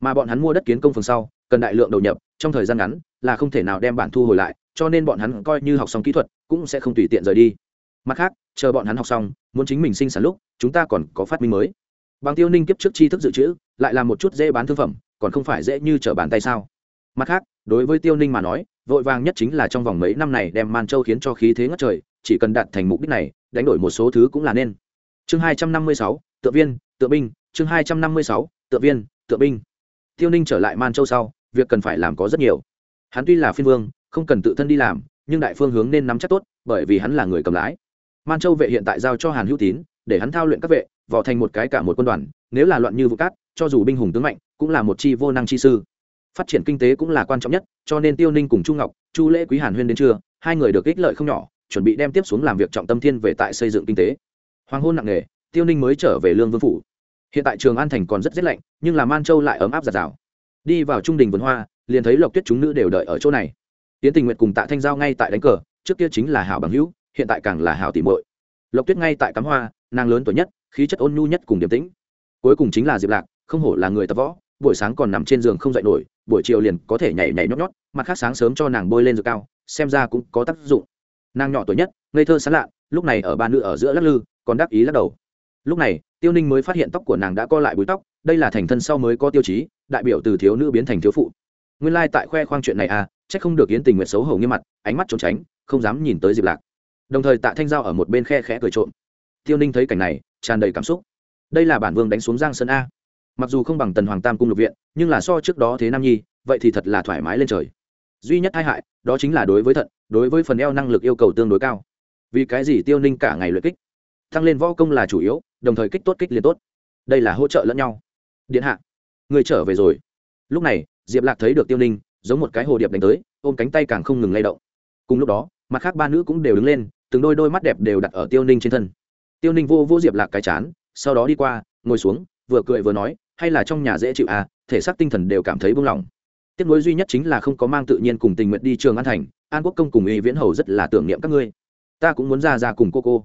Mà bọn hắn mua đất kiến công phường sau, cần đại lượng đầu nhập, trong thời gian ngắn, là không thể nào đem bản thu hồi lại, cho nên bọn hắn coi như học xong kỹ thuật, cũng sẽ không tùy tiện rời đi mặt khác, chờ bọn hắn học xong, muốn chính mình sinh sản lúc, chúng ta còn có phát minh mới. Bằng tiêu ninh kiếp trước tri thức dự trữ, lại là một chút dễ bán thương phẩm, còn không phải dễ như t r ở bàn tay sao? Mặt khác, đối với tiêu ninh mà nói, vội vàng nhất chính là trong vòng mấy năm này đem man châu khiến cho khí thế ngất trời, chỉ cần đạt thành mục đích này, đánh đổi một số thứ cũng là nên. Chương hai trăm năm mươi sáu tự viên tự binh. Chương hai trăm năm mươi sáu tự viên tự binh. Tiêu ninh trở lại man châu sau, việc cần phải làm có rất nhiều. Hắn tuy là phiên vương, không cần tự thân đi làm, nhưng đại phương hướng nên nắm chắc tốt, bởi vì hắn là người cầm lái man châu vệ hiện tại giao cho hàn hữu tín, để hắn thao luyện các vệ, vò thành một cái cả một quân đoàn, nếu là loạn như vụ cát, cho dù binh hùng tướng mạnh, cũng là một chi vô năng chi sư. Phát triển kinh tế cũng là quan trọng nhất, cho nên tiêu ninh cùng chu ngọc, chu lễ quý hàn huyên đến trưa, hai người được ích lợi không nhỏ, chuẩn bị đem tiếp xuống làm việc trọng tâm thiên về tại xây dựng kinh tế. Hoàng hôn nặng nề, tiêu ninh mới trở về lương vương phủ. Hiện tại trường an thành còn rất rét lạnh, nhưng là man châu lại ấm áp giặt rào. Đi vào trung đình vườn hoa, liền thấy lộc tuyết chúng nữ đều đợi ở chỗ này. Tiến tình nguyện cùng tạ thanh giao ngay tại đánh cờ, trước kia chính là hảo bằng hữu hiện tại càng là hảo tỉ mội lộc tuyết ngay tại cắm hoa, nàng lớn tuổi nhất, khí chất ôn nhu nhất cùng điềm tĩnh. Cuối cùng chính là diệp lạc, không hổ là người tập võ, buổi sáng còn nằm trên giường không dậy nổi, buổi chiều liền có thể nhảy nhảy nhót nhót, mặt khác sáng sớm cho nàng bôi lên dược cao, xem ra cũng có tác dụng. Nàng nhỏ tuổi nhất, ngây thơ sán lạ, lúc này ở ba nữ ở giữa lắc lư, còn đắc ý lắc đầu. Lúc này, tiêu ninh mới phát hiện tóc của nàng đã co lại búi tóc, đây là thành thân sau mới có tiêu chí, đại biểu từ thiếu nữ biến thành thiếu phụ. Nguyên lai、like、tại khoe khoang chuyện này à c h ắ c không được yến tình nguyện xấu hổ nghiêm mặt, ánh mắt trốn tránh, không dám nhìn tới diệp lạc đồng thời tạ thanh giao ở một bên khe khẽ cười trộm. Tiêu ninh thấy cảnh này, tràn đầy cảm xúc. Đây là bản vương đánh xuống giang sơn a. Mặc dù không bằng tần hoàng tam cung lục viện, nhưng là so trước đó thế nam nhi, vậy thì thật là thoải mái lên trời. Duy nhất tai hại, đó chính là đối với thận, đối với phần eo năng lực yêu cầu tương đối cao. Vì cái gì tiêu ninh cả ngày luyện kích? Tăng lên võ công là chủ yếu, đồng thời kích tốt kích liền tốt. Đây là hỗ trợ lẫn nhau. Điện hạ, người trở về rồi. Lúc này, diệp lạc thấy được tiêu ninh, giống một cái hồ điệp đánh tới, ôm cánh tay càng không ngừng lay động. Cùng lúc đó, mặt khác ba nữ cũng đều đứng lên từng đôi đôi mắt đẹp đều đặt ở tiêu ninh trên thân. Tiêu ninh vô vô diệp lạc cái chán, sau đó đi qua, ngồi xuống, vừa cười vừa nói, hay là trong nhà dễ chịu à thể xác tinh thần đều cảm thấy buông lỏng. Tiếc nuối duy nhất chính là không có mang tự nhiên cùng tình nguyện đi trường an thành, an quốc công cùng y viễn hầu rất là tưởng niệm các ngươi. Ta cũng muốn ra ra cùng cô cô.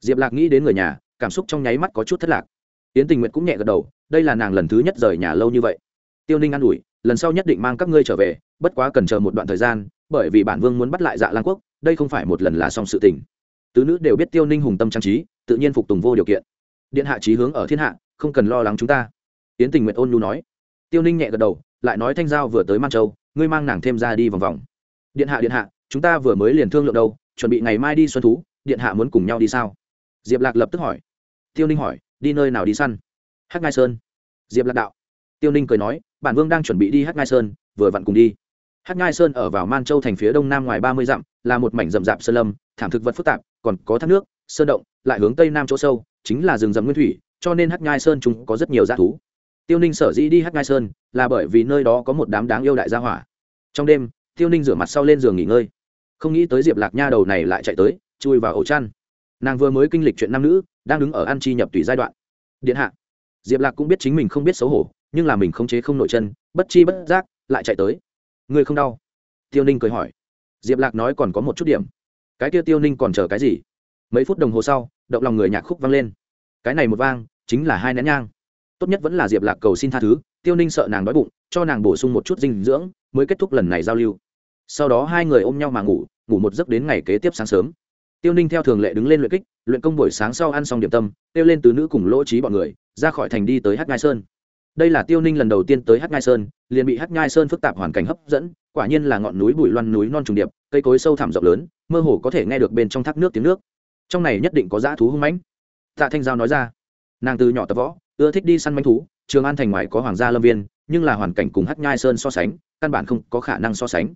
Diệp lạc nghĩ đến người nhà, cảm xúc trong nháy mắt có chút thất lạc. Yến tình nguyện cũng nhẹ gật đầu, đây là nàng lần thứ nhất rời nhà lâu như vậy. Tiêu ninh an ủi lần sau nhất định mang các ngươi trở về, bất quá cần chờ một đoạn thời gian, bởi vì bản vương muốn bắt lại dạ lan quốc, đây không phải một lần là xong sự tình. Tứ nữ đều biết tiêu ninh hùng tâm trang trí, tự nhiên phục tùng vô điều kiện. Điện hạ trí hướng ở thiên hạ, không cần lo lắng chúng ta. Tiến tình nguyện ôn nhu nói. Tiêu ninh nhẹ gật đầu, lại nói thanh giao vừa tới man châu, ngươi mang nàng thêm ra đi vòng vòng. Điện hạ điện hạ, chúng ta vừa mới liền thương lượng đâu, chuẩn bị ngày mai đi xuân thú, điện hạ muốn cùng nhau đi sao? Diệp lạc lập tức hỏi. Tiêu ninh hỏi, đi nơi nào đi săn? Hắc ngai sơn. Diệp lạc đạo. Tiêu ninh cười nói bản vương đang chuẩn bị đi hắc ngai sơn, vừa vặn cùng đi. Hắc ngai sơn ở vào man châu thành phía đông nam ngoài ba mươi dặm, là một mảnh rậm rạp sơn lâm, thảm thực vật phức tạp, còn có thác nước, sơn động, lại hướng tây nam chỗ sâu, chính là rừng rậm nguyên thủy, cho nên hắc ngai sơn chúng có rất nhiều g thú. Tiêu ninh sở dĩ đi hắc ngai sơn là bởi vì nơi đó có một đám đáng yêu đại gia hỏa. Trong đêm, tiêu ninh rửa mặt sau lên giường nghỉ ngơi. Không nghĩ tới diệp lạc nha đầu này lại chạy tới, chui vào ổ chăn. Nàng vừa mới kinh lịch chuyện nam nữ, đang đứng ở ăn chi nhập tùy giai đoạn. Điện hạ. Diệp lạc cũng biết chính mình không biết xấu hổ nhưng là mình khống chế không nội chân, bất chi bất giác, lại chạy tới. Người không đau? Tiêu ninh cười hỏi. Diệp lạc nói còn có một chút điểm. Cái kia tiêu ninh còn chờ cái gì? Mấy phút đồng hồ sau, động lòng người nhạc khúc vang lên. Cái này một vang, chính là hai nén nhang. Tốt nhất vẫn là diệp lạc cầu xin tha thứ, tiêu ninh sợ nàng đói bụng, cho nàng bổ sung một chút dinh dưỡng, mới kết thúc lần này giao lưu. Sau đó hai người ôm nhau mà ngủ ngủ một giấc đến ngày kế tiếp sáng sớm. Tiêu ninh theo thường lệ đứng lên luyện kích, luyện công buổi sáng sau ăn xong điểm tâm, kêu lên từ nữ cùng lỗ trí bọn người, ra khỏi thành đi tới hát ngai sơn đây là tiêu ninh lần đầu tiên tới hát ngai sơn, liền bị hát ngai sơn phức tạp hoàn cảnh hấp dẫn, quả nhiên là ngọn núi bụi loan núi non trùng điệp, cây cối sâu thẳm rộng lớn, mơ hồ có thể nghe được bên trong thác nước tiếng nước. Trong này nhất định có dã thú hung mãnh. Tạ thanh giao nói ra. Nàng từ nhỏ tập võ, ưa thích đi săn manh thú, trường an thành ngoài có hoàng gia lâm viên, nhưng là hoàn cảnh cùng hát nhai sơn so sánh, căn bản không có khả năng so sánh.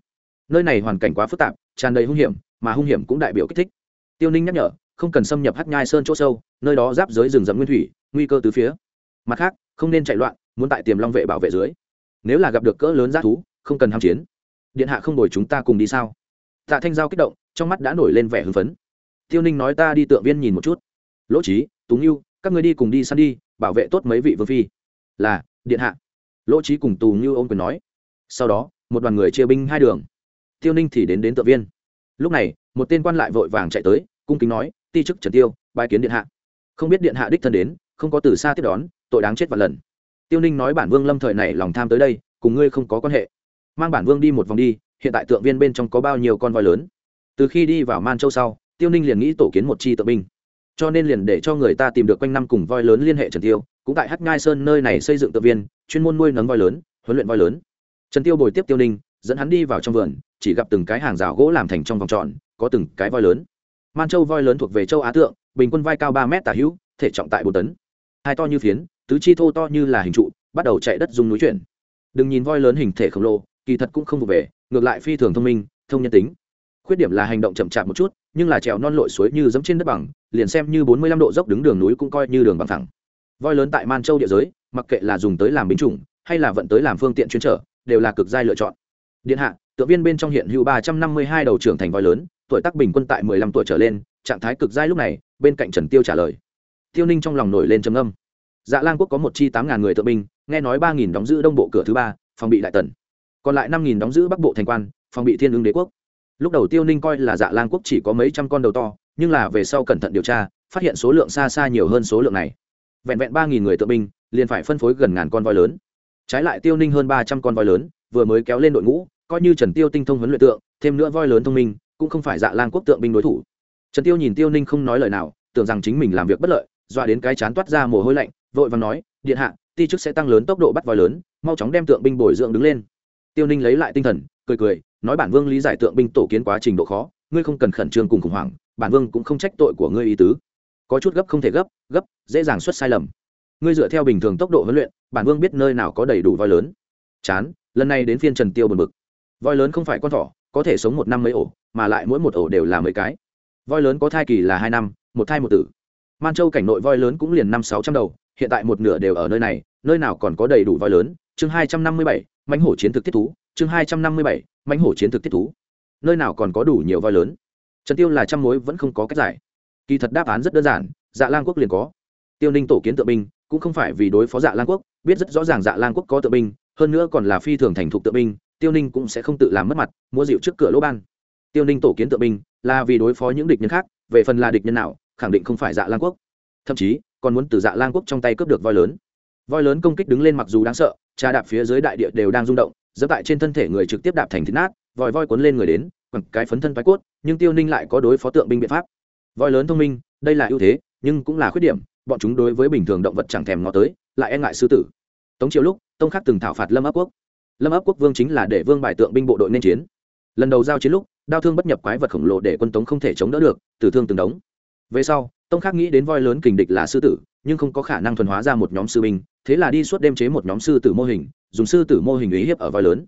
Nơi này hoàn cảnh quá phức tạp, tràn đầy hung hiểm, mà hung hiểm cũng đại biểu kích thích. Tiêu ninh nhắc nhở, không cần xâm nhập hát nhai sơn chỗ sâu, nơi đó giáp giới rừng rậm nguyên thủy, nguy cơ từ phía. Mặt khác, không nên chạy loạn muốn tại tiềm long vệ bảo vệ dưới. Nếu là gặp được cỡ lớn g thú, không cần ham chiến. Điện hạ không đổi chúng ta cùng đi sao? Tạ thanh giao kích động, trong mắt đã nổi lên vẻ hưng phấn. Tiêu ninh nói ta đi tượng viên nhìn một chút. Lỗ trí túng yêu các người đi cùng đi săn đi, bảo vệ tốt mấy vị vương phi. Là, điện hạ. Lỗ trí cùng tù như ô m quyền nói. Sau đó, một đoàn người chia binh hai đường. Tiêu ninh thì đến đến tượng viên. Lúc này, một tên quan lại vội vàng chạy tới, cung kính nói, ti chức trần tiêu bài kiến điện hạ. Không biết điện hạ đích thân đến, không có từ xa tiếp đón, tội đáng chết và lần tiêu ninh nói bản vương lâm thời này lòng tham tới đây, cùng ngươi không có quan hệ. Mang bản vương đi một vòng đi, hiện tại tượng viên bên trong có bao nhiêu con voi lớn? Từ khi đi vào man châu sau, tiêu ninh liền nghĩ tổ kiến một chi tượng binh. Cho nên liền để cho người ta tìm được quanh năm cùng voi lớn liên hệ trần tiêu, cũng tại hát ngai sơn nơi này xây dựng tượng viên, chuyên môn nuôi nấng voi lớn, huấn luyện voi lớn. Trần tiêu bồi tiếp tiêu ninh, dẫn hắn đi vào trong vườn, chỉ gặp từng cái hàng rào gỗ làm thành trong vòng tròn, có từng cái voi lớn. Man châu voi lớn thuộc về châu á tượng, bình quân vai cao ba mét tả hữu, thể trọng tại bốn tấn. Hai to như phiến tứ chi thô to như là hình trụ, bắt đầu chạy đất dùng núi chuyển. Đừng nhìn voi lớn hình thể khổng lồ, kỳ thật cũng không vụ về, ngược lại phi thường thông minh, thông nhân tính. Khuyết điểm là hành động chậm chạp một chút, nhưng là trèo non lội suối như dẫm trên đất bằng, liền xem như bốn mươi lăm độ dốc đứng đường núi cũng coi như đường bằng thẳng. Voi lớn tại man châu địa giới, mặc kệ là dùng tới làm binh chủng, hay là vận tới làm phương tiện chuyên trở, đều là cực giai lựa chọn. Điện hạ, tượng viên bên trong hiện hữu ba trăm năm mươi hai đầu trưởng thành voi lớn, tuổi tác bình quân tại mười lăm tuổi trở lên, trạng thái cực giai lúc này, bên cạnh trần tiêu trả lời. Tiêu ninh trong lòng nổi lên trầm âm dạ lang quốc có một chi tám ngàn người tượng binh, nghe nói ba nghìn đóng giữ đông bộ cửa thứ ba, phòng bị đại tần. Còn lại năm nghìn đóng giữ bắc bộ thành quan, phòng bị thiên ứng đế quốc. Lúc đầu tiêu ninh coi là dạ lang quốc chỉ có mấy trăm con đầu to, nhưng là về sau cẩn thận điều tra, phát hiện số lượng xa xa nhiều hơn số lượng này. Vẹn vẹn ba nghìn người tượng binh, liền phải phân phối gần ngàn con voi lớn. Trái lại tiêu ninh hơn ba trăm con voi lớn, vừa mới kéo lên đội ngũ, coi như trần tiêu tinh thông huấn luyện tượng, thêm nữa voi lớn thông minh, cũng không phải dạ lang quốc tượng binh đối thủ. Trần tiêu nhìn tiêu ninh không nói lời nào, tưởng rằng chính mình làm việc bất lợi, dọa đến cái chán toát ra mồ hôi lạnh vội vàng nói, điện hạ, ti chức sẽ tăng lớn tốc độ bắt voi lớn, mau chóng đem tượng binh bồi dưỡng đứng lên. Tiêu ninh lấy lại tinh thần, cười cười, nói, bản vương lý giải tượng binh tổ kiến quá trình độ khó, ngươi không cần khẩn trương cùng khủng hoảng, bản vương cũng không trách tội của ngươi ý tứ. Có chút gấp không thể gấp gấp, dễ dàng xuất sai lầm. Ngươi dựa theo bình thường tốc độ huấn luyện, bản vương biết nơi nào có đầy đủ voi lớn. Chán, lần này đến phiên trần tiêu bật bực. voi lớn không phải con thỏ, có thể sống một năm mấy ổ, mà lại mỗi một ổ đều là mấy cái. Voi lớn có thai kỳ là hai năm, một thai một tử man châu cảnh nội voi lớn cũng liền năm sáu trăm đầu, hiện tại một nửa đều ở nơi này, nơi nào còn có đầy đủ voi lớn. Chương hai trăm năm mươi bảy, mãnh hổ chiến thực tiết thú. Chương hai trăm năm mươi bảy, mãnh hổ chiến thực tiết thú. Nơi nào còn có đủ nhiều voi lớn? Trần tiêu là trăm mối vẫn không có cách giải. Kỳ thật đáp án rất đơn giản dạ lang quốc liền có. Tiêu ninh tổ kiến tự binh, cũng không phải vì đối phó dạ lang quốc, biết rất rõ ràng dạ lang quốc có tự binh, hơn nữa còn là phi thường thành thục tự binh, tiêu ninh cũng sẽ không tự làm mất mặt mua rượu trước cửa lỗ ban. Tiêu ninh tổ kiến tự binh là vì đối phó những địch nhân khác, về phần là địch nhân nào khẳng định không phải dạ lang quốc. Thậm chí, còn muốn từ dạ lang quốc trong tay cướp được voi lớn. Voi lớn công kích đứng lên mặc dù đáng sợ, trà đạp phía dưới đại địa đều đang rung động dẫm tại trên thân thể người trực tiếp đạp thành thịt nát, vòi voi cuốn lên người đến, quẳng cái phấn thân thoái cốt, nhưng tiêu ninh lại có đối phó tượng binh biện pháp. Voi lớn thông minh, đây là ưu thế, nhưng cũng là khuyết điểm, bọn chúng đối với bình thường động vật chẳng thèm ngó tới, lại e ngại sư tử. Tống triệu lúc, tông khắc từng thảo phạt lâm ấp quốc. Lâm ấp quốc vương chính là để vương bài tượng binh bộ đội nên chiến. Lần đầu giao chiến lúc, đao thương bất nhập quái vật khổng lồ để quân tống không thể chống đỡ được, tử thương từng đống về sau, tông khắc nghĩ đến voi lớn kình địch là sư tử, nhưng không có khả năng thuần hóa ra một nhóm sư binh, thế là đi suốt đêm chế một nhóm sư tử mô hình, dùng sư tử mô hình ý hiếp ở voi lớn.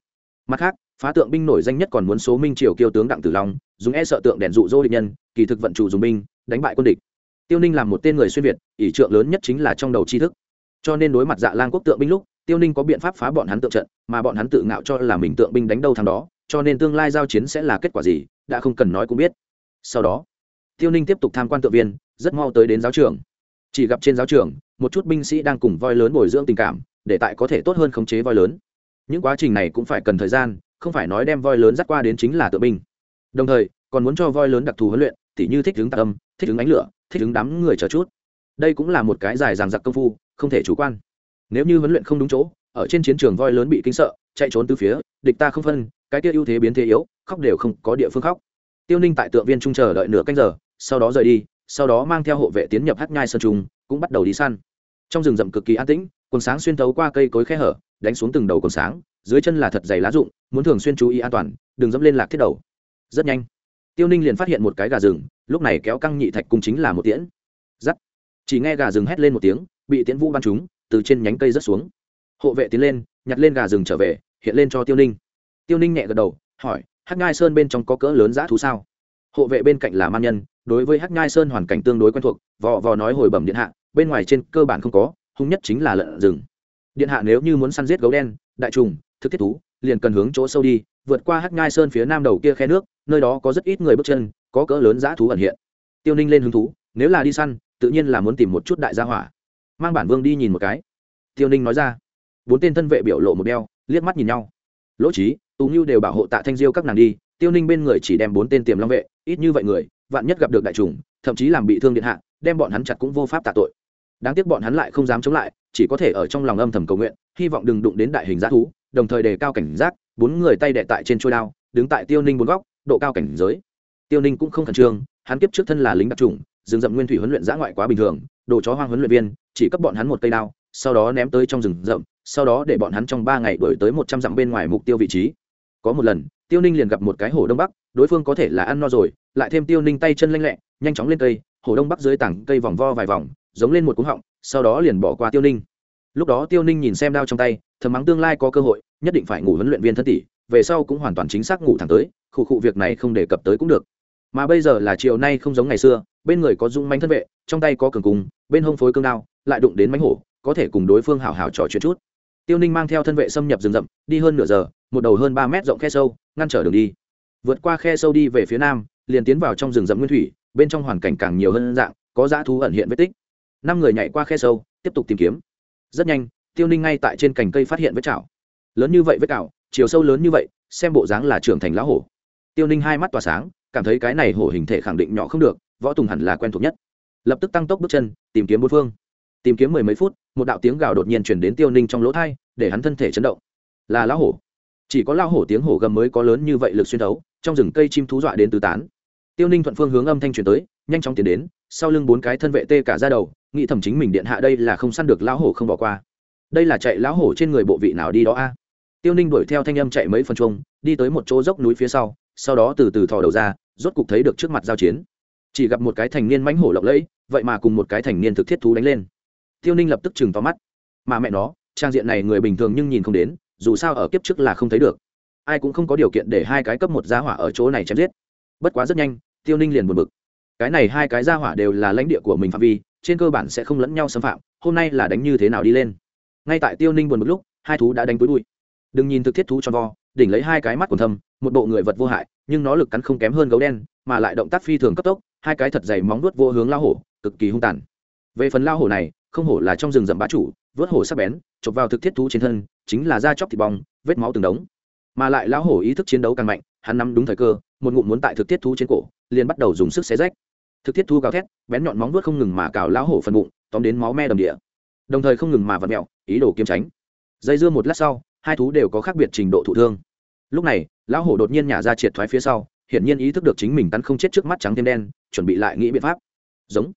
Mặt khác, phá tượng binh nổi danh nhất còn muốn số minh triều kiêu tướng đặng tử long, dùng e sợ tượng đèn dụ dỗ địch nhân, kỳ thực vận chủ dùng binh, đánh bại quân địch. Tiêu ninh làm một tên người xuyên việt, ỷ trượng lớn nhất chính là trong đầu tri thức. Cho nên đối mặt dạ lang quốc tượng binh lúc, tiêu ninh có biện pháp phá bọn hắn tượng trận, mà bọn hắn tự ngạo cho là mình tượng binh đánh đâu thằng đó, cho nên tương lai giao chiến sẽ là kết quả gì, đã không cần nói cũng biết. Sau đó tiêu ninh tiếp tục tham quan tượng viên, rất mau tới đến giáo trường. Chỉ gặp trên giáo trường, một chút binh sĩ đang cùng voi lớn bồi dưỡng tình cảm, để tại có thể tốt hơn khống chế voi lớn. Những quá trình này cũng phải cần thời gian, không phải nói đem voi lớn dắt qua đến chính là tự binh. Đồng thời, còn muốn cho voi lớn đặc thù huấn luyện, tỉ như thích ứng tạc âm, thích ứng ánh lửa, thích ứng đám người chờ chút. Đây cũng là một cái dài dằng dặc công phu, không thể chủ quan. Nếu như huấn luyện không đúng chỗ, ở trên chiến trường voi lớn bị kinh sợ, chạy trốn từ phía, địch ta không phân, cái kia ưu thế biến thế yếu, khóc đều không có địa phương khóc tiêu ninh tại tượng viên trung chờ đợi nửa canh giờ, sau đó rời đi, sau đó mang theo hộ vệ tiến nhập hát nhai sơn trung, cũng bắt đầu đi săn. Trong rừng rậm cực kỳ an tĩnh, quần sáng xuyên thấu qua cây cối khe hở, đánh xuống từng đầu quần sáng, dưới chân là thật dày lá rụng, muốn thường xuyên chú ý an toàn, đừng dẫm lên lạc thiết đầu. Rất nhanh, tiêu ninh liền phát hiện một cái gà rừng, lúc này kéo căng nhị thạch cung chính là một tiễn. Giắt chỉ nghe gà rừng hét lên một tiếng, bị tiễn vũ bắn trúng, từ trên nhánh cây rớt xuống. Hộ vệ tiến lên, nhặt lên gà rừng trở về, hiện lên cho tiêu ninh. Tiêu ninh nhẹ gật đầu, hỏi hắc ngai sơn bên trong có cỡ lớn dã thú sao? Hộ vệ bên cạnh là man nhân, đối với hắc ngai sơn hoàn cảnh tương đối quen thuộc, vò vò nói hồi bẩm điện hạ, bên ngoài trên cơ bản không có, hung nhất chính là lợn rừng. Điện hạ nếu như muốn săn giết gấu đen, đại trùng, thực thiết thú, liền cần hướng chỗ sâu đi, vượt qua hắc ngai sơn phía nam đầu kia khe nước, nơi đó có rất ít người bước chân, có cỡ lớn dã thú ẩn hiện. Tiêu ninh lên hứng thú, nếu là đi săn, tự nhiên là muốn tìm một chút đại gia hỏa. Mang bản vương đi nhìn một cái. Tiêu ninh nói ra. Bốn tên thân vệ biểu lộ một đeo, liếc mắt nhìn nhau. Lỗ trí tú ngưu đều bảo hộ tạ thanh diêu các nàng đi, tiêu ninh bên người chỉ đem bốn tên tiềm long vệ, ít như vậy người, vạn nhất gặp được đại trùng thậm chí làm bị thương điện hạ, đem bọn hắn chặt cũng vô pháp tạ tội. Đáng tiếc bọn hắn lại không dám chống lại, chỉ có thể ở trong lòng âm thầm cầu nguyện, hy vọng đừng đụng đến đại hình g thú, đồng thời đề cao cảnh giác, bốn người tay đệ tại trên trôi đao, đứng tại tiêu ninh bốn góc, độ cao cảnh giới. Tiêu ninh cũng không khẩn trương, hắn kiếp trước thân là lính đặc trùng rừng rậm nguyên thủy huấn luyện giã ngoại quá bình thường, đồ chó hoang huấn luyện viên, chỉ cấp bọn hắn một cây đao, sau đó ném tới trong rừng rậm, sau đó để bọn hắn trong ba ngày đổi tới một trăm dặm bên ngoài mục tiêu vị trí có một lần, tiêu ninh liền gặp một cái hồ đông bắc, đối phương có thể là ăn no rồi, lại thêm tiêu ninh tay chân lanh lẹ, nhanh chóng lên cây, hồ đông bắc dưới tảng cây vòng vo vài vòng, giống lên một cúng họng, sau đó liền bỏ qua tiêu ninh. Lúc đó tiêu ninh nhìn xem đao trong tay, thầm mắng tương lai có cơ hội, nhất định phải ngủ huấn luyện viên thân tỷ, về sau cũng hoàn toàn chính xác ngủ thẳng tới, khụ khụ việc này không đề cập tới cũng được. Mà bây giờ là chiều nay không giống ngày xưa, bên người có dung manh thân vệ, trong tay có cường cung, bên hông phối cương đao, lại đụng đến mánh hổ, có thể cùng đối phương hào hào trò chuyện chút tiêu ninh mang theo thân vệ xâm nhập rừng rậm, đi hơn nửa giờ, một đầu hơn ba mét rộng khe sâu, ngăn trở đường đi. Vượt qua khe sâu đi về phía nam, liền tiến vào trong rừng rậm nguyên thủy, bên trong hoàn cảnh càng nhiều hơn dạng, có dã thú ẩn hiện vết tích. Năm người nhảy qua khe sâu, tiếp tục tìm kiếm. Rất nhanh, tiêu ninh ngay tại trên cành cây phát hiện vết chảo. Lớn như vậy vết cào chiều sâu lớn như vậy, xem bộ dáng là trưởng thành lão hổ. Tiêu ninh hai mắt tỏa sáng, cảm thấy cái này hổ hình thể khẳng định nhỏ không được, võ tùng hẳn là quen thuộc nhất. Lập tức tăng tốc bước chân, tìm kiếm bốn phương tìm kiếm mười mấy phút, một đạo tiếng gào đột nhiên chuyển đến tiêu ninh trong lỗ thai, để hắn thân thể chấn động. Là lão hổ. Chỉ có lão hổ tiếng hổ gầm mới có lớn như vậy lực xuyên thấu, trong rừng cây chim thú dọa đến tứ tán. Tiêu ninh thuận phương hướng âm thanh truyền tới, nhanh chóng tiến đến, sau lưng bốn cái thân vệ tê cả ra đầu, nghĩ thầm chính mình điện hạ đây là không săn được lão hổ không bỏ qua. Đây là chạy lão hổ trên người bộ vị nào đi đó a? Tiêu ninh đuổi theo thanh âm chạy mấy phần chung đi tới một chỗ dốc núi phía sau sau đó từ từ thò đầu ra, rốt cục thấy được trước mặt giao chiến. Chỉ gặp một cái thành niên mãnh hổ lộng lẫy, vậy mà cùng một cái thành niên thực thiết thú đánh lên tiêu ninh lập tức chừng to mắt. Mà mẹ nó, trang diện này người bình thường nhưng nhìn không đến, dù sao ở kiếp trước là không thấy được. Ai cũng không có điều kiện để hai cái cấp một gia hỏa ở chỗ này chém giết. Bất quá rất nhanh, tiêu ninh liền buồn bực. Cái này hai cái gia hỏa đều là lãnh địa của mình phạm vi, trên cơ bản sẽ không lẫn nhau xâm phạm, hôm nay là đánh như thế nào đi lên. Ngay tại tiêu ninh buồn bực lúc, hai thú đã đánh túi bụi. Đừng nhìn thực thiết thú cho vo, đỉnh lấy hai cái mắt còn thâm, một bộ người vật vô hại, nhưng nó lực cắn không kém hơn gấu đen, mà lại động tác phi thường cấp tốc, hai cái thật dày móng vuốt vô hướng lao hổ, cực kỳ hung tàn. Về phần lao hổ này không hổ là trong rừng rậm bá chủ, vớt hổ sắc bén, chộp vào thực thiết thú trên thân, chính là da chóc thịt bong, vết máu từng đống. Mà lại lão hổ ý thức chiến đấu càng mạnh, hắn nắm đúng thời cơ, một ngụm muốn tại thực thiết thú trên cổ, liền bắt đầu dùng sức xé rách. Thực thiết thú gào thét, bén nhọn móng vuốt không ngừng mà cào lão hổ phần bụng, tóm đến máu me đầm địa. Đồng thời không ngừng mà vặt mẹo, ý đồ kiếm tránh. Dây dưa một lát sau, hai thú đều có khác biệt trình độ thụ thương. Lúc này, lão hổ đột nhiên nhả ra triệt thoái phía sau, hiển nhiên ý thức được chính mình cắn không chết trước mắt trắng thêm đen, chuẩn bị lại nghĩ biện pháp. Giống.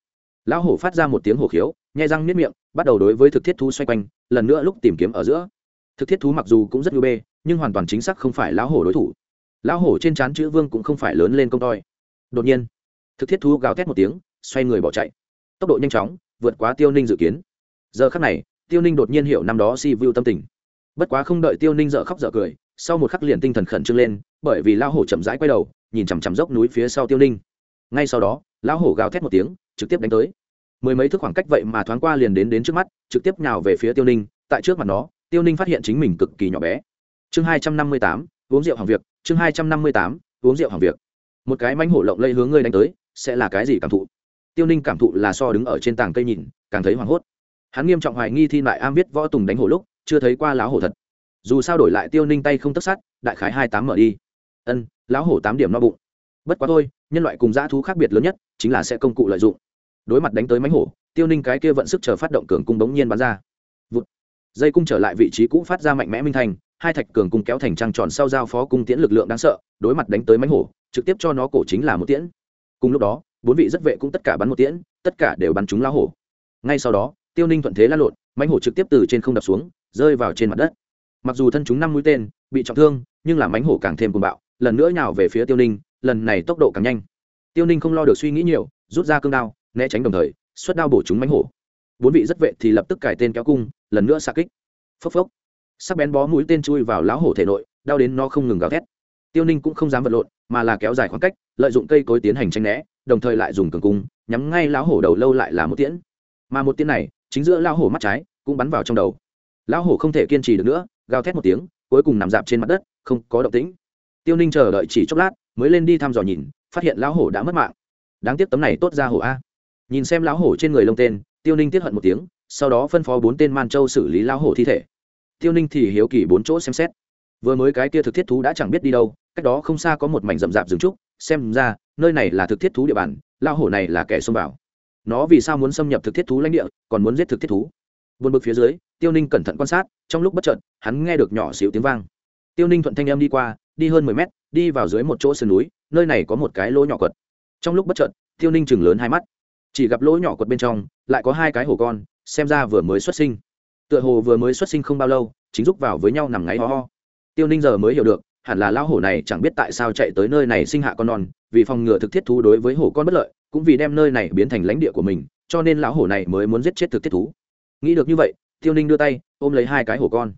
Lão hổ phát ra một tiếng hổ khiếu nhai răng niết miệng, bắt đầu đối với thực thiết thú xoay quanh, lần nữa lúc tìm kiếm ở giữa. Thực thiết thú mặc dù cũng rất ngư bê, nhưng hoàn toàn chính xác không phải lão hổ đối thủ. Lão hổ trên trán chữ vương cũng không phải lớn lên công toi. Đột nhiên, thực thiết thú gào thét một tiếng, xoay người bỏ chạy. Tốc độ nhanh chóng, vượt quá tiêu ninh dự kiến. Giờ khắc này, tiêu ninh đột nhiên hiểu năm đó si vu tâm tình. Bất quá không đợi tiêu ninh dợ khóc dợ cười, sau một khắc liền tinh thần khẩn trương lên, bởi vì lão hổ chậm rãi quay đầu, nhìn chằm chằm dốc núi phía sau tiêu ninh. Ngay sau đó, lão hổ gào thét một tiếng, trực tiếp đánh tới mười mấy thước khoảng cách vậy mà thoáng qua liền đến đến trước mắt, trực tiếp nhào về phía tiêu ninh, tại trước mặt nó, tiêu ninh phát hiện chính mình cực kỳ nhỏ bé. Chương hai trăm năm mươi tám, uống rượu hàng việc, chương hai trăm năm mươi tám, uống rượu hàng việc. Một cái mánh hổ lộng lây hướng ngươi đánh tới, sẽ là cái gì cảm thụ? Tiêu ninh cảm thụ là so đứng ở trên tảng cây nhìn, càng thấy hoảng hốt. Hắn nghiêm trọng hoài nghi thi lại am biết võ tùng đánh hổ lúc, chưa thấy qua láo hổ thật. Dù sao đổi lại tiêu ninh tay không tất sát, đại khái hai tám mở đi. Ân láo hổ tám điểm no bụng. Bất quá thôi, nhân loại cùng dã thú khác biệt lớn nhất, chính là sẽ công cụ lợi dụng đối mặt đánh tới mánh hổ, tiêu ninh cái kia vận sức chờ phát động cường cung bỗng nhiên bắn ra. Vụt. dây cung trở lại vị trí cũ phát ra mạnh mẽ minh thành, hai thạch cường cung kéo thành trăng tròn sau giao phó cung tiễn lực lượng đáng sợ, đối mặt đánh tới mánh hổ, trực tiếp cho nó cổ chính là một tiễn. Cùng lúc đó, bốn vị rất vệ cũng tất cả bắn một tiễn, tất cả đều bắn trúng lao hổ. Ngay sau đó, tiêu ninh thuận thế la lộn mánh hổ trực tiếp từ trên không đập xuống, rơi vào trên mặt đất. Mặc dù thân chúng năm mũi tên, bị trọng thương, nhưng là mánh hổ càng thêm cuồng bạo, lần nữa nhào về phía tiêu ninh, lần này tốc độ càng nhanh. Tiêu ninh không lo được suy nghĩ nhiều, rút ra cương đao né tránh đồng thời, xuất đao bổ chúng mánh hổ. Bốn vị rất vệ thì lập tức cải tên kéo cung, lần nữa xa kích. Phốc phốc. Sắc bén bó mũi tên chui vào lão hổ thể nội, đau đến nó không ngừng gào thét. Tiêu ninh cũng không dám vật lộn, mà là kéo dài khoảng cách, lợi dụng cây cối tiến hành tranh né, đồng thời lại dùng cường cung, nhắm ngay lão hổ đầu lâu lại là một tiễn. Mà một tiễn này, chính giữa lão hổ mắt trái, cũng bắn vào trong đầu. Lão hổ không thể kiên trì được nữa, gào thét một tiếng, cuối cùng nằm dạp trên mặt đất, không có động tĩnh. Tiêu ninh chờ đợi chỉ chốc lát, mới lên đi thăm dò nhìn, phát hiện lão hổ đã mất mạng. Đáng tiếc tấm này tốt ra hổ a nhìn xem lão hổ trên người lông tên, tiêu ninh tiết hận một tiếng, sau đó phân phó bốn tên man châu xử lý lão hổ thi thể. Tiêu ninh thì hiếu kỳ bốn chỗ xem xét. Vừa mới cái kia thực thiết thú đã chẳng biết đi đâu, cách đó không xa có một mảnh rậm rạp rừng trúc, xem ra, nơi này là thực thiết thú địa bàn, lão hổ này là kẻ xông vào. Nó vì sao muốn xâm nhập thực thiết thú lãnh địa, còn muốn giết thực thiết thú? Vượt bực phía dưới, tiêu ninh cẩn thận quan sát, trong lúc bất chợt, hắn nghe được nhỏ xíu tiếng vang. Tiêu ninh thuận thanh em đi qua, đi hơn mười mét, đi vào dưới một chỗ sườn núi, nơi này có một cái lỗ nhỏ quật. Trong lúc bất chợt, tiêu ninh chừng lớn hai mắt chỉ gặp lỗ nhỏ quật bên trong, lại có hai cái hổ con, xem ra vừa mới xuất sinh. Tựa hồ vừa mới xuất sinh không bao lâu, chính giúp vào với nhau nằm ngáy ho ho. Tiêu ninh giờ mới hiểu được, hẳn là lão hổ này chẳng biết tại sao chạy tới nơi này sinh hạ con non, vì phòng ngừa thực thiết thú đối với hổ con bất lợi, cũng vì đem nơi này biến thành lãnh địa của mình, cho nên lão hổ này mới muốn giết chết thực thiết thú. Nghĩ được như vậy, tiêu ninh đưa tay, ôm lấy hai cái hổ con.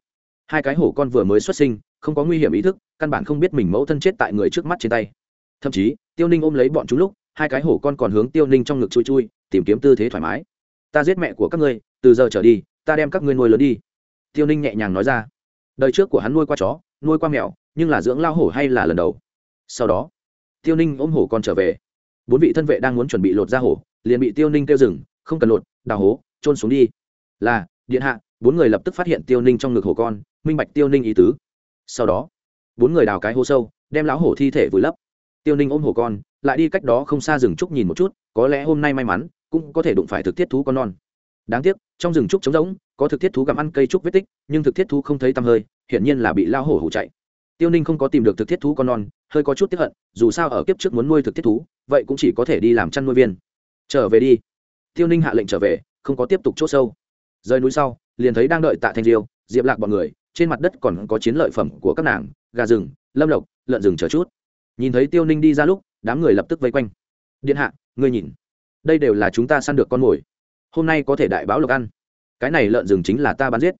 Hai cái hổ con vừa mới xuất sinh, không có nguy hiểm ý thức, căn bản không biết mình mẫu thân chết tại người trước mắt trên tay. Thậm chí, tiêu ninh ôm lấy bọn chúng lúc hai cái hổ con còn hướng tiêu ninh trong ngực chui chui, tìm kiếm tư thế thoải mái. Ta giết mẹ của các ngươi, từ giờ trở đi, ta đem các ngươi nuôi lớn đi. Tiêu ninh nhẹ nhàng nói ra. Đời trước của hắn nuôi qua chó, nuôi qua mèo, nhưng là dưỡng lao hổ hay là lần đầu. Sau đó, tiêu ninh ôm hổ con trở về. Bốn vị thân vệ đang muốn chuẩn bị lột ra hổ, liền bị tiêu ninh kêu rừng không cần lột, đào hố trôn xuống đi. Là, điện hạ, bốn người lập tức phát hiện tiêu ninh trong ngực hổ con, minh bạch tiêu ninh ý tứ. Sau đó, bốn người đào cái hố sâu, đem lão hổ thi thể vùi lấp. Tiêu ninh ôm hổ con lại đi cách đó không xa rừng trúc nhìn một chút, có lẽ hôm nay may mắn, cũng có thể đụng phải thực thiết thú con non. Đáng tiếc, trong rừng trúc trống rỗng, có thực thiết thú gặm ăn cây trúc vết tích, nhưng thực thiết thú không thấy tăm hơi, hiển nhiên là bị lao hổ hủ chạy. Tiêu ninh không có tìm được thực thiết thú con non, hơi có chút tiếp hận, dù sao ở kiếp trước muốn nuôi thực thiết thú, vậy cũng chỉ có thể đi làm chăn nuôi viên. Trở về đi. Tiêu ninh hạ lệnh trở về, không có tiếp tục c h ỗ sâu. Rời núi sau, liền thấy đang đợi tạ thanh diêu, diệp lạc bọn người, trên mặt đất còn có chiến lợi phẩm của các nàng, gà rừng, lâm lộc, lợn rừng chờ chút. Nhìn thấy tiêu ninh đi ra lúc đám người lập tức vây quanh. Điện hạ, ngươi nhìn. Đây đều là chúng ta săn được con mồi. Hôm nay có thể đại báo lộc ăn. Cái này lợn rừng chính là ta bán giết.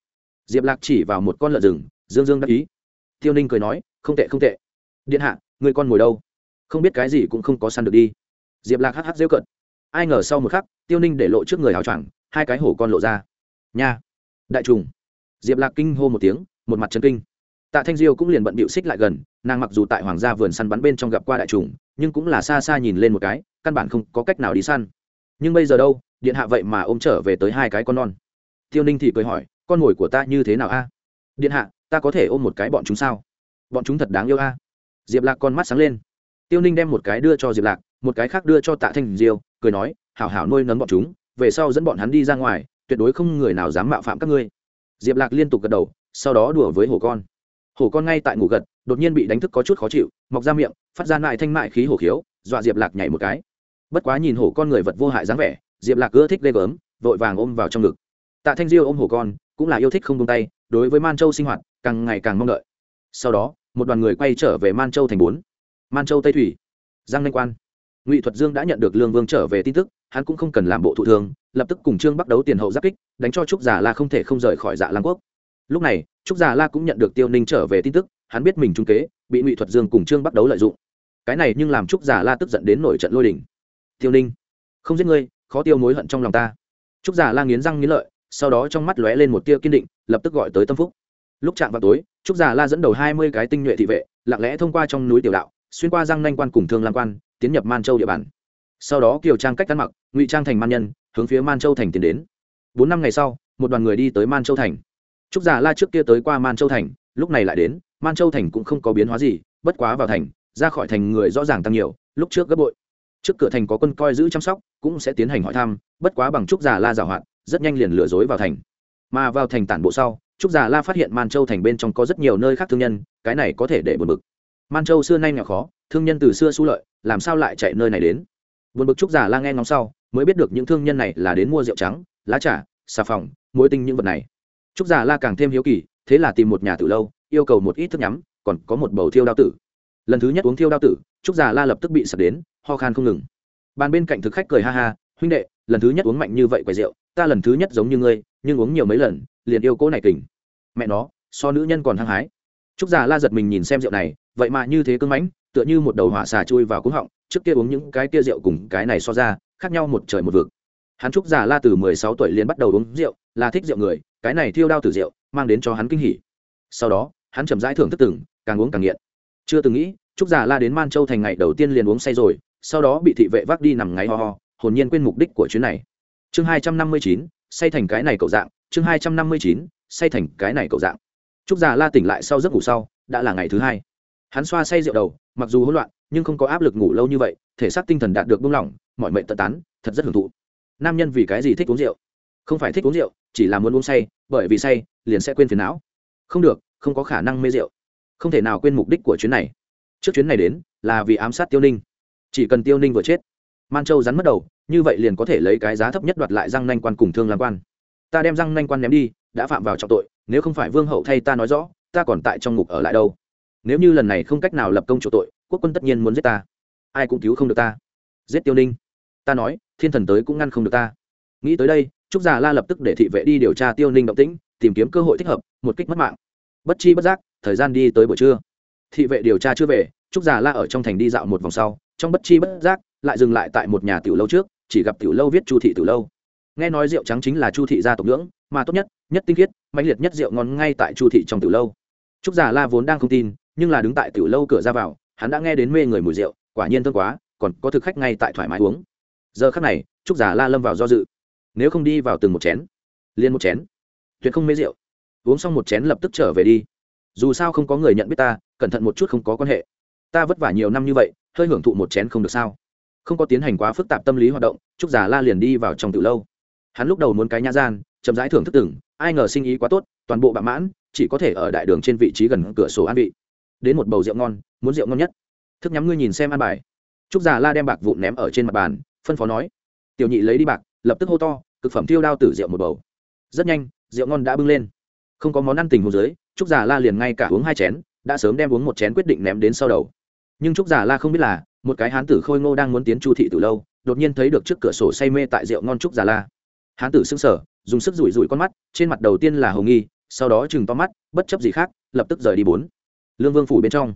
Diệp lạc chỉ vào một con lợn rừng, dương dương đắc ý. Tiêu ninh cười nói, không tệ không tệ. Điện hạ người con mồi đâu? Không biết cái gì cũng không có săn được đi. Diệp lạc hh rêu cận ai ngờ sau một khắc, tiêu ninh để lộ trước người áo choàng, hai cái hổ con lộ ra. Nha! Đại trùng! Diệp lạc kinh hô một tiếng, một mặt chân kinh. Tạ thanh diêu cũng liền bận bịu xích lại gần nàng mặc dù tại hoàng gia vườn săn bắn bên trong gặp qua đại trùng nhưng cũng là xa xa nhìn lên một cái, căn bản không có cách nào đi săn. Nhưng bây giờ đâu, điện hạ vậy mà ôm trở về tới hai cái con non. Tiêu ninh thì cười hỏi, con mồi của ta như thế nào a? Điện hạ, ta có thể ôm một cái bọn chúng sao? Bọn chúng thật đáng yêu a. Diệp lạc con mắt sáng lên. Tiêu ninh đem một cái đưa cho diệp lạc, một cái khác đưa cho tạ thanh diêu, cười nói, hảo hảo nuôi nấng bọn chúng, về sau dẫn bọn hắn đi ra ngoài, tuyệt đối không người nào dám mạo phạm các ngươi. Diệp lạc liên tục gật đầu, sau đó đùa với hổ con. Hổ con ngay tại ngủ gật đột nhiên bị đánh thức có chút khó chịu, mọc ra miệng, phát ra lại thanh mại khí hổ khiếu, dọa diệp lạc nhảy một cái. Bất quá nhìn hổ con người vật vô hại dáng vẻ, diệp lạc ưa thích ghê gớm, vội vàng ôm vào trong ngực. Tạ thanh diêu ôm hổ con, cũng là yêu thích không tung tay, đối với man châu sinh hoạt, càng ngày càng mong đợi. Sau đó, một đoàn người quay trở về man châu thành bốn. Man châu tây thủy. Giang lanh quan. Ngụy thuật dương đã nhận được lương vương trở về tin tức, hắn cũng không cần làm bộ thụ thương lập tức cùng trương bắt đấu tiền hậu giáp kích, đánh cho trúc giả là không thể không rời khỏi dạ lang quốc lúc này, trúc giả la cũng nhận được tiêu ninh trở về tin tức, hắn biết mình trung kế, bị ngụy thuật dương cùng trương bắt đấu lợi dụng. Cái này nhưng làm trúc giả la tức giận đến nổi trận lôi đình. Tiêu ninh, không giết ngươi, khó tiêu mối hận trong lòng ta. Trúc giả la nghiến răng nghiến lợi, sau đó trong mắt lóe lên một tia kiên định, lập tức gọi tới tâm phúc. Lúc chạm vào tối, trúc giả la dẫn đầu hai mươi cái tinh nhuệ thị vệ, lặng lẽ thông qua trong núi tiểu đạo, xuyên qua giang nanh quan cùng thương lam quan, tiến nhập man châu địa bàn. Sau đó kiều trang cách ăn mặc, ngụy trang thành man nhân, hướng phía man châu thành tiến đến. Bốn năm ngày sau, một đoàn người đi tới man châu thành trúc già la trước kia tới qua man châu thành, lúc này lại đến, man châu thành cũng không có biến hóa gì, bất quá vào thành, ra khỏi thành người rõ ràng tăng nhiều, lúc trước gấp bội. Trước cửa thành có quân coi giữ chăm sóc, cũng sẽ tiến hành hỏi thăm, bất quá bằng trúc già la giảo hoạt, rất nhanh liền lừa dối vào thành. Mà vào thành tản bộ sau, trúc già la phát hiện man châu thành bên trong có rất nhiều nơi khác thương nhân, cái này có thể để buồn bực. Man châu xưa nay nghèo khó, thương nhân từ xưa xu lợi, làm sao lại chạy nơi này đến? Buồn bực trúc già la nghe ngóng sau, mới biết được những thương nhân này là đến mua rượu trắng, lá trà, xà phòng muối tinh những vật này trúc già la càng thêm hiếu kỳ, thế là tìm một nhà từ lâu, yêu cầu một ít thức nhắm, còn có một bầu thiêu đao tử. Lần thứ nhất uống thiêu đao tử, trúc già la lập tức bị sập đến, ho khan không ngừng. Bàn bên cạnh thực khách cười ha ha, huynh đệ, lần thứ nhất uống mạnh như vậy quầy rượu, ta lần thứ nhất giống như ngươi, nhưng uống nhiều mấy lần, liền yêu cố này kình mẹ nó, so nữ nhân còn hăng hái. Trúc già la giật mình nhìn xem rượu này, vậy mà như thế cưng mãnh, tựa như một đầu hỏa xà chui vào cúng họng, trước kia uống những cái kia rượu cùng cái này so ra, khác nhau một trời một vực hắn trúc già la từ mười sáu tuổi liền bắt đầu uống rượu, là thích rượu người, cái này thiêu đao từ rượu, mang đến cho hắn kinh hỉ. Sau đó, hắn chậm rãi thưởng thức từng, càng uống càng nghiện. Chưa từng nghĩ, trúc già la đến man châu thành ngày đầu tiên liền uống say rồi, sau đó bị thị vệ vác đi nằm ngáy ho ho, hồn nhiên quên mục đích của chuyến này. Chương hai trăm năm mươi chín, say thành cái này cậu dạng, chương hai trăm năm mươi chín, say thành cái này cậu dạng. Trúc già la tỉnh lại sau giấc ngủ sau, đã là ngày thứ hai. Hắn xoa say rượu đầu, mặc dù hỗn loạn, nhưng không có áp lực ngủ lâu như vậy, thể xác tinh thần đạt được buông lỏng, mọi mệnh tận tán, thật rất hưởng thụ nam nhân vì cái gì thích uống rượu? Không phải thích uống rượu, chỉ là muốn uống say, bởi vì say liền sẽ quên phiền não. Không được, không có khả năng mê rượu. Không thể nào quên mục đích của chuyến này. Trước chuyến này đến, là vì ám sát tiêu ninh. Chỉ cần tiêu ninh vừa chết, man châu rắn mất đầu, như vậy liền có thể lấy cái giá thấp nhất đoạt lại răng nanh quan cùng thương làm quan. Ta đem răng nanh quan ném đi, đã phạm vào trọng tội, nếu không phải vương hậu thay ta nói rõ, ta còn tại trong ngục ở lại đâu? Nếu như lần này không cách nào lập công chỗ tội, quốc quân tất nhiên muốn giết ta. Ai cũng cứu không được ta. Giết tiêu ninh. Ta nói thiên thần tới cũng ngăn không được ta. Nghĩ tới đây, trúc già la lập tức để thị vệ đi điều tra tiêu ninh động tĩnh, tìm kiếm cơ hội thích hợp, một kích mất mạng. Bất chi bất giác, thời gian đi tới buổi trưa. Thị vệ điều tra chưa về, trúc già la ở trong thành đi dạo một vòng sau, trong bất chi bất giác, lại dừng lại tại một nhà tiểu lâu trước, chỉ gặp tiểu lâu viết chu thị tiểu lâu. Nghe nói rượu trắng chính là chu thị gia tộc ngưỡng, mà tốt nhất nhất tinh khiết mạnh liệt nhất rượu ngon ngay tại chu thị trong tiểu lâu. Trúc già la vốn đang không tin, nhưng là đứng tại tiểu lâu cửa ra vào, hắn đã nghe đến mê người mùi rượu, quả nhiên thương quá, còn có thực khách ngay tại thoải mái uống giờ khắc này, trúc giả la lâm vào do dự. Nếu không đi vào từng một chén, liền một chén. Tuyệt không mê rượu. Uống xong một chén lập tức trở về đi. Dù sao không có người nhận biết ta, cẩn thận một chút không có quan hệ. Ta vất vả nhiều năm như vậy, hơi hưởng thụ một chén không được sao? Không có tiến hành quá phức tạp tâm lý hoạt động, trúc giả la liền đi vào trong từ lâu. Hắn lúc đầu muốn cái nhã gian, chậm rãi thưởng thức từng, ai ngờ sinh ý quá tốt, toàn bộ bạ mãn, chỉ có thể ở đại đường trên vị trí gần cửa sổ an vị. Đến một bầu rượu ngon, muốn rượu ngon nhất. Thức nhắm ngươi nhìn xem ăn bài. Trúc giả la đem bạc vụn ném ở trên mặt bàn phân phó nói. Tiểu nhị lấy đi bạc, lập tức hô to, cực phẩm tiêu đao tử rượu một bầu. Rất nhanh, rượu ngon đã bưng lên. Không có món ăn tình hồ dưới, trúc Giả la liền ngay cả uống hai chén, đã sớm đem uống một chén quyết định ném đến sau đầu. Nhưng trúc Giả la không biết là, một cái hán tử khôi ngô đang muốn tiến chu thị từ lâu, đột nhiên thấy được trước cửa sổ say mê tại rượu ngon trúc Giả la. Hán tử sững sờ, dùng sức rủi rủi con mắt, trên mặt đầu tiên là hồng nghi, sau đó chừng to mắt, bất chấp gì khác, lập tức rời đi bốn. Lương vương phủ bên trong,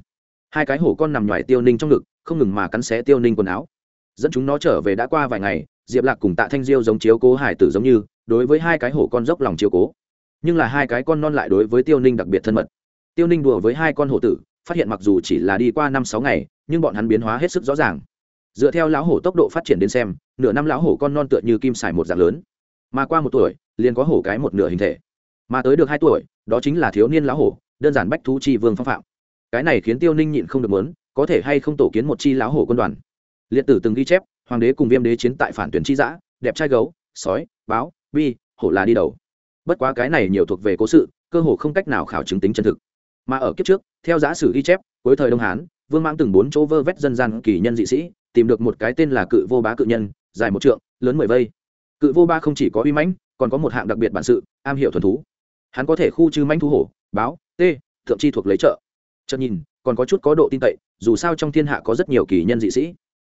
hai cái hổ con nằm ngoài tiêu ninh trong ngực, không ngừng mà cắn xé tiêu ninh quần áo dẫn chúng nó trở về đã qua vài ngày, diệp lạc cùng tạ thanh diêu giống chiếu cố hải tử giống như, đối với hai cái hổ con dốc lòng chiếu cố. Nhưng là hai cái con non lại đối với tiêu ninh đặc biệt thân mật. Tiêu ninh đùa với hai con hổ tử, phát hiện mặc dù chỉ là đi qua năm sáu ngày, nhưng bọn hắn biến hóa hết sức rõ ràng. Dựa theo lão hổ tốc độ phát triển đến xem, nửa năm lão hổ con non tựa như kim xài một dạng lớn. Mà qua một tuổi, liền có hổ cái một nửa hình thể. Mà tới được hai tuổi, đó chính là thiếu niên lão hổ, đơn giản bách thú chi vương phong phạm. Cái này khiến tiêu ninh nhịn không được muốn, có thể hay không tổ kiến một chi lão hổ quân đoàn liệt tử từng ghi chép, hoàng đế cùng viêm đế chiến tại phản tuyển chi giã, đẹp trai gấu, sói, báo vi hổ là đi đầu. Bất quá cái này nhiều thuộc về cố sự, cơ hồ không cách nào khảo chứng tính chân thực. Mà ở kiếp trước, theo giả sử ghi chép, cuối thời đông hán, vương mãng từng bốn chỗ vơ vét dân gian kỳ nhân dị sĩ, tìm được một cái tên là cự vô bá cự nhân, dài một trượng, lớn mười vây. Cự vô ba không chỉ có uy mãnh, còn có một hạng đặc biệt bản sự, am hiểu thuần thú. Hắn có thể khu trừ manh thu hổ, báo, tê, thượng chi thuộc lấy chợ chợt nhìn, còn có chút có độ tin cậy, dù sao trong thiên hạ có rất nhiều kỳ nhân dị sĩ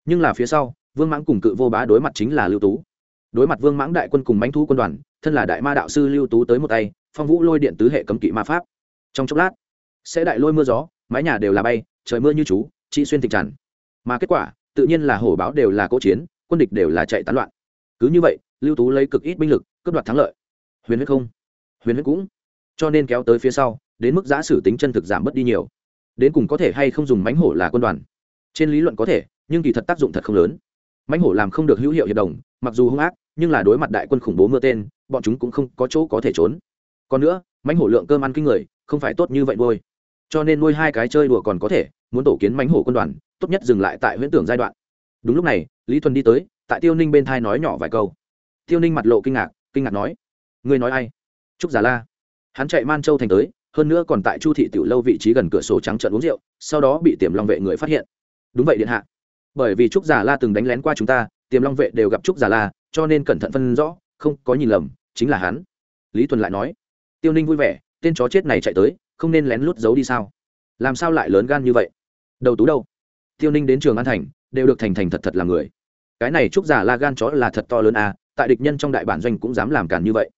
nhưng là phía sau, vương mãng cùng cự vô bá đối mặt chính là lưu tú. Đối mặt vương mãng đại quân cùng bánh thu quân đoàn, thân là đại ma đạo sư lưu tú tới một tay, phong vũ lôi điện tứ hệ cấm kỵ ma pháp. Trong chốc lát, sẽ đại lôi mưa gió, mái nhà đều là bay, trời mưa như chú chị xuyên thịt tràn. Mà kết quả, tự nhiên là hổ báo đều là cỗ chiến, quân địch đều là chạy tán loạn. Cứ như vậy, lưu tú lấy cực ít binh lực, cướp đoạt thắng lợi. Huyền huyết không, huyền huyết cũng. Cho nên kéo tới phía sau, đến mức giá sử tính chân thực giảm bớt đi nhiều. Đến cùng có thể hay không dùng mánh hổ là quân đoàn? Trên lý luận có thể nhưng kỳ thật tác dụng thật không lớn. Mãnh hổ làm không được hữu hiệu hiệp đồng, mặc dù hung ác, nhưng là đối mặt đại quân khủng bố mưa tên, bọn chúng cũng không có chỗ có thể trốn. Còn nữa, mãnh hổ lượng cơm ăn kinh người, không phải tốt như vậy nuôi. Cho nên nuôi hai cái chơi đùa còn có thể, muốn tổ kiến mãnh hổ quân đoàn, tốt nhất dừng lại tại huyễn tưởng giai đoạn. Đúng lúc này, lý thuần đi tới, tại tiêu ninh bên thai nói nhỏ vài câu. Tiêu ninh mặt lộ kinh ngạc kinh ngạc nói, ngươi nói ai? Trúc già la. Hắn chạy man châu thành tới, hơn nữa còn tại chu thị tiểu lâu vị trí gần cửa sổ trắng trận uống rượu, sau đó bị tiềm long vệ người phát hiện. Đúng vậy điện hạ bởi vì trúc giả la từng đánh lén qua chúng ta, tiềm long vệ đều gặp trúc giả la, cho nên cẩn thận phân rõ, không có nhìn lầm, chính là hắn. Lý tuần lại nói. Tiêu ninh vui vẻ, tên chó chết này chạy tới, không nên lén lút giấu đi sao? Làm sao lại lớn gan như vậy? Đầu tú đâu? Tiêu ninh đến trường an thành, đều được thành thành thật thật làm người. Cái này trúc giả la gan chó là thật to lớn à tại địch nhân trong đại bản doanh cũng dám làm cản như vậy.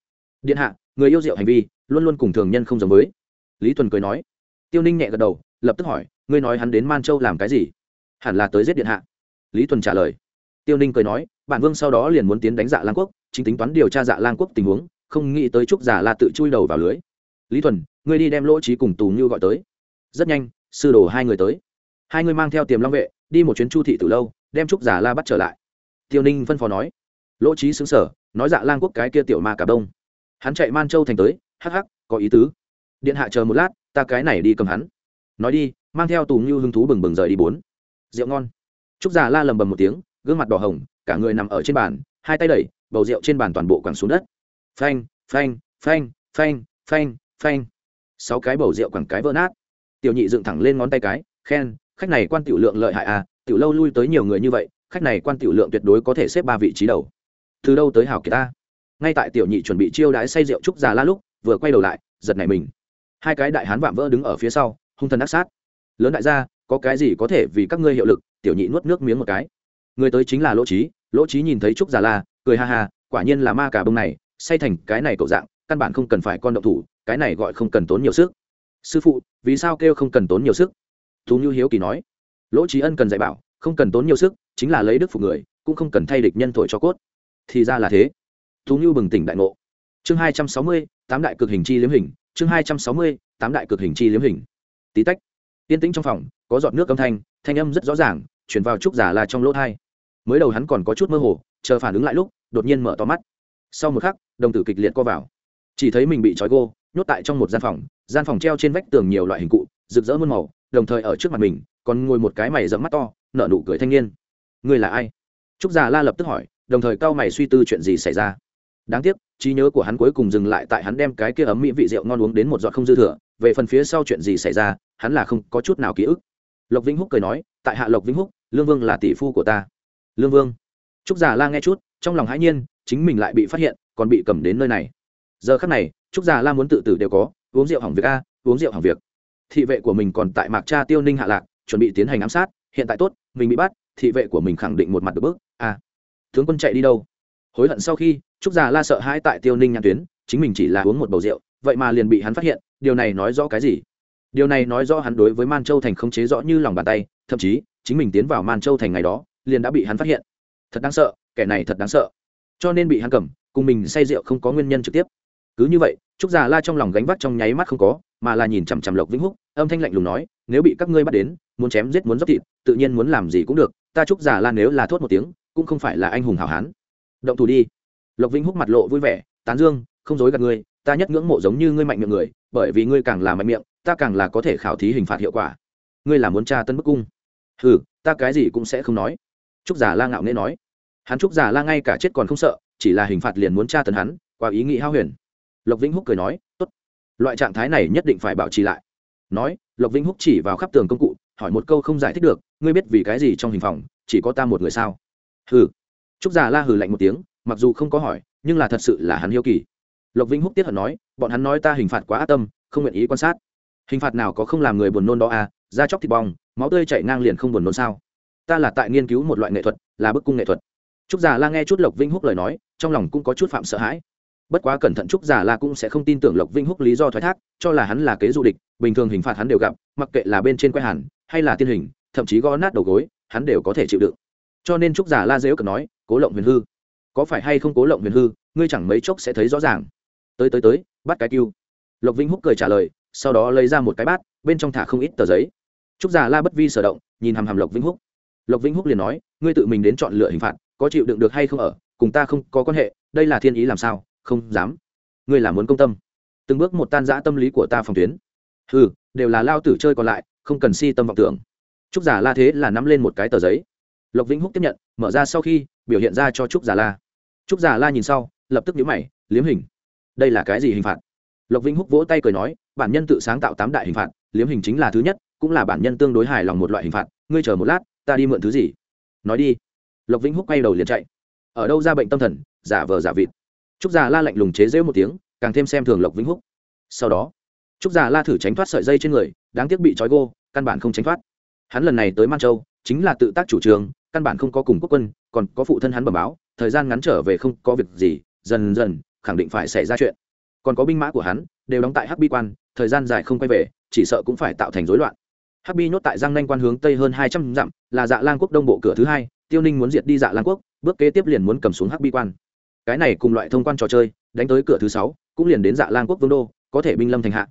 Điện hạ, người yêu rượu hành vi, luôn luôn cùng thường nhân không giống với. Lý tuần cười nói. Tiêu ninh nhẹ gật đầu, lập tức hỏi, ngươi nói hắn đến man châu làm cái gì? Hẳn là tới giết điện hạ. Lý tuần trả lời. Tiêu ninh cười nói, bản vương sau đó liền muốn tiến đánh dạ lang quốc, chính tính toán điều tra dạ lang quốc tình huống, không nghĩ tới trúc giả la tự chui đầu vào lưới. Lý thuần, ngươi đi đem lỗ trí cùng tù như gọi tới. Rất nhanh, sư đồ hai người tới. Hai người mang theo tiềm long vệ, đi một chuyến chu thị từ lâu, đem trúc giả la bắt trở lại. Tiêu ninh phân phó nói. Lỗ trí xứng sở nói dạ lang quốc cái kia tiểu ma cả đông hắn chạy man châu thành tới, hắc hắc, có ý tứ. Điện hạ chờ một lát, ta cái này đi cầm hắn. Nói đi, mang theo tù như hứng thú bừng bừng rời đi bốn rượu ngon. Trúc già la lầm bầm một tiếng, gương mặt đỏ hồng, cả người nằm ở trên bàn, hai tay đẩy, bầu rượu trên bàn toàn bộ quẳng xuống đất. Phanh phanh phanh phanh phanh phanh. Sáu cái bầu rượu quẳng cái vỡ nát. Tiểu nhị dựng thẳng lên ngón tay cái, khen, khách này quan tiểu lượng lợi hại à tiểu lâu lui tới nhiều người như vậy, khách này quan tiểu lượng tuyệt đối có thể xếp ba vị trí đầu. Từ đâu tới hảo kỳ ta? Ngay tại tiểu nhị chuẩn bị chiêu đãi say rượu trúc già la lúc, vừa quay đầu lại, giật nảy mình. Hai cái đại hán vạm vỡ đứng ở phía sau, hung thần ác sát. Lớn đại gia có cái gì có thể vì các ngươi hiệu lực, tiểu nhị nuốt nước miếng một cái. Người tới chính là lỗ trí lỗ trí nhìn thấy trúc già la, cười ha ha, quả nhiên là ma cả bông này, say thành cái này cậu dạng, căn bản không cần phải con động thủ, cái này gọi không cần tốn nhiều sức. Sư phụ, vì sao kêu không cần tốn nhiều sức? Thú như hiếu kỳ nói. Lỗ trí ân cần dạy bảo, không cần tốn nhiều sức, chính là lấy đức phục người, cũng không cần thay địch nhân thổi cho cốt. Thì ra là thế. Thú như bừng tỉnh đại ngộ. Chương hai trăm sáu mươi, tám đại cực hình chi liếm hình, chương hai trăm sáu mươi, tám đại cực hình chi liếm hình. Tí tách tiên tĩnh trong phòng, có giọt nước âm thanh thanh âm rất rõ ràng, chuyển vào trúc giả là trong lỗ thai. Mới đầu hắn còn có chút mơ hồ, chờ phản ứng lại lúc, đột nhiên mở to mắt. Sau một khắc, đồng tử kịch liệt co vào. Chỉ thấy mình bị trói gô, nhốt tại trong một gian phòng gian phòng treo trên vách tường nhiều loại hình cụ, rực rỡ muôn màu, đồng thời ở trước mặt mình, còn ngồi một cái mày dẫm mắt to, nở nụ cười thanh niên. Người là ai? Trúc già la lập tức hỏi, đồng thời cao mày suy tư chuyện gì xảy ra đáng tiếc, trí nhớ của hắn cuối cùng dừng lại tại hắn đem cái kia ấm mỹ vị rượu ngon uống đến một giọt không dư thừa, về phần phía sau chuyện gì xảy ra, hắn là không có chút nào ký ức. Lộc vĩnh húc cười nói, tại hạ lộc vĩnh húc, lương vương là tỷ phu của ta. Lương vương? Trúc già la nghe chút, trong lòng hãi nhiên, chính mình lại bị phát hiện, còn bị cầm đến nơi này. Giờ khắc này, trúc già la muốn tự tử đều có, uống rượu hỏng việc a, uống rượu hỏng việc. Thị vệ của mình còn tại mạc cha tiêu ninh hạ lạc, chuẩn bị tiến hành ám sát, hiện tại tốt, mình bị bắt, thị vệ của mình khẳng định một mặt được bước. A tướng quân chạy đi đâu? Hối hận sau khi, trúc già la sợ hãi tại tiêu ninh nhãn tuyến, chính mình chỉ là uống một bầu rượu, vậy mà liền bị hắn phát hiện, điều này nói rõ cái gì? Điều này nói rõ hắn đối với man châu thành không chế rõ như lòng bàn tay, thậm chí, chính mình tiến vào man châu thành ngày đó, liền đã bị hắn phát hiện. Thật đáng sợ, kẻ này thật đáng sợ. Cho nên bị hắn cầm, cùng mình say rượu không có nguyên nhân trực tiếp. Cứ như vậy, trúc già la trong lòng gánh vác trong nháy mắt không có, mà là nhìn chằm chằm lộc vĩnh húc, âm thanh lạnh lùng nói, nếu bị các ngươi bắt đến, muốn chém giết muốn dốc thịt, tự nhiên muốn làm gì cũng được, ta trúc già la nếu là thốt một tiếng, cũng không phải là anh hùng hảo hán động thủ đi. Lộc vĩnh húc mặt lộ vui vẻ, tán dương, không dối gạt ngươi, ta nhất ngưỡng mộ giống như ngươi mạnh miệng người, bởi vì ngươi càng là mạnh miệng, ta càng là có thể khảo thí hình phạt hiệu quả. Ngươi là muốn tra tân bức cung? Ừ ta cái gì cũng sẽ không nói. Trúc giả la ngạo nghễ nói. Hắn trúc giả la ngay cả chết còn không sợ, chỉ là hình phạt liền muốn tra tấn hắn, qua ý nghĩ hao huyền. Lộc vĩnh húc cười nói, tốt, loại trạng thái này nhất định phải bảo trì lại. Nói, lộc vĩnh húc chỉ vào khắp tường công cụ, hỏi một câu không giải thích được, ngươi biết vì cái gì trong hình phòng chỉ có ta một người sao? Hừ trúc già la hừ lạnh một tiếng, mặc dù không có hỏi, nhưng là thật sự là hắn hiếu kỳ. Lộc vĩnh húc tiết hận nói, bọn hắn nói ta hình phạt quá ác tâm, không nguyện ý quan sát. Hình phạt nào có không làm người buồn nôn đó à da chóc thịt bong, máu tươi chảy ngang liền không buồn nôn sao? Ta là tại nghiên cứu một loại nghệ thuật, là bức cung nghệ thuật. Trúc già la nghe chút lộc vĩnh húc lời nói, trong lòng cũng có chút phạm sợ hãi. Bất quá cẩn thận trúc già la cũng sẽ không tin tưởng lộc vĩnh húc lý do thoái thác, cho là hắn là kế du địch, bình thường hình phạt hắn đều gặp, mặc kệ là bên trên quay hẳn, hay là tiên hình, thậm chí gõ nát đầu gối, hắn đều có thể chịu đựng cho nên trúc giả la dếu cần nói, cố lộng huyền hư, có phải hay không cố lộng huyền hư, ngươi chẳng mấy chốc sẽ thấy rõ ràng. Tới tới tới, bắt cái cưu lộc vĩnh húc cười trả lời, sau đó lấy ra một cái bát, bên trong thả không ít tờ giấy. Trúc giả la bất vi sở động, nhìn hàm hàm lộc vĩnh húc. Lộc vĩnh húc liền nói, ngươi tự mình đến chọn lựa hình phạt, có chịu đựng được hay không ở, cùng ta không có quan hệ, đây là thiên ý làm sao, không dám. Ngươi là muốn công tâm. Từng bước một tan giã tâm lý của ta phòng tuyến. Ừ đều là lao tử chơi còn lại, không cần si tâm vọng tưởng. Trúc giả la thế là nắm lên một cái tờ giấy lộc vĩnh húc tiếp nhận, mở ra sau khi, biểu hiện ra cho trúc giả la. Trúc giả la nhìn sau, lập tức nhíu mày, liếm hình. Đây là cái gì hình phạt? Lộc vĩnh húc vỗ tay cười nói, bản nhân tự sáng tạo tám đại hình phạt, liếm hình chính là thứ nhất, cũng là bản nhân tương đối hài lòng một loại hình phạt. Ngươi chờ một lát, ta đi mượn thứ gì? Nói đi. Lộc vĩnh húc quay đầu liền chạy. Ở đâu ra bệnh tâm thần, giả vờ giả vịt. Trúc già la lạnh lùng chế rễu một tiếng, càng thêm xem thường lộc vĩnh húc. Sau đó, trúc già la thử tránh thoát sợi dây trên người, đáng tiếc bị trói gô, căn bản không tránh thoát. Hắn lần này tới man châu, chính là tự tác chủ trương căn bản không có cùng quốc quân, còn có phụ thân hắn bẩm báo, thời gian ngắn trở về không có việc gì, dần dần, khẳng định phải xảy ra chuyện. Còn có binh mã của hắn, đều đóng tại hắc bi quan, thời gian dài không quay về, chỉ sợ cũng phải tạo thành rối loạn. Hắc bi nhốt tại giang nanh quan hướng tây hơn hai trăm dặm, là dạ lang quốc đông bộ cửa thứ hai, tiêu ninh muốn diệt đi dạ lang quốc, bước kế tiếp liền muốn cầm xuống hắc bi quan. Cái này cùng loại thông quan trò chơi, đánh tới cửa thứ sáu, cũng liền đến dạ lang quốc vương đô, có thể binh lâm thành hạ.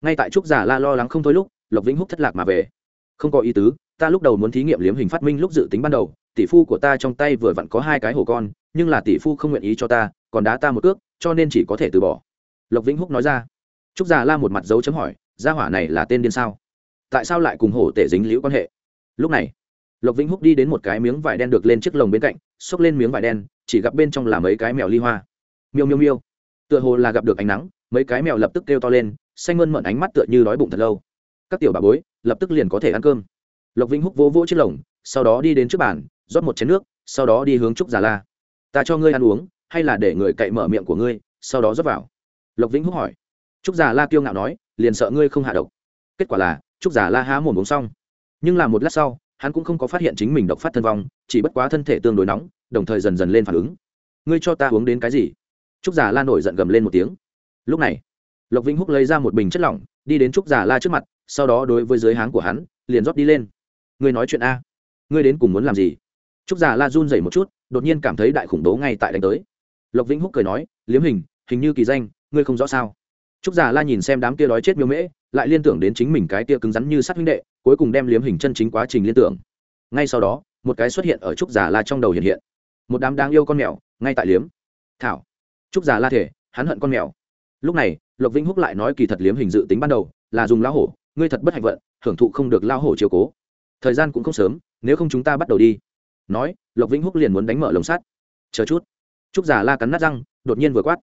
Ngay tại trúc giả la lo lắng không thôi lúc, lộc vĩnh húc thất lạc mà về. Không có ý tứ ta lúc đầu muốn thí nghiệm liếm hình phát minh lúc dự tính ban đầu, tỷ phu của ta trong tay vừa vặn có hai cái hổ con, nhưng là tỷ phu không nguyện ý cho ta, còn đá ta một cước, cho nên chỉ có thể từ bỏ. Lộc vĩnh húc nói ra. Trúc già la một mặt dấu chấm hỏi, gia hỏa này là tên điên sao? Tại sao lại cùng hổ tể dính liễu quan hệ? Lúc này, lộc vĩnh húc đi đến một cái miếng vải đen được lên chiếc lồng bên cạnh, xốc lên miếng vải đen, chỉ gặp bên trong là mấy cái mèo ly hoa. Miêu miêu miêu. Tựa hồ là gặp được ánh nắng, mấy cái mèo lập tức kêu to lên, xanh mơn mận ánh mắt tựa như đói bụng thật lâu. Các tiểu bà bối, lập tức liền có thể ăn cơm lộc vĩnh húc vỗ vỗ chiếc lồng, sau đó đi đến trước bàn, rót một chén nước, sau đó đi hướng trúc già la. Ta cho ngươi ăn uống, hay là để người cậy mở miệng của ngươi? Sau đó rót vào. Lộc vĩnh húc hỏi. Trúc già la kiêu ngạo nói, liền sợ ngươi không hạ độc. Kết quả là, trúc già la há mồm uống xong. Nhưng là một lát sau, hắn cũng không có phát hiện chính mình độc phát thân vong, chỉ bất quá thân thể tương đối nóng, đồng thời dần dần lên phản ứng. Ngươi cho ta uống đến cái gì? Trúc già la nổi giận gầm lên một tiếng. Lúc này, lộc vĩnh húc lấy ra một bình chất lỏng, đi đến trúc già la trước mặt, sau đó đối với dưới háng của hắn, liền rót đi lên ngươi nói chuyện a, ngươi đến cùng muốn làm gì? Trúc già la run dày một chút, đột nhiên cảm thấy đại khủng bố ngay tại đánh tới. Lộc vĩnh húc cười nói, liếm hình hình như kỳ danh, ngươi không rõ sao? Trúc già la nhìn xem đám kia đói chết miêu mễ, lại liên tưởng đến chính mình cái kia cứng rắn như sắt huynh đệ, cuối cùng đem liếm hình chân chính quá trình liên tưởng. Ngay sau đó, một cái xuất hiện ở trúc già la trong đầu hiện hiện. Một đám đáng yêu con mèo, ngay tại liếm. Thảo. Trúc già la thể hắn hận con mèo. Lúc này, lộc vĩnh húc lại nói kỳ thật liếm hình dự tính ban đầu là dùng lao hổ, ngươi thật bất hạnh vận, hưởng thụ không được lao hổ chiều cố thời gian cũng không sớm, nếu không chúng ta bắt đầu đi. Nói, lộc vĩnh húc liền muốn đánh mở lồng sắt. Chờ chút. Trúc già la cắn nát răng, đột nhiên vừa quát.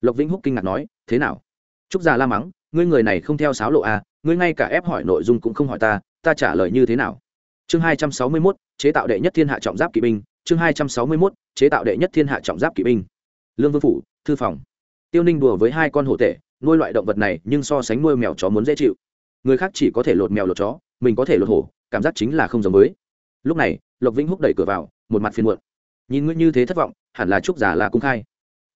Lộc vĩnh húc kinh ngạc nói, thế nào? Trúc già la mắng, ngươi người này không theo sáo lộ à ngươi ngay cả ép hỏi nội dung cũng không hỏi ta ta trả lời như thế nào? Chương hai trăm sáu mươi mốt, chế tạo đệ nhất thiên hạ trọng giáp kỵ binh. Chương hai trăm sáu mươi mốt, chế tạo đệ nhất thiên hạ trọng giáp kỵ binh. Lương vương phủ, thư phòng. Tiêu ninh đùa với hai con hổ tệ nuôi loại động vật này nhưng so sánh nuôi mèo chó muốn dễ chịu. Người khác chỉ có thể lột mèo lột chó, mình có thể lột hổ cảm giác chính là không giống với. Lúc này, lộc vĩnh húc đẩy cửa vào, một mặt phiền muộn. Nhìn ngươi như thế thất vọng, hẳn là trúc giả là cung khai.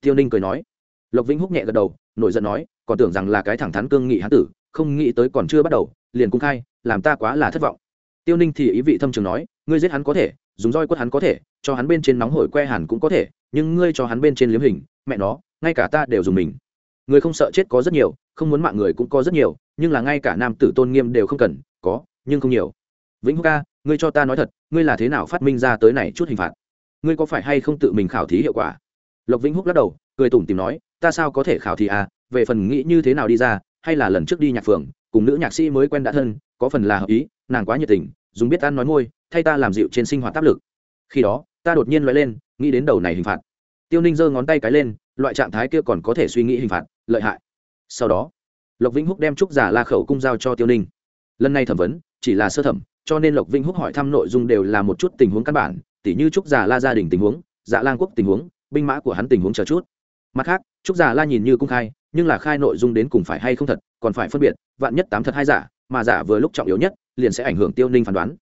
Tiêu ninh cười nói. Lộc vĩnh húc nhẹ gật đầu, nổi giận nói, còn tưởng rằng là cái thẳng thắn cương nghị hán tử, không nghĩ tới còn chưa bắt đầu, liền cung khai, làm ta quá là thất vọng. Tiêu ninh thì ý vị thâm trường nói, ngươi giết hắn có thể, dùng roi quất hắn có thể, cho hắn bên trên nóng hổi que hẳn cũng có thể, nhưng ngươi cho hắn bên trên liếm hình, mẹ nó, ngay cả ta đều dùng mình. Người không sợ chết có rất nhiều, không muốn mạng người cũng có rất nhiều, nhưng là ngay cả nam tử tôn nghiêm đều không cần, có, nhưng không nhiều vĩnh húc ca, ngươi cho ta nói thật, ngươi là thế nào phát minh ra tới này chút hình phạt? Ngươi có phải hay không tự mình khảo thí hiệu quả? Lộc vĩnh húc lắc đầu, cười tủm tìm nói, ta sao có thể khảo thí à? Về phần nghĩ như thế nào đi ra, hay là lần trước đi nhạc phường, cùng nữ nhạc sĩ mới quen đã thân, có phần là hợp ý, nàng quá nhiệt tình, dùng biết ăn nói môi, thay ta làm dịu trên sinh hoạt áp lực. Khi đó, ta đột nhiên loại lên, nghĩ đến đầu này hình phạt. Tiêu ninh giơ ngón tay cái lên, loại trạng thái kia còn có thể suy nghĩ hình phạt, lợi hại. Sau đó, lộc vĩnh húc đem trúc giả la khẩu cung giao cho tiêu ninh. Lần này thẩm vấn, chỉ là sơ thẩm cho nên lộc vĩnh húc hỏi thăm nội dung đều là một chút tình huống căn bản, tỉ như trúc giả la gia đình tình huống dạ lang quốc tình huống, binh mã của hắn tình huống chờ chút. Mặt khác, trúc giả la nhìn như công khai, nhưng là khai nội dung đến cùng phải hay không thật, còn phải phân biệt, vạn nhất tám thật hai giả, mà giả vừa lúc trọng yếu nhất, liền sẽ ảnh hưởng tiêu ninh phán đoán.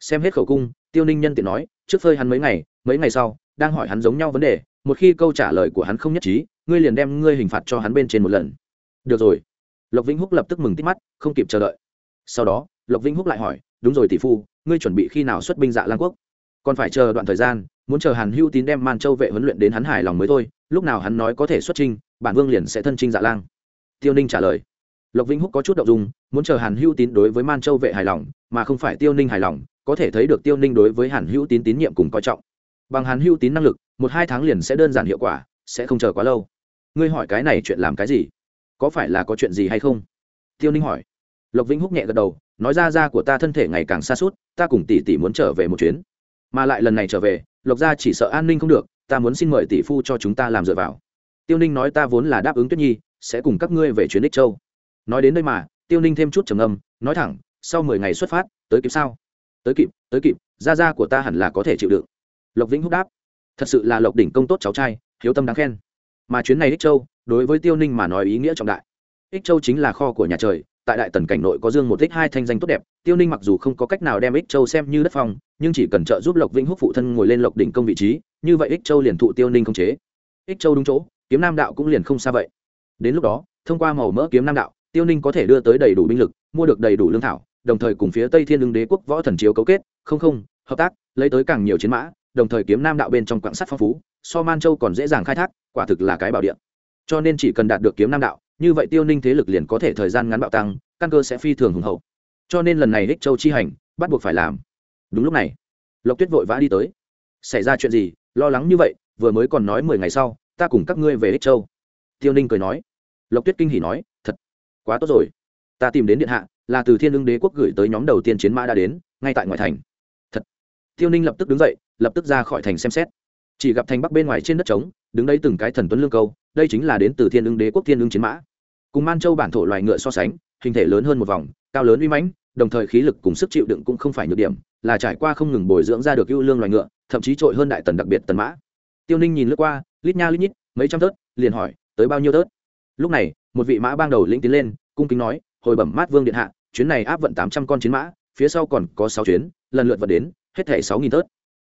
Xem hết khẩu cung, tiêu ninh nhân tiện nói, trước phơi hắn mấy ngày mấy ngày sau, đang hỏi hắn giống nhau vấn đề, một khi câu trả lời của hắn không nhất trí, ngươi liền đem ngươi hình phạt cho hắn bên trên một lần. Được rồi. Lộc vĩnh húc lập tức mừng tít mắt, không kịp chờ đợi. Sau đó, lộc vĩnh húc lại hỏi đúng rồi tỷ phu, ngươi chuẩn bị khi nào xuất binh dạ lan quốc? Còn phải chờ đoạn thời gian, muốn chờ hàn hưu tín đem man châu vệ huấn luyện đến hắn hài lòng mới thôi, lúc nào hắn nói có thể xuất trinh bản vương liền sẽ thân trinh dạ lang. Tiêu ninh trả lời. Lộc vĩnh húc có chút động dung, muốn chờ hàn hữu tín đối với man châu vệ hài lòng, mà không phải tiêu ninh hài lòng, có thể thấy được tiêu ninh đối với hàn hữu tín tín nhiệm cùng coi trọng. Bằng hàn hữu tín năng lực, một hai tháng liền sẽ đơn giản hiệu quả, sẽ không chờ quá lâu. Ngươi hỏi cái này chuyện làm cái gì? Có phải là có chuyện gì hay không? Tiêu ninh hỏi. Lộc vĩnh húc nhẹ gật đầu nói ra ra của ta thân thể ngày càng xa suốt, ta cùng tỷ tỷ muốn trở về một chuyến. Mà lại lần này trở về, lộc gia chỉ sợ an ninh không được, ta muốn xin mời tỷ phu cho chúng ta làm dựa vào. Tiêu ninh nói ta vốn là đáp ứng tuyết nhi, sẽ cùng các ngươi về chuyến đích châu. Nói đến đây mà, tiêu ninh thêm chút trầm âm nói thẳng, sau mười ngày xuất phát, tới kịp sao? Tới kịp tới kịp, gia gia của ta hẳn là có thể chịu đựng. Lộc vĩnh húc đáp, thật sự là lộc đỉnh công tốt cháu trai, hiếu tâm đáng khen. Mà chuyến này ích châu, đối với tiêu ninh mà nói ý nghĩa trọng đại. Ích châu chính là kho của nhà trời tại đại tần cảnh nội có dương một ích hai thanh danh tốt đẹp, tiêu ninh mặc dù không có cách nào đem ích châu xem như đất phong, nhưng chỉ cần trợ giúp lộc vĩnh húc phụ thân ngồi lên lộc đỉnh công vị trí, như vậy ích châu liền thụ tiêu ninh không chế. Ích châu đúng chỗ, kiếm nam đạo cũng liền không xa vậy. Đến lúc đó, thông qua màu mỡ kiếm nam đạo, tiêu ninh có thể đưa tới đầy đủ binh lực, mua được đầy đủ lương thảo, đồng thời cùng phía tây thiên lương đế quốc võ thần chiếu cấu kết, không không, hợp tác, lấy tới càng nhiều chiến mã, đồng thời kiếm nam đạo bên trong quạng sắt phong phú, so man châu còn dễ dàng khai thác, quả thực là cái bảo điện cho nên chỉ cần đạt được kiếm nam đạo như vậy tiêu ninh thế lực liền có thể thời gian ngắn bạo tăng, căn cơ sẽ phi thường hùng hậu. Cho nên lần này ích châu chi hành, bắt buộc phải làm. Đúng lúc này, lộc tuyết vội vã đi tới. Xảy ra chuyện gì? Lo lắng như vậy, vừa mới còn nói mười ngày sau, ta cùng các ngươi về ích châu. Tiêu ninh cười nói. Lộc tuyết kinh hỉ nói, thật, quá tốt rồi. Ta tìm đến điện hạ, là từ thiên lương đế quốc gửi tới nhóm đầu tiên chiến mã đã đến, ngay tại ngoại thành. Thật. Tiêu ninh lập tức đứng dậy, lập tức ra khỏi thành xem xét. Chỉ gặp thành bắc bên ngoài trên đất trống, đứng đây từng cái thần tuấn lương câu đây chính là đến từ thiên ưng đế quốc thiên ưng chiến mã. Cùng man châu bản thổ loài ngựa so sánh, hình thể lớn hơn một vòng, cao lớn uy mãnh, đồng thời khí lực cùng sức chịu đựng cũng không phải nhược điểm, là trải qua không ngừng bồi dưỡng ra được ưu lương loài ngựa, thậm chí trội hơn đại tần đặc biệt tần mã. Tiêu ninh nhìn lướt qua, lít nha lít nhít, mấy trăm tớt, liền hỏi, tới bao nhiêu tớt? Lúc này, một vị mã bang đầu lĩnh tiến lên, cung kính nói, hồi bẩm mát vương điện hạ, chuyến này áp vận tám trăm con chiến mã, phía sau còn có sáu chuyến, lần lượt vận đến, hết thẻ sáu nghìn tớt.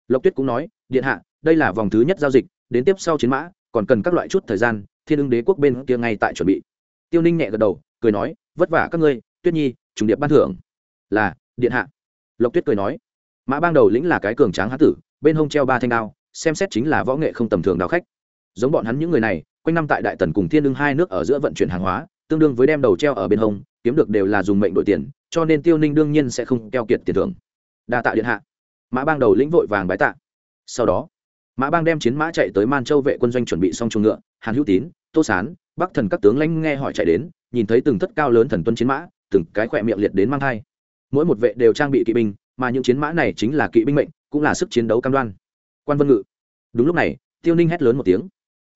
Lộc tuyết cũng nói, điện hạ, đây là vòng thứ nhất giao dịch, đến tiếp sau chiến mã còn cần các loại chút thời gian, thiên ưng đế quốc bên kia ngay tại chuẩn bị. Tiêu ninh nhẹ gật đầu, cười nói, vất vả các ngươi, tuyết nhi, trùng điệp ban thưởng. Là, điện hạ. Lộc tuyết cười nói, mã bang đầu lĩnh là cái cường tráng hán tử, bên hông treo ba thanh đao, xem xét chính là võ nghệ không tầm thường đào khách. Giống bọn hắn những người này, quanh năm tại đại tần cùng thiên đương hai nước ở giữa vận chuyển hàng hóa, tương đương với đem đầu treo ở bên hông, kiếm được đều là dùng mệnh đổi tiền, cho nên tiêu ninh đương nhiên sẽ không keo kiệt tiền thưởng. Đa tạ điện hạ. Mã bang đầu lĩnh vội vàng bái tạ. Sau đó mã bang đem chiến mã chạy tới man châu vệ quân doanh chuẩn bị xong chuồng ngựa, hàn hữu tín, tô sán, bắc thần các tướng lãnh nghe hỏi chạy đến, nhìn thấy từng thất cao lớn thần tuân chiến mã, từng cái khỏe miệng liệt đến mang thai. Mỗi một vệ đều trang bị kỵ binh, mà những chiến mã này chính là kỵ binh mệnh, cũng là sức chiến đấu cam đoan. Quan vân ngự. Đúng lúc này, tiêu ninh hét lớn một tiếng.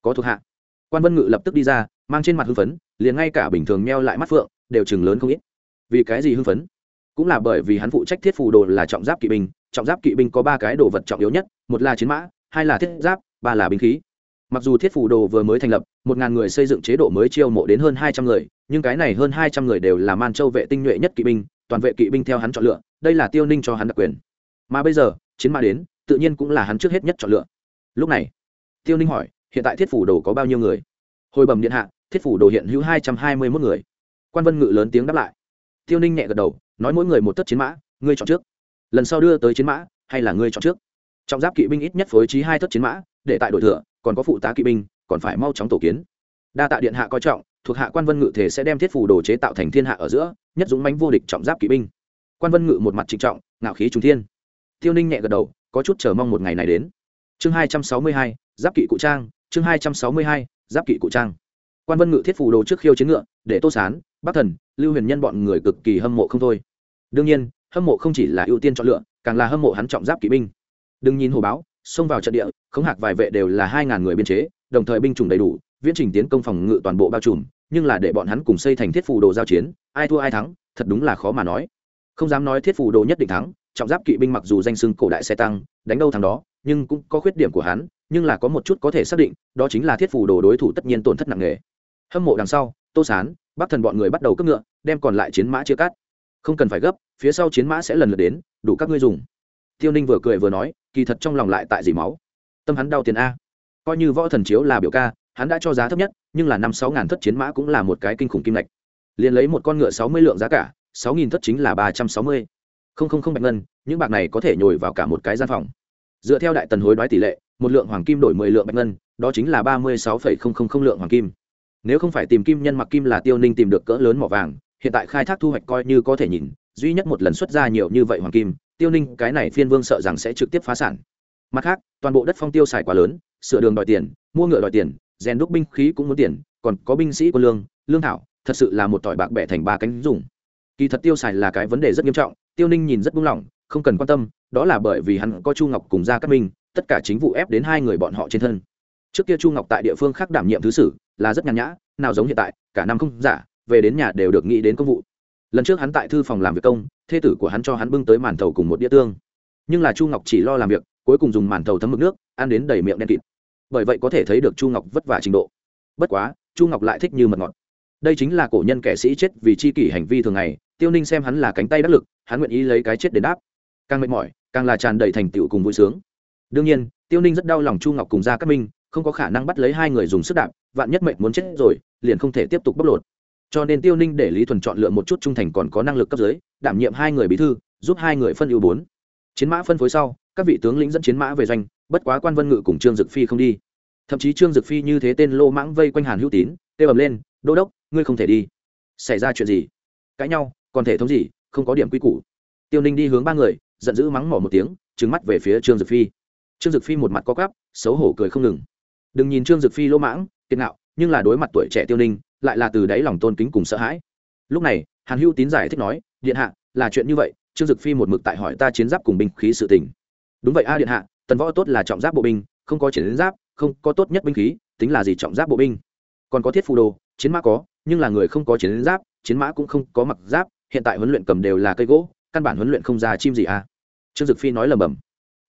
Có thuộc hạ. Quan vân ngự lập tức đi ra, mang trên mặt hưng phấn, liền ngay cả bình thường meo lại mắt phượng, đều chừng lớn không ít. Vì cái gì hưng phấn? Cũng là bởi vì hắn phụ trách thiết phù đồ là trọng giáp kỵ binh, trọng giáp kỵ binh có ba cái đồ vật trọng yếu nhất, một là chiến mã hai là thiết giáp, ba là binh khí. Mặc dù thiết phủ đồ vừa mới thành lập, một ngàn người xây dựng chế độ mới chiêu mộ đến hơn hai trăm người, nhưng cái này hơn hai trăm người đều là man châu vệ tinh nhuệ nhất kỵ binh, toàn vệ kỵ binh theo hắn chọn lựa, đây là tiêu ninh cho hắn đặc quyền. Mà bây giờ, chiến mã đến, tự nhiên cũng là hắn trước hết nhất chọn lựa. Lúc này, tiêu ninh hỏi, hiện tại thiết phủ đồ có bao nhiêu người? Hồi bẩm điện hạ, thiết phủ đồ hiện hữu hai trăm hai mươi mốt người. Quan vân ngự lớn tiếng đáp lại. Tiêu ninh nhẹ gật đầu, nói mỗi người một tất chiến mã, ngươi chọn trước. Lần sau đưa tới chiến mã, hay là ngươi chọn trước? Trọng giáp kỵ binh ít nhất phối trí hai thất chiến mã, để tại đội thừa, còn có phụ tá kỵ binh, còn phải mau chóng tổ kiến. Đa tạ điện hạ coi trọng, thuộc hạ quan vân ngự thể sẽ đem thiết phù đồ chế tạo thành thiên hạ ở giữa, nhất dũng mánh vô địch trọng giáp kỵ binh. Quan vân ngự một mặt trịnh trọng, ngạo khí trung thiên. Tiêu ninh nhẹ gật đầu, có chút chờ mong một ngày này đến. Chương hai trăm sáu mươi hai, giáp kỵ cụ trang, chương hai trăm sáu mươi hai, giáp kỵ cụ trang. Quan vân ngự thiết phù đồ trước khiêu chiến ngựa, để tô sán, bắc thần, lưu huyền nhân bọn người cực kỳ hâm mộ không thôi. Đương nhiên, hâm mộ không chỉ là ưu tiên chọn lựa, càng là hâm mộ hắn trọng giáp kỵ binh đừng nhìn hồ báo, xông vào trận địa, khống hạc vài vệ đều là hai ngàn người biên chế, đồng thời binh chủng đầy đủ, viễn trình tiến công phòng ngự toàn bộ bao trùm, nhưng là để bọn hắn cùng xây thành thiết phủ đồ giao chiến, ai thua ai thắng, thật đúng là khó mà nói. Không dám nói thiết phủ đồ nhất định thắng, trọng giáp kỵ binh mặc dù danh sưng cổ đại xe tăng, đánh đâu thắng đó, nhưng cũng có khuyết điểm của hắn, nhưng là có một chút có thể xác định, đó chính là thiết phủ đồ đối thủ tất nhiên tổn thất nặng nề. Hâm mộ đằng sau, tô sán, bắc thần bọn người bắt đầu cướp ngựa, đem còn lại chiến mã chia cắt. Không cần phải gấp, phía sau chiến mã sẽ lần lượt đến, đủ các ngươi dùng tiêu ninh vừa cười vừa nói, kỳ thật trong lòng lại tại dỉ máu. Tâm hắn đau tiền a. Coi như võ thần chiếu là biểu ca, hắn đã cho giá thấp nhất, nhưng là năm sáu ngàn thất chiến mã cũng là một cái kinh khủng kim lệch liền lấy một con ngựa sáu mươi lượng giá cả, sáu nghìn thất chính là ba trăm sáu mươi. Không không không bạch ngân, những bạc này có thể nhồi vào cả một cái gian phòng. Dựa theo đại tần hối đoái tỷ lệ, một lượng hoàng kim đổi mười lượng bạch ngân, đó chính là ba mươi sáu phẩy không không không lượng hoàng kim. Nếu không phải tìm kim nhân mặc kim là tiêu ninh tìm được cỡ lớn mỏ vàng, hiện tại khai thác thu hoạch coi như có thể nhìn, duy nhất một lần xuất ra nhiều như vậy hoàng kim tiêu ninh, cái này phiên vương sợ rằng sẽ trực tiếp phá sản. Mặt khác, toàn bộ đất phong tiêu xài quá lớn, sửa đường đòi tiền, mua ngựa đòi tiền, rèn đúc binh khí cũng muốn tiền, còn có binh sĩ quân lương lương thảo, thật sự là một tỏi bạc bẻ thành ba cánh dùng. Kỳ thật tiêu xài là cái vấn đề rất nghiêm trọng, tiêu ninh nhìn rất buông lỏng, không cần quan tâm, đó là bởi vì hắn có chu ngọc cùng gia cát minh, tất cả chính vụ ép đến hai người bọn họ trên thân. Trước kia chu ngọc tại địa phương khác đảm nhiệm thứ sử, là rất nhàn nhã, nào giống hiện tại, cả năm không giả, về đến nhà đều được nghĩ đến công vụ lần trước hắn tại thư phòng làm việc công, thê tử của hắn cho hắn bưng tới màn thầu cùng một đĩa tương. Nhưng là chu ngọc chỉ lo làm việc, cuối cùng dùng màn thầu thấm mực nước, ăn đến đầy miệng đen kịt. Bởi vậy có thể thấy được chu ngọc vất vả trình độ. Bất quá, chu ngọc lại thích như mật ngọt. Đây chính là cổ nhân kẻ sĩ chết vì chi kỷ hành vi thường ngày, tiêu ninh xem hắn là cánh tay đắc lực, hắn nguyện ý lấy cái chết để đáp. Càng mệt mỏi, càng là tràn đầy thành tựu cùng vui sướng. Đương nhiên, tiêu ninh rất đau lòng chu ngọc cùng gia cát minh, không có khả năng bắt lấy hai người dùng sức đạp, vạn nhất mệnh muốn chết rồi, liền không thể tiếp tục bóc lột cho nên tiêu ninh để lý thuần chọn lựa một chút trung thành còn có năng lực cấp dưới, đảm nhiệm hai người bí thư, giúp hai người phân ưu bốn. Chiến mã phân phối sau, các vị tướng lĩnh dẫn chiến mã về doanh, bất quá quan vân ngự cùng trương dực phi không đi. Thậm chí trương dực phi như thế tên lô mãng vây quanh hàn hữu tín tê ầm lên, đô đốc, ngươi không thể đi. Xảy ra chuyện gì? Cãi nhau, còn thể thống gì? Không có điểm quy củ. Tiêu ninh đi hướng ba người, giận dữ mắng mỏ một tiếng trứng mắt về phía trương dực phi. Trương dực phi một mặt có cắp xấu hổ cười không ngừng. Đừng nhìn trương dực phi lỗ mãng, kiệt ngạo, nhưng là đối mặt tuổi trẻ tiêu ninh lại là từ đáy lòng tôn kính cùng sợ hãi. Lúc này, hàn hữu tín giải thích nói, điện hạ, là chuyện như vậy, trương dực phi một mực tại hỏi ta chiến giáp cùng binh khí sự tình. Đúng vậy a, điện hạ, tần võ tốt là trọng giáp bộ binh, không có chiến giáp, không có tốt nhất binh khí, tính là gì trọng giáp bộ binh? Còn có thiết phù đồ, chiến mã có, nhưng là người không có chiến giáp, chiến mã cũng không có mặc giáp, hiện tại huấn luyện cầm đều là cây gỗ, căn bản huấn luyện không ra chim gì à trương dực phi nói lầm bầm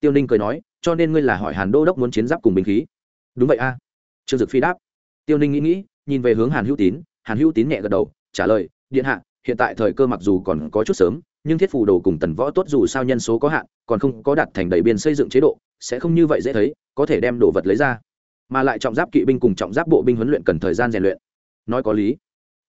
tiêu ninh cười nói, cho nên ngươi là hỏi hàn đô đốc muốn chiến giáp cùng binh khí. Đúng vậy a. Trương dực phi đáp. Tiêu ninh nghĩ nghĩ nhìn về hướng hàn hữu tín, hàn hữu tín nhẹ gật đầu, trả lời, điện hạ, hiện tại thời cơ mặc dù còn có chút sớm, nhưng thiết phù đồ cùng tần võ tốt dù sao nhân số có hạn, còn không có đạt thành đầy biên xây dựng chế độ, sẽ không như vậy dễ thấy, có thể đem đồ vật lấy ra. Mà lại trọng giáp kỵ binh cùng trọng giáp bộ binh huấn luyện cần thời gian rèn luyện. Nói có lý.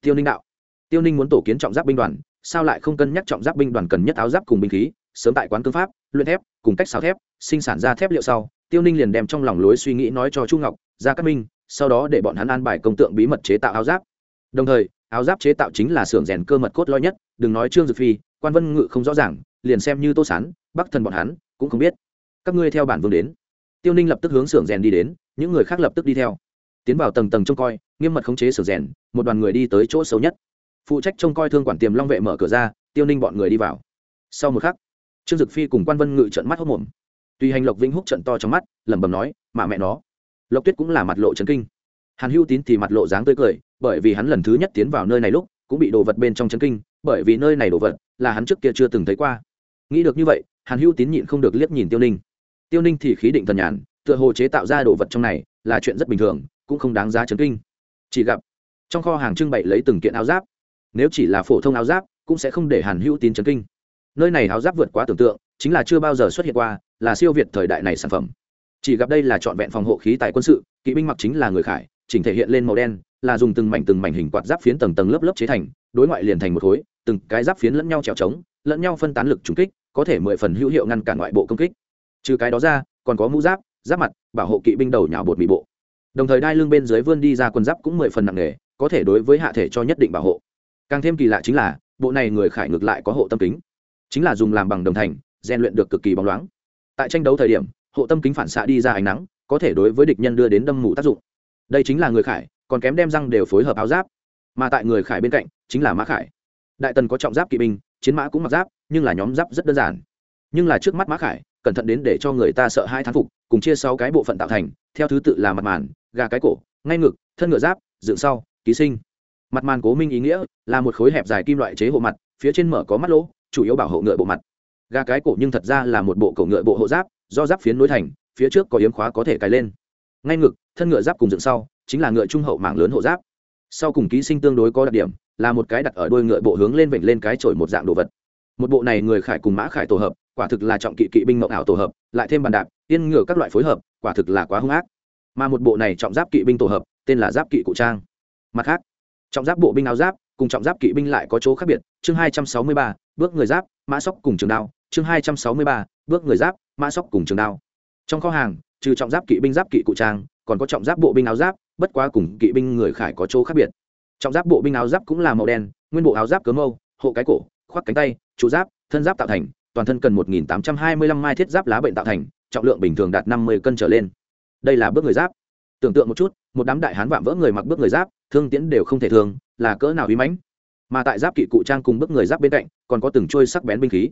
Tiêu ninh đạo, tiêu ninh muốn tổ kiến trọng giáp binh đoàn, sao lại không cân nhắc trọng giáp binh đoàn cần nhất áo giáp cùng binh khí, sớm tại quán cương pháp, luyện thép, cùng cách xào thép, sinh sản ra thép liệu sau. Tiêu ninh liền đem trong lòng lối suy nghĩ nói cho chu ngọc ra cát minh sau đó để bọn hắn an bài công tượng bí mật chế tạo áo giáp. Đồng thời, áo giáp chế tạo chính là xưởng rèn cơ mật cốt lõi nhất, đừng nói trương dực phi, quan vân ngự không rõ ràng, liền xem như tô sán, bắc thần bọn hắn cũng không biết. Các ngươi theo bản vương đến. Tiêu ninh lập tức hướng xưởng rèn đi đến, những người khác lập tức đi theo. Tiến vào tầng tầng trông coi, nghiêm mật khống chế xưởng rèn, một đoàn người đi tới chỗ xấu nhất. Phụ trách trông coi thương quản tiềm long vệ mở cửa ra, tiêu ninh bọn người đi vào. Sau một khắc, trương dực phi cùng quan vân ngự trận mắt hốc mồm. Tuy hành lộc vĩnh húc trận to trong mắt, lẩm bẩm nói mà mẹ nó lộc tuyết cũng là mặt lộ trấn kinh. Hàn hữu tín thì mặt lộ dáng tươi cười, bởi vì hắn lần thứ nhất tiến vào nơi này lúc, cũng bị đồ vật bên trong trấn kinh, bởi vì nơi này đồ vật là hắn trước kia chưa từng thấy qua. Nghĩ được như vậy, hàn hữu tín nhịn không được liếc nhìn tiêu ninh. Tiêu ninh thì khí định thần nhàn, tựa hồ chế tạo ra đồ vật trong này là chuyện rất bình thường, cũng không đáng giá chấn kinh. Chỉ gặp, trong kho hàng trưng bày lấy từng kiện áo giáp. Nếu chỉ là phổ thông áo giáp, cũng sẽ không để hàn hữu tín chấn kinh. Nơi này áo giáp vượt quá tưởng tượng, chính là chưa bao giờ xuất hiện qua, là siêu việt thời đại này sản phẩm chỉ gặp đây là trọn vẹn phòng hộ khí tài quân sự, kỵ binh mặc chính là người khải, chỉnh thể hiện lên màu đen, là dùng từng mảnh từng mảnh hình quạt giáp phiến tầng tầng lớp lớp chế thành, đối ngoại liền thành một khối, từng cái giáp phiến lẫn nhau trèo trống, lẫn nhau phân tán lực trúng kích, có thể mười phần hữu hiệu ngăn cản ngoại bộ công kích. Trừ cái đó ra, còn có mũ giáp giáp mặt, bảo hộ kỵ binh đầu nhào bột mị bộ. Đồng thời đai lưng bên dưới vươn đi ra quần giáp cũng mười phần nặng nề, có thể đối với hạ thể cho nhất định bảo hộ. Càng thêm kỳ lạ chính là, bộ này người khải ngược lại có hộ tâm kính. Chính là dùng làm bằng đồng thành, rèn luyện được cực kỳ bóng loáng. Tại tranh đấu thời điểm hộ tâm kính phản xạ đi ra ánh nắng, có thể đối với địch nhân đưa đến đâm mù tác dụng. Đây chính là người khải, còn kém đem răng đều phối hợp áo giáp. Mà tại người khải bên cạnh, chính là mã khải. Đại tần có trọng giáp kỵ binh, chiến mã cũng mặc giáp, nhưng là nhóm giáp rất đơn giản. Nhưng là trước mắt mã khải, cẩn thận đến để cho người ta sợ hai thán phục, cùng chia sáu cái bộ phận tạo thành, theo thứ tự là mặt màn, gà cái cổ, ngay ngực, thân ngựa giáp, dựng sau, ký sinh. Mặt màn cố minh ý nghĩa là một khối hẹp dài kim loại chế hộ mặt, phía trên mở có mắt lỗ, chủ yếu bảo hộ ngựa bộ mặt. Gà cái cổ nhưng thật ra là một bộ cổ ngựa bộ hộ giáp do giáp phiến nối thành, phía trước có yếm khóa có thể cài lên. Ngay ngực, thân ngựa giáp cùng dựng sau, chính là ngựa trung hậu mảng lớn hộ giáp. Sau cùng ký sinh tương đối có đặc điểm, là một cái đặt ở đôi ngựa bộ hướng lên vểnh lên cái chổi một dạng đồ vật. Một bộ này người khải cùng mã khải tổ hợp, quả thực là trọng kỵ kỵ binh mộng ảo tổ hợp, lại thêm bàn đạp, yên ngựa các loại phối hợp, quả thực là quá hung ác. Mà một bộ này trọng giáp kỵ binh tổ hợp, tên là giáp kỵ cụ trang. Mặt khác, trọng giáp bộ binh áo giáp cùng trọng giáp kỵ binh lại có chỗ khác biệt. Chương hai trăm sáu mươi ba, bước người giáp, mã sóc cùng trường đao. Chương hai trăm sáu mươi ba, bước người giáp mã sóc cùng trường đao. Trong kho hàng, trừ trọng giáp kỵ binh, giáp kỵ cụ trang, còn có trọng giáp bộ binh áo giáp, bất quá cùng kỵ binh người khải có chỗ khác biệt. Trọng giáp bộ binh áo giáp cũng là màu đen, nguyên bộ áo giáp cớ mâu, hộ cái cổ, khoác cánh tay, trụ giáp, thân giáp tạo thành, toàn thân cần một tám trăm hai mươi lăm mai thiết giáp lá bệnh tạo thành, trọng lượng bình thường đạt năm mươi cân trở lên. Đây là bước người giáp. Tưởng tượng một chút, một đám đại hán vạm vỡ người mặc bước người giáp, thương tiễn đều không thể thường là cỡ nào uy mãnh. Mà tại giáp kỵ cụ trang cùng bước người giáp bên cạnh, còn có từng trôi sắc bén binh khí.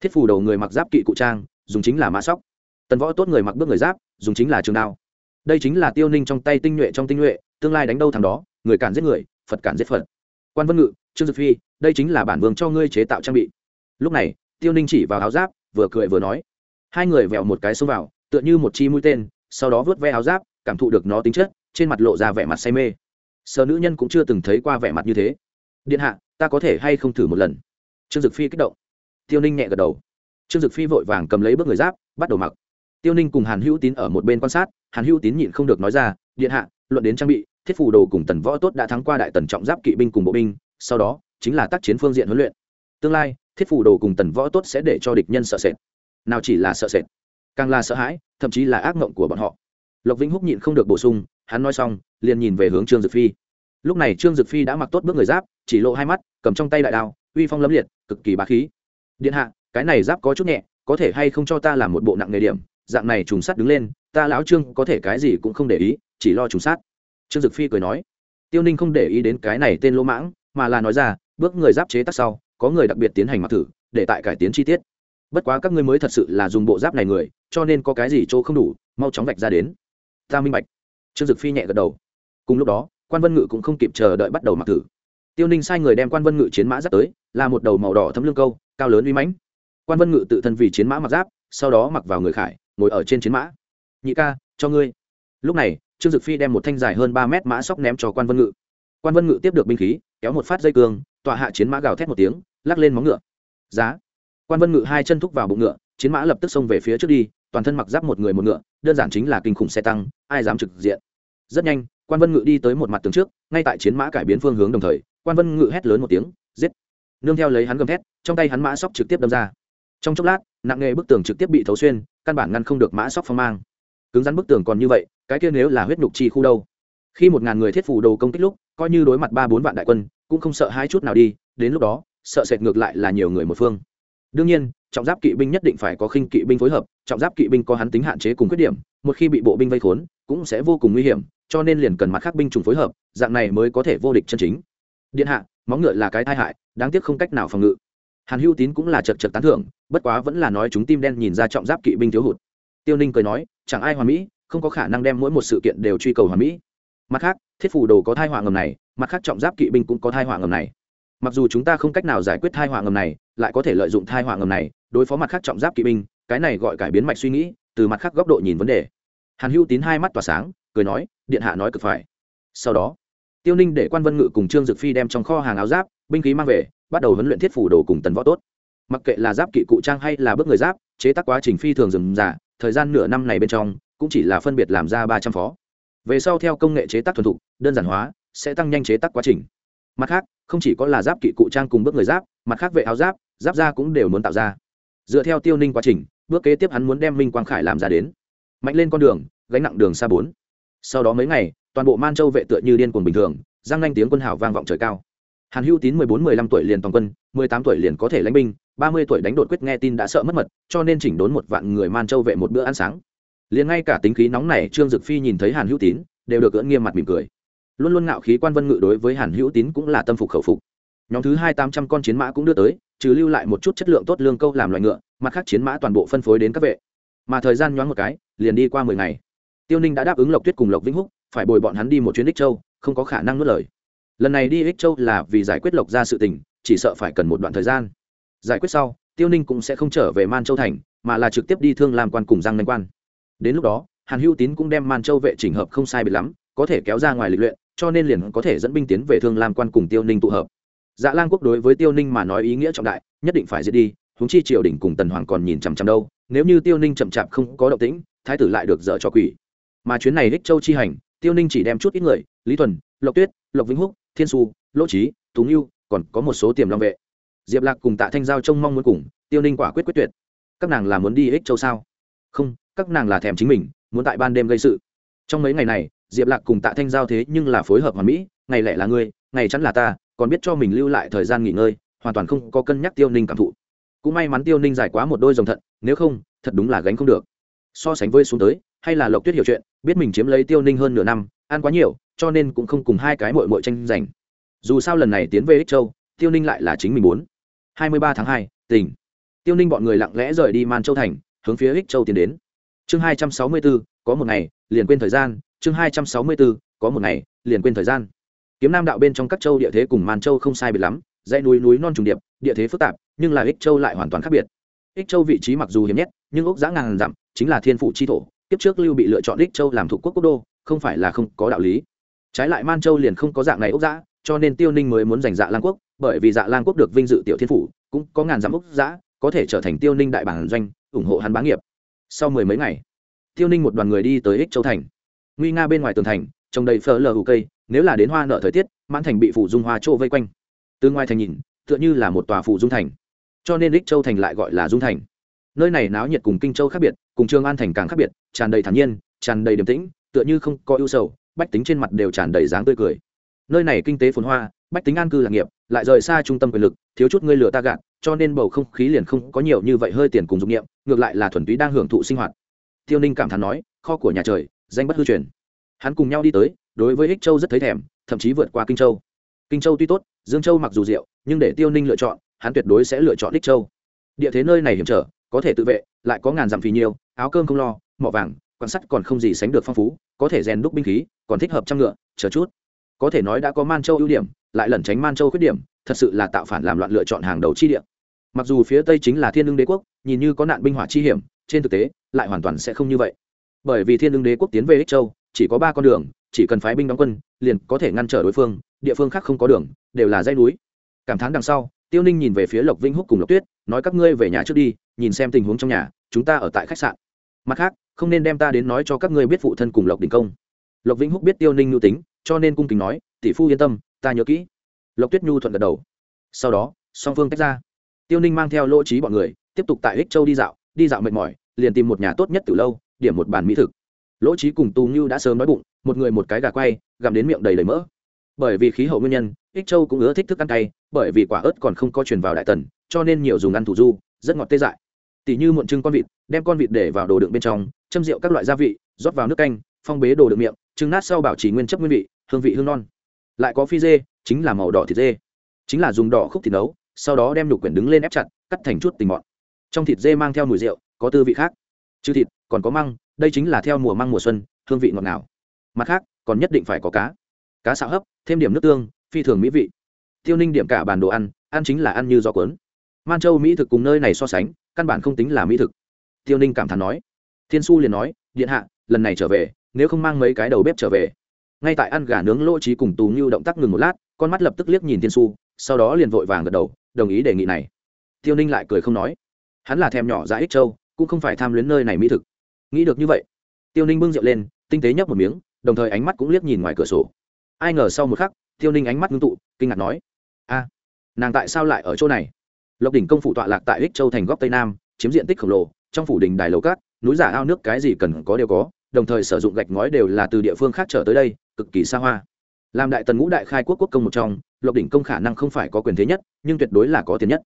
Thiết phù đầu người mặc giáp kỵ cụ trang dùng chính là mã sóc. Tần võ tốt người mặc bước người giáp, dùng chính là trường đao. Đây chính là tiêu ninh trong tay tinh nhuệ trong tinh nhuệ, tương lai đánh đâu thằng đó, người cản giết người, phật cản giết phật. Quan vân ngự, trương dực phi, đây chính là bản vương cho ngươi chế tạo trang bị. Lúc này, tiêu ninh chỉ vào áo giáp, vừa cười vừa nói. Hai người vẹo một cái xông vào, tựa như một chi mũi tên, sau đó vớt ve áo giáp, cảm thụ được nó tính chất, trên mặt lộ ra vẻ mặt say mê. Sợ nữ nhân cũng chưa từng thấy qua vẻ mặt như thế. Điện hạ, ta có thể hay không thử một lần? Trương dực phi kích động. Tiêu ninh nhẹ gật đầu trương dực phi vội vàng cầm lấy bước người giáp, bắt đầu mặc. Tiêu ninh cùng hàn hữu tín ở một bên quan sát, hàn hữu tín nhịn không được nói ra, điện hạ, luận đến trang bị, thiết phủ đồ cùng tần võ tốt đã thắng qua đại tần trọng giáp kỵ binh cùng bộ binh, sau đó chính là tác chiến phương diện huấn luyện. Tương lai, thiết phủ đồ cùng tần võ tốt sẽ để cho địch nhân sợ sệt. Nào chỉ là sợ sệt, càng là sợ hãi, thậm chí là ác mộng của bọn họ. Lộc vĩnh húc nhịn không được bổ sung, hắn nói xong, liền nhìn về hướng trương dực phi. Lúc này trương dực phi đã mặc tốt bước người giáp, chỉ lộ hai mắt, cầm trong tay đại đao, uy phong lấm liệt, cực kỳ bá khí. Điện hạ cái này giáp có chút nhẹ, có thể hay không cho ta làm một bộ nặng nghề điểm? Dạng này trùng sát đứng lên, ta lão trương có thể cái gì cũng không để ý, chỉ lo trùng sát. Trương dực phi cười nói. Tiêu ninh không để ý đến cái này tên lỗ mãng, mà là nói ra, bước người giáp chế tắc sau, có người đặc biệt tiến hành mặc thử, để tại cải tiến chi tiết. Bất quá các ngươi mới thật sự là dùng bộ giáp này người, cho nên có cái gì chỗ không đủ, mau chóng vạch ra đến. Ta minh bạch. Trương dực phi nhẹ gật đầu. Cùng lúc đó, quan vân ngự cũng không kịp chờ đợi bắt đầu mặc thử. Tiêu ninh sai người đem quan vân ngự chiến mã dắt tới, là một đầu màu đỏ thấm lương câu, cao lớn uy mãnh quan vân ngự tự thân vì chiến mã mặc giáp sau đó mặc vào người khải ngồi ở trên chiến mã nhị ca cho ngươi lúc này trương dực phi đem một thanh dài hơn ba mét mã sóc ném cho quan vân ngự quan vân ngự tiếp được binh khí kéo một phát dây cương tọa hạ chiến mã gào thét một tiếng lắc lên móng ngựa giá quan vân ngự hai chân thúc vào bụng ngựa chiến mã lập tức xông về phía trước đi toàn thân mặc giáp một người một ngựa đơn giản chính là kinh khủng xe tăng ai dám trực diện rất nhanh quan vân ngự đi tới một mặt tường trước ngay tại chiến mã cải biến phương hướng đồng thời quan vân ngự hét lớn một tiếng giết nương theo lấy hắn gầm thét trong tay hắn mã sóc trực tiếp đâm ra trong chốc lát, nặng nghề bức tường trực tiếp bị thấu xuyên, căn bản ngăn không được mã sóc phong mang. Cứng rắn bức tường còn như vậy, cái kia nếu là huyết nhục chi khu đâu? Khi một ngàn người thiết phủ đồ công kích lúc, coi như đối mặt ba bốn vạn đại quân, cũng không sợ hai chút nào đi, đến lúc đó, sợ sệt ngược lại là nhiều người một phương. Đương nhiên, trọng giáp kỵ binh nhất định phải có khinh kỵ binh phối hợp, trọng giáp kỵ binh có hắn tính hạn chế cùng khuyết điểm, một khi bị bộ binh vây khốn, cũng sẽ vô cùng nguy hiểm, cho nên liền cần mặt khác binh chủng phối hợp, dạng này mới có thể vô địch chân chính. Điện hạ, móng ngựa là cái tai hại, đáng tiếc không cách nào phòng ngự hàn hữu tín cũng là chật chật tán thưởng, bất quá vẫn là nói chúng tim đen nhìn ra trọng giáp kỵ binh thiếu hụt. Tiêu ninh cười nói, chẳng ai hoàn mỹ, không có khả năng đem mỗi một sự kiện đều truy cầu hoàn mỹ. Mặt khác, thiết phủ đồ có thai họa ngầm này, mặt khác trọng giáp kỵ binh cũng có thai họa ngầm này. Mặc dù chúng ta không cách nào giải quyết thai họa ngầm này, lại có thể lợi dụng thai họa ngầm này, đối phó mặt khác trọng giáp kỵ binh, cái này gọi cải biến mạch suy nghĩ, từ mặt khác góc độ nhìn vấn đề. Hàn hữu tín hai mắt tỏa sáng, cười nói, điện hạ nói cực phải. Sau đó, tiêu ninh để quan vân ngự cùng trương dực phi đem trong kho hàng áo giáp binh khí mang về, bắt đầu huấn luyện thiết phủ đồ cùng tần võ tốt. Mặc kệ là giáp kỵ cụ trang hay là bước người giáp, chế tác quá trình phi thường dừng giả thời gian nửa năm này bên trong, cũng chỉ là phân biệt làm ra ba trăm phó. Về sau theo công nghệ chế tác thuần thục, đơn giản hóa, sẽ tăng nhanh chế tác quá trình. Mặt khác, không chỉ có là giáp kỵ cụ trang cùng bước người giáp, mặt khác vệ áo giáp giáp ra cũng đều muốn tạo ra. Dựa theo tiêu ninh quá trình, bước kế tiếp hắn muốn đem minh quang khải làm ra đến. Mạnh lên con đường, gánh nặng đường xa bốn. Sau đó mấy ngày, toàn bộ man châu vệ tựa như điên cuồng bình thường, giang nhanh tiếng quân hào vang vọng trời cao hàn hữu tín mười bốn, mười lăm tuổi liền toàn quân, mười tám tuổi liền có thể lãnh binh, ba mươi tuổi đánh đột quyết nghe tin đã sợ mất mật, cho nên chỉnh đốn một vạn người man châu vệ một bữa ăn sáng. Liền ngay cả tính khí nóng này, trương dực phi nhìn thấy hàn hữu tín, đều được cưỡng nghiêm mặt mỉm cười. Luôn luôn ngạo khí quan vân ngự đối với hàn hữu tín cũng là tâm phục khẩu phục. Nhóm thứ hai tám trăm con chiến mã cũng đưa tới, trừ lưu lại một chút chất lượng tốt lương câu làm loại ngựa, mặt khác chiến mã toàn bộ phân phối đến các vệ. Mà thời gian nhoáng một cái, liền đi qua mười ngày. Tiêu ninh đã đáp ứng lộc tuyết cùng lộc vĩnh húc, phải bồi bọn hắn đi một chuyến đích châu, không có khả năng nuốt lời lần này đi ích châu là vì giải quyết lộc ra sự tình, chỉ sợ phải cần một đoạn thời gian. Giải quyết sau, tiêu ninh cũng sẽ không trở về man châu thành, mà là trực tiếp đi thương làm quan cùng giang nanh quan. Đến lúc đó, hàn hữu tín cũng đem man châu vệ chỉnh hợp không sai biệt lắm, có thể kéo ra ngoài lịch luyện, cho nên liền có thể dẫn binh tiến về thương lam quan cùng tiêu ninh tụ hợp. Dạ lan quốc đối với tiêu ninh mà nói ý nghĩa trọng đại, nhất định phải giết đi húng chi triều đình cùng tần hoàng còn nhìn chằm chằm đâu, nếu như tiêu ninh chậm chạp không có động tĩnh, thái tử lại được dở cho quỷ. Mà chuyến này đích châu chi hành, tiêu ninh chỉ đem chút ít người, lý thuần, lộc tuyết, lộc vĩnh húc thiên su, lỗ trí, tú ngưu, còn có một số tiềm long vệ. Diệp lạc cùng tạ thanh giao trông mong muốn cùng, tiêu ninh quả quyết quyết tuyệt. Các nàng là muốn đi ích châu sao? Không, các nàng là thèm chính mình, muốn tại ban đêm gây sự. Trong mấy ngày này, diệp lạc cùng tạ thanh giao thế nhưng là phối hợp hoàn mỹ, ngày lẻ là ngươi, ngày chắn là ta, còn biết cho mình lưu lại thời gian nghỉ ngơi, hoàn toàn không có cân nhắc tiêu ninh cảm thụ. Cũng may mắn tiêu ninh giải quá một đôi dòng thận, nếu không, thật đúng là gánh không được. So sánh với xuống tới, hay là lộc tuyết hiểu chuyện, biết mình chiếm lấy tiêu ninh hơn nửa năm ăn quá nhiều, cho nên cũng không cùng hai cái mội mội tranh giành. Dù sao lần này tiến về ích châu, tiêu ninh lại là chính mình muốn. Hai mươi ba tháng hai, tỉnh. Tiêu ninh bọn người lặng lẽ rời đi man châu thành, hướng phía ích châu tiến đến. Chương hai trăm sáu mươi bốn có một ngày, liền quên thời gian. Chương hai trăm sáu mươi bốn có một ngày, liền quên thời gian. Kiếm nam đạo bên trong các châu địa thế cùng man châu không sai biệt lắm, dãy núi núi non trùng điệp, địa thế phức tạp, nhưng là ích châu lại hoàn toàn khác biệt. Ích châu vị trí mặc dù hiếm nhất, nhưng ốc giã ngàn dặm, chính là thiên phụ chi thổ tiếp trước lưu bị lựa chọn ích châu làm thủ quốc quốc đô không phải là không có đạo lý. Trái lại man châu liền không có dạng này ốc giã cho nên tiêu ninh mới muốn giành dạ lang quốc, bởi vì dạ lang quốc được vinh dự tiểu thiên phủ, cũng có ngàn dặm ốc giã có thể trở thành tiêu ninh đại bản doanh, ủng hộ hắn bá nghiệp. Sau mười mấy ngày, tiêu ninh một đoàn người đi tới ích châu thành. Nguy nga bên ngoài tường thành, trồng đầy phở lờ hù cây, nếu là đến hoa nợ thời tiết, mãn thành bị phủ dung hoa trô vây quanh. Từ ngoài thành nhìn, tựa như là một tòa phủ dung thành. Cho nên ích châu thành lại gọi là dung thành. Nơi này náo nhiệt cùng kinh châu khác biệt, cùng trường an thành càng khác biệt, tràn đầy thản nhiên, tràn đầy điềm tĩnh tựa như không có ưu sầu, bách tính trên mặt đều tràn đầy dáng tươi cười. Nơi này kinh tế phồn hoa, bách tính an cư lạc nghiệp, lại rời xa trung tâm quyền lực, thiếu chút ngươi lừa ta gạt, cho nên bầu không khí liền không có nhiều như vậy hơi tiền cùng dụng nghiệm ngược lại là thuần túy đang hưởng thụ sinh hoạt. Tiêu ninh cảm thán nói, kho của nhà trời, danh bất hư truyền. Hắn cùng nhau đi tới, đối với ích châu rất thấy thèm, thậm chí vượt qua kinh châu. Kinh châu tuy tốt, dương châu mặc dù rượu, nhưng để tiêu ninh lựa chọn, hắn tuyệt đối sẽ lựa chọn ích châu. Địa thế nơi này hiểm trở, có thể tự vệ, lại có ngàn dặm phì nhiều áo cơm không lo, mỏ vàng quan sắt còn không gì sánh được phong phú, có thể rèn đúc binh khí, còn thích hợp trăm ngựa, chờ chút. Có thể nói đã có man châu ưu điểm, lại lẩn tránh man châu khuyết điểm, thật sự là tạo phản làm loạn lựa chọn hàng đầu chi địa. mặc dù phía tây chính là thiên lương đế quốc, nhìn như có nạn binh hỏa chi hiểm, trên thực tế, lại hoàn toàn sẽ không như vậy. Bởi vì thiên lương đế quốc tiến về ích châu, chỉ có ba con đường, chỉ cần phái binh đóng quân, liền có thể ngăn trở đối phương, địa phương khác không có đường, đều là dây núi. Cảm thán đằng sau, tiêu ninh nhìn về phía lộc Vinh húc cùng lộc tuyết, nói các ngươi về nhà trước đi, nhìn xem tình huống trong nhà, chúng ta ở tại khách sạn. Mặt khác không nên đem ta đến nói cho các ngươi biết phụ thân cùng lộc đình công lộc vĩnh húc biết tiêu ninh nhu tính cho nên cung kính nói tỷ phu yên tâm ta nhớ kỹ lộc tuyết nhu thuận gật đầu sau đó song phương tách ra tiêu ninh mang theo lỗ trí bọn người tiếp tục tại ích châu đi dạo đi dạo mệt mỏi liền tìm một nhà tốt nhất từ lâu điểm một bàn mỹ thực lỗ trí cùng tù ngưu đã sớm đói bụng một người một cái gà quay gặm đến miệng đầy đầy mỡ bởi vì khí hậu nguyên nhân ích châu cũng ưa thích thức ăn cay bởi vì quả ớt còn không có truyền vào đại tần cho nên nhiều dùng ăn thủ du rất ngọt tê dại tỷ như muộn trưng con vịt đem con vịt để vào đồ đựng bên trong châm rượu các loại gia vị, rót vào nước canh, phong bế đồ đựng miệng trưng nát sau bảo trì nguyên chất nguyên vị, hương vị hương non. Lại có phi dê, chính là màu đỏ thịt dê. Chính là dùng đỏ khúc thịt nấu, sau đó đem nhục quyển đứng lên ép chặt, cắt thành chút tình mọn. Trong thịt dê mang theo mùi rượu, có tư vị khác. Chứ thịt, còn có măng, đây chính là theo mùa măng mùa xuân, hương vị ngọt ngào. Mặt khác, còn nhất định phải có cá. Cá xạo hấp, thêm điểm nước tương, phi thường mỹ vị. Tiêu ninh điểm cả bàn đồ ăn ăn chính là ăn như gió cuốn. Man châu mỹ thực cùng nơi này so sánh, căn bản không tính là mỹ thực. Tiêu ninh cảm thán nói thiên su liền nói, điện hạ, lần này trở về, nếu không mang mấy cái đầu bếp trở về. Ngay tại ăn gà nướng lỗ trí cùng tù như động tác ngừng một lát, con mắt lập tức liếc nhìn thiên su sau đó liền vội vàng gật đầu, đồng ý đề nghị này. Tiêu ninh lại cười không nói. Hắn là thèm nhỏ dã ích châu, cũng không phải tham luyến nơi này mỹ thực. Nghĩ được như vậy, tiêu ninh bưng rượu lên, tinh tế nhấp một miếng, đồng thời ánh mắt cũng liếc nhìn ngoài cửa sổ. Ai ngờ sau một khắc, tiêu ninh ánh mắt ngưng tụ, kinh ngạc nói, a, nàng tại sao lại ở chỗ này? Lộc đỉnh công phủ tọa lạc tại ích châu thành góc tây nam, chiếm diện tích khổng lồ, trong phủ đình đài lầu cát núi giả ao nước cái gì cần có đều có, đồng thời sử dụng gạch ngói đều là từ địa phương khác trở tới đây, cực kỳ xa hoa. Làm đại tần ngũ đại khai quốc quốc công một trong, lộc đỉnh công khả năng không phải có quyền thế nhất, nhưng tuyệt đối là có tiền nhất.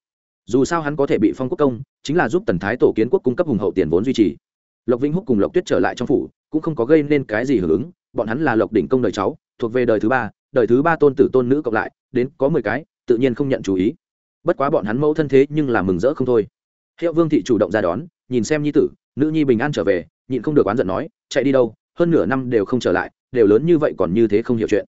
Dù sao hắn có thể bị phong quốc công, chính là giúp tần thái tổ kiến quốc cung cấp hùng hậu tiền vốn duy trì. Lộc vĩnh húc cùng lộc tuyết trở lại trong phủ, cũng không có gây nên cái gì hưởng ứng, bọn hắn là lộc đỉnh công đời cháu, thuộc về đời thứ ba, đời thứ ba tôn tử tôn nữ cộng lại, đến có mười cái, tự nhiên không nhận chú ý. Bất quá bọn hắn mẫu thân thế nhưng là mừng rỡ không thôi. Hiệu vương thị chủ động ra đón, nhìn xem nhi tử nữ nhi bình an trở về, nhịn không được oán giận nói, chạy đi đâu, hơn nửa năm đều không trở lại, đều lớn như vậy còn như thế không hiểu chuyện.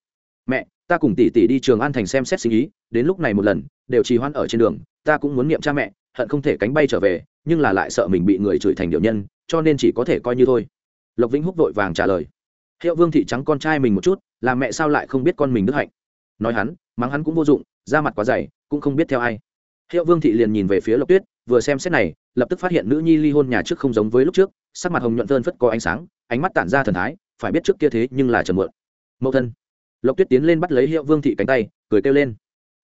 Mẹ, ta cùng tỷ tỷ đi trường an thành xem xét sinh ý, đến lúc này một lần, đều trì hoãn ở trên đường, ta cũng muốn niệm cha mẹ, hận không thể cánh bay trở về, nhưng là lại sợ mình bị người chửi thành điệu nhân, cho nên chỉ có thể coi như thôi. Lộc vĩnh húc vội vàng trả lời. Hiệu vương thị trắng con trai mình một chút, là mẹ sao lại không biết con mình đức hạnh? Nói hắn, mắng hắn cũng vô dụng, da mặt quá dày, cũng không biết theo ai hiệu vương thị liền nhìn về phía lộc tuyết, vừa xem xét này, lập tức phát hiện nữ nhi ly hôn nhà trước không giống với lúc trước, sắc mặt hồng nhuận thơn phất có ánh sáng, ánh mắt tản ra thần thái, phải biết trước kia thế nhưng là trầm mượn mẫu thân. Lộc tuyết tiến lên bắt lấy hiệu vương thị cánh tay, cười kêu lên.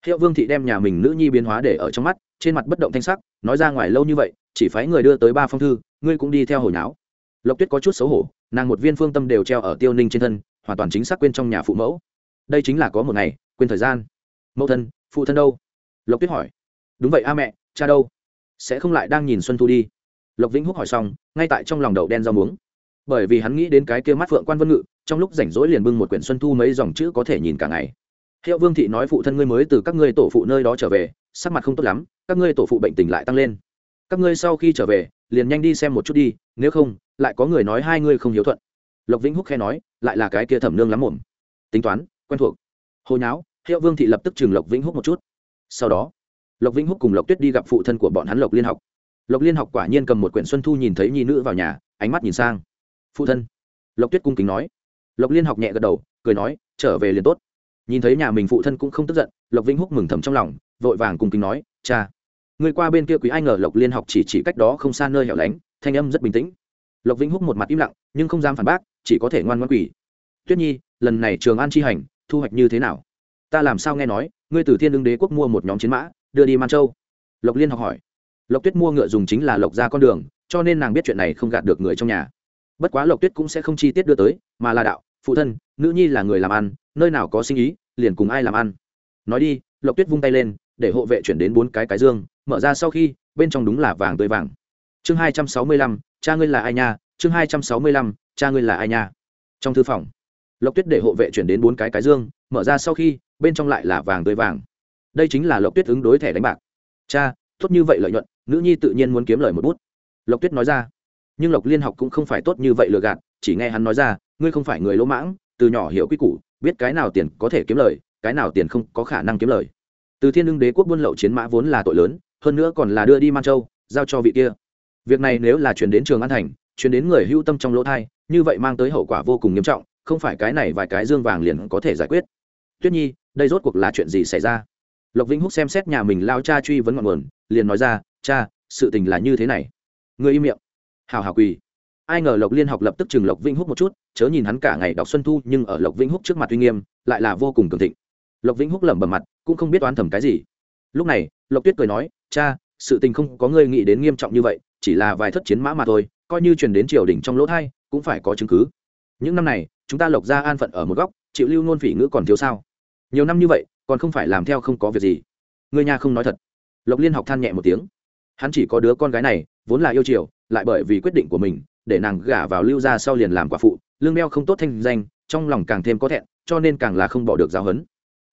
Hiệu vương thị đem nhà mình nữ nhi biến hóa để ở trong mắt, trên mặt bất động thanh sắc, nói ra ngoài lâu như vậy, chỉ phái người đưa tới ba phong thư, ngươi cũng đi theo hồi náo lộc tuyết có chút xấu hổ, nàng một viên phương tâm đều treo ở tiêu ninh trên thân, hoàn toàn chính xác quên trong nhà phụ mẫu. Đây chính là có một ngày, quên thời gian. Mẫu thân, phụ thân đâu? Lộc tuyết hỏi đúng vậy a mẹ, cha đâu? Sẽ không lại đang nhìn xuân thu đi. Lộc vĩnh húc hỏi xong, ngay tại trong lòng đậu đen rau muống. Bởi vì hắn nghĩ đến cái kia mắt phượng quan vân ngự, trong lúc rảnh rỗi liền bưng một quyển xuân thu mấy dòng chữ có thể nhìn cả ngày. Hiệu vương thị nói phụ thân ngươi mới từ các ngươi tổ phụ nơi đó trở về, sắc mặt không tốt lắm, các ngươi tổ phụ bệnh tình lại tăng lên. Các ngươi sau khi trở về, liền nhanh đi xem một chút đi, nếu không, lại có người nói hai ngươi không hiếu thuận. Lộc vĩnh húc khe nói, lại là cái kia thẩm nương lắm mồm. Tính toán, quen thuộc. Hồi nháo, hiệu vương thị lập tức trừng lộc vĩnh húc một chút. Sau đó lộc vĩnh húc cùng lộc tuyết đi gặp phụ thân của bọn hắn lộc liên học. Lộc liên học quả nhiên cầm một quyển xuân thu nhìn thấy nhi nữ vào nhà, ánh mắt nhìn sang. Phụ thân. Lộc tuyết cung kính nói. Lộc liên học nhẹ gật đầu, cười nói, trở về liền tốt. Nhìn thấy nhà mình phụ thân cũng không tức giận, lộc vĩnh húc mừng thầm trong lòng, vội vàng cung kính nói, cha. Người qua bên kia quý ai ngờ lộc liên học chỉ chỉ cách đó không xa nơi hẻo lánh, thanh âm rất bình tĩnh. Lộc vĩnh húc một mặt im lặng, nhưng không dám phản bác, chỉ có thể ngoan ngoan quỷ tuyết nhi, lần này trường an chi hành, thu hoạch như thế nào? Ta làm sao nghe nói, ngươi từ thiên đương đế quốc mua một nhóm chiến mã đưa đi man châu lộc liên học hỏi lộc tuyết mua ngựa dùng chính là lộc ra con đường cho nên nàng biết chuyện này không gạt được người trong nhà bất quá lộc tuyết cũng sẽ không chi tiết đưa tới mà là đạo phụ thân nữ nhi là người làm ăn nơi nào có sinh ý liền cùng ai làm ăn nói đi lộc tuyết vung tay lên để hộ vệ chuyển đến bốn cái cái dương mở ra sau khi bên trong đúng là vàng tươi vàng chương hai trăm sáu mươi lăm, cha ngươi là ai nha? chương hai trăm sáu mươi lăm, cha ngươi là ai nha? trong thư phòng lộc tuyết để hộ vệ chuyển đến bốn cái cái dương mở ra sau khi bên trong lại là vàng tươi vàng đây chính là lộc tuyết ứng đối thẻ đánh bạc cha tốt như vậy lợi nhuận nữ nhi tự nhiên muốn kiếm lời một bút lộc tuyết nói ra nhưng lộc liên học cũng không phải tốt như vậy lừa gạt chỉ nghe hắn nói ra ngươi không phải người lỗ mãng từ nhỏ hiểu quy củ biết cái nào tiền có thể kiếm lời cái nào tiền không có khả năng kiếm lời từ thiên lương đế quốc buôn lậu chiến mã vốn là tội lớn hơn nữa còn là đưa đi man châu giao cho vị kia việc này nếu là chuyển đến trường an thành chuyển đến người hưu tâm trong lỗ thai như vậy mang tới hậu quả vô cùng nghiêm trọng không phải cái này vài cái dương vàng liền có thể giải quyết tuyết nhi đây rốt cuộc là chuyện gì xảy ra lộc vĩnh húc xem xét nhà mình lao cha truy vấn ngọn nguồn, liền nói ra, cha, sự tình là như thế này. Người im miệng. Hào hào quỳ. Ai ngờ lộc liên học lập tức chừng lộc vĩnh húc một chút, chớ nhìn hắn cả ngày đọc xuân thu, nhưng ở lộc vĩnh húc trước mặt uy nghiêm, lại là vô cùng cường thịnh. Lộc vĩnh húc lẩm bẩm mặt, cũng không biết oán thầm cái gì. Lúc này, lộc tuyết cười nói, cha, sự tình không có người nghĩ đến nghiêm trọng như vậy, chỉ là vài thất chiến mã mà thôi, coi như truyền đến triều đình trong lỗ thai, cũng phải có chứng cứ. Những năm này, chúng ta lộc ra an phận ở một góc, chịu lưu ngôn phỉ ngữ còn thiếu sao? Nhiều năm như vậy còn không phải làm theo không có việc gì. Người nhà không nói thật. Lộc liên học than nhẹ một tiếng. Hắn chỉ có đứa con gái này, vốn là yêu chiều, lại bởi vì quyết định của mình, để nàng gả vào lưu ra sau liền làm quả phụ, lương đeo không tốt thanh danh, trong lòng càng thêm có thẹn, cho nên càng là không bỏ được giáo huấn.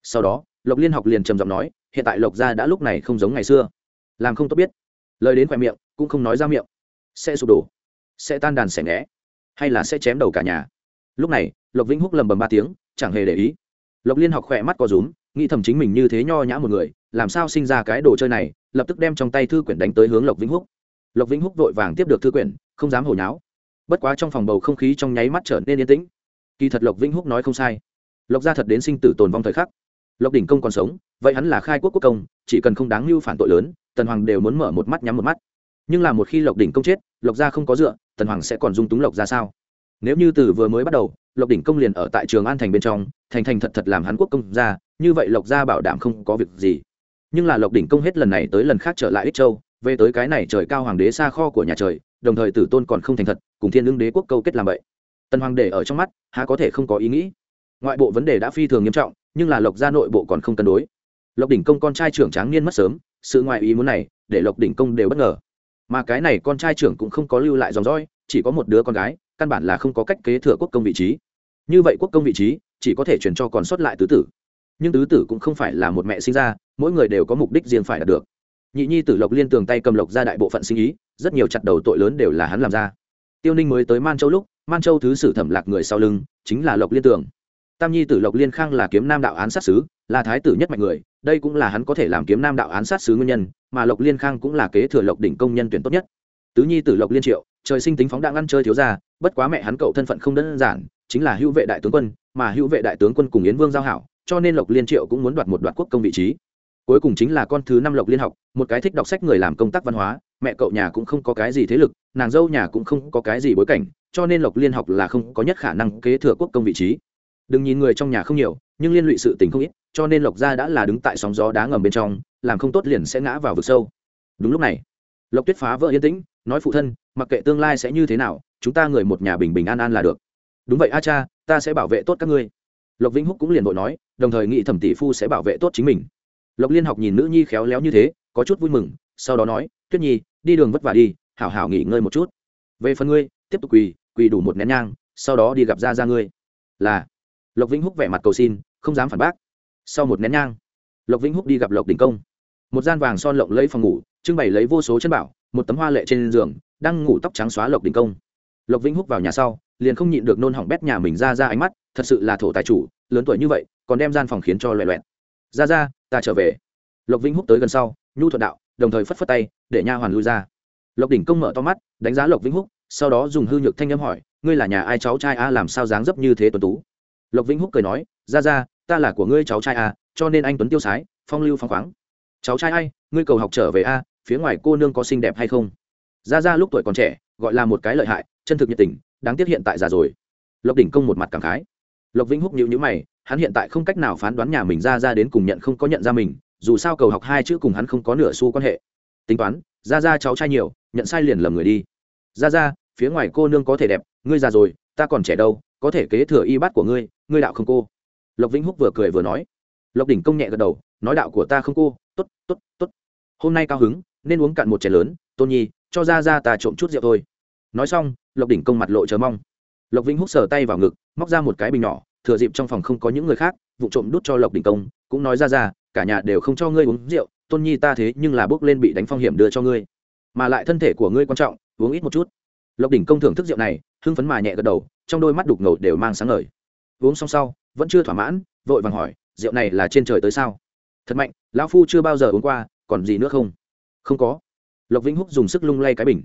Sau đó, lộc liên học liền trầm giọng nói, hiện tại lộc gia đã lúc này không giống ngày xưa. Làm không tốt biết. Lời đến khoe miệng, cũng không nói ra miệng. Sẽ sụp đổ. Sẽ tan đàn sẻ nghé. Hay là sẽ chém đầu cả nhà. Lúc này, lộc vĩnh húc lầm bầm ba tiếng, chẳng hề để ý. Lộc liên học khỏe mắt có rúm nghĩ thầm chính mình như thế nho nhã một người, làm sao sinh ra cái đồ chơi này, lập tức đem trong tay thư quyển đánh tới hướng lộc vĩnh húc. Lộc vĩnh húc vội vàng tiếp được thư quyển, không dám hồi nháo. Bất quá trong phòng bầu không khí trong nháy mắt trở nên yên tĩnh. Kỳ thật lộc vĩnh húc nói không sai. Lộc gia thật đến sinh tử tồn vong thời khắc. Lộc đỉnh công còn sống, vậy hắn là khai quốc quốc công, chỉ cần không đáng mưu phản tội lớn, tần hoàng đều muốn mở một mắt nhắm một mắt. Nhưng là một khi lộc đỉnh công chết, lộc gia không có dựa, tần hoàng sẽ còn dung túng lộc ra sao? Nếu như từ vừa mới bắt đầu lộc đỉnh công liền ở tại trường an thành bên trong, thành thành thật thật làm hắn quốc công ra, như vậy lộc gia bảo đảm không có việc gì. Nhưng là lộc đỉnh công hết lần này tới lần khác trở lại ích châu, về tới cái này trời cao hoàng đế xa kho của nhà trời, đồng thời tử tôn còn không thành thật, cùng thiên lương đế quốc câu kết làm vậy. Tần hoàng để ở trong mắt, há có thể không có ý nghĩ. Ngoại bộ vấn đề đã phi thường nghiêm trọng, nhưng là lộc gia nội bộ còn không cân đối. Lộc đỉnh công con trai trưởng tráng niên mất sớm, sự ngoại ý muốn này, để lộc đỉnh công đều bất ngờ. Mà cái này con trai trưởng cũng không có lưu lại dòng dõi, chỉ có một đứa con gái, căn bản là không có cách kế thừa quốc công vị trí như vậy quốc công vị trí, chỉ có thể chuyển cho còn sót lại tứ tử. Nhưng tứ tử cũng không phải là một mẹ sinh ra, mỗi người đều có mục đích riêng phải đạt được. Nhị nhi tử lộc liên tường tay cầm lộc ra đại bộ phận sinh ý, rất nhiều chặt đầu tội lớn đều là hắn làm ra. Tiêu ninh mới tới man châu lúc, man châu thứ sử thẩm lạc người sau lưng, chính là lộc liên tường. Tam nhi tử lộc liên khang là kiếm nam đạo án sát sứ, là thái tử nhất mạnh người, đây cũng là hắn có thể làm kiếm nam đạo án sát sứ nguyên nhân, mà lộc liên khang cũng là kế thừa lộc đỉnh công nhân tuyển tốt nhất. Tứ nhi tử lộc liên triệu, trời sinh tính phóng đạn ăn chơi thiếu ra bất quá mẹ hắn cậu thân phận không đơn giản chính là hữu vệ đại tướng quân, mà hữu vệ đại tướng quân cùng yến vương giao hảo, cho nên lộc liên triệu cũng muốn đoạt một đoạt quốc công vị trí. Cuối cùng chính là con thứ năm lộc liên học, một cái thích đọc sách người làm công tác văn hóa, mẹ cậu nhà cũng không có cái gì thế lực, nàng dâu nhà cũng không có cái gì bối cảnh, cho nên lộc liên học là không có nhất khả năng kế thừa quốc công vị trí. Đừng nhìn người trong nhà không nhiều, nhưng liên lụy sự tình không ít, cho nên lộc gia đã là đứng tại sóng gió đá ngầm bên trong, làm không tốt liền sẽ ngã vào vực sâu. Đúng lúc này, lộc tuyết phá vỡ yên tĩnh, nói phụ thân, mặc kệ tương lai sẽ như thế nào, chúng ta người một nhà bình bình an an là được đúng vậy, a cha, ta sẽ bảo vệ tốt các ngươi. Lộc vĩnh húc cũng liền vội nói, đồng thời nghĩ thẩm tỷ phu sẽ bảo vệ tốt chính mình. Lộc liên học nhìn nữ nhi khéo léo như thế, có chút vui mừng, sau đó nói, tuyết nhi, đi đường vất vả đi, hảo hảo nghỉ ngơi một chút. Về phần ngươi, tiếp tục quỳ quỳ đủ một nén nhang, sau đó đi gặp ra ra ngươi. Là, lộc vĩnh húc vẻ mặt cầu xin, không dám phản bác. Sau một nén nhang, lộc vĩnh húc đi gặp lộc đình công. Một gian vàng son lộng lấy phòng ngủ, trưng bày lấy vô số chân bảo, một tấm hoa lệ trên giường, đang ngủ tóc trắng xóa lộc đình công. Lộc vĩnh húc vào nhà sau liền không nhịn được nôn hỏng bét nhà mình ra ra ánh mắt, thật sự là thổ tài chủ, lớn tuổi như vậy, còn đem gian phòng khiến cho loẹ loẹt. Ra ra, ta trở về. Lộc vĩnh húc tới gần sau, nhu thuận đạo, đồng thời phất phất tay, để nha hoàn lui ra. Lộc đỉnh công mở to mắt, đánh giá lộc vĩnh húc, sau đó dùng hư nhược thanh âm hỏi, ngươi là nhà ai cháu trai a, làm sao dáng dấp như thế tuấn tú? Lộc vĩnh húc cười nói, ra ra, ta là của ngươi cháu trai a, cho nên anh tuấn tiêu sái, phong lưu phong khoáng. Cháu trai ai, ngươi cầu học trở về a, phía ngoài cô nương có xinh đẹp hay không? Ra ra lúc tuổi còn trẻ, gọi là một cái lợi hại, chân thực nhiệt tình đáng tiếc hiện tại già rồi. Lộc đỉnh công một mặt cảm khái. Lộc vĩnh húc nhịu nhữ mày, hắn hiện tại không cách nào phán đoán nhà mình ra ra đến cùng nhận không có nhận ra mình, dù sao cầu học hai chữ cùng hắn không có nửa xu quan hệ. Tính toán, ra ra cháu trai nhiều, nhận sai liền lầm người đi. Ra ra, phía ngoài cô nương có thể đẹp, ngươi già rồi, ta còn trẻ đâu, có thể kế thừa y bát của ngươi ngươi đạo không cô. Lộc vĩnh húc vừa cười vừa nói. Lộc đỉnh công nhẹ gật đầu, nói đạo của ta không cô t ố t t ố t t ố t hôm nay cao hứng, nên uống cạn một chén lớn, tôn nhi, cho ra ra ta trộm chút rượu thôi nói xong, lộc đỉnh công mặt lộ chờ mong. Lộc vĩnh húc sờ tay vào ngực, móc ra một cái bình nhỏ, thừa dịp trong phòng không có những người khác, vụ trộm đút cho lộc đỉnh công, cũng nói ra ra, cả nhà đều không cho ngươi uống rượu, tôn nhi ta thế nhưng là bước lên bị đánh phong hiểm đưa cho ngươi. Mà lại thân thể của ngươi quan trọng, uống ít một chút. Lộc đỉnh công thưởng thức rượu này, hưng phấn mà nhẹ gật đầu, trong đôi mắt đục ngầu đều mang sáng ngời. Uống xong sau, vẫn chưa thỏa mãn, vội vàng hỏi, rượu này là trên trời tới sao? Thật mạnh, lão phu chưa bao giờ uống qua, còn gì nữa không? Không có. Lộc vĩnh húc dùng sức lung lay cái bình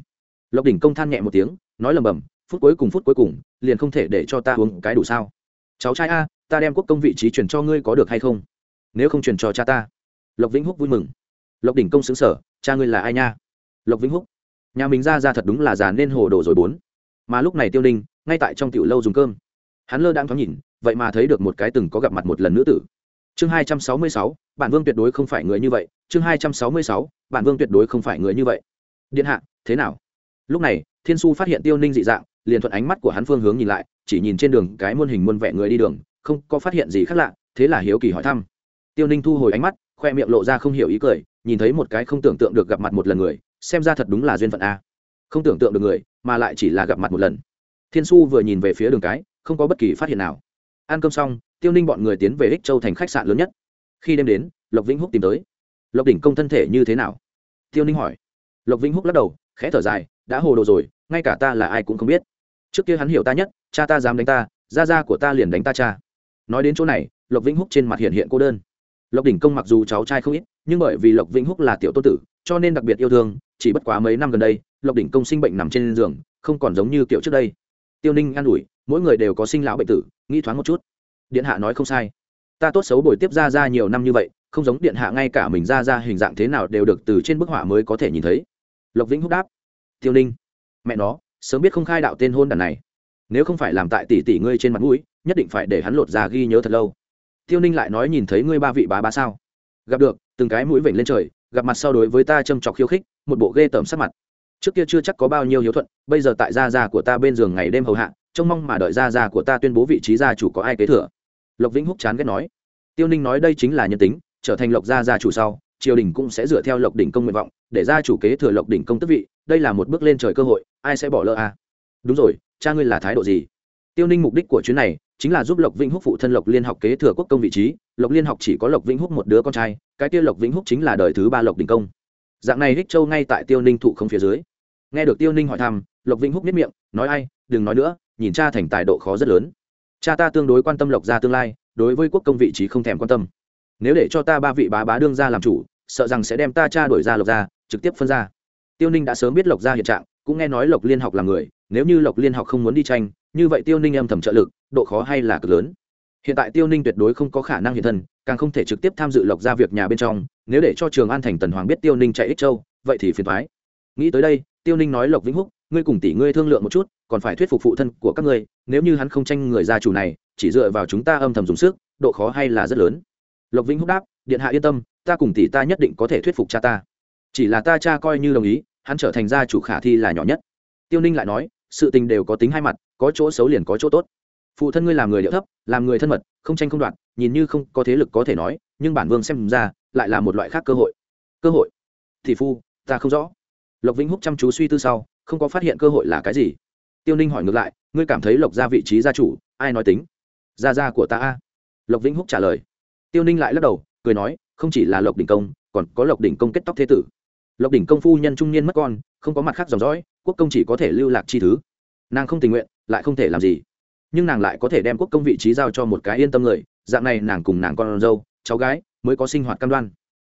lộc đỉnh công than nhẹ một tiếng, nói lầm bầm, phút cuối cùng, phút cuối cùng, liền không thể để cho ta uống cái đủ sao? Cháu trai a, ta đem quốc công vị trí chuyển cho ngươi có được hay không? Nếu không chuyển cho cha ta. Lộc vĩnh húc vui mừng. Lộc đỉnh công xứng sở cha ngươi là ai nha? Lộc vĩnh húc, nhà mình ra ra thật đúng là già nên hồ đồ rồi bốn. Mà lúc này tiêu ninh, ngay tại trong tiểu lâu dùng cơm. Hắn lơ đang thoáng nhìn, vậy mà thấy được một cái từng có gặp mặt một lần nữ tử. Chương hai trăm sáu mươi sáu, bản vương tuyệt đối không phải người như vậy. Chương hai trăm sáu mươi sáu, bản vương tuyệt đối không phải người như vậy. Điện hạ, thế nào? Lúc này, thiên su phát hiện tiêu ninh dị dạng, liền thuận ánh mắt của hắn phương hướng nhìn lại, chỉ nhìn trên đường cái muôn hình muôn vẻ người đi đường, không có phát hiện gì khác lạ, thế là hiếu kỳ hỏi thăm. Tiêu ninh thu hồi ánh mắt, khoe miệng lộ ra không hiểu ý cười, nhìn thấy một cái không tưởng tượng được gặp mặt một lần người, xem ra thật đúng là duyên phận a. Không tưởng tượng được người, mà lại chỉ là gặp mặt một lần. Thiên su vừa nhìn về phía đường cái, không có bất kỳ phát hiện nào. Ăn cơm xong, tiêu ninh bọn người tiến về ích châu thành khách sạn lớn nhất. Khi đêm đến, lộc vĩnh húc tìm tới. Lộc đỉnh công thân thể như thế nào? Tiêu ninh hỏi lộc vĩnh húc lắc đầu, khẽ thở dài, đã hồ đồ rồi, ngay cả ta là ai cũng không biết. Trước kia hắn hiểu ta nhất, cha ta dám đánh ta, gia gia của ta liền đánh ta cha. Nói đến chỗ này, lộc vĩnh húc trên mặt hiện hiện cô đơn. Lộc đỉnh công mặc dù cháu trai không ít, nhưng bởi vì lộc vĩnh húc là tiểu tô tử, cho nên đặc biệt yêu thương, chỉ bất quá mấy năm gần đây, lộc đỉnh công sinh bệnh nằm trên giường, không còn giống như kiểu trước đây. Tiêu ninh an ủi, mỗi người đều có sinh lão bệnh tử, nghĩ thoáng một chút. Điện hạ nói không sai. Ta tốt xấu bồi tiếp ra ra nhiều năm như vậy không giống điện hạ ngay cả mình ra ra hình dạng thế nào đều được từ trên bức họa mới có thể nhìn thấy. Lộc vĩnh húc đáp, tiêu ninh, mẹ nó, sớm biết không khai đạo tên hôn đàn này. Nếu không phải làm tại tỷ tỷ ngươi trên mặt mũi, nhất định phải để hắn lột ra ghi nhớ thật lâu. Tiêu ninh lại nói, nhìn thấy ngươi ba vị bá bá sao? Gặp được, từng cái mũi vểnh lên trời, gặp mặt sau đối với ta châm trọc khiêu khích, một bộ ghê tởm sắc mặt. Trước kia chưa chắc có bao nhiêu hiếu thuận, bây giờ tại gia gia của ta bên giường ngày đêm hầu hạ, trông mong mà đợi gia gia của ta tuyên bố vị trí gia chủ có ai kế thừa. Lộc vĩnh húc chán ghét nói. Tiêu ninh nói, đây chính là nhân tính trở thành lộc gia gia chủ sau, triều đình cũng sẽ dựa theo lộc đỉnh công nguyện vọng, để gia chủ kế thừa lộc đỉnh công tức vị, đây là một bước lên trời cơ hội, ai sẽ bỏ lỡ à? đúng rồi, cha ngươi là thái độ gì? Tiêu ninh mục đích của chuyến này chính là giúp lộc vĩnh húc phụ thân lộc liên học kế thừa quốc công vị trí, lộc liên học chỉ có lộc vĩnh húc một đứa con trai, cái tiêu lộc vĩnh húc chính là đời thứ ba lộc đình công. Dạng này hích châu ngay tại tiêu ninh thụ không phía dưới. Nghe được tiêu ninh hỏi thăm, lộc vĩnh húc biết miệng, nói ai, đừng nói nữa, nhìn cha thành tài độ khó rất lớn. Cha ta tương đối quan tâm lộc gia tương lai, đối với quốc công vị trí không thèm quan tâm nếu để cho ta ba vị bá bá đương ra làm chủ, sợ rằng sẽ đem ta cha đổi ra lộc gia, trực tiếp phân ra. Tiêu ninh đã sớm biết lộc gia hiện trạng, cũng nghe nói lộc liên học là người, nếu như lộc liên học không muốn đi tranh, như vậy tiêu ninh âm thầm trợ lực, độ khó hay là cực lớn. Hiện tại tiêu ninh tuyệt đối không có khả năng hiện thân, càng không thể trực tiếp tham dự lộc ra việc nhà bên trong, nếu để cho trường an thành tần hoàng biết tiêu ninh chạy ích châu, vậy thì phiền thoái nghĩ tới đây, tiêu ninh nói lộc vĩnh húc, ngươi cùng tỷ ngươi thương lượng một chút, còn phải thuyết phục phụ thân của các ngươi, nếu như hắn không tranh người gia chủ này, chỉ dựa vào chúng ta âm thầm dùng sức, độ khó hay là rất lớn lộc vĩnh húc đáp, điện hạ yên tâm, ta cùng tỷ ta nhất định có thể thuyết phục cha ta. Chỉ là ta cha coi như đồng ý, hắn trở thành gia chủ khả thi là nhỏ nhất. Tiêu ninh lại nói, sự tình đều có tính hai mặt, có chỗ xấu liền có chỗ tốt. Phụ thân ngươi làm người điệu thấp, làm người thân mật, không tranh không đoạt, nhìn như không có thế lực có thể nói, nhưng bản vương xem ra, lại là một loại khác cơ hội. Cơ hội? Thì phu, ta không rõ. Lộc vĩnh húc chăm chú suy tư sau, không có phát hiện cơ hội là cái gì. Tiêu ninh hỏi ngược lại, ngươi cảm thấy lộc ra vị trí gia chủ, ai nói tính? Gia gia của ta a. Lộc vĩnh húc trả lời tiêu ninh lại lắc đầu cười nói không chỉ là lộc đỉnh công còn có lộc đỉnh công kết tóc thế tử. Lộc đỉnh công phu nhân trung niên mất con không có mặt khác dòng dõi quốc công chỉ có thể lưu lạc chi thứ. Nàng không tình nguyện lại không thể làm gì. Nhưng nàng lại có thể đem quốc công vị trí giao cho một cái yên tâm người dạng này nàng cùng nàng con dâu cháu gái mới có sinh hoạt cam đoan.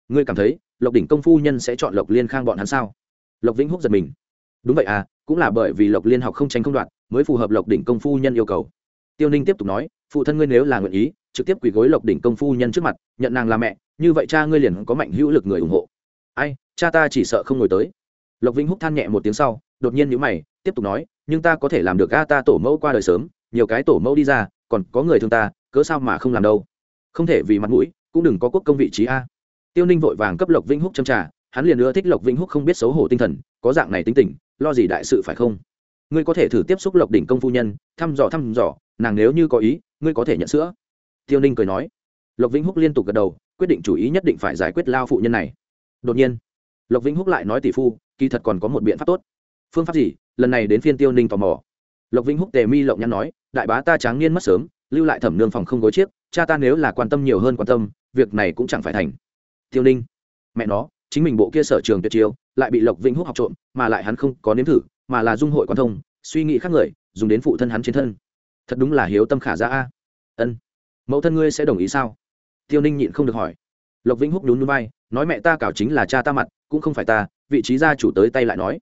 Ngươi cảm thấy lộc đỉnh công phu nhân sẽ chọn lộc liên khang bọn hắn sao? Lộc vĩnh húc giật mình. Đúng vậy à cũng là bởi vì lộc liên học không tránh không đoạn, mới phù hợp lộc đỉnh công phu nhân yêu cầu. Tiêu ninh tiếp tục nói phụ thân ngươi nếu là nguyện ý trực tiếp quỳ gối lộc đỉnh công phu nhân trước mặt, nhận nàng là mẹ, như vậy cha ngươi liền có mạnh hữu lực người ủng hộ. Ai, cha ta chỉ sợ không ngồi tới. Lộc vĩnh húc than nhẹ một tiếng sau, đột nhiên nhữ mày, tiếp tục nói, nhưng ta có thể làm được a, ta tổ mẫu qua đời sớm, nhiều cái tổ mẫu đi ra, còn có người thương ta, cớ sao mà không làm đâu. Không thể vì mặt mũi, cũng đừng có quốc công vị trí a. Tiêu ninh vội vàng cấp lộc vĩnh húc châm trà, hắn liền nữa thích lộc vĩnh húc không biết xấu hổ tinh thần, có dạng này tính tình, lo gì đại sự phải không? Ngươi có thể thử tiếp xúc lộc đỉnh công phu nhân, thăm dò thăm dò, nàng nếu như có ý, ngươi có thể nhận sữa tiêu ninh cười nói. Lộc vĩnh húc liên tục gật đầu, quyết định chủ ý nhất định phải giải quyết lao phụ nhân này. Đột nhiên, lộc vĩnh húc lại nói tỷ phu, kỳ thật còn có một biện pháp tốt. Phương pháp gì? Lần này đến phiên tiêu ninh tò mò. Lộc vĩnh húc tề mi lộng nhắn nói, đại bá ta tráng niên mất sớm, lưu lại thẩm nương phòng không gối chiếc, cha ta nếu là quan tâm nhiều hơn quan tâm, việc này cũng chẳng phải thành. Tiêu ninh, mẹ nó, chính mình bộ kia sở trường tuyệt chiêu, lại bị lộc vĩnh húc học trộm, mà lại hắn không có nếm thử, mà là dung hội quan thông, suy nghĩ khác người, dùng đến phụ thân hắn trên thân. Thật đúng là hiếu tâm khả ra a. Ân mẫu thân ngươi sẽ đồng ý sao? Tiêu ninh nhịn không được hỏi. Lộc vĩnh húc nhún núi bay nói mẹ ta cảo chính là cha ta mặt, cũng không phải ta, vị trí gia chủ tới tay lại nói.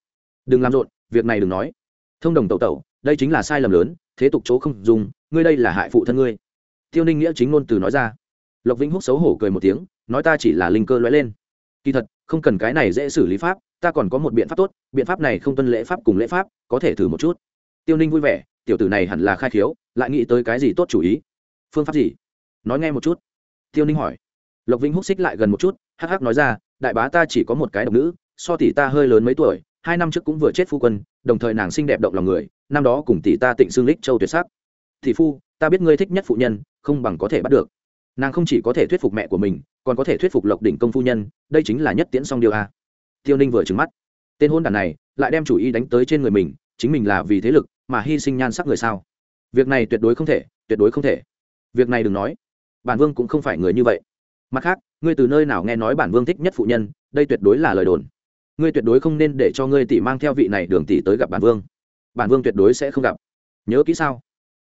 Đừng làm rộn, việc này đừng nói. Thông đồng tẩu tẩu, đây chính là sai lầm lớn, thế tục chỗ không dùng, ngươi đây là hại phụ thân ngươi. Tiêu ninh nghĩa chính ngôn từ nói ra. Lộc vĩnh húc xấu hổ cười một tiếng, nói ta chỉ là linh cơ lóe lên. Kỳ thật, không cần cái này dễ xử lý pháp, ta còn có một biện pháp tốt, biện pháp này không tuân lễ pháp cùng lễ pháp, có thể thử một chút. Tiêu ninh vui vẻ, tiểu tử này hẳn là khai khiếu, lại nghĩ tới cái gì tốt chủ ý phương pháp gì? Nói nghe một chút. Tiêu ninh hỏi. Lộc vĩnh húc xích lại gần một chút, hắc hắc nói ra, đại bá ta chỉ có một cái độc nữ, so tỷ ta hơi lớn mấy tuổi, hai năm trước cũng vừa chết phu quân, đồng thời nàng xinh đẹp động lòng người, năm đó cùng tỷ ta tịnh xương lích châu tuyệt sắc. Tỷ phu, ta biết ngươi thích nhất phụ nhân, không bằng có thể bắt được. Nàng không chỉ có thể thuyết phục mẹ của mình, còn có thể thuyết phục lộc đỉnh công phu nhân, đây chính là nhất tiễn song điều a. Tiêu ninh vừa trừng mắt. Tên hôn đàn này, lại đem chủ ý đánh tới trên người mình, chính mình là vì thế lực, mà hy sinh nhan sắc người sao? Việc này tuyệt đối không thể, tuyệt đối không thể việc này đừng nói. Bản vương cũng không phải người như vậy. Mặt khác, ngươi từ nơi nào nghe nói bản vương thích nhất phụ nhân, đây tuyệt đối là lời đồn. Ngươi tuyệt đối không nên để cho ngươi tỷ mang theo vị này đường tỷ tới gặp bản vương. Bản vương tuyệt đối sẽ không gặp. Nhớ kỹ sao?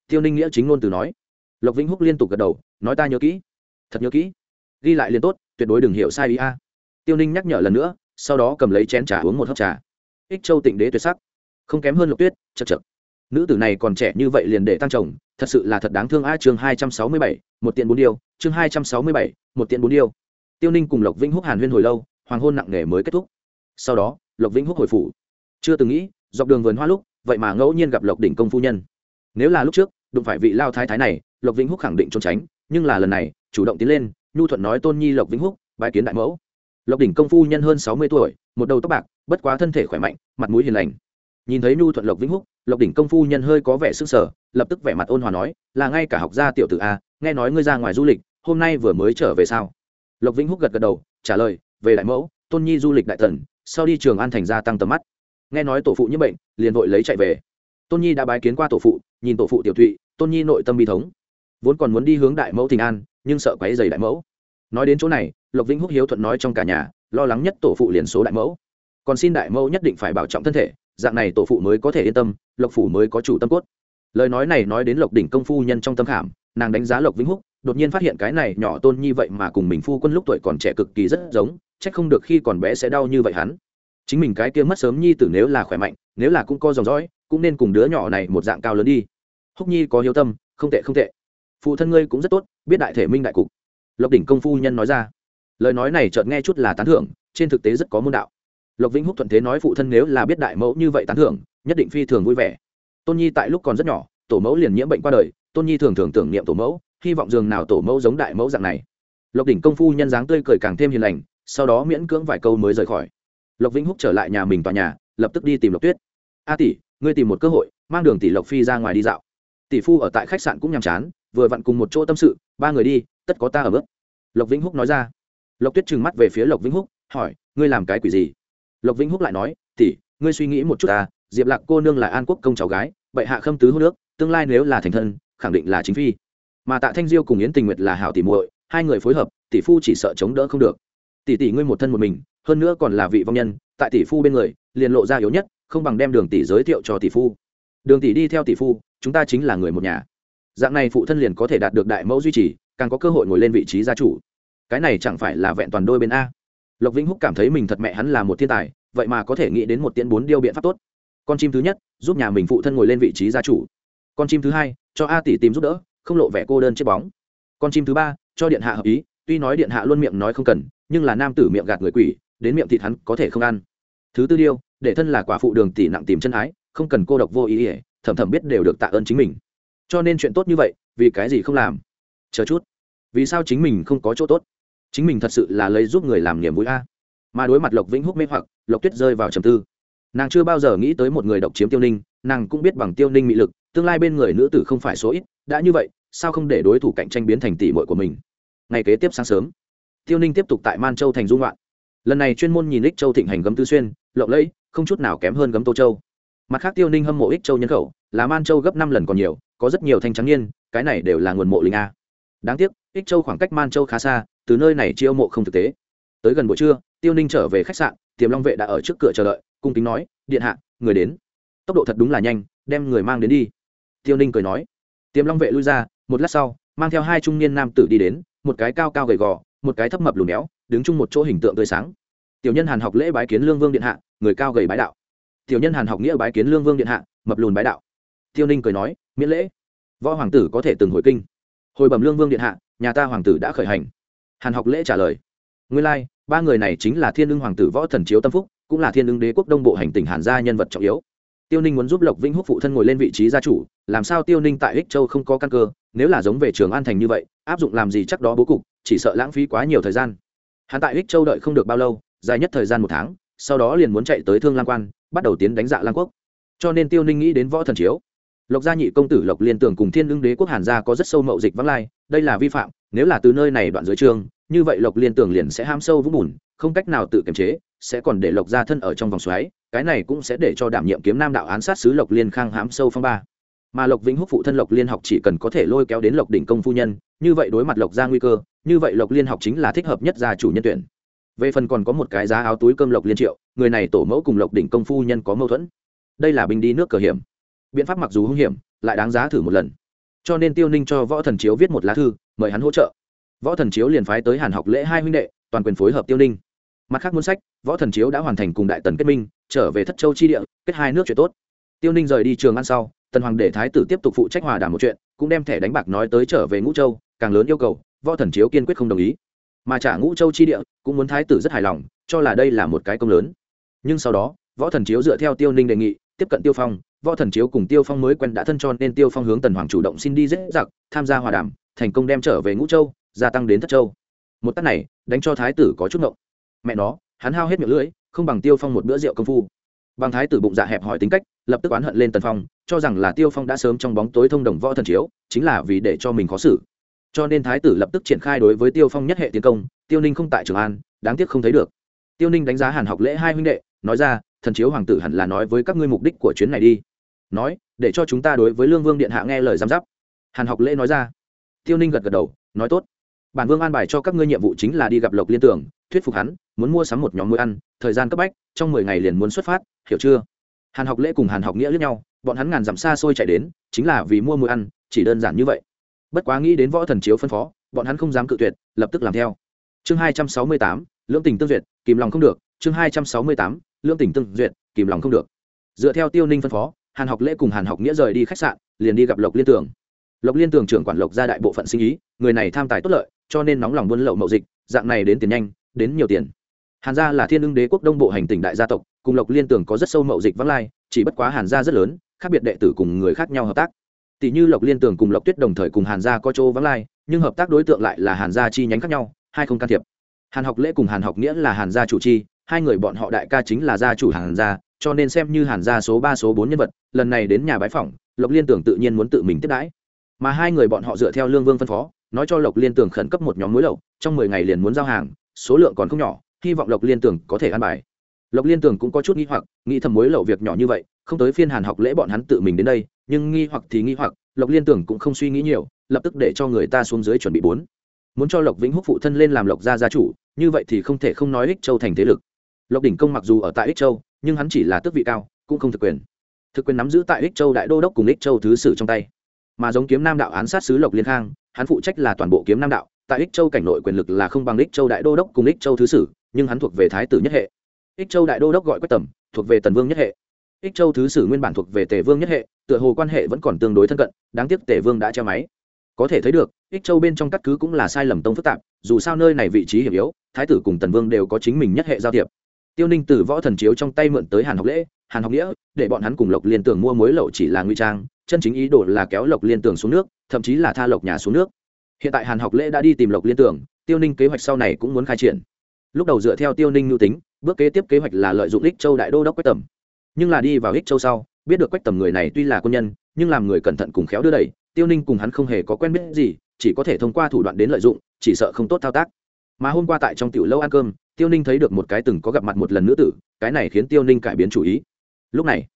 Tiêu ninh nghĩa chính ngôn từ nói. Lộc vĩnh húc liên tục gật đầu, nói ta nhớ kỹ. Thật nhớ kỹ. Ghi lại liền tốt, tuyệt đối đừng hiểu sai ý a. Tiêu ninh nhắc nhở lần nữa, sau đó cầm lấy chén trà uống một hớp trà. Ích châu tịnh đế tuyệt sắc. Không kém hơn lục tuyết chật chật nữ tử này còn trẻ như vậy liền để tăng chồng thật sự là thật đáng thương a, chương hai trăm sáu mươi bảy, một tiện bốn điêu chương hai trăm sáu mươi bảy, một tiện bốn điêu tiêu ninh cùng lộc vĩnh húc hàn huyên hồi lâu, hoàng hôn nặng nề mới kết thúc. Sau đó, lộc vĩnh húc hồi phủ. Chưa từng nghĩ, dọc đường vườn hoa lúc, vậy mà ngẫu nhiên gặp lộc đỉnh công phu nhân. Nếu là lúc trước, đụng phải vị lao thái thái này, lộc vĩnh húc khẳng định trốn tránh, nhưng là lần này, chủ động tiến lên, nhu thuận nói tôn nhi lộc vĩnh húc bài kiến đại mẫu. Lộc đỉnh công phu nhân hơn sáu mươi tuổi, một đầu tóc bạc, bất quá thân thể khỏe mạnh, mặt mũi hiền lành nhìn thấy nhu thuận lộc vĩnh húc, lộc đỉnh công phu nhân hơi có vẻ s ư sở lập tức vẻ mặt ôn hòa nói, là ngay cả học gia tiểu t ử a, nghe nói ngươi ra ngoài du lịch, hôm nay vừa mới trở về sao? Lộc vĩnh húc gật gật đầu, trả lời, về đại mẫu, tôn nhi du lịch đại thần, sau đi trường an thành gia tăng tầm mắt. Nghe nói tổ phụ như bệnh, liền vội lấy chạy về. Tôn nhi đã bái kiến qua tổ phụ, nhìn tổ phụ tiểu thụy, tôn nhi nội tâm bi thống. Vốn còn muốn đi hướng đại mẫu Thịnh an, nhưng sợ quáy dày đại mẫu. Nói đến chỗ này, lộc vĩnh húc hiếu thuận nói trong cả nhà, lo lắng nhất tổ phụ liền số đại mẫu. Còn xin đại mẫu nhất định phải bảo trọng thân thể dạng này tổ phụ mới có thể yên tâm, lộc phủ mới có chủ tâm cốt. Lời nói này nói đến lộc đỉnh công phu nhân trong tâm khảm, nàng đánh giá lộc vĩnh húc, đột nhiên phát hiện cái này nhỏ tôn nhi vậy mà cùng mình phu quân lúc tuổi còn trẻ cực kỳ rất giống trách không được khi còn bé sẽ đau như vậy hắn. Chính mình cái kia mất sớm nhi tử nếu là khỏe mạnh, nếu là cũng có dòng dõi, cũng nên cùng đứa nhỏ này một dạng cao lớn đi. Húc nhi có hiếu tâm, không tệ không tệ. Phụ thân ngươi cũng rất tốt, biết đại thể minh đại cục. Lộc đỉnh công phu nhân nói ra. Lời nói này chợt nghe chút là tán thưởng, trên thực tế rất có môn đạo lộc vĩnh húc thuận thế nói phụ thân nếu là biết đại mẫu như vậy tán thưởng, nhất định phi thường vui vẻ. Tôn nhi tại lúc còn rất nhỏ, tổ mẫu liền nhiễm bệnh qua đời, tôn nhi thường thường tưởng niệm tổ mẫu, hy vọng dường nào tổ mẫu giống đại mẫu dạng này. Lộc đỉnh công phu nhân dáng tươi cười càng thêm hiền lành, sau đó miễn cưỡng vài câu mới rời khỏi. Lộc vĩnh húc trở lại nhà mình tòa nhà, lập tức đi tìm lộc tuyết. A tỷ, ngươi tìm một cơ hội, mang đường tỷ lộc phi ra ngoài đi dạo. Tỷ phu ở tại khách sạn cũng nhàm chán, vừa vặn cùng một chỗ tâm sự, ba người đi, tất có ta ở bước. Lộc vĩnh húc nói ra. Lộc tuyết trừng mắt về phía lộc vĩnh húc, hỏi, ngươi làm cái quỷ gì? Lộc vĩnh húc lại nói, tỷ, ngươi suy nghĩ một chút ta, diệp lạc cô nương là an quốc công cháu gái, bệ hạ khâm tứ hô nước tương lai nếu là thành thân, khẳng định là chính phi. Mà tạ thanh diêu cùng yến tình nguyệt là hảo tỷ muội, hai người phối hợp, tỷ phu chỉ sợ chống đỡ không được. Tỷ tỷ ngươi một thân một mình, hơn nữa còn là vị vong nhân, tại tỷ phu bên người, liền lộ ra yếu nhất, không bằng đem đường tỷ giới thiệu cho tỷ phu. Đường tỷ đi theo tỷ phu, chúng ta chính là người một nhà. Dạng này phụ thân liền có thể đạt được đại mẫu duy trì, càng có cơ hội ngồi lên vị trí gia chủ. Cái này chẳng phải là vẹn toàn đôi bên a lộc vĩnh húc cảm thấy mình thật mẹ hắn là một thiên tài, vậy mà có thể nghĩ đến một tiễn bốn điêu biện pháp tốt. Con chim thứ nhất, giúp nhà mình phụ thân ngồi lên vị trí gia chủ. Con chim thứ hai, cho a tỷ tìm giúp đỡ, không lộ vẻ cô đơn chiếc bóng. Con chim thứ ba, cho điện hạ hợp ý, tuy nói điện hạ luôn miệng nói không cần, nhưng là nam tử miệng gạt người quỷ, đến miệng thịt hắn có thể không ăn. Thứ tư điêu, để thân là quả phụ đường tỷ nặng tìm chân ái, không cần cô độc vô ý ỉa thầm thầm biết đều được tạ ơn chính mình. Cho nên chuyện tốt như vậy, vì cái gì không làm? Chờ chút. Vì sao chính mình không có chỗ tốt? Chính mình thật sự là lấy giúp người làm niềm vui a. Mà đối mặt lộc vĩnh húc mê hoặc, lộc tuyết rơi vào trầm tư. Nàng chưa bao giờ nghĩ tới một người độc chiếm tiêu ninh, nàng cũng biết bằng tiêu ninh mị lực, tương lai bên người nữ tử không phải số ít, đã như vậy, sao không để đối thủ cạnh tranh biến thành tỷ muội của mình? Ngày kế tiếp sáng sớm, tiêu ninh tiếp tục tại man châu thành dung loạn. Lần này chuyên môn nhìn ích châu thịnh hành gấm tư xuyên, lộng lẫy, không chút nào kém hơn gấm tô châu. Mặt khác tiêu ninh hâm mộ ích châu nhân khẩu, là man châu gấp năm lần còn nhiều, có rất nhiều thanh trắng niên, cái này đều là nguồn mộ linh a. Đáng tiếc ích châu khoảng cách man châu khá xa, từ nơi này chiêu mộ không thực tế. Tới gần buổi trưa, tiêu ninh trở về khách sạn, tiềm long vệ đã ở trước cửa chờ đợi, cung kính nói, điện hạ, người đến. Tốc độ thật đúng là nhanh, đem người mang đến đi. Tiêu ninh cười nói. Tiềm long vệ lui ra, một lát sau, mang theo hai trung niên nam tử đi đến, một cái cao cao gầy gò, một cái thấp mập lùn béo đứng chung một chỗ hình tượng tươi sáng. Tiểu nhân hàn học lễ bái kiến lương vương điện hạ, người cao gầy bái đạo. Tiểu nhân hàn học nghĩa bái kiến lương vương điện hạ, mập lùn bái đạo. Tiêu ninh cười nói, miễn lễ. Võ hoàng tử có thể từng hồi kinh hồi bẩm lương vương điện hạ nhà ta hoàng tử đã khởi hành. Hàn học lễ trả lời. Nguyên lai、like, ba người này chính là thiên ưng hoàng tử võ thần chiếu tâm phúc cũng là thiên ưng đế quốc đông bộ hành tỉnh hàn gia nhân vật trọng yếu. Tiêu ninh muốn giúp lộc vĩnh húc phụ thân ngồi lên vị trí gia chủ làm sao tiêu ninh tại ích châu không có căn cơ nếu là giống về trường an thành như vậy áp dụng làm gì chắc đó bố cục chỉ sợ lãng phí quá nhiều thời gian. Hắn tại ích châu đợi không được bao lâu dài nhất thời gian một tháng sau đó liền muốn chạy tới thương lang quan bắt đầu tiến đánh dạ lang quốc. Cho nên tiêu ninh nghĩ đến võ thần chiếu lộc gia nhị công tử lộc liên tưởng cùng thiên lương đế quốc hàn gia có rất sâu mậu dịch vắng lai, đây là vi phạm, nếu là từ nơi này đoạn dưới trường như vậy lộc liên tưởng liền sẽ ham sâu vũng bùn, không cách nào tự kiềm chế, sẽ còn để lộc gia thân ở trong vòng xoáy, cái này cũng sẽ để cho đảm nhiệm kiếm nam đạo án sát sứ lộc liên khang hám sâu phong ba. Mà lộc vĩnh húc phụ thân lộc liên học chỉ cần có thể lôi kéo đến lộc đỉnh công phu nhân, như vậy đối mặt lộc gia nguy cơ, như vậy lộc liên học chính là thích hợp nhất gia chủ nhân tuyển. Về phần còn có một cái giá áo túi cơm lộc liên triệu, người này tổ mẫu cùng lộc đỉnh công phu nhân có mâu thuẫn. Đây là binh đi nước cờ hiểm biện pháp mặc dù hung hiểm, lại đáng giá thử một lần. Cho nên tiêu ninh cho võ thần chiếu viết một lá thư, mời hắn hỗ trợ. Võ thần chiếu liền phái tới hàn học lễ hai huynh đệ, toàn quyền phối hợp tiêu ninh. Mặt khác muốn sách, võ thần chiếu đã hoàn thành cùng đại tần kết minh, trở về thất châu chi địa, kết hai nước chuyện tốt. Tiêu ninh rời đi trường ăn sau, tần hoàng để thái tử tiếp tục phụ trách hòa đàm một chuyện, cũng đem thẻ đánh bạc nói tới trở về ngũ châu, càng lớn yêu cầu, võ thần chiếu kiên quyết không đồng ý. Mà trả ngũ châu chi địa, cũng muốn thái tử rất hài lòng, cho là đây là một cái công lớn. Nhưng sau đó, võ thần chiếu dựa theo tiêu ninh đề nghị, tiếp cận tiêu phong võ thần chiếu cùng tiêu phong mới quen đã thân cho nên tiêu phong hướng tần hoàng chủ động xin đi dễ giặc, tham gia hòa đàm, thành công đem trở về ngũ châu, gia tăng đến thất châu. Một tắt này, đánh cho thái tử có chút ngộng. Mẹ nó, hắn hao hết miệng lưỡi, không bằng tiêu phong một bữa rượu công phu. Bằng thái tử bụng dạ hẹp hỏi tính cách, lập tức oán hận lên tần phong, cho rằng là tiêu phong đã sớm trong bóng tối thông đồng võ thần chiếu, chính là vì để cho mình khó xử. Cho nên thái tử lập tức triển khai đối với tiêu phong nhất hệ tiến công, tiêu ninh không tại trường an, đáng tiếc không thấy được. Tiêu ninh đánh giá hàn học lễ hai huynh đệ, nói ra thần chiếu hoàng tử hẳn là nói với các ngươi mục đích của chuyến này đi. Nói, để cho chúng ta đối với lương vương điện hạ nghe lời giám giáp. Hàn học lễ nói ra. Tiêu ninh gật gật đầu, nói tốt. Bản vương an bài cho các ngươi nhiệm vụ chính là đi gặp lộc liên tưởng, thuyết phục hắn, muốn mua sắm một nhóm muối ăn, thời gian cấp bách, trong mười ngày liền muốn xuất phát, hiểu chưa? Hàn học lễ cùng hàn học nghĩa lẫn nhau, bọn hắn ngàn dặm xa xôi chạy đến, chính là vì mua muối ăn, chỉ đơn giản như vậy. Bất quá nghĩ đến võ thần chiếu phân phó, bọn hắn không dám cự tuyệt, lập tức làm theo. Chương hai trăm sáu mươi tám, lưỡng tình tương duyệt, kìm lòng không được, chương hai trăm sáu mươi tám lương tình tương duyệt, kìm lòng không được. Dựa theo tiêu ninh phân phó, hàn học lễ cùng hàn học nghĩa rời đi khách sạn, liền đi gặp lộc liên tường. Lộc liên tường trưởng quản lộc ra đại bộ phận sinh ý, người này tham tài tốt lợi, cho nên nóng lòng buôn lậu mậu dịch, dạng này đến tiền nhanh, đến nhiều tiền. Hàn gia là thiên ưng đế quốc đông bộ hành tỉnh đại gia tộc, cùng lộc liên tường có rất sâu mậu dịch vắng lai, chỉ bất quá hàn gia rất lớn, khác biệt đệ tử cùng người khác nhau hợp tác. Tỷ như lộc liên tường cùng lộc tuyết đồng thời cùng hàn gia có chỗ vắng lai, nhưng hợp tác đối tượng lại là hàn gia chi nhánh khác nhau, hai không can thiệp. Hàn học lễ cùng hàn học nghĩa là hàn gia chủ chi hai người bọn họ đại ca chính là gia chủ hàn gia, cho nên xem như hàn gia số ba, số bốn nhân vật, lần này đến nhà bái phỏng, lộc liên tưởng tự nhiên muốn tự mình tiếp đãi. Mà hai người bọn họ dựa theo lương vương phân phó, nói cho lộc liên tưởng khẩn cấp một nhóm muối lậu, trong mười ngày liền muốn giao hàng, số lượng còn không nhỏ, hy vọng lộc liên tưởng có thể ăn bài. Lộc liên tưởng cũng có chút nghi hoặc, nghĩ thầm muối lậu việc nhỏ như vậy, không tới phiên hàn học lễ bọn hắn tự mình đến đây, nhưng nghi hoặc thì nghi hoặc, lộc liên tưởng cũng không suy nghĩ nhiều, lập tức để cho người ta xuống dưới chuẩn bị bốn. Muốn cho lộc vĩnh húc phụ thân lên làm lộc gia gia chủ, như vậy thì không thể không nói ích châu thành thế lực lộc đỉnh công mặc dù ở tại ích châu, nhưng hắn chỉ là tước vị cao, cũng không thực quyền. Thực quyền nắm giữ tại ích châu đại đô đốc cùng ích châu thứ sử trong tay. Mà giống kiếm nam đạo án sát sứ lộc liên khang, hắn phụ trách là toàn bộ kiếm nam đạo, tại ích châu cảnh nội quyền lực là không bằng ích châu đại đô đốc cùng ích châu thứ sử, nhưng hắn thuộc về thái tử nhất hệ. Ích châu đại đô đốc gọi quách tầm, thuộc về tần vương nhất hệ. Ích châu thứ sử nguyên bản thuộc về tề vương nhất hệ, tựa hồ quan hệ vẫn còn tương đối thân cận, đáng tiếc tề vương đã che máy. Có thể thấy được, ích châu bên trong các cứ cũng là sai lầm tông phức tạp, dù sao nơi này vị trí hiểm yếu, thái tử cùng tần vương đều có chính mình nhất hệ giao thiệp tiêu ninh từ võ thần chiếu trong tay mượn tới hàn học lễ hàn học nghĩa để bọn hắn cùng lộc liên Tưởng mua mối lậu chỉ là nguy trang chân chính ý đồ là kéo lộc liên Tưởng xuống nước thậm chí là tha lộc nhà xuống nước. Hiện tại hàn học lễ đã đi tìm lộc liên Tưởng, tiêu ninh kế hoạch sau này cũng muốn khai triển. Lúc đầu dựa theo tiêu ninh nhu tính bước kế tiếp kế hoạch là lợi dụng ích châu đại đô đốc quách tầm. Nhưng là đi vào ích châu sau biết được quách tầm người này tuy là quân nhân nhưng làm người cẩn thận cùng khéo đưa đẩy tiêu ninh cùng hắn không hề có quen biết gì chỉ có thể thông qua thủ đoạn đến lợi dụng chỉ sợ không tốt thao tác. Mà hôm qua tại trong tiểu lâu ăn cơm tiêu ninh thấy được một cái từng có gặp mặt một lần nữ tử, cái này khiến tiêu ninh cải biến chủ ý. Lúc này,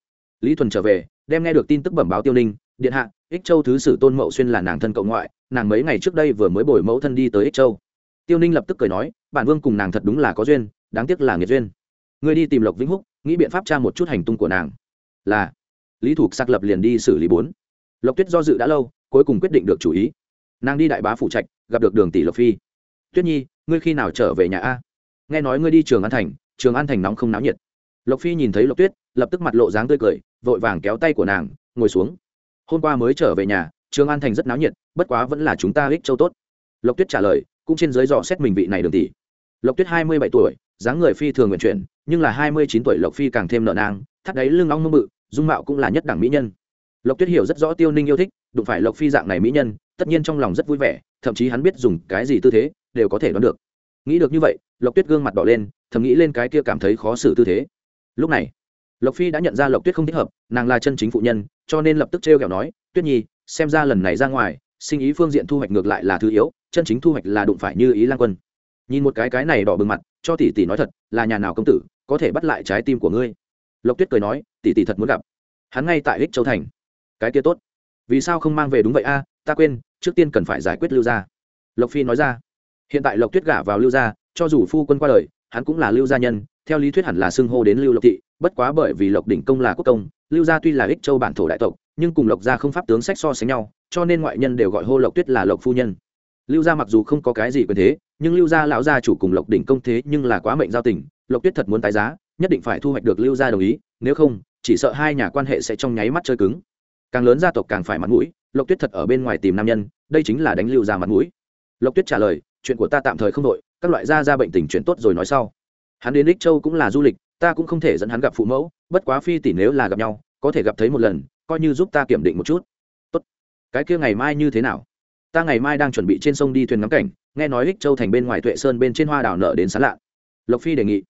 lý thuần trở về, đem nghe được tin tức bẩm báo tiêu ninh, điện hạ, ích châu thứ sử tôn mậu xuyên là nàng thân cậu ngoại, nàng mấy ngày trước đây vừa mới bồi mẫu thân đi tới ích châu. Tiêu ninh lập tức cười nói, bản vương cùng nàng thật đúng là có duyên, đáng tiếc là nghiệt duyên. Người đi tìm lộc vĩnh húc, nghĩ biện pháp tra một chút hành tung của nàng. Là, lý thục xác lập liền đi xử lý bốn. Lộc tuyết do dự đã lâu, cuối cùng quyết định được chủ ý. Nàng đi đại bá phụ trạch, gặp được đường tỷ lộc phi. Tuyết nhi, ngươi khi nào trở về nhà a? Nghe nói ngươi đi trường an thành, trường an thành nóng không náo nhiệt. Lộc phi nhìn thấy lộc tuyết, lập tức mặt lộ dáng tươi cười, vội vàng kéo tay của nàng, ngồi xuống. Hôm qua mới trở về nhà, trường an thành rất náo nhiệt, bất quá vẫn là chúng ta ích châu tốt. Lộc tuyết trả lời, cũng trên dưới dò xét mình vị này đường tỷ. Lộc tuyết hai mươi bảy tuổi, dáng người phi thường nguyện chuyển, nhưng là hai mươi chín tuổi lộc phi càng thêm nợ nang, thắt đáy lưng ong mông bự, dung mạo cũng là nhất đẳng mỹ nhân. Lộc tuyết hiểu rất rõ tiêu ninh yêu thích, đụng phải lộc phi dạng này mỹ nhân, tất nhiên trong lòng rất vui vẻ, thậm chí hắn biết dùng cái gì tư thế, đều có thể đoán được nghĩ được như vậy, lộc tuyết gương mặt đỏ lên, thầm nghĩ lên cái kia cảm thấy khó xử tư thế. Lúc này, lộc phi đã nhận ra lộc tuyết không thích hợp, nàng là chân chính phụ nhân, cho nên lập tức t r e o kẹo nói, tuyết nhi, xem ra lần này ra ngoài, sinh ý phương diện thu hoạch ngược lại là thứ yếu, chân chính thu hoạch là đụng phải như ý lan quân. Nhìn một cái cái này đỏ bừng mặt, cho tỷ tỷ nói thật, là nhà nào công tử, có thể bắt lại trái tim của ngươi? Lộc tuyết cười nói, tỷ tỷ thật muốn gặp. Hắn ngay tại ích châu thành. Cái kia tốt. Vì sao không mang về đúng vậy a? Ta quên, trước tiên cần phải giải quyết lưu gia. Lộc phi nói ra hiện tại lộc tuyết gả vào lưu gia, cho dù phu quân qua đời, hắn cũng là lưu gia nhân, theo lý thuyết hẳn là xưng hô đến lưu lộc thị, bất quá bởi vì lộc đỉnh công là quốc công, lưu gia tuy là ích châu bản thổ đại tộc, nhưng cùng lộc gia không pháp tướng sách so sánh nhau, cho nên ngoại nhân đều gọi hô lộc tuyết là lộc phu nhân. Lưu gia mặc dù không có cái gì quyền thế, nhưng lưu gia lão gia chủ cùng lộc đỉnh công thế nhưng là quá mệnh giao tình, lộc tuyết thật muốn tái giá, nhất định phải thu hoạch được lưu gia đồng ý, nếu không, chỉ sợ hai nhà quan hệ sẽ trong nháy mắt chơi cứng. Càng lớn gia tộc càng phải mặt mũi, lộc tuyết thật ở bên ngoài tìm nam nhân, đây chính là đánh lưu gia mặt mũi. Lộc tuyết trả lời chuyện của ta tạm thời không đội, các loại gia ra bệnh tình chuyển tốt rồi nói sau. Hắn đến ích châu cũng là du lịch, ta cũng không thể dẫn hắn gặp phụ mẫu, bất quá phi tỷ nếu là gặp nhau, có thể gặp thấy một lần, coi như giúp ta kiểm định một chút. Tốt. Cái kia ngày mai như thế nào? Ta ngày mai đang chuẩn bị trên sông đi thuyền ngắm cảnh, nghe nói ích châu thành bên ngoài tuệ sơn bên trên hoa đảo nợ đến sán lạ. Lộc phi đề nghị.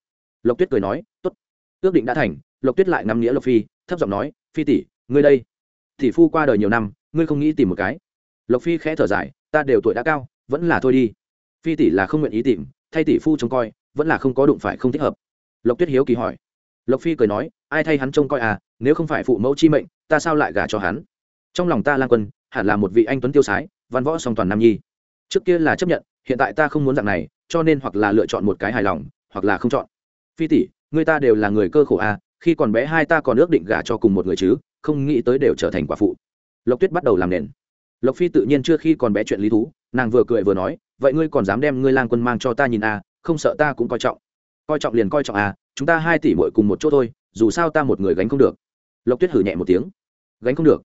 Lộc tuyết cười nói, tốt. Ước định đã thành. Lộc tuyết lại ngắm nghĩa lộc phi, thấp giọng nói, phi tỷ, ngươi đây. Tỷ phu qua đời nhiều năm, ngươi không nghĩ tìm một cái. Lộc phi khẽ thở dài, ta đều tuổi đã cao, vẫn là thôi đi phi tỷ là không nguyện ý tìm, thay tỷ phu trông coi, vẫn là không có đụng phải không thích hợp. Lộc tuyết hiếu kỳ hỏi. Lộc phi cười nói, ai thay hắn trông coi à nếu không phải phụ mẫu chi mệnh, ta sao lại gả cho hắn? Trong lòng ta lan quân, hẳn là một vị anh tuấn tiêu sái, văn võ song toàn nam nhi. Trước kia là chấp nhận, hiện tại ta không muốn dạng này, cho nên hoặc là lựa chọn một cái hài lòng, hoặc là không chọn. Phi tỷ, người ta đều là người cơ khổ à khi còn bé hai ta còn ước định gả cho cùng một người chứ, không nghĩ tới đều trở thành quả phụ. Lộc tuyết bắt đầu làm nền. Lộc phi tự nhiên chưa khi còn bé chuyện lý thú, nàng vừa cười vừa nói vậy ngươi còn dám đem ngươi lang quân mang cho ta nhìn à không sợ ta cũng coi trọng. Coi trọng liền coi trọng à chúng ta hai tỷ muội cùng một chỗ thôi, dù sao ta một người gánh không được. Lộc tuyết hử nhẹ một tiếng. Gánh không được.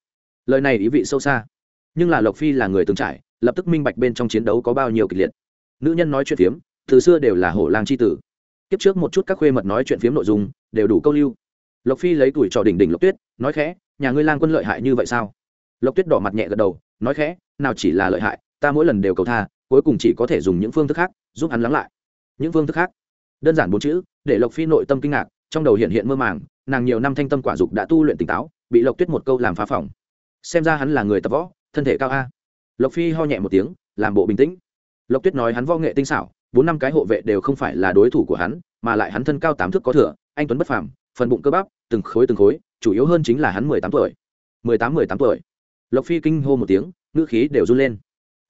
Lời này ý vị sâu xa. Nhưng là lộc phi là người từng trải, lập tức minh bạch bên trong chiến đấu có bao nhiêu kịch liệt. Nữ nhân nói chuyện phiếm, từ xưa đều là hổ lang c h i tử. Kiếp trước một chút các khuê mật nói chuyện phiếm nội dung, đều đủ câu lưu. Lộc phi lấy tuổi trò đỉnh đỉnh lộc tuyết, nói khẽ, nhà ngươi lang quân lợi hại như vậy sao? Lộc tuyết đỏ mặt nhẹ gật đầu, nói khẽ, nào chỉ là lợi hại, ta mỗi lần đều cầu tha cuối cùng chỉ có thể dùng những phương thức khác, giúp hắn lắng lại. Những phương thức khác? Đơn giản bốn chữ, để lộc phi nội tâm kinh ngạc, trong đầu hiện hiện mơ màng, nàng nhiều năm thanh tâm quả dục đã tu luyện tỉnh táo, bị lộc tuyết một câu làm phá phòng xem ra hắn là người tập võ, thân thể cao a. Lộc phi ho nhẹ một tiếng, làm bộ bình tĩnh. Lộc tuyết nói hắn võ nghệ tinh xảo, bốn năm cái hộ vệ đều không phải là đối thủ của hắn, mà lại hắn thân cao tám thước có thừa, anh tuấn bất phàm, phần bụng cơ bắp, từng khối từng khối, chủ yếu hơn chính là hắn mười tám tuổi. Mười tám mười tám tuổi. Lộc phi kinh hô một tiếng, ngữ khí đều run lên.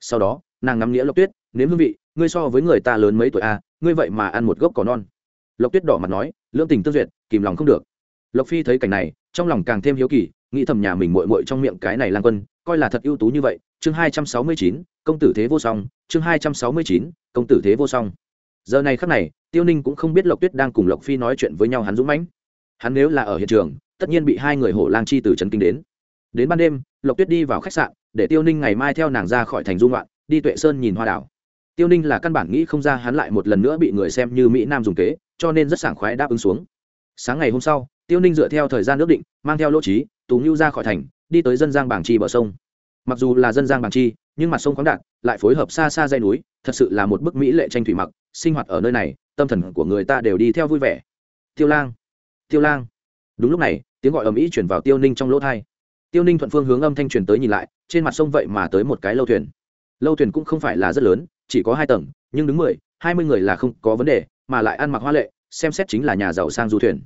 Sau đó nàng ngắm nghĩa lộc tuyết, nếm hương vị, ngươi so với người ta lớn mấy tuổi a ngươi vậy mà ăn một gốc cỏ non. Lộc tuyết đỏ mặt nói, lưỡng tình tương duyệt, kìm lòng không được. Lộc phi thấy cảnh này, trong lòng càng thêm hiếu kỳ, nghĩ thầm nhà mình mội mội trong miệng cái này lang quân, coi là thật ưu tú như vậy. Chương hai trăm sáu mươi chín, công tử thế vô song. Chương hai trăm sáu mươi chín, công tử thế vô song. Giờ này khắc này, tiêu ninh cũng không biết lộc tuyết đang cùng lộc phi nói chuyện với nhau hắn dũng mãnh. Hắn nếu là ở hiện trường, tất nhiên bị hai người hổ lang chi từ trấn kinh đến. Đến ban đêm, lộc tuyết đi vào khách sạn, để tiêu ninh ngày mai theo nàng ra khỏi thành dung loạn đi tuệ sơn nhìn hoa đảo. Tiêu ninh là căn bản nghĩ không ra hắn lại một lần nữa bị người xem như mỹ nam dùng kế, cho nên rất sảng khoái đáp ứng xuống. Sáng ngày hôm sau, tiêu ninh dựa theo thời gian ước định, mang theo lỗ trí, tú ngưu ra khỏi thành, đi tới dân giang bảng chi bờ sông. Mặc dù là dân giang bảng chi, nhưng mặt sông khoáng đạt, lại phối hợp xa xa dây núi, thật sự là một bức mỹ lệ tranh thủy mặc, sinh hoạt ở nơi này, tâm thần của người ta đều đi theo vui vẻ. Tiêu lang tiêu lang. Đúng lúc này, tiếng gọi ầm ĩ chuyển vào tiêu ninh trong lỗ thai tiêu ninh thuận phương hướng âm thanh truyền tới nhìn lại, trên mặt sông vậy mà tới một cái lâu thuyền lâu thuyền cũng không phải là rất lớn, chỉ có hai tầng, nhưng đứng mười, hai mươi người là không có vấn đề, mà lại ăn mặc hoa lệ, xem xét chính là nhà giàu sang du thuyền.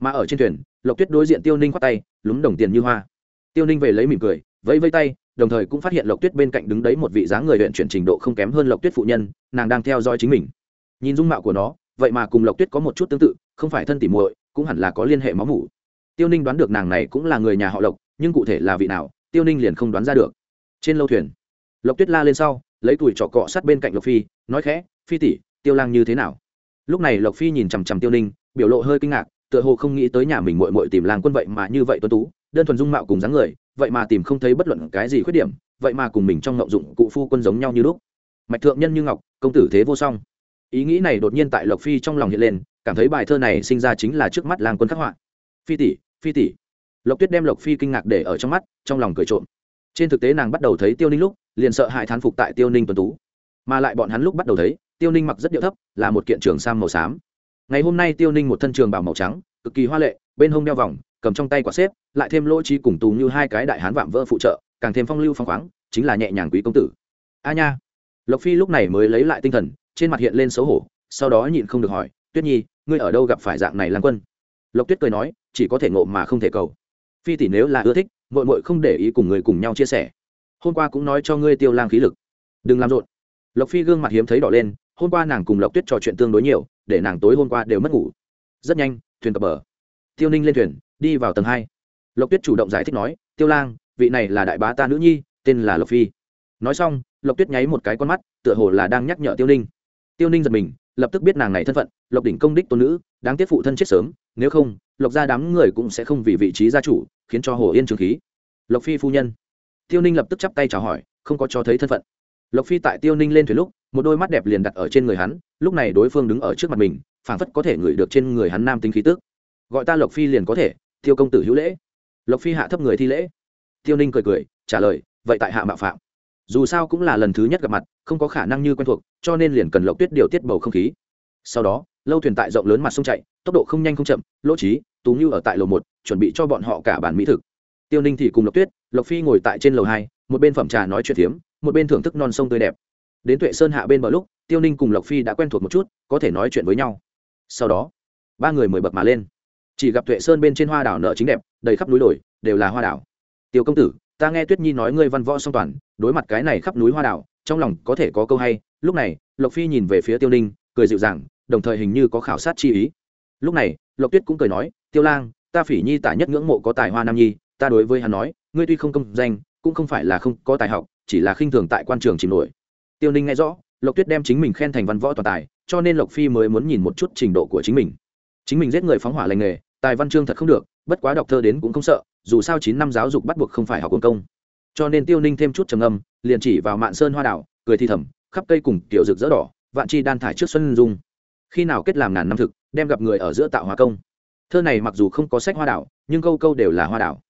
Mà ở trên thuyền, lộc tuyết đối diện tiêu ninh khoác tay, lúng đồng tiền như hoa. Tiêu ninh về lấy mỉm cười, vẫy vây tay, đồng thời cũng phát hiện lộc tuyết bên cạnh đứng đấy một vị dáng người huyện chuyển trình độ không kém hơn lộc tuyết phụ nhân, nàng đang theo dõi chính mình. Nhìn dung mạo của nó, vậy mà cùng lộc tuyết có một chút tương tự, không phải thân tỉ muội, cũng hẳn là có liên hệ máu mủ. Tiêu ninh đoán được nàng này cũng là người nhà họ lộc, nhưng cụ thể là vị nào, tiêu ninh liền không đoán ra được. Trên lâu thuyền lộc tuyết la lên sau, lấy tuổi trọ cọ sát bên cạnh lộc phi, nói khẽ, phi tỷ, tiêu lang như thế nào? Lúc này lộc phi nhìn chằm chằm tiêu ninh, biểu lộ hơi kinh ngạc, tựa hồ không nghĩ tới nhà mình mội mội tìm làng quân vậy mà như vậy tuân tú, đơn thuần dung mạo cùng dáng người, vậy mà tìm không thấy bất luận cái gì khuyết điểm, vậy mà cùng mình trong ngậu dụng cụ phu quân giống nhau như lúc. Mạch thượng nhân như ngọc, công tử thế vô song. Ý nghĩ này đột nhiên tại lộc phi trong lòng hiện lên, cảm thấy bài thơ này sinh ra chính là trước mắt làng quân khắc họa. Phi tỷ phi tỷ. Lộc tuyết đem lộc phi kinh ngạc để ở trong mắt, trong lòng cười trộm trên thực tế nàng bắt đầu thấy tiêu ninh lúc, liền sợ hại thán phục tại tiêu ninh tuấn tú. Mà lại bọn hắn lúc bắt đầu thấy, tiêu ninh mặc rất điệu thấp, là một kiện trường sam màu xám. Ngày hôm nay tiêu ninh một thân trường bảo màu trắng, cực kỳ hoa lệ, bên hông đeo vòng, cầm trong tay quả xếp, lại thêm lỗ trí cùng tù như hai cái đại hán vạm vỡ phụ trợ, càng thêm phong lưu phong khoáng, chính là nhẹ nhàng quý công tử. A nha! Lộc phi lúc này mới lấy lại tinh thần, trên mặt hiện lên xấu hổ, sau đó nhịn không được hỏi, tuyết nhi, ngươi ở đâu gặp phải dạng này làm quân? Lộc tuyết cười nói, chỉ có thể ngộ mà không thể cầu. Phi tỷ nếu là ưa thích mội mội không để ý cùng người cùng nhau chia sẻ. Hôm qua cũng nói cho ngươi tiêu lang khí lực. Đừng làm rộn. Lộc phi gương mặt hiếm thấy đỏ lên, hôm qua nàng cùng lộc tuyết trò chuyện tương đối nhiều, để nàng tối hôm qua đều mất ngủ. Rất nhanh, thuyền cập bờ. Tiêu ninh lên thuyền, đi vào tầng hai. Lộc tuyết chủ động giải thích nói, tiêu lang, vị này là đại bá ta nữ nhi, tên là lộc phi. Nói xong, lộc tuyết nháy một cái con mắt, tựa hồ là đang nhắc nhở tiêu ninh. Tiêu ninh giật mình, lập tức biết nàng này thân phận, lộc đỉnh công đích tôn nữ, đáng tiếc phụ thân chết sớm, nếu không lộc ra đám người cũng sẽ không vì vị trí gia chủ khiến cho hồ yên trường khí. Lộc phi phu nhân. Tiêu ninh lập tức chắp tay chào hỏi, không có cho thấy thân phận. Lộc phi tại tiêu ninh lên thuyền lúc, một đôi mắt đẹp liền đặt ở trên người hắn, lúc này đối phương đứng ở trước mặt mình, phảng phất có thể ngửi được trên người hắn nam tính khí tước gọi ta lộc phi liền có thể, tiêu công tử hữu lễ. Lộc phi hạ thấp người thi lễ. Tiêu ninh cười cười, trả lời, vậy tại hạ mạo phạm. Dù sao cũng là lần thứ nhất gặp mặt, không có khả năng như quen thuộc, cho nên liền cần lộc tuyết điều tiết bầu không khí. Sau đó lâu thuyền tại rộng lớn mặt sông chạy, tốc độ không nhanh không chậm, lỗ trí tú như ở tại lầu một, chuẩn bị cho bọn họ cả bản mỹ thực. Tiêu ninh thì cùng lộc tuyết, lộc phi ngồi tại trên lầu hai, một bên phẩm trà nói chuyện phiếm, một bên thưởng thức non sông tươi đẹp. Đến tuệ sơn hạ bên bờ lúc, tiêu ninh cùng lộc phi đã quen thuộc một chút, có thể nói chuyện với nhau. Sau đó, ba người mời bậc mà lên. Chỉ gặp tuệ sơn bên trên hoa đảo nợ chính đẹp, đầy khắp núi đồi, đều là hoa đảo. Tiêu công tử, ta nghe tuyết nhi nói ngươi văn võ song toàn, đối mặt cái này khắp núi hoa đảo, trong lòng có thể có câu hay. Lúc này, lộc phi nhìn về phía tiêu ninh, cười dịu dàng đồng thời hình như có khảo sát chi ý. Lúc này, lộc tuyết cũng cười nói, tiêu lang, ta phỉ nhi tả nhất ngưỡng mộ có tài hoa nam nhi, ta đối với hắn nói, ngươi tuy không công danh, cũng không phải là không có tài học, chỉ là khinh thường tại quan trường chìm nổi. Tiêu ninh nghe rõ, lộc tuyết đem chính mình khen thành văn võ toàn tài, cho nên lộc phi mới muốn nhìn một chút trình độ của chính mình. Chính mình giết người phóng hỏa lành nghề, tài văn chương thật không được, bất quá đọc thơ đến cũng không sợ, dù sao chín năm giáo dục bắt buộc không phải học quân công. Cho nên tiêu ninh thêm chút trầm âm liền chỉ vào mạn sơn hoa đảo, cười thi thầm, khắp cây cùng tiểu rực rỡ đỏ, vạn chi đan thải trước xuân dung khi nào kết làm ngàn năm thực, đem gặp người ở giữa tạo hóa công. Thơ này mặc dù không có sách hoa đảo, nhưng câu câu đều là hoa đảo.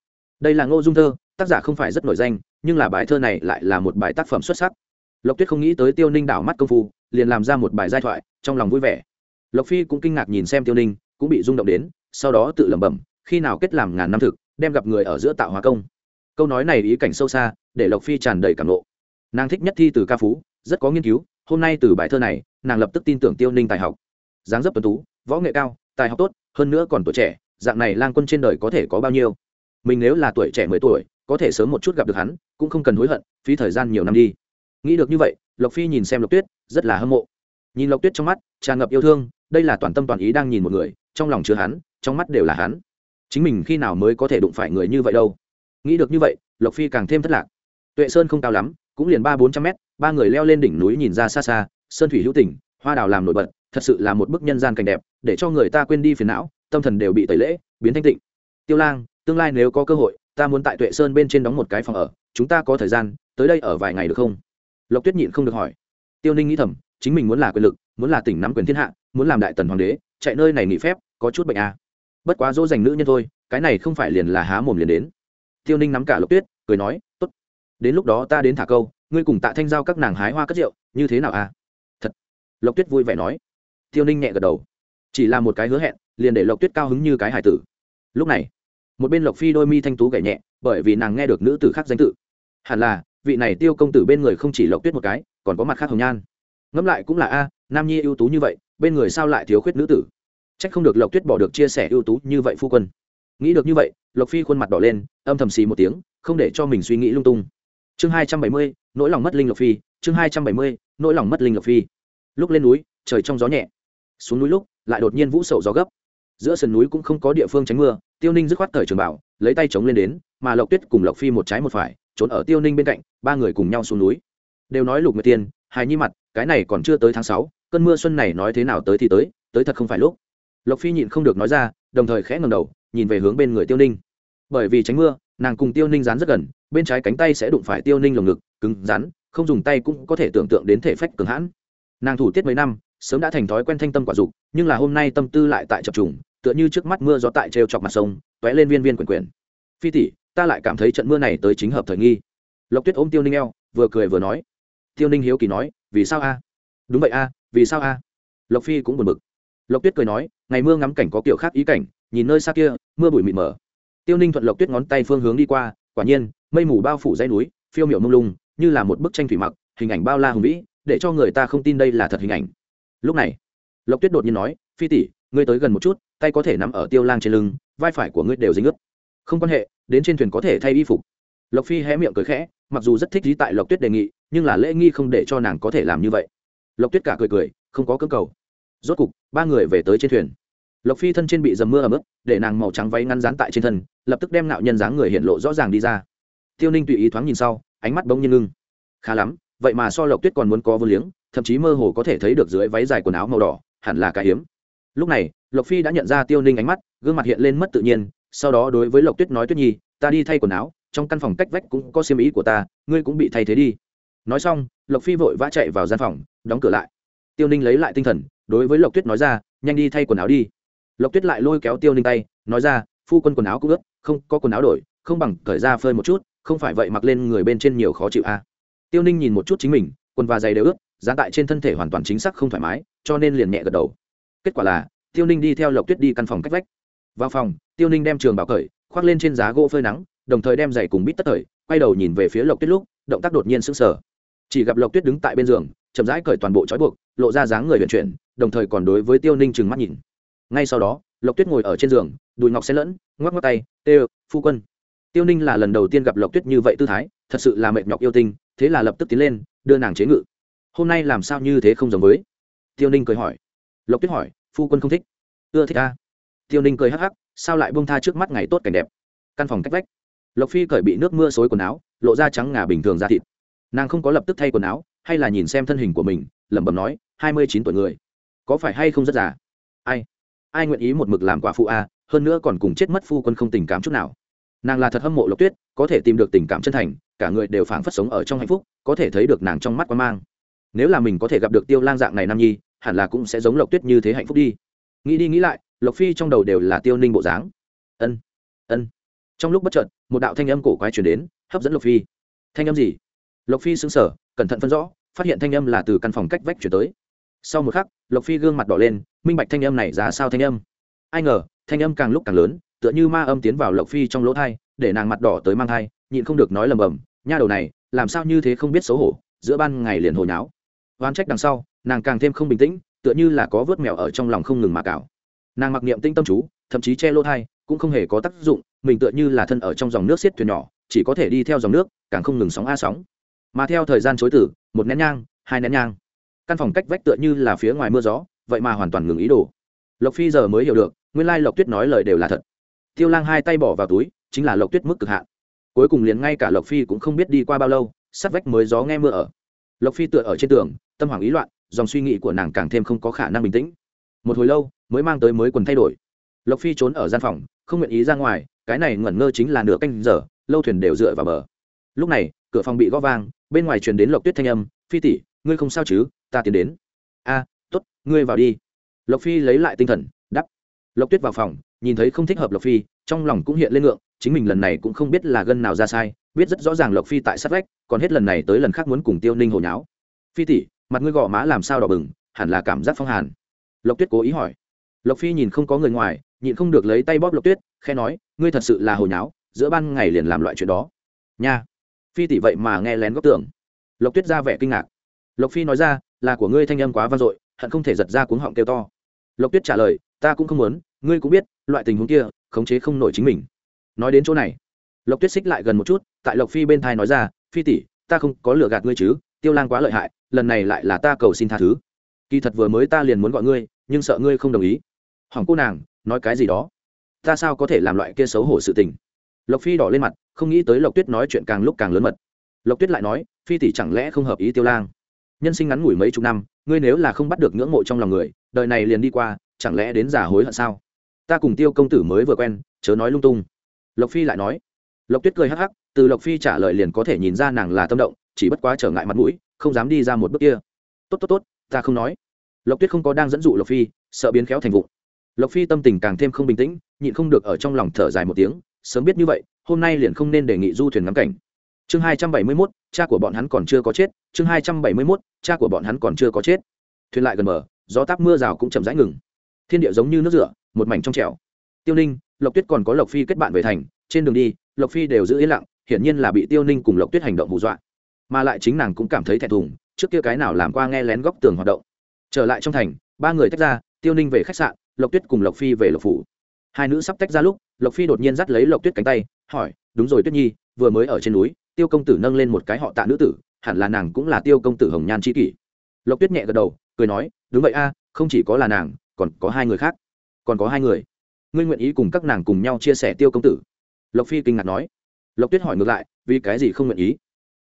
Đây là ngô dung thơ, tác giả không phải rất nổi danh, nhưng là bài thơ này lại là một bài tác phẩm xuất sắc. Lộc tuyết không nghĩ tới tiêu ninh đảo mắt công phu, liền làm ra một bài giai thoại, trong lòng vui vẻ. Lộc phi cũng kinh ngạc nhìn xem tiêu ninh, cũng bị rung động đến, sau đó tự lẩm bẩm, khi nào kết làm ngàn năm thực, đem gặp người ở giữa tạo hóa công. Câu nói này ý cảnh sâu xa, để lộc phi tràn đầy cảm lộ nàng thích nhất thi từ ca phú, rất có nghiên cứu, hôm nay từ bài thơ này, nàng lập tức tin tưởng tiêu ninh tài học dáng dấp tuấn tú, võ nghệ cao, tài học tốt, hơn nữa còn tuổi trẻ, dạng này lang quân trên đời có thể có bao nhiêu? Mình nếu là tuổi trẻ mười tuổi, có thể sớm một chút gặp được hắn, cũng không cần hối hận, phí thời gian nhiều năm đi. Nghĩ được như vậy, lộc phi nhìn xem lộc tuyết, rất là hâm mộ. Nhìn lộc tuyết trong mắt, tràn ngập yêu thương, đây là toàn tâm toàn ý đang nhìn một người, trong lòng chứa hắn, trong mắt đều là hắn. Chính mình khi nào mới có thể đụng phải người như vậy đâu? Nghĩ được như vậy, lộc phi càng thêm thất lạc. Tuệ sơn không cao lắm, cũng liền ba bốn trăm mét, ba người leo lên đỉnh núi nhìn ra xa xa, sơn thủy hữu tỉnh, hoa đào làm nổi bật thật sự là một bức nhân gian cảnh đẹp, để cho người ta quên đi phiền não, tâm thần đều bị tẩy lễ, biến thanh tịnh. Tiêu lang, tương lai nếu có cơ hội, ta muốn tại tuệ sơn bên trên đóng một cái phòng ở, chúng ta có thời gian, tới đây ở vài ngày được không? Lộc tuyết nhịn không được hỏi. Tiêu ninh nghĩ thầm, chính mình muốn là quyền lực, muốn là tỉnh nắm quyền thiên hạ, muốn làm đại tần hoàng đế, chạy nơi này nghỉ phép, có chút bệnh à. bất quá dỗ dành nữ nhân thôi, cái này không phải liền là há mồm liền đến. Tiêu ninh nắm cả lộc tuyết, cười nói, tốt. Đến lúc đó ta đến thả câu, ngươi cùng tạ thanh giao các nàng hái hoa cất rượu, như thế nào à? Thật. Lộc tuyết vui vẻ nói tiêu ninh nhẹ gật đầu. Chỉ là một cái hứa hẹn, liền để lộc tuyết cao hứng như cái hải tử. Lúc này, một bên lộc phi đôi mi thanh tú gảy nhẹ, bởi vì nàng nghe được nữ tử khác danh tự. Hẳn là, vị này tiêu công tử bên người không chỉ lộc tuyết một cái, còn có mặt khác hồng nhan. Ngẫm lại cũng là, a, nam nhi ưu tú như vậy, bên người sao lại thiếu khuyết nữ tử? C h ắ c không được lộc tuyết bỏ được chia sẻ ưu tú như vậy phu quân. Nghĩ được như vậy, lộc phi khuôn mặt đỏ lên, âm thầm xì một tiếng, không để cho mình suy nghĩ lung tung. Chương hai trăm bảy mươi, nỗi lòng mất linh lộc phi, chương hai trăm bảy mươi, nỗi lòng mất linh lộc phi. Lúc lên núi, trời trong gió nhẹ xuống núi lúc, lại đột nhiên vũ sậu gió gấp. Giữa sườn núi cũng không có địa phương tránh mưa, tiêu ninh dứt khoát thời trường bảo, lấy tay chống lên đến, mà lộc tuyết cùng lộc phi một trái một phải, trốn ở tiêu ninh bên cạnh, ba người cùng nhau xuống núi. Đều nói lục nguyệt tiên, hài nhi mặt, cái này còn chưa tới tháng sáu, cơn mưa xuân này nói thế nào tới thì tới tới thật không phải lúc. Lộc phi nhịn không được nói ra, đồng thời khẽ ngầm đầu, nhìn về hướng bên người tiêu ninh. Bởi vì tránh mưa, nàng cùng tiêu ninh dán rất gần, bên trái cánh tay sẽ đụng phải tiêu ninh lồng ngực, cứng rắn, không dùng tay cũng có thể tưởng tượng đến thể phách cường hãn. Nàng thủ tiết mấy năm sớm đã thành thói quen thanh tâm quả dục, nhưng là hôm nay tâm tư lại tại chập trùng, tựa như trước mắt mưa gió tại trêu chọc mặt sông t lên viên viên quyển quyển. Phi tỷ, ta lại cảm thấy trận mưa này tới chính hợp thời nghi. Lộc tuyết ôm tiêu ninh eo, vừa cười vừa nói. Tiêu ninh hiếu kỳ nói, vì sao a? Đúng vậy a, vì sao a? Lộc phi cũng buồn bực. Lộc tuyết cười nói, ngày mưa ngắm cảnh có kiểu khác ý cảnh, nhìn nơi xa kia, mưa bụi mịt mờ. Tiêu ninh thuận lộc tuyết ngón tay phương hướng đi qua, quả nhiên, mây mù bao phủ dãy núi, phiêu miểu mông lung, như là một bức tranh thủy mặc, hình ảnh bao la hùng vĩ, để cho người ta không tin đây là thật hình ảnh lúc này, lộc tuyết đột nhiên nói, phi tỷ, ngươi tới gần một chút, tay có thể nắm ở tiêu lang trên lưng, vai phải của ngươi đều dính ướt. Không quan hệ, đến trên thuyền có thể thay y phục. Lộc phi hé miệng cười khẽ, mặc dù rất thích lý tại lộc tuyết đề nghị, nhưng là lễ nghi không để cho nàng có thể làm như vậy. Lộc tuyết cả cười cười, không có cơ cầu. Rốt cục, ba người về tới trên thuyền. Lộc phi thân trên bị dầm mưa ấm ướt, để nàng màu trắng váy ngăn rán tại trên thân, lập tức đem nạo nhân dáng người hiện lộ rõ ràng đi ra. Tiêu ninh tùy ý thoáng nhìn sau, ánh mắt bỗng nhiên ngưng. Khá lắm, vậy mà so lộc tuyết còn muốn có vô liếng thậm chí mơ hồ có thể thấy được dưới váy dài quần áo màu đỏ, hẳn là cái hiếm. Lúc này, lộc phi đã nhận ra tiêu ninh ánh mắt, gương mặt hiện lên mất tự nhiên, sau đó đối với lộc tuyết nói tuyết nhi, ta đi thay quần áo, trong căn phòng cách vách cũng có xiêm ý của ta, ngươi cũng bị thay thế đi. Nói xong, lộc phi vội vã chạy vào gian phòng, đóng cửa lại. Tiêu ninh lấy lại tinh thần, đối với lộc tuyết nói ra, nhanh đi thay quần áo đi. Lộc tuyết lại lôi kéo tiêu ninh tay, nói ra, phu quân quần áo cũng ướt, không có quần áo đổi, không bằng cởi ra phơi một chút, không phải vậy mặc lên người bên trên nhiều khó chịu a à. tiêu ninh nhìn một chút chính mình, quần và giày đều ướt giá tại trên thân thể hoàn toàn chính xác không thoải mái, cho nên liền nhẹ gật đầu. Kết quả là, tiêu ninh đi theo lộc tuyết đi căn phòng cách vách. Vào phòng, tiêu ninh đem trường bảo cởi, khoác lên trên giá gỗ phơi nắng, đồng thời đem giày cùng bít tất thời quay đầu nhìn về phía lộc tuyết lúc, động tác đột nhiên sững sờ. Chỉ gặp lộc tuyết đứng tại bên giường, chậm rãi cởi toàn bộ trói buộc, lộ ra dáng người vận chuyển, đồng thời còn đối với tiêu ninh trừng mắt nhìn. Ngay sau đó, lộc tuyết ngồi ở trên giường, đùi ngọc xen lẫn, ngoắc ngoắc tay, tê, phu quân. Tiêu ninh là lần đầu tiên gặp lộc tuyết như vậy tư thái, thật sự là mệt nhọc yêu tinh, thế là lập tức tiến lên, đưa nàng chế ngự hôm nay làm sao như thế không giống với? Tiêu ninh cười hỏi. Lộc tuyết hỏi, phu quân không thích. Ưa thích a tiêu ninh cười hắc hắc, sao lại bông tha trước mắt ngày tốt cảnh đẹp? Căn phòng cách vách. Lộc phi cởi bị nước mưa xối quần áo, lộ ra trắng ngà bình thường ra thịt. Nàng không có lập tức thay quần áo, hay là nhìn xem thân hình của mình, lẩm bẩm nói, hai mươi chín tuổi người. Có phải hay không rất già? Ai? Ai nguyện ý một mực làm quả phụ a hơn nữa còn cùng chết mất phu quân không tình cảm chút nào. Nàng là thật hâm mộ lộc tuyết, có thể tìm được tình cảm chân thành, cả người đều phảng phất sống ở trong hạnh phúc, có thể thấy được nàng trong mắt quan mang nếu là mình có thể gặp được tiêu lang dạng này nam nhi, hẳn là cũng sẽ giống lộc tuyết như thế hạnh phúc đi. Nghĩ đi nghĩ lại, lộc phi trong đầu đều là tiêu ninh bộ dáng. Ân ân. Trong lúc bất chợt, một đạo thanh âm cổ quái chuyển đến, hấp dẫn lộc phi. Thanh âm gì? Lộc phi xứng sở cẩn thận phân rõ, phát hiện thanh âm là từ căn phòng cách vách chuyển tới. Sau một khắc, lộc phi gương mặt đỏ lên, minh bạch thanh âm này ra sao thanh âm. Ai ngờ, thanh âm càng lúc càng lớn, tựa như ma âm tiến vào lộc phi trong lỗ thai, để nàng mặt đỏ tới mang thai, nhịn không được nói lầm bầm, nha đầu này, làm sao như thế không biết xấu hổ, giữa ban ngày liền hồi náo oán trách đằng sau, nàng càng thêm không bình tĩnh, tựa như là có vớt mèo ở trong lòng không ngừng mà cào. Nàng mặc niệm tinh tâm chú, thậm chí che lỗ thai, cũng không hề có tác dụng, mình tựa như là thân ở trong dòng nước xiết thuyền nhỏ, chỉ có thể đi theo dòng nước, càng không ngừng sóng a sóng. Mà theo thời gian chối tử, một nén nhang, hai nén nhang. Căn phòng cách vách tựa như là phía ngoài mưa gió, vậy mà hoàn toàn ngừng ý đồ. Lộc phi giờ mới hiểu được, nguyên lai lộc tuyết nói lời đều là thật. Tiêu lang hai tay bỏ vào túi, chính là lộc tuyết mức cực hạn. Cuối cùng liền ngay cả lộc phi cũng không biết đi qua bao lâu sắt vách mới gió nghe mưa ở lộc phi tựa ở trên tường tâm hoảng ý loạn dòng suy nghĩ của nàng càng thêm không có khả năng bình tĩnh. Một hồi lâu mới mang tới mới quần thay đổi. Lộc phi trốn ở gian phòng không nguyện ý ra ngoài cái này ngẩn ngơ chính là nửa canh giờ lâu thuyền đều dựa vào bờ. Lúc này cửa phòng bị gõ vang bên ngoài truyền đến lộc tuyết thanh âm phi tỷ ngươi không sao chứ ta tiến đến. A à, t ố t ngươi vào đi. Lộc phi lấy lại tinh thần đắp lộc tuyết vào phòng nhìn thấy không thích hợp lộc phi trong lòng cũng hiện lên ngượng chính mình lần này cũng không biết là gân nào ra sai biết rất rõ ràng lộc phi tại sát vách, còn hết lần này tới lần khác muốn cùng tiêu ninh hồi nháo. Phi tỷ, mặt ngươi gò má làm sao đỏ bừng, hẳn là cảm giác phong hàn. Lộc tuyết cố ý hỏi. Lộc phi nhìn không có người ngoài, nhịn không được lấy tay bóp lộc tuyết khe nói, ngươi thật sự là hồi nháo, giữa ban ngày liền làm loại chuyện đó. Nha. Phi tỷ vậy mà nghe lén góc tưởng. Lộc tuyết ra vẻ kinh ngạc. Lộc phi nói ra, là của ngươi thanh âm quá vang dội, hận không thể giật ra cuống họng kêu to. Lộc tuyết trả lời, ta cũng không muốn, ngươi cũng biết, loại tình huống kia, khống chế không nổi chính mình. Nói đến chỗ này lộc tuyết xích lại gần một chút, tại lộc phi bên thai nói ra, phi tỷ, ta không có lừa gạt ngươi chứ, tiêu lang quá lợi hại, lần này lại là ta cầu xin tha thứ. Kỳ thật vừa mới ta liền muốn gọi ngươi, nhưng sợ ngươi không đồng ý. Hỏng cô nàng, nói cái gì đó? Ta sao có thể làm loại kia xấu hổ sự tình? Lộc phi đỏ lên mặt, không nghĩ tới lộc tuyết nói chuyện càng lúc càng lớn mật. Lộc tuyết lại nói, phi tỷ chẳng lẽ không hợp ý tiêu lang? Nhân sinh ngắn ngủi mấy chục năm, ngươi nếu là không bắt được ngưỡng mộ trong lòng người, đời này liền đi qua, chẳng lẽ đến già hối hận sao? Ta cùng tiêu công tử mới vừa quen, chớ nói lung tung. Lộc phi lại nói lộc tuyết cười hắc hắc từ lộc phi trả lời liền có thể nhìn ra nàng là tâm động chỉ bất quá trở ngại mặt mũi không dám đi ra một bước kia. Tốt tốt tốt ta không nói. Lộc tuyết không có đang dẫn dụ lộc phi sợ biến khéo thành vụ. Lộc phi tâm tình càng thêm không bình tĩnh nhịn không được ở trong lòng thở dài một tiếng sớm biết như vậy hôm nay liền không nên đề nghị du thuyền ngắm cảnh. Chương hai trăm bảy mươi mốt cha của bọn hắn còn chưa có chết. Chương hai trăm bảy mươi mốt cha của bọn hắn còn chưa có chết. Thuyền lại gần mở, gió táp mưa rào cũng chậm rãi ngừng. Thiên địa giống như nước rửa một mảnh trong trẻo. Tiêu ninh lộc tuyết còn có lộc phi kết bạn về thành trên đường đi lộc phi đều giữ yên lặng, hiển nhiên là bị tiêu ninh cùng lộc tuyết hành động hù dọa. Mà lại chính nàng cũng cảm thấy thẹn thùng, trước kia cái nào làm qua nghe lén góc tường hoạt động. Trở lại trong thành, ba người tách ra, tiêu ninh về khách sạn, lộc tuyết cùng lộc phi về lộc phủ. Hai nữ sắp tách ra lúc, lộc phi đột nhiên dắt lấy lộc tuyết cánh tay, hỏi, đúng rồi tuyết nhi, vừa mới ở trên núi, tiêu công tử nâng lên một cái họ tạ nữ tử, hẳn là nàng cũng là tiêu công tử hồng nhan c kỷ. Lộc tuyết nhẹ gật đầu, cười nói, đúng vậy a, không chỉ có là nàng, còn có hai người khác, còn có hai người. Ngươi nguyện ý cùng các nàng cùng nhau chia sẻ tiêu công tử? Lộc phi kinh ngạc nói. Lộc tuyết hỏi ngược lại, vì cái gì không nguyện ý?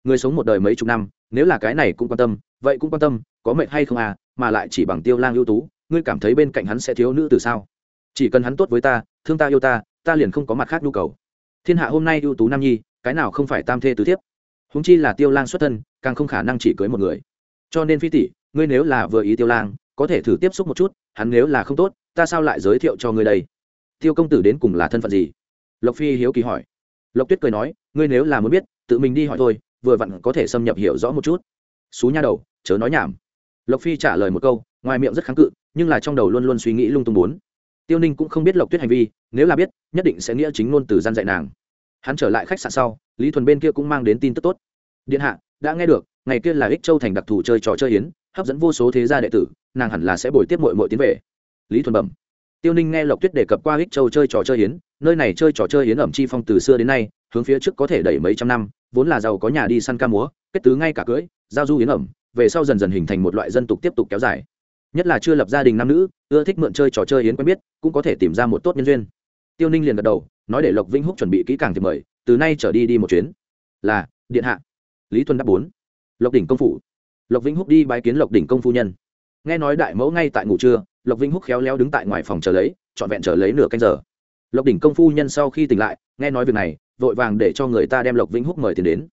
Người sống một đời mấy chục năm, nếu là cái này cũng quan tâm, vậy cũng quan tâm, có mệnh hay không à mà lại chỉ bằng tiêu lang ưu tú, ngươi cảm thấy bên cạnh hắn sẽ thiếu nữ từ sao? Chỉ cần hắn tốt với ta, thương ta yêu ta ta liền không có mặt khác nhu cầu. Thiên hạ hôm nay ưu tú nam nhi, cái nào không phải tam thê tứ thiếp? Húng chi là tiêu lang xuất thân, càng không khả năng chỉ cưới một người. Cho nên phi tỷ, ngươi nếu là vừa ý tiêu lang, có thể thử tiếp xúc một chút, hắn nếu là không tốt, ta sao lại giới thiệu cho ngươi đây? Tiêu công tử đến cùng là thân phận gì? Lộc phi hiếu kỳ hỏi. Lộc tuyết cười nói ngươi nếu là muốn biết tự mình đi hỏi thôi vừa vặn có thể xâm nhập hiểu rõ một chút. Xú nha đầu chớ nói nhảm. Lộc phi trả lời một câu ngoài miệng rất kháng cự nhưng là trong đầu luôn luôn suy nghĩ lung tung bốn. Tiêu ninh cũng không biết lộc tuyết hành vi nếu là biết nhất định sẽ nghĩa chính ngôn từ gian dạy nàng. Hắn trở lại khách sạn sau lý thuần bên kia cũng mang đến tin tức tốt. Điện hạ đã nghe được ngày kia là ích châu thành đặc thù chơi trò chơi yến, hấp dẫn vô số thế gia đệ tử nàng hẳn là sẽ bồi tiếp mội mội tiến về. Lý thuần bẩm tiêu ninh nghe lộc tuyết đề cập qua ích châu chơi trò chơi hiến nơi này chơi trò chơi hiến ẩm chi phong từ xưa đến nay, hướng phía trước có thể đẩy mấy trăm năm, vốn là giàu có nhà đi săn ca múa, kết tứ ngay cả cưới giao du hiến ẩm, về sau dần dần hình thành một loại dân tục tiếp tục kéo dài. Nhất là chưa lập gia đình nam nữ, ưa thích mượn chơi trò chơi hiến quen biết, cũng có thể tìm ra một tốt nhân duyên. Tiêu ninh liền gật đầu, nói để lộc vĩnh húc chuẩn bị kỹ càng thì mời, từ nay trở đi đi một chuyến. Là, điện hạ. Lý thuần đáp bốn. Lộc đỉnh công phủ. Lộc vĩnh húc đi bái kiến lộc đỉnh công phu nhân. Nghe nói đại mẫu ngay tại ngủ trưa lộc vĩnh húc khéo léo đứng tại ngoài phòng chờ lấy, trọn vẹn chờ lấy nửa canh giờ. Lộc đỉnh công phu nhân sau khi tỉnh lại, nghe nói việc này, vội vàng để cho người ta đem lộc vĩnh húc mời tiền đến.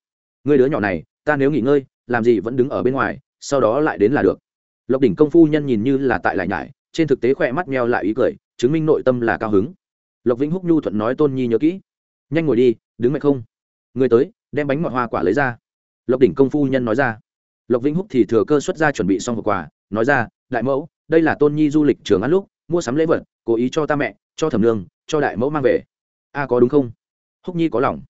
Người đứa nhỏ này, ta nếu nghỉ ngơi, làm gì vẫn đứng ở bên ngoài, sau đó lại đến là được. Lộc đỉnh công phu nhân nhìn như là tại lại nhải, trên thực tế khỏe mắt meo lại ý cười, chứng minh nội tâm là cao hứng. Lộc vĩnh húc nhu thuận nói tôn nhi nhớ kỹ. Nhanh ngồi đi, đứng mệt không? Người tới, đem bánh ngọt hoa quả lấy ra. Lộc đỉnh công phu nhân nói ra. Lộc vĩnh húc thì thừa cơ xuất ra chuẩn bị xong hộp quà, nói ra, đại mẫu đây là tôn nhi du lịch trường ăn lúc, mua sắm lễ vật, cố ý cho ta mẹ, cho thẩm nương cho đại mẫu mang về. A, có đúng không? Húc nhi có lòng.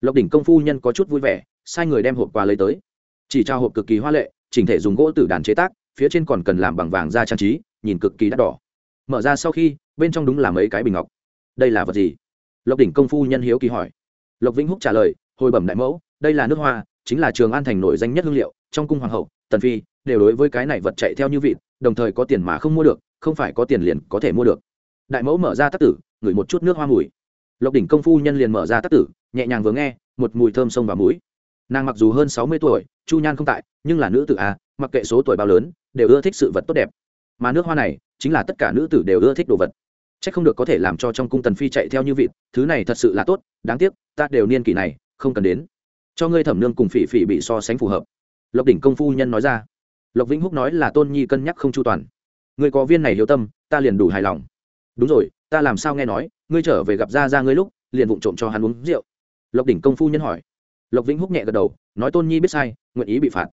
Lộc đỉnh công phu nhân có chút vui vẻ, sai người đem hộp quà lấy tới. Chỉ trao hộp cực kỳ hoa lệ, chỉnh thể dùng gỗ tử đàn chế tác, phía trên còn cần làm bằng vàng da trang trí, nhìn cực kỳ đắt đỏ. Mở ra sau khi, bên trong đúng là mấy cái bình ngọc. Đây là vật gì? Lộc đỉnh công phu nhân hiếu kỳ hỏi. Lộc vĩnh húc trả lời, hồi bẩm đại mẫu, đây là nước hoa, chính là trường an thành nổi danh nhất hương liệu, trong cung hoàng hậu, tần phi, đều đối với cái này vật chạy theo như vịt đồng thời có tiền mà không mua được, không phải có tiền liền có thể mua được. Đại mẫu mở ra tắc tử, ngửi một chút nước hoa mùi. Lộc đỉnh công phu nhân liền mở ra tắc tử, nhẹ nhàng vừa nghe, một mùi thơm sông vào mũi. Nàng mặc dù hơn sáu mươi tuổi, chu nhan không tại, nhưng là nữ tử a mặc kệ số tuổi bao lớn, đều ưa thích sự vật tốt đẹp. Mà nước hoa này, chính là tất cả nữ tử đều ưa thích đồ vật. C h ắ c không được có thể làm cho trong cung tần phi chạy theo như vịt, thứ này thật sự là tốt, đáng tiếc, ta đều niên kỷ này, không cần đến. Cho ngươi thẩm nương cùng phỉ phỉ bị so sánh phù hợp. Lộc đỉnh công phu nhân nói ra lộc vĩnh húc nói là tôn nhi cân nhắc không chu toàn người có viên này hiếu tâm ta liền đủ hài lòng đúng rồi ta làm sao nghe nói ngươi trở về gặp ra ra ngươi lúc liền vụng trộm cho hắn uống rượu lộc đỉnh công phu nhân hỏi lộc vĩnh húc nhẹ gật đầu nói tôn nhi biết sai nguyện ý bị phạt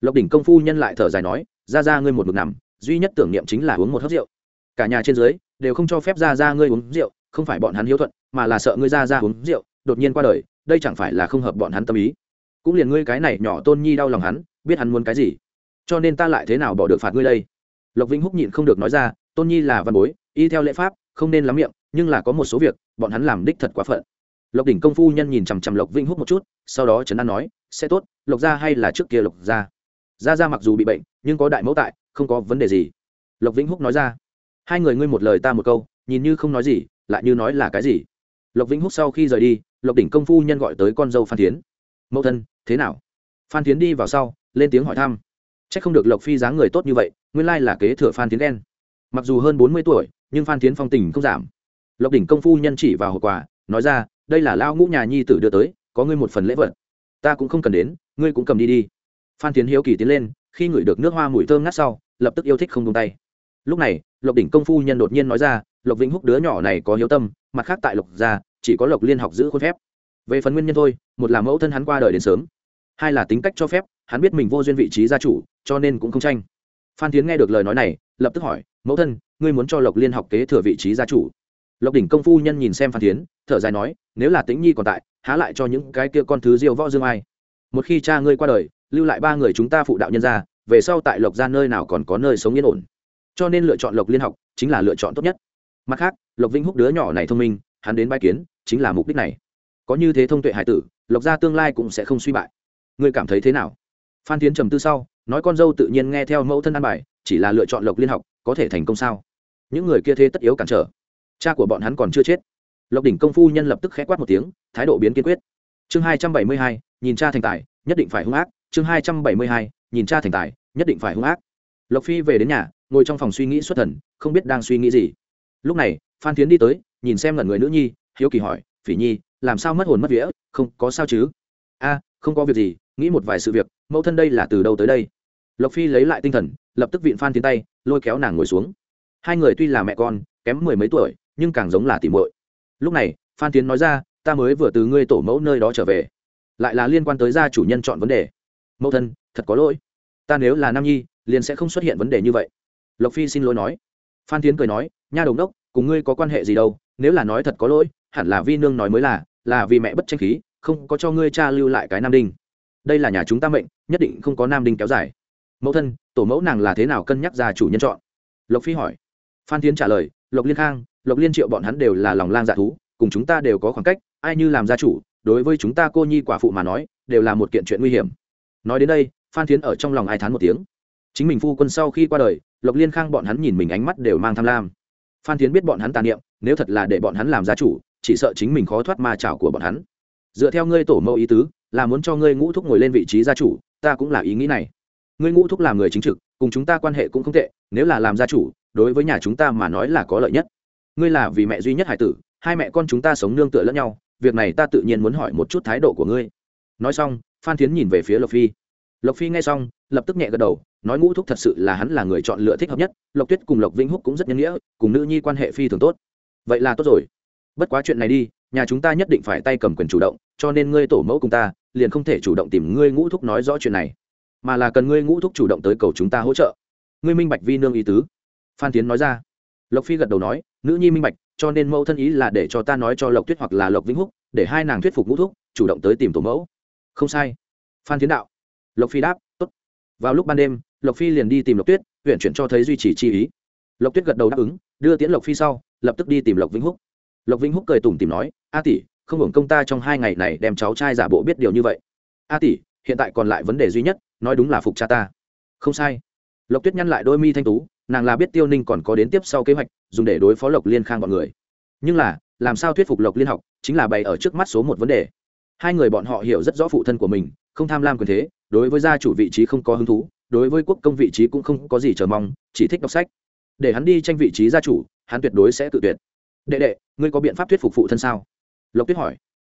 lộc đỉnh công phu nhân lại thở dài nói ra ra ngươi một mực nằm duy nhất tưởng niệm chính là uống một hớp rượu cả nhà trên dưới đều không cho phép ra ra ngươi uống rượu không phải bọn hắn hiếu thuận mà là sợ ngươi ra ra uống rượu đột nhiên qua đời đây chẳng phải là không hợp bọn hắn tâm ý cũng liền ngươi cái này nhỏ tôn nhi đau lòng hắn biết hắn muốn cái gì cho nên ta lại thế nào bỏ được phạt ngươi đây? Lộc vĩnh húc nhịn không được nói ra, tôn nhi là văn bối, y theo lễ pháp, không nên lắm miệng, nhưng là có một số việc, bọn hắn làm đích thật quá phận. Lộc đỉnh công phu nhân nhìn chằm chằm lộc vĩnh húc một chút, sau đó trấn an nói, sẽ tốt, lộc gia hay là trước kia lộc gia? Gia gia mặc dù bị bệnh, nhưng có đại mẫu tại, không có vấn đề gì. Lộc vĩnh húc nói ra, hai người ngươi một lời ta một câu, nhìn như không nói gì, lại như nói là cái gì? Lộc vĩnh húc sau khi rời đi, lộc đỉnh công phu nhân gọi tới con dâu phan tiến mẫu thân, thế nào? Phan tiến đi vào sau, lên tiếng hỏi thăm c h ắ c không được lộc phi dáng người tốt như vậy nguyên lai là kế thừa phan tiến đen mặc dù hơn bốn mươi tuổi nhưng phan tiến phong tình không giảm lộc đỉnh công phu nhân chỉ vào hộp quà nói ra đây là lao ngũ nhà nhi tử đưa tới có ngươi một phần lễ vật ta cũng không cần đến ngươi cũng cầm đi đi phan tiến hiếu kỳ tiến lên khi ngửi được nước hoa mùi thơm ngát sau lập tức yêu thích không tung tay lúc này lộc đỉnh công phu nhân đột nhiên nói ra lộc vĩnh húc đứa nhỏ này có hiếu tâm mặt khác tại lộc gia chỉ có lộc liên học giữ khuôn phép về phần nguyên nhân thôi một là mẫu thân hắn qua đời đến sớm hai là tính cách cho phép hắn biết mình vô duyên vị trí gia chủ, cho nên cũng không tranh. Phan tiến nghe được lời nói này, lập tức hỏi, mẫu thân, ngươi muốn cho lộc liên học kế thừa vị trí gia chủ? Lộc đỉnh công phu nhân nhìn xem phan tiến thở dài nói, nếu là tĩnh nhi còn tại, há lại cho những cái kia con thứ diêu võ dương ai? Một khi cha ngươi qua đời, lưu lại ba người chúng ta phụ đạo nhân ra về sau tại lộc gia nơi nào còn có nơi sống yên ổn. Cho nên lựa chọn lộc liên học, chính là lựa chọn tốt nhất. Mặt khác, lộc vĩnh húc đứa nhỏ này thông minh, hắn đến bãi kiến, chính là mục đích này. Có như thế thông tuệ hải tử, lộc gia tương lai cũng sẽ không suy bại. Ngươi cảm thấy thế nào? Phan tiến trầm tư sau, nói con dâu tự nhiên nghe theo mẫu thân an bài, chỉ là lựa chọn lộc liên học, có thể thành công sao? Những người kia thế tất yếu cản trở. Cha của bọn hắn còn chưa chết. Lộc đỉnh công phu nhân lập tức khẽ quát một tiếng, thái độ biến kiên quyết. Chương hai trăm bảy mươi hai, nhìn cha thành tài, nhất định phải hung ác. Chương hai trăm bảy mươi hai, nhìn cha thành tài, nhất định phải hung ác. Lộc phi về đến nhà, ngồi trong phòng suy nghĩ xuất thần, không biết đang suy nghĩ gì. Lúc này, phan tiến đi tới, nhìn xem lần người nữ nhi, hiếu kỳ hỏi, phỉ nhi, làm sao mất hồn mất vía? Không có sao chứ? A, không có việc gì, nghĩ một vài sự việc mẫu thân đây là từ đâu tới đây? Lộc phi lấy lại tinh thần, lập tức vịn phan tiến tay, lôi kéo nàng ngồi xuống. Hai người tuy là mẹ con, kém mười mấy tuổi, nhưng càng giống là tỉ muội. Lúc này, phan tiến nói ra, ta mới vừa từ ngươi tổ mẫu nơi đó trở về. Lại là liên quan tới gia chủ nhân chọn vấn đề. Mẫu thân, thật có lỗi. Ta nếu là nam nhi, liền sẽ không xuất hiện vấn đề như vậy. Lộc phi xin lỗi nói. Phan tiến cười nói, nha đồng đốc, cùng ngươi có quan hệ gì đâu, nếu là nói thật có lỗi, hẳn là vi nương nói mới là là vì mẹ bất tranh khí, không có cho ngươi cha lưu lại cái nam đinh đây là nhà chúng ta mệnh, nhất định không có nam đinh kéo dài. Mẫu thân, tổ mẫu nàng là thế nào cân nhắc gia chủ nhân chọn? Lộc phi hỏi. Phan tiến trả lời, lộc liên khang, lộc liên triệu bọn hắn đều là lòng lang dạ thú, cùng chúng ta đều có khoảng cách, ai như làm gia chủ, đối với chúng ta cô nhi quả phụ mà nói, đều là một kiện chuyện nguy hiểm. Nói đến đây, phan tiến ở trong lòng ai thán một tiếng. Chính mình phu quân sau khi qua đời, lộc liên khang bọn hắn nhìn mình ánh mắt đều mang tham lam. Phan tiến biết bọn hắn tàn niệm, nếu thật là để bọn hắn làm gia chủ, chỉ sợ chính mình khó thoát ma trảo của bọn hắn. Dựa theo ngươi tổ mẫu ý tứ là muốn cho ngươi ngũ thúc ngồi lên vị trí gia chủ, ta cũng là ý nghĩ này. Ngươi ngũ thúc làm người chính trực, cùng chúng ta quan hệ cũng không tệ, nếu là làm gia chủ, đối với nhà chúng ta mà nói là có lợi nhất. Ngươi là vì mẹ duy nhất hải tử, hai mẹ con chúng ta sống nương tựa lẫn nhau, việc này ta tự nhiên muốn hỏi một chút thái độ của ngươi. Nói xong, phan tiến nhìn về phía lộc phi. Lộc phi nghe xong, lập tức nhẹ gật đầu, nói ngũ thúc thật sự là hắn là người chọn lựa thích hợp nhất, lộc tuyết cùng lộc vĩnh húc cũng rất nhân nghĩa, cùng nữ nhi quan hệ phi thường tốt. Vậy là tốt rồi. Bất quá chuyện này đi, nhà chúng ta nhất định phải tay cầm quyền chủ động, cho nên ngươi tổ mẫu cùng ta liền không thể chủ động tìm ngươi ngũ thúc nói rõ chuyện này, mà là cần ngươi ngũ thúc chủ động tới cầu chúng ta hỗ trợ. Ngươi minh bạch vi nương ý tứ. Phan tiến nói ra. Lộc phi gật đầu nói, nữ nhi minh bạch, cho nên mẫu thân ý là để cho ta nói cho lộc tuyết hoặc là lộc vĩnh húc, để hai nàng thuyết phục ngũ thúc, chủ động tới tìm tổ mẫu. Không sai. Phan tiến đạo. Lộc phi đáp, tốt. Vào lúc ban đêm, lộc phi liền đi tìm lộc tuyết, huyện chuyển cho thấy duy trì chi ý. Lộc tuyết gật đầu đáp ứng, đưa tiễn lộc phi sau, lập tức đi tìm lộc vĩnh húc. Lộc vĩnh húc cười tủm tìm nói, a tỷ không hưởng công ta trong hai ngày này đem cháu trai giả bộ biết điều như vậy. A tỷ, hiện tại còn lại vấn đề duy nhất, nói đúng là phục cha ta. Không sai. Lộc tuyết nhăn lại đôi mi thanh tú, nàng là biết tiêu ninh còn có đến tiếp sau kế hoạch, dùng để đối phó lộc liên khang bọn người. Nhưng là, làm sao thuyết phục lộc liên học, chính là bày ở trước mắt số một vấn đề. Hai người bọn họ hiểu rất rõ phụ thân của mình, không tham lam quyền thế, đối với gia chủ vị trí không có hứng thú, đối với quốc công vị trí cũng không có gì chờ mong, chỉ thích đọc sách. Để hắn đi tranh vị trí gia chủ, hắn tuyệt đối sẽ tự tuyệt. Đệ đệ, ngươi có biện pháp thuyết phục phụ thân sao? Lộc tuyết hỏi.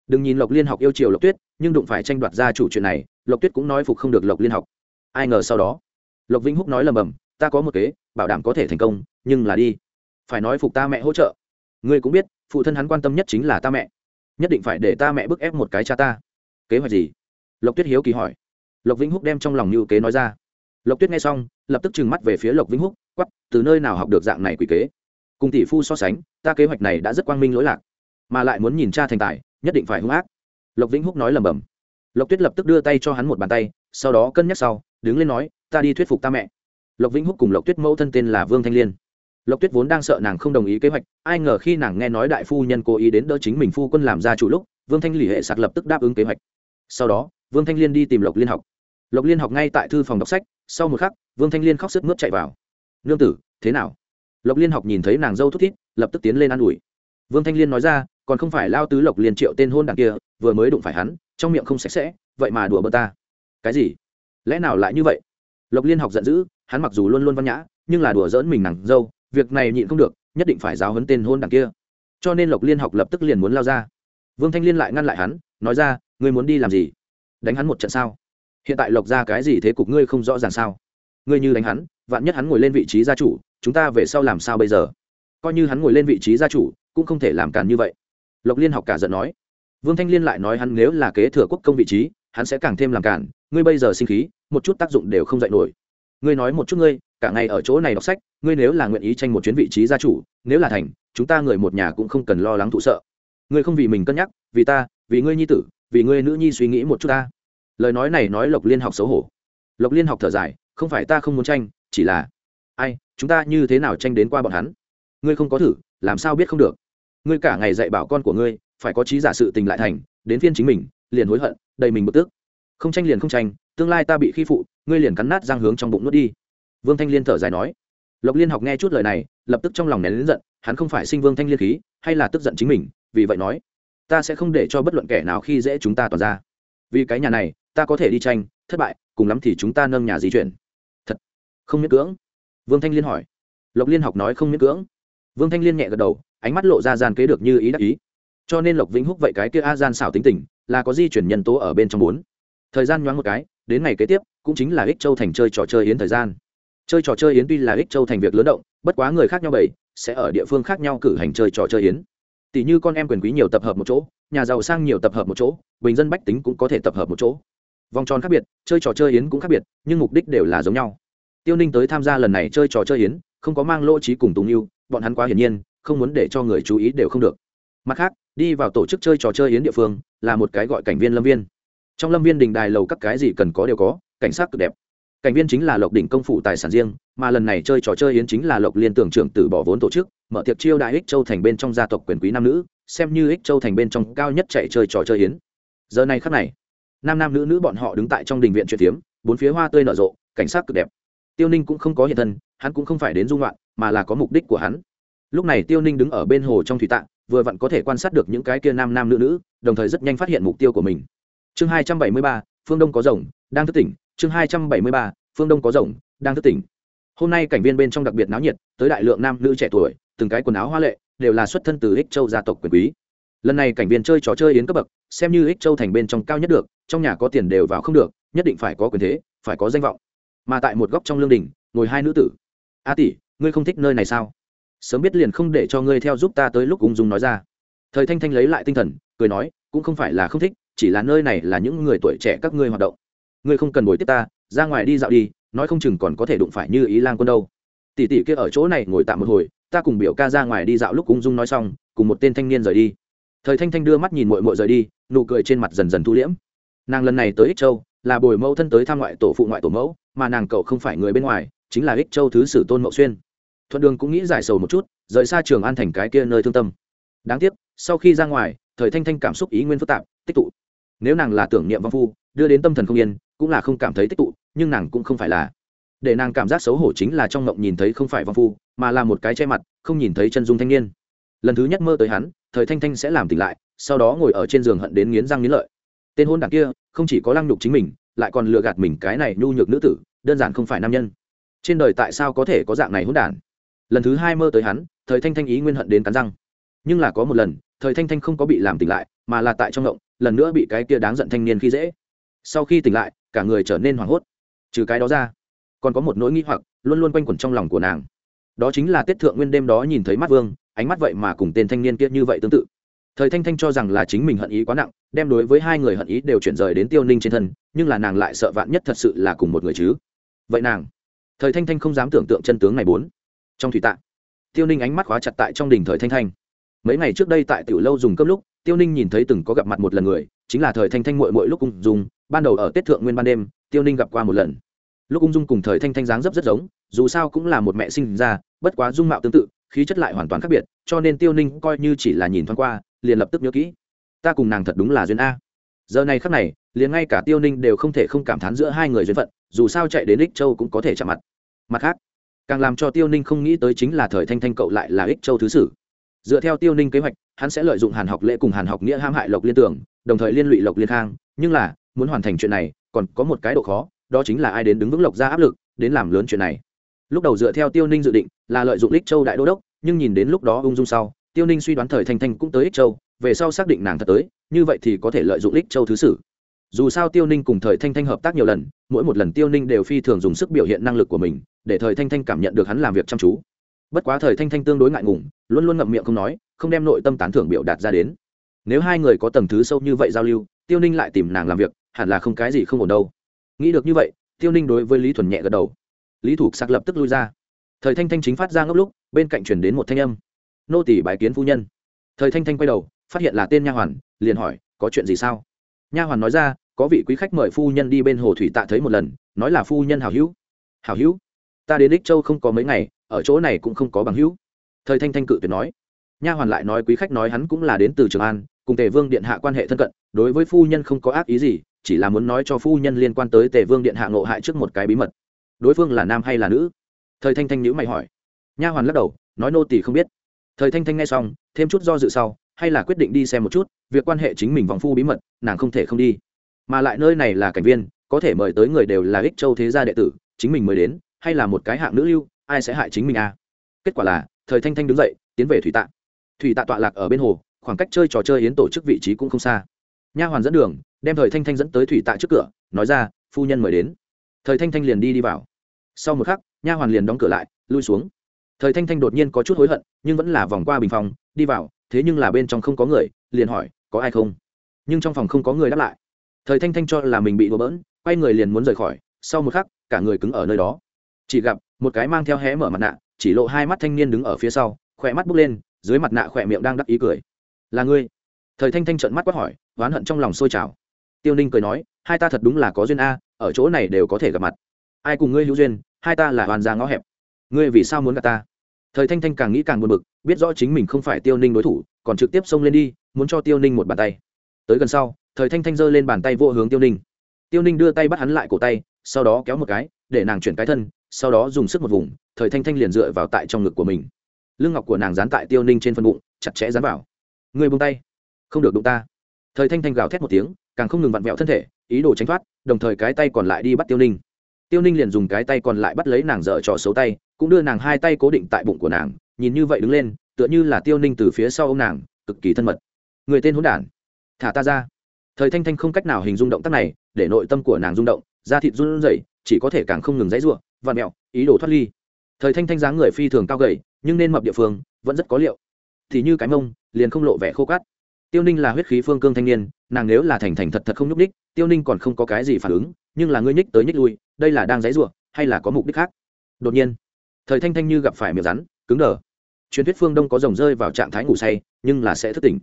Đừng nhìn lộc liên học yêu chiều lộc tuyết, nhưng đụng phải tranh đoạt gia chủ chuyện này, lộc tuyết cũng nói phục không được lộc liên học. Ai ngờ sau đó, lộc vĩnh húc nói lầm bầm, ta có một kế, bảo đảm có thể thành công, nhưng là đi. Phải nói phục ta mẹ hỗ trợ. Ngươi cũng biết, phụ thân hắn quan tâm nhất chính là ta mẹ. Nhất định phải để ta mẹ bức ép một cái cha ta. Kế hoạch gì? Lộc tuyết hiếu kỳ hỏi. Lộc vĩnh húc đem trong lòng như kế nói ra. Lộc tuyết nghe xong, lập tức trừng mắt về phía lộc vĩnh húc, quắp, từ nơi nào học được dạng này quỷ kế? Cùng tỷ phu so sánh, ta kế hoạch này đã rất quang minh lỗi lạc mà lại muốn nhìn cha thành tài, nhất định phải hung ác. Lộc vĩnh húc nói lầm bầm lộc tuyết lập tức đưa tay cho hắn một bàn tay, sau đó cân nhắc sau, đứng lên nói, ta đi thuyết phục ta mẹ. Lộc vĩnh húc cùng lộc tuyết mẫu thân tên là vương thanh liên. Lộc tuyết vốn đang sợ nàng không đồng ý kế hoạch, ai ngờ khi nàng nghe nói đại phu nhân cố ý đến đỡ chính mình phu quân làm ra chủ lúc, vương thanh lì hệ sạc lập tức đáp ứng kế hoạch. Sau đó, vương thanh liên đi tìm lộc liên học. Lộc liên học ngay tại thư phòng đọc sách, sau một khắc, vương thanh liên khóc sức mướt chạy vào. Nương tử, thế nào? Lộc liên học nhìn thấy nàng dâu thút thít, lập tức tiến lên ă n ủi. Vương thanh liên nói ra còn không phải lao tứ lộc liền triệu tên hôn đằng kia, vừa mới đụng phải hắn, trong miệng không sạch sẽ, vậy mà đùa bơ ta. Cái gì? Lẽ nào lại như vậy? Lộc liên học giận dữ, hắn mặc dù luôn luôn văn nhã, nhưng là đùa dỡn mình nàng dâu, việc này nhịn không được, nhất định phải giáo hấn tên hôn đằng kia. Cho nên lộc liên học lập tức liền muốn lao ra. Vương thanh liên lại ngăn lại hắn, nói ra, ngươi muốn đi làm gì? Đánh hắn một trận sao? Hiện tại lộc ra cái gì thế cục ngươi không rõ ràng sao? Ngươi như đánh hắn, vạn nhất hắn ngồi lên vị trí gia chủ, chúng ta về sau làm sao bây giờ? Coi như hắn ngồi lên vị trí gia chủ, cũng không thể làm càn như vậy lộc liên học cả giận nói. Vương thanh liên lại nói hắn nếu là kế thừa quốc công vị trí, hắn sẽ càng thêm làm cản. Ngươi bây giờ sinh khí, một chút tác dụng đều không dạy nổi. Ngươi nói một chút ngươi, cả ngày ở chỗ này đọc sách, ngươi nếu là nguyện ý tranh một chuyến vị trí gia chủ, nếu là thành, chúng ta người một nhà cũng không cần lo lắng thụ sợ. Ngươi không vì mình cân nhắc, vì ta, vì ngươi nhi tử, vì ngươi nữ nhi suy nghĩ một chút ta. Lời nói này nói lộc liên học xấu hổ. Lộc liên học thở dài, không phải ta không muốn tranh, chỉ là, ai, chúng ta như thế nào tranh đến qua bọn hắn? Ngươi không có thử, làm sao biết không được? Ngươi cả ngày dạy bảo con của ngươi, phải có trí giả sự tình lại thành, đến phiên chính mình, liền hối hận, đầy mình bực tức. Không tranh liền không tranh, tương lai ta bị khi phụ, ngươi liền cắn nát giang hướng trong bụng nuốt đi. Vương thanh liên thở dài nói. Lộc liên học nghe chút lời này, lập tức trong lòng nén lớn giận, hắn không phải sinh vương thanh liên khí, hay là tức giận chính mình, vì vậy nói, ta sẽ không để cho bất luận kẻ nào khi dễ chúng ta toàn ra vì cái nhà này, ta có thể đi tranh, thất bại, cùng lắm thì chúng ta nâng nhà di chuyển. Thật, không miễn cưỡng? Vương thanh liên hỏi. Lộc liên học nói không miễn cưỡng. Vương thanh liên nhẹ gật đầu ánh mắt lộ ra gian kế được như ý đắc ý. Cho nên lộc vĩnh húc vậy cái kia a gian xảo tính tình, là có di chuyển nhân tố ở bên trong bốn. Thời gian nhoáng một cái, đến ngày kế tiếp, cũng chính là ích châu thành chơi trò chơi yến thời gian. Chơi trò chơi yến tuy là ích châu thành việc lớn động, bất quá người khác nhau bảy, sẽ ở địa phương khác nhau cử hành chơi trò chơi yến. Tỷ như con em quyền quý nhiều tập hợp một chỗ, nhà giàu sang nhiều tập hợp một chỗ, bình dân bách tính cũng có thể tập hợp một chỗ. Vòng tròn khác biệt, chơi trò chơi yến cũng khác biệt, nhưng mục đích đều là giống nhau. Tiêu ninh tới tham gia lần này chơi trò chơi yến, không có mang lỗ trí cùng tùng yêu bọn hắn quá hiển nhiên không muốn để cho người chú ý đều không được. Mặt khác, đi vào tổ chức chơi trò chơi yến địa phương là một cái gọi cảnh viên lâm viên. Trong lâm viên đình đài lầu các cái gì cần có đều có, cảnh sát cực đẹp. Cảnh viên chính là lộc đỉnh công phủ tài sản riêng, mà lần này chơi trò chơi yến chính là lộc liên tưởng trưởng từ bỏ vốn tổ chức, mở tiệc chiêu đại ích châu thành bên trong gia tộc quyền quý nam nữ, xem như ích châu thành bên trong cao nhất chạy chơi trò chơi yến. Giờ này khắc này, nam nam nữ nữ bọn họ đứng tại trong đình viện truyền tiếm, bốn phía hoa tươi nở rộ, cảnh sát cực đẹp. Tiêu ninh cũng không có hiện thân, hắn cũng không phải đến dung loạn, mà là có mục đích của hắn lúc này tiêu ninh đứng ở bên hồ trong thủy tạng, vừa vặn có thể quan sát được những cái kia nam nam nữ nữ, đồng thời rất nhanh phát hiện mục tiêu của mình. Chương hai trăm bảy mươi ba, phương đông có rồng, đang thức tỉnh. Chương hai trăm bảy mươi ba, phương đông có rồng, đang thức tỉnh. Hôm nay cảnh viên bên trong đặc biệt náo nhiệt, tới đại lượng nam nữ trẻ tuổi, từng cái quần áo hoa lệ, đều là xuất thân từ ích châu gia tộc quyền quý. Lần này cảnh viên chơi trò chơi yến cấp bậc, xem như ích châu thành bên trong cao nhất được, trong nhà có tiền đều vào không được, nhất định phải có quyền thế, phải có danh vọng. Mà tại một góc trong lương đình, ngồi hai nữ tử. A tỷ, ngươi không thích nơi này sao? Sớm biết liền không để cho ngươi theo giúp ta tới lúc ung dung nói ra. Thời thanh thanh lấy lại tinh thần, cười nói, cũng không phải là không thích, chỉ là nơi này là những người tuổi trẻ các ngươi hoạt động. Ngươi không cần bồi tiếp ta, ra ngoài đi dạo đi, nói không chừng còn có thể đụng phải như ý lan quân đâu. Tỷ tỷ kia ở chỗ này ngồi tạm một hồi, ta cùng biểu ca ra ngoài đi dạo lúc ung dung nói xong, cùng một tên thanh niên rời đi. Thời thanh thanh đưa mắt nhìn mội mội rời đi, nụ cười trên mặt dần dần thu liễm. Nàng lần này tới ích châu, là bồi mẫu thân tới thăm ngoại tổ phụ ngoại tổ mẫu, mà nàng cậu không phải người bên ngoài, chính là ích châu thứ sử tôn mậu xuyên thuận đường cũng nghĩ giải sầu một chút, rời xa trường an thành cái kia nơi thương tâm. Đáng tiếc, sau khi ra ngoài, thời thanh thanh cảm xúc ý nguyên phức tạp, tích tụ. Nếu nàng là tưởng niệm văn phu, đưa đến tâm thần không yên, cũng là không cảm thấy tích tụ, nhưng nàng cũng không phải là. Để nàng cảm giác xấu hổ chính là trong mộng nhìn thấy không phải văn phu, mà là một cái che mặt, không nhìn thấy chân dung thanh niên. Lần thứ nhất mơ tới hắn, thời thanh thanh sẽ làm tỉnh lại, sau đó ngồi ở trên giường hận đến nghiến răng nghiến lợi. Tên hôn đảng kia, không chỉ có lăng nhục chính mình, lại còn lừa gạt mình cái này nhu nhược nữ tử, đơn giản không phải nam nhân. Trên đời tại sao có thể có dạng này hôn đản lần thứ hai mơ tới hắn, thời thanh thanh ý nguyên hận đến cắn răng. Nhưng là có một lần, thời thanh thanh không có bị làm tỉnh lại, mà là tại trong ngộng, lần nữa bị cái kia đáng giận thanh niên khi dễ. Sau khi tỉnh lại, cả người trở nên hoảng hốt. Trừ cái đó ra, còn có một nỗi nghĩ hoặc luôn luôn quanh quẩn trong lòng của nàng. Đó chính là tết thượng nguyên đêm đó nhìn thấy mắt vương, ánh mắt vậy mà cùng tên thanh niên kia như vậy tương tự. Thời thanh thanh cho rằng là chính mình hận ý quá nặng, đem đối với hai người hận ý đều chuyển rời đến tiêu ninh trên thân, nhưng là nàng lại sợ vạn nhất thật sự là cùng một người chứ. Vậy nàng, thời thanh thanh không dám tưởng tượng chân tướng này bốn trong thủy tạ tiêu ninh ánh mắt khóa chặt tại trong đỉnh thời thanh thanh. Mấy ngày trước đây tại tiểu lâu dùng cơm lúc, tiêu ninh nhìn thấy từng có gặp mặt một lần người, chính là thời thanh thanh mội mội lúc ung dung, ban đầu ở tết thượng nguyên ban đêm, tiêu ninh gặp qua một lần. Lúc ung dung cùng thời thanh thanh dáng dấp rất giống, dù sao cũng là một mẹ sinh ra, bất quá dung mạo tương tự, khí chất lại hoàn toàn khác biệt, cho nên tiêu ninh coi như chỉ là nhìn thoáng qua, liền lập tức nhớ kỹ. Ta cùng nàng thật đúng là duyên a. Giờ này khắc này, liền ngay cả tiêu ninh đều không thể không cảm thán giữa hai người duyên phận, dù sao chạy đến ích châu cũng có thể chạm mặt. Mặt khác càng làm cho tiêu ninh không nghĩ tới chính là thời thanh thanh cậu lại là ích châu thứ sử. Dựa theo tiêu ninh kế hoạch, hắn sẽ lợi dụng hàn học lễ cùng hàn học nghĩa ham hại lộc liên tưởng đồng thời liên lụy lộc liên khang. Nhưng là, muốn hoàn thành chuyện này, còn có một cái độ khó, đó chính là ai đến đứng vững lộc ra áp lực, đến làm lớn chuyện này. Lúc đầu dựa theo tiêu ninh dự định, là lợi dụng ích châu đại đô đốc, nhưng nhìn đến lúc đó ung dung sau, tiêu ninh suy đoán thời thanh thanh cũng tới ích châu, về sau xác định nàng thật tới, như vậy thì có thể lợi dụng ích châu thứ sử dù sao tiêu ninh cùng thời thanh thanh hợp tác nhiều lần, mỗi một lần tiêu ninh đều phi thường dùng sức biểu hiện năng lực của mình, để thời thanh thanh cảm nhận được hắn làm việc chăm chú. Bất quá thời thanh thanh tương đối ngại ngùng, luôn luôn ngậm miệng không nói, không đem nội tâm tán thưởng biểu đạt ra đến. Nếu hai người có tầng thứ sâu như vậy giao lưu, tiêu ninh lại tìm nàng làm việc, hẳn là không cái gì không ổn đâu. Nghĩ được như vậy, tiêu ninh đối với lý thuần nhẹ gật đầu. Lý thủ sạc lập tức lui ra. Thời thanh thanh chính phát ra ngốc lúc, bên cạnh chuyển đến một thanh âm. Nô tỷ bái kiến phu nhân. Thời thanh thanh quay đầu, phát hiện là tên nha hoàn, liền hỏi, có chuyện gì sao? Nha hoàn nói ra, có vị quý khách mời phu nhân đi bên hồ thủy tạ thấy một lần, nói là phu nhân hảo hữu. Hảo hữu? Ta đến ích châu không có mấy ngày, ở chỗ này cũng không có bằng hữu. Thời thanh thanh cự tuyệt nói. Nha hoàn lại nói quý khách nói hắn cũng là đến từ trường an, cùng tề vương điện hạ quan hệ thân cận, đối với phu nhân không có ác ý gì, chỉ là muốn nói cho phu nhân liên quan tới tề vương điện hạ ngộ hại trước một cái bí mật. Đối phương là nam hay là nữ? Thời thanh thanh nhữ mày hỏi. Nha hoàn lắc đầu, nói nô tỳ không biết. Thời thanh thanh nghe xong, thêm chút do dự sau hay là quyết định đi xem một chút, việc quan hệ chính mình vòng phu bí mật, nàng không thể không đi. Mà lại nơi này là cảnh viên, có thể mời tới người đều là ích châu thế gia đệ tử, chính mình mới đến, hay là một cái hạng nữ lưu, ai sẽ hại chính mình à? Kết quả là, thời thanh thanh đứng dậy, tiến về thủy tạ. Thủy tạ tọa lạc ở bên hồ, khoảng cách chơi trò chơi yến tổ chức vị trí cũng không xa. Nha hoàn dẫn đường, đem thời thanh thanh dẫn tới thủy tạ trước cửa, nói ra, phu nhân mời đến. Thời thanh thanh liền đi đi vào. Sau một khắc, nha hoàn liền đóng cửa lại, lui xuống. Thời thanh thanh đột nhiên có chút hối hận, nhưng vẫn là vòng qua bình phòng, đi vào thế nhưng là bên trong không có người, liền hỏi, có ai không? Nhưng trong phòng không có người đáp lại. Thời thanh thanh cho là mình bị đùa bỡn, quay người liền muốn rời khỏi, sau một khắc, cả người cứng ở nơi đó. Chỉ gặp, một cái mang theo hé mở mặt nạ, chỉ lộ hai mắt thanh niên đứng ở phía sau, khỏe mắt bốc lên, dưới mặt nạ khỏe miệng đang đắc ý cười. Là ngươi? Thời thanh thanh trợn mắt quát hỏi, oán hận trong lòng sôi trào. Tiêu ninh cười nói, hai ta thật đúng là có duyên a, ở chỗ này đều có thể gặp mặt. Ai cùng ngươi hữu duyên, hai ta là hoàn ra ngõ hẹp. Ngươi vì sao muốn gặp ta? Thời thanh thanh càng nghĩ càng buồn bực biết rõ chính mình không phải tiêu ninh đối thủ, còn trực tiếp xông lên đi, muốn cho tiêu ninh một bàn tay. Tới gần sau, thời thanh thanh giơ lên bàn tay vô hướng tiêu ninh. Tiêu ninh đưa tay bắt hắn lại cổ tay, sau đó kéo một cái, để nàng chuyển cái thân, sau đó dùng sức một vùng, thời thanh thanh liền dựa vào tại trong ngực của mình. Lưng ngọc của nàng dán tại tiêu ninh trên phân bụng, chặt chẽ dán vào. Người buông tay. Không được đụng ta. Thời thanh thanh gào thét một tiếng, càng không ngừng vặn vẹo thân thể, ý đồ tránh thoát, đồng thời cái tay còn lại đi bắt tiêu ninh. Tiêu ninh liền dùng cái tay còn lại bắt lấy nàng dở trò xấu tay, cũng đưa nàng hai tay cố định tại bụng của nàng nhìn như vậy đứng lên, tựa như là tiêu ninh từ phía sau ô m nàng, cực kỳ thân mật. Người tên hôn đản. Thả ta ra. Thời thanh thanh không cách nào hình dung động tác này, để nội tâm của nàng rung động, da thịt run rẩy, chỉ có thể càng không ngừng dãy ruộng vặn mẹo, ý đồ thoát ly. Thời thanh thanh dáng người phi thường cao gầy, nhưng nên mập địa phương, vẫn rất có liệu. Thì như cái mông, liền không lộ vẻ khô cát tiêu ninh là huyết khí phương cương thanh niên, nàng nếu là thành thành thật thật không nhúc ních tiêu ninh còn không có cái gì phản ứng, nhưng là ngươi nhích tới nhích lui, đây là đang dãy ruộng hay là có mục đích khác? Đột nhiên, thời thanh thanh như gặp phải miệng rắn, cứng đờ truyền thuyết phương đông có rồng rơi vào trạng thái ngủ say, nhưng là sẽ thức tỉnh.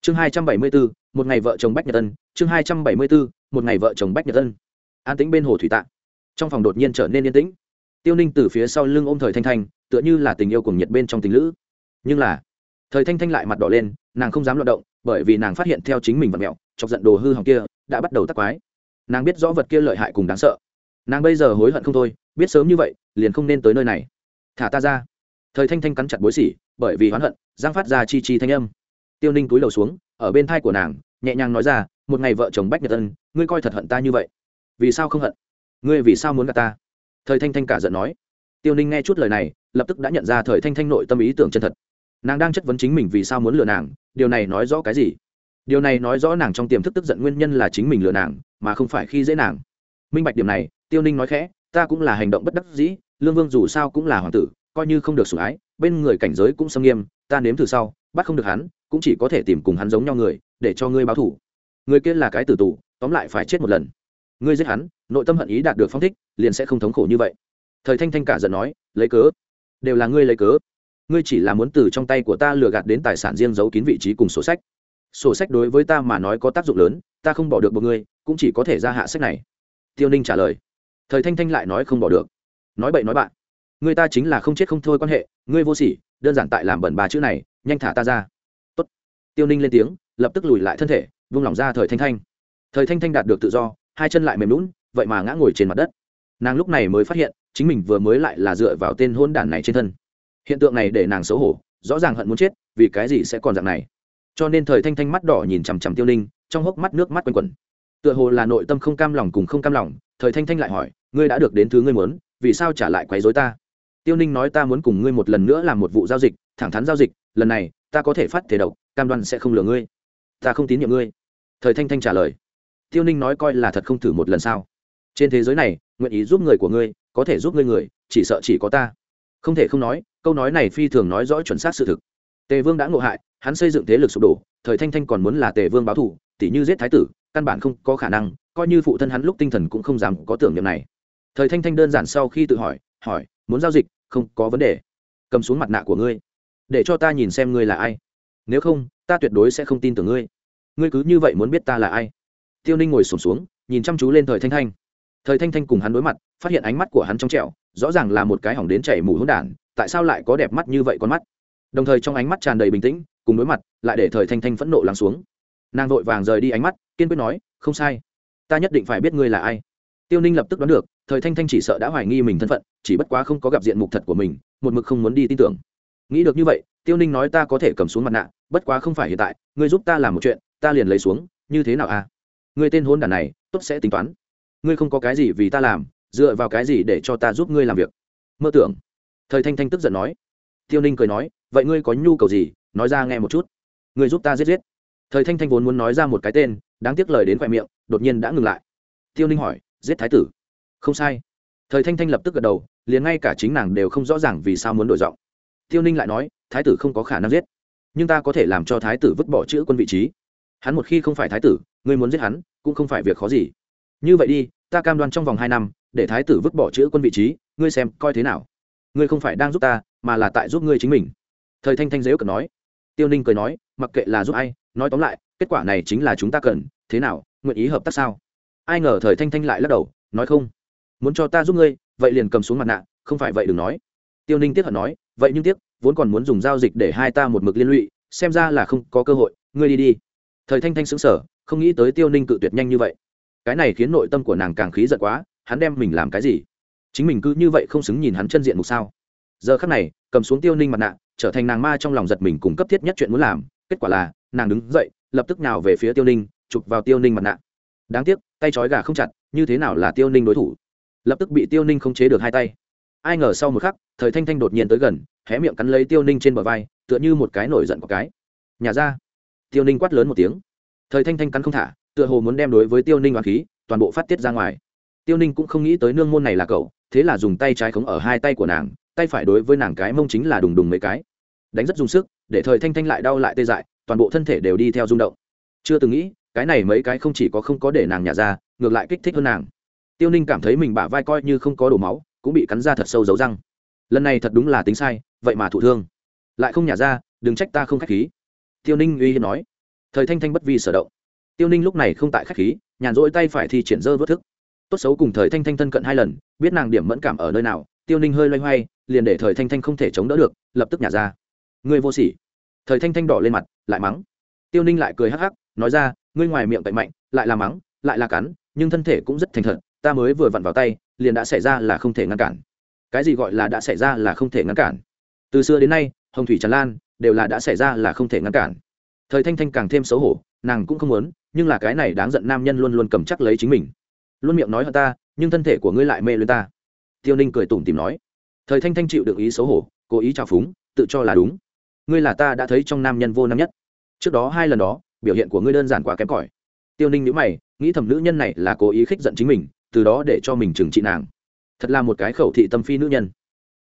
Chương hai trăm bảy mươi bốn, một ngày vợ chồng bách nhật tân chương hai trăm bảy mươi bốn, một ngày vợ chồng bách nhật tân an tĩnh bên hồ thủy tạ trong phòng đột nhiên trở nên yên tĩnh. Tiêu ninh từ phía sau lưng ôm thời thanh thanh, tựa như là tình yêu cùng nhiệt bên trong tình lữ. Nhưng là, thời thanh thanh lại mặt đỏ lên, nàng không dám loạt động, bởi vì nàng phát hiện theo chính mình vật mẹo, chọc giận đồ hư hỏng kia, đã bắt đầu tắc quái. Nàng biết rõ vật kia lợi hại cùng đáng sợ. Nàng bây giờ hối hận không thôi, biết sớm như vậy, liền không nên tới nơi này. Thả ta ra thời thanh thanh cắn chặt bối xỉ, bởi vì hoán hận, giang phát ra chi chi thanh âm. Tiêu ninh túi đầu xuống, ở bên thai của nàng, nhẹ nhàng nói ra, một ngày vợ chồng bách nhật ân, ngươi coi thật hận ta như vậy. Vì sao không hận? Ngươi vì sao muốn gặp ta? Thời thanh thanh cả giận nói. Tiêu ninh nghe chút lời này, lập tức đã nhận ra thời thanh thanh nội tâm ý tưởng chân thật. Nàng đang chất vấn chính mình vì sao muốn lừa nàng, điều này nói rõ cái gì? Điều này nói rõ nàng trong tiềm thức tức giận nguyên nhân là chính mình lừa nàng, mà không phải khi dễ nàng. Minh bạch điểm này, tiêu ninh nói khẽ, ta cũng là hành động bất đắc dĩ, lương vương dù sao cũng là hoàng tử coi như không được sủng ái, bên người cảnh giới cũng xâm nghiêm, ta nếm thử sau, bắt không được hắn, cũng chỉ có thể tìm cùng hắn giống nhau người, để cho ngươi báo thủ người kia là cái tử tù, tóm lại phải chết một lần. Ngươi giết hắn, nội tâm hận ý đạt được phong thích, liền sẽ không thống khổ như vậy. Thời thanh thanh cả giận nói, lấy cớ? Đều là ngươi lấy cớ. Ngươi chỉ là muốn từ trong tay của ta lừa gạt đến tài sản riêng giấu kín vị trí cùng sổ sách. Sổ sách đối với ta mà nói có tác dụng lớn, ta không bỏ được một ngươi cũng chỉ có thể ra hạ sách này. Tiêu ninh trả lời. Thời thanh thanh lại nói không bỏ được. Nói bậy nói bạn người ta chính là không chết không thôi quan hệ, ngươi vô sỉ, đơn giản tại làm bẩn ba chữ này, nhanh thả ta ra. Tốt. tiêu ninh lên tiếng, lập tức lùi lại thân thể, vung lòng ra thời thanh thanh. Thời thanh thanh đạt được tự do, hai chân lại mềm lún vậy mà ngã ngồi trên mặt đất. Nàng lúc này mới phát hiện, chính mình vừa mới lại là dựa vào tên hôn đản này trên thân. Hiện tượng này để nàng xấu hổ, rõ ràng hận muốn chết, vì cái gì sẽ còn dạng này. Cho nên thời thanh thanh mắt đỏ nhìn chằm chằm tiêu ninh, trong hốc mắt nước mắt quanh quẩn. Tựa hồ là nội tâm không cam lòng cùng không cam lòng, thời thanh thanh lại hỏi, ngươi đã được đến thứ ngươi muốn, vì sao trả lại quấy dối ta? Tiêu ninh nói ta muốn cùng ngươi một lần nữa làm một vụ giao dịch, thẳng thắn giao dịch, lần này, ta có thể phát thể độc, cam đoan sẽ không lừa ngươi. Ta không tín nhiệm ngươi. Thời thanh thanh trả lời. Tiêu ninh nói coi là thật không thử một lần sao? Trên thế giới này, nguyện ý giúp người của ngươi, có thể giúp ngươi người, chỉ sợ chỉ có ta. Không thể không nói, câu nói này phi thường nói rõ chuẩn xác sự thực. Tề vương đã ngộ hại, hắn xây dựng thế lực sụp đổ, thời thanh thanh còn muốn là tề vương báo thù, tỉ như giết thái tử, căn bản không có khả năng, coi như phụ thân hắn lúc tinh thần cũng không dám có tưởng niệm này. Thời thanh thanh đơn giản sau khi tự hỏi hỏi, muốn giao dịch không có vấn đề. Cầm xuống mặt nạ của ngươi. Để cho ta nhìn xem ngươi là ai. Nếu không ta tuyệt đối sẽ không tin tưởng ngươi. Ngươi cứ như vậy muốn biết ta là ai? Tiêu ninh ngồi sổm xuống, xuống nhìn chăm chú lên thời thanh thanh. Thời thanh thanh cùng hắn đối mặt phát hiện ánh mắt của hắn trong trẹo rõ ràng là một cái hỏng đến chảy mù hỗn đản tại sao lại có đẹp mắt như vậy con mắt? Đồng thời trong ánh mắt tràn đầy bình tĩnh cùng đối mặt lại để thời thanh thanh phẫn nộ lắng xuống. Nàng vội vàng rời đi ánh mắt kiên quyết nói không sai. Ta nhất định phải biết ngươi là ai tiêu ninh lập tức đoán được, thời thanh thanh chỉ sợ đã hoài nghi mình thân phận, chỉ bất quá không có gặp diện mục thật của mình, một mực không muốn đi tin tưởng. Nghĩ được như vậy, tiêu ninh nói ta có thể cầm xuống mặt nạ, bất quá không phải hiện tại, ngươi giúp ta làm một chuyện, ta liền lấy xuống, như thế nào à? ngươi tên hôn đản này, tốt sẽ tính toán. Ngươi không có cái gì vì ta làm, dựa vào cái gì để cho ta giúp ngươi làm việc? Mơ tưởng. Thời thanh thanh tức giận nói. Tiêu ninh cười nói, vậy ngươi có nhu cầu gì, nói ra nghe một chút. Ngươi giúp ta giết giết. Thời thanh thanh vốn muốn nói ra một cái tên, đáng tiếc lời đến khoe miệng, đột nhiên đã ngừng lại. Tiêu ninh hỏi giết thái tử. Không sai. Thời thanh thanh lập tức gật đầu, liền ngay cả chính nàng đều không rõ ràng vì sao muốn đổi giọng. Tiêu ninh lại nói, thái tử không có khả năng giết, nhưng ta có thể làm cho thái tử vứt bỏ chữ quân vị trí. Hắn một khi không phải thái tử, ngươi muốn giết hắn, cũng không phải việc khó gì. Như vậy đi, ta cam đoan trong vòng hai năm, để thái tử vứt bỏ chữ quân vị trí, ngươi xem coi thế nào. Ngươi không phải đang giúp ta, mà là tại giúp ngươi chính mình. Thời thanh thanh dễ cần nói. Tiêu ninh cười nói, mặc kệ là giúp ai, nói tóm lại, kết quả này chính là chúng ta cần, thế nào, nguyện ý hợp tác sao? Ai ngờ thời thanh thanh lại lắc đầu, nói không. Muốn cho ta giúp ngươi, vậy liền cầm xuống mặt nạ, không phải vậy đừng nói. Tiêu ninh tiếc hận nói, vậy nhưng tiếc, vốn còn muốn dùng giao dịch để hai ta một mực liên lụy, xem ra là không có cơ hội, ngươi đi đi. Thời thanh thanh xứng sở không nghĩ tới tiêu ninh cự tuyệt nhanh như vậy. Cái này khiến nội tâm của nàng càng khí giận quá, hắn đem mình làm cái gì? Chính mình cứ như vậy không xứng nhìn hắn chân diện mục sao? Giờ khắc này, cầm xuống tiêu ninh mặt nạ, trở thành nàng ma trong lòng giật mình cùng cấp thiết nhất chuyện muốn làm, kết quả là, nàng đứng dậy, lập tức nào về phía tiêu ninh, chụp vào tiêu ninh mặt nạ. Đáng tiếc tay trói gà không chặt, như thế nào là tiêu ninh đối thủ? Lập tức bị tiêu ninh không chế được hai tay. Ai ngờ sau một khắc, thời thanh thanh đột nhiên tới gần, hé miệng cắn lấy tiêu ninh trên bờ vai, tựa như một cái nổi giận có cái. Nhà ra. Tiêu ninh quát lớn một tiếng. Thời thanh thanh cắn không thả, tựa hồ muốn đem đối với tiêu ninh hoàng khí, toàn bộ phát tiết ra ngoài. Tiêu ninh cũng không nghĩ tới nương môn này là cậu, thế là dùng tay trái khống ở hai tay của nàng, tay phải đối với nàng cái mông chính là đùng đùng mấy cái. Đánh rất dùng sức, để thời thanh thanh lại đau lại tê dại, toàn bộ thân thể đều đi theo rung động. Chưa từng nghĩ cái này mấy cái không chỉ có không có để nàng nhả ra, ngược lại kích thích hơn nàng. Tiêu ninh cảm thấy mình bả vai coi như không có đổ máu, cũng bị cắn ra thật sâu dấu răng. Lần này thật đúng là tính sai, vậy mà thụ thương. Lại không nhả ra, đừng trách ta không k h á c h khí. Tiêu ninh uy hiếp nói. Thời thanh thanh bất vi sở động. Tiêu ninh lúc này không tại khách khí, nhàn rỗi tay phải thì triển dơ vớt thức. Tốt xấu cùng thời thanh thanh thân cận hai lần, biết nàng điểm mẫn cảm ở nơi nào, tiêu ninh hơi loay hoay, liền để thời thanh thanh không thể chống đỡ được, lập tức nhả ra. Người vô sỉ. Thời thanh thanh đỏ lên mặt, lại mắng. Tiêu ninh lại cười hắc hắc, nói ra ngươi ngoài miệng cậy mạnh, lại là mắng, lại là cắn, nhưng thân thể cũng rất thành thật, ta mới vừa vặn vào tay, liền đã xảy ra là không thể ngăn cản. Cái gì gọi là đã xảy ra là không thể ngăn cản? Từ xưa đến nay, hồng thủy tràn lan đều là đã xảy ra là không thể ngăn cản. Thời thanh thanh càng thêm xấu hổ, nàng cũng không muốn, nhưng là cái này đáng giận nam nhân luôn luôn cầm chắc lấy chính mình. Luôn miệng nói hơn ta, nhưng thân thể của ngươi lại mê lên ta. Tiêu ninh cười tủm tìm nói. Thời thanh thanh chịu được ý xấu hổ, cố ý trào phúng, tự cho là đúng. Ngươi là ta đã thấy trong nam nhân vô nam nhất. Trước đó hai lần đó biểu hiện của ngươi đơn giản quá kém cỏi. Tiêu ninh nhữ mày, nghĩ thầm nữ nhân này là cố ý khích giận chính mình, từ đó để cho mình trừng trị nàng. Thật là một cái khẩu thị tâm phi nữ nhân.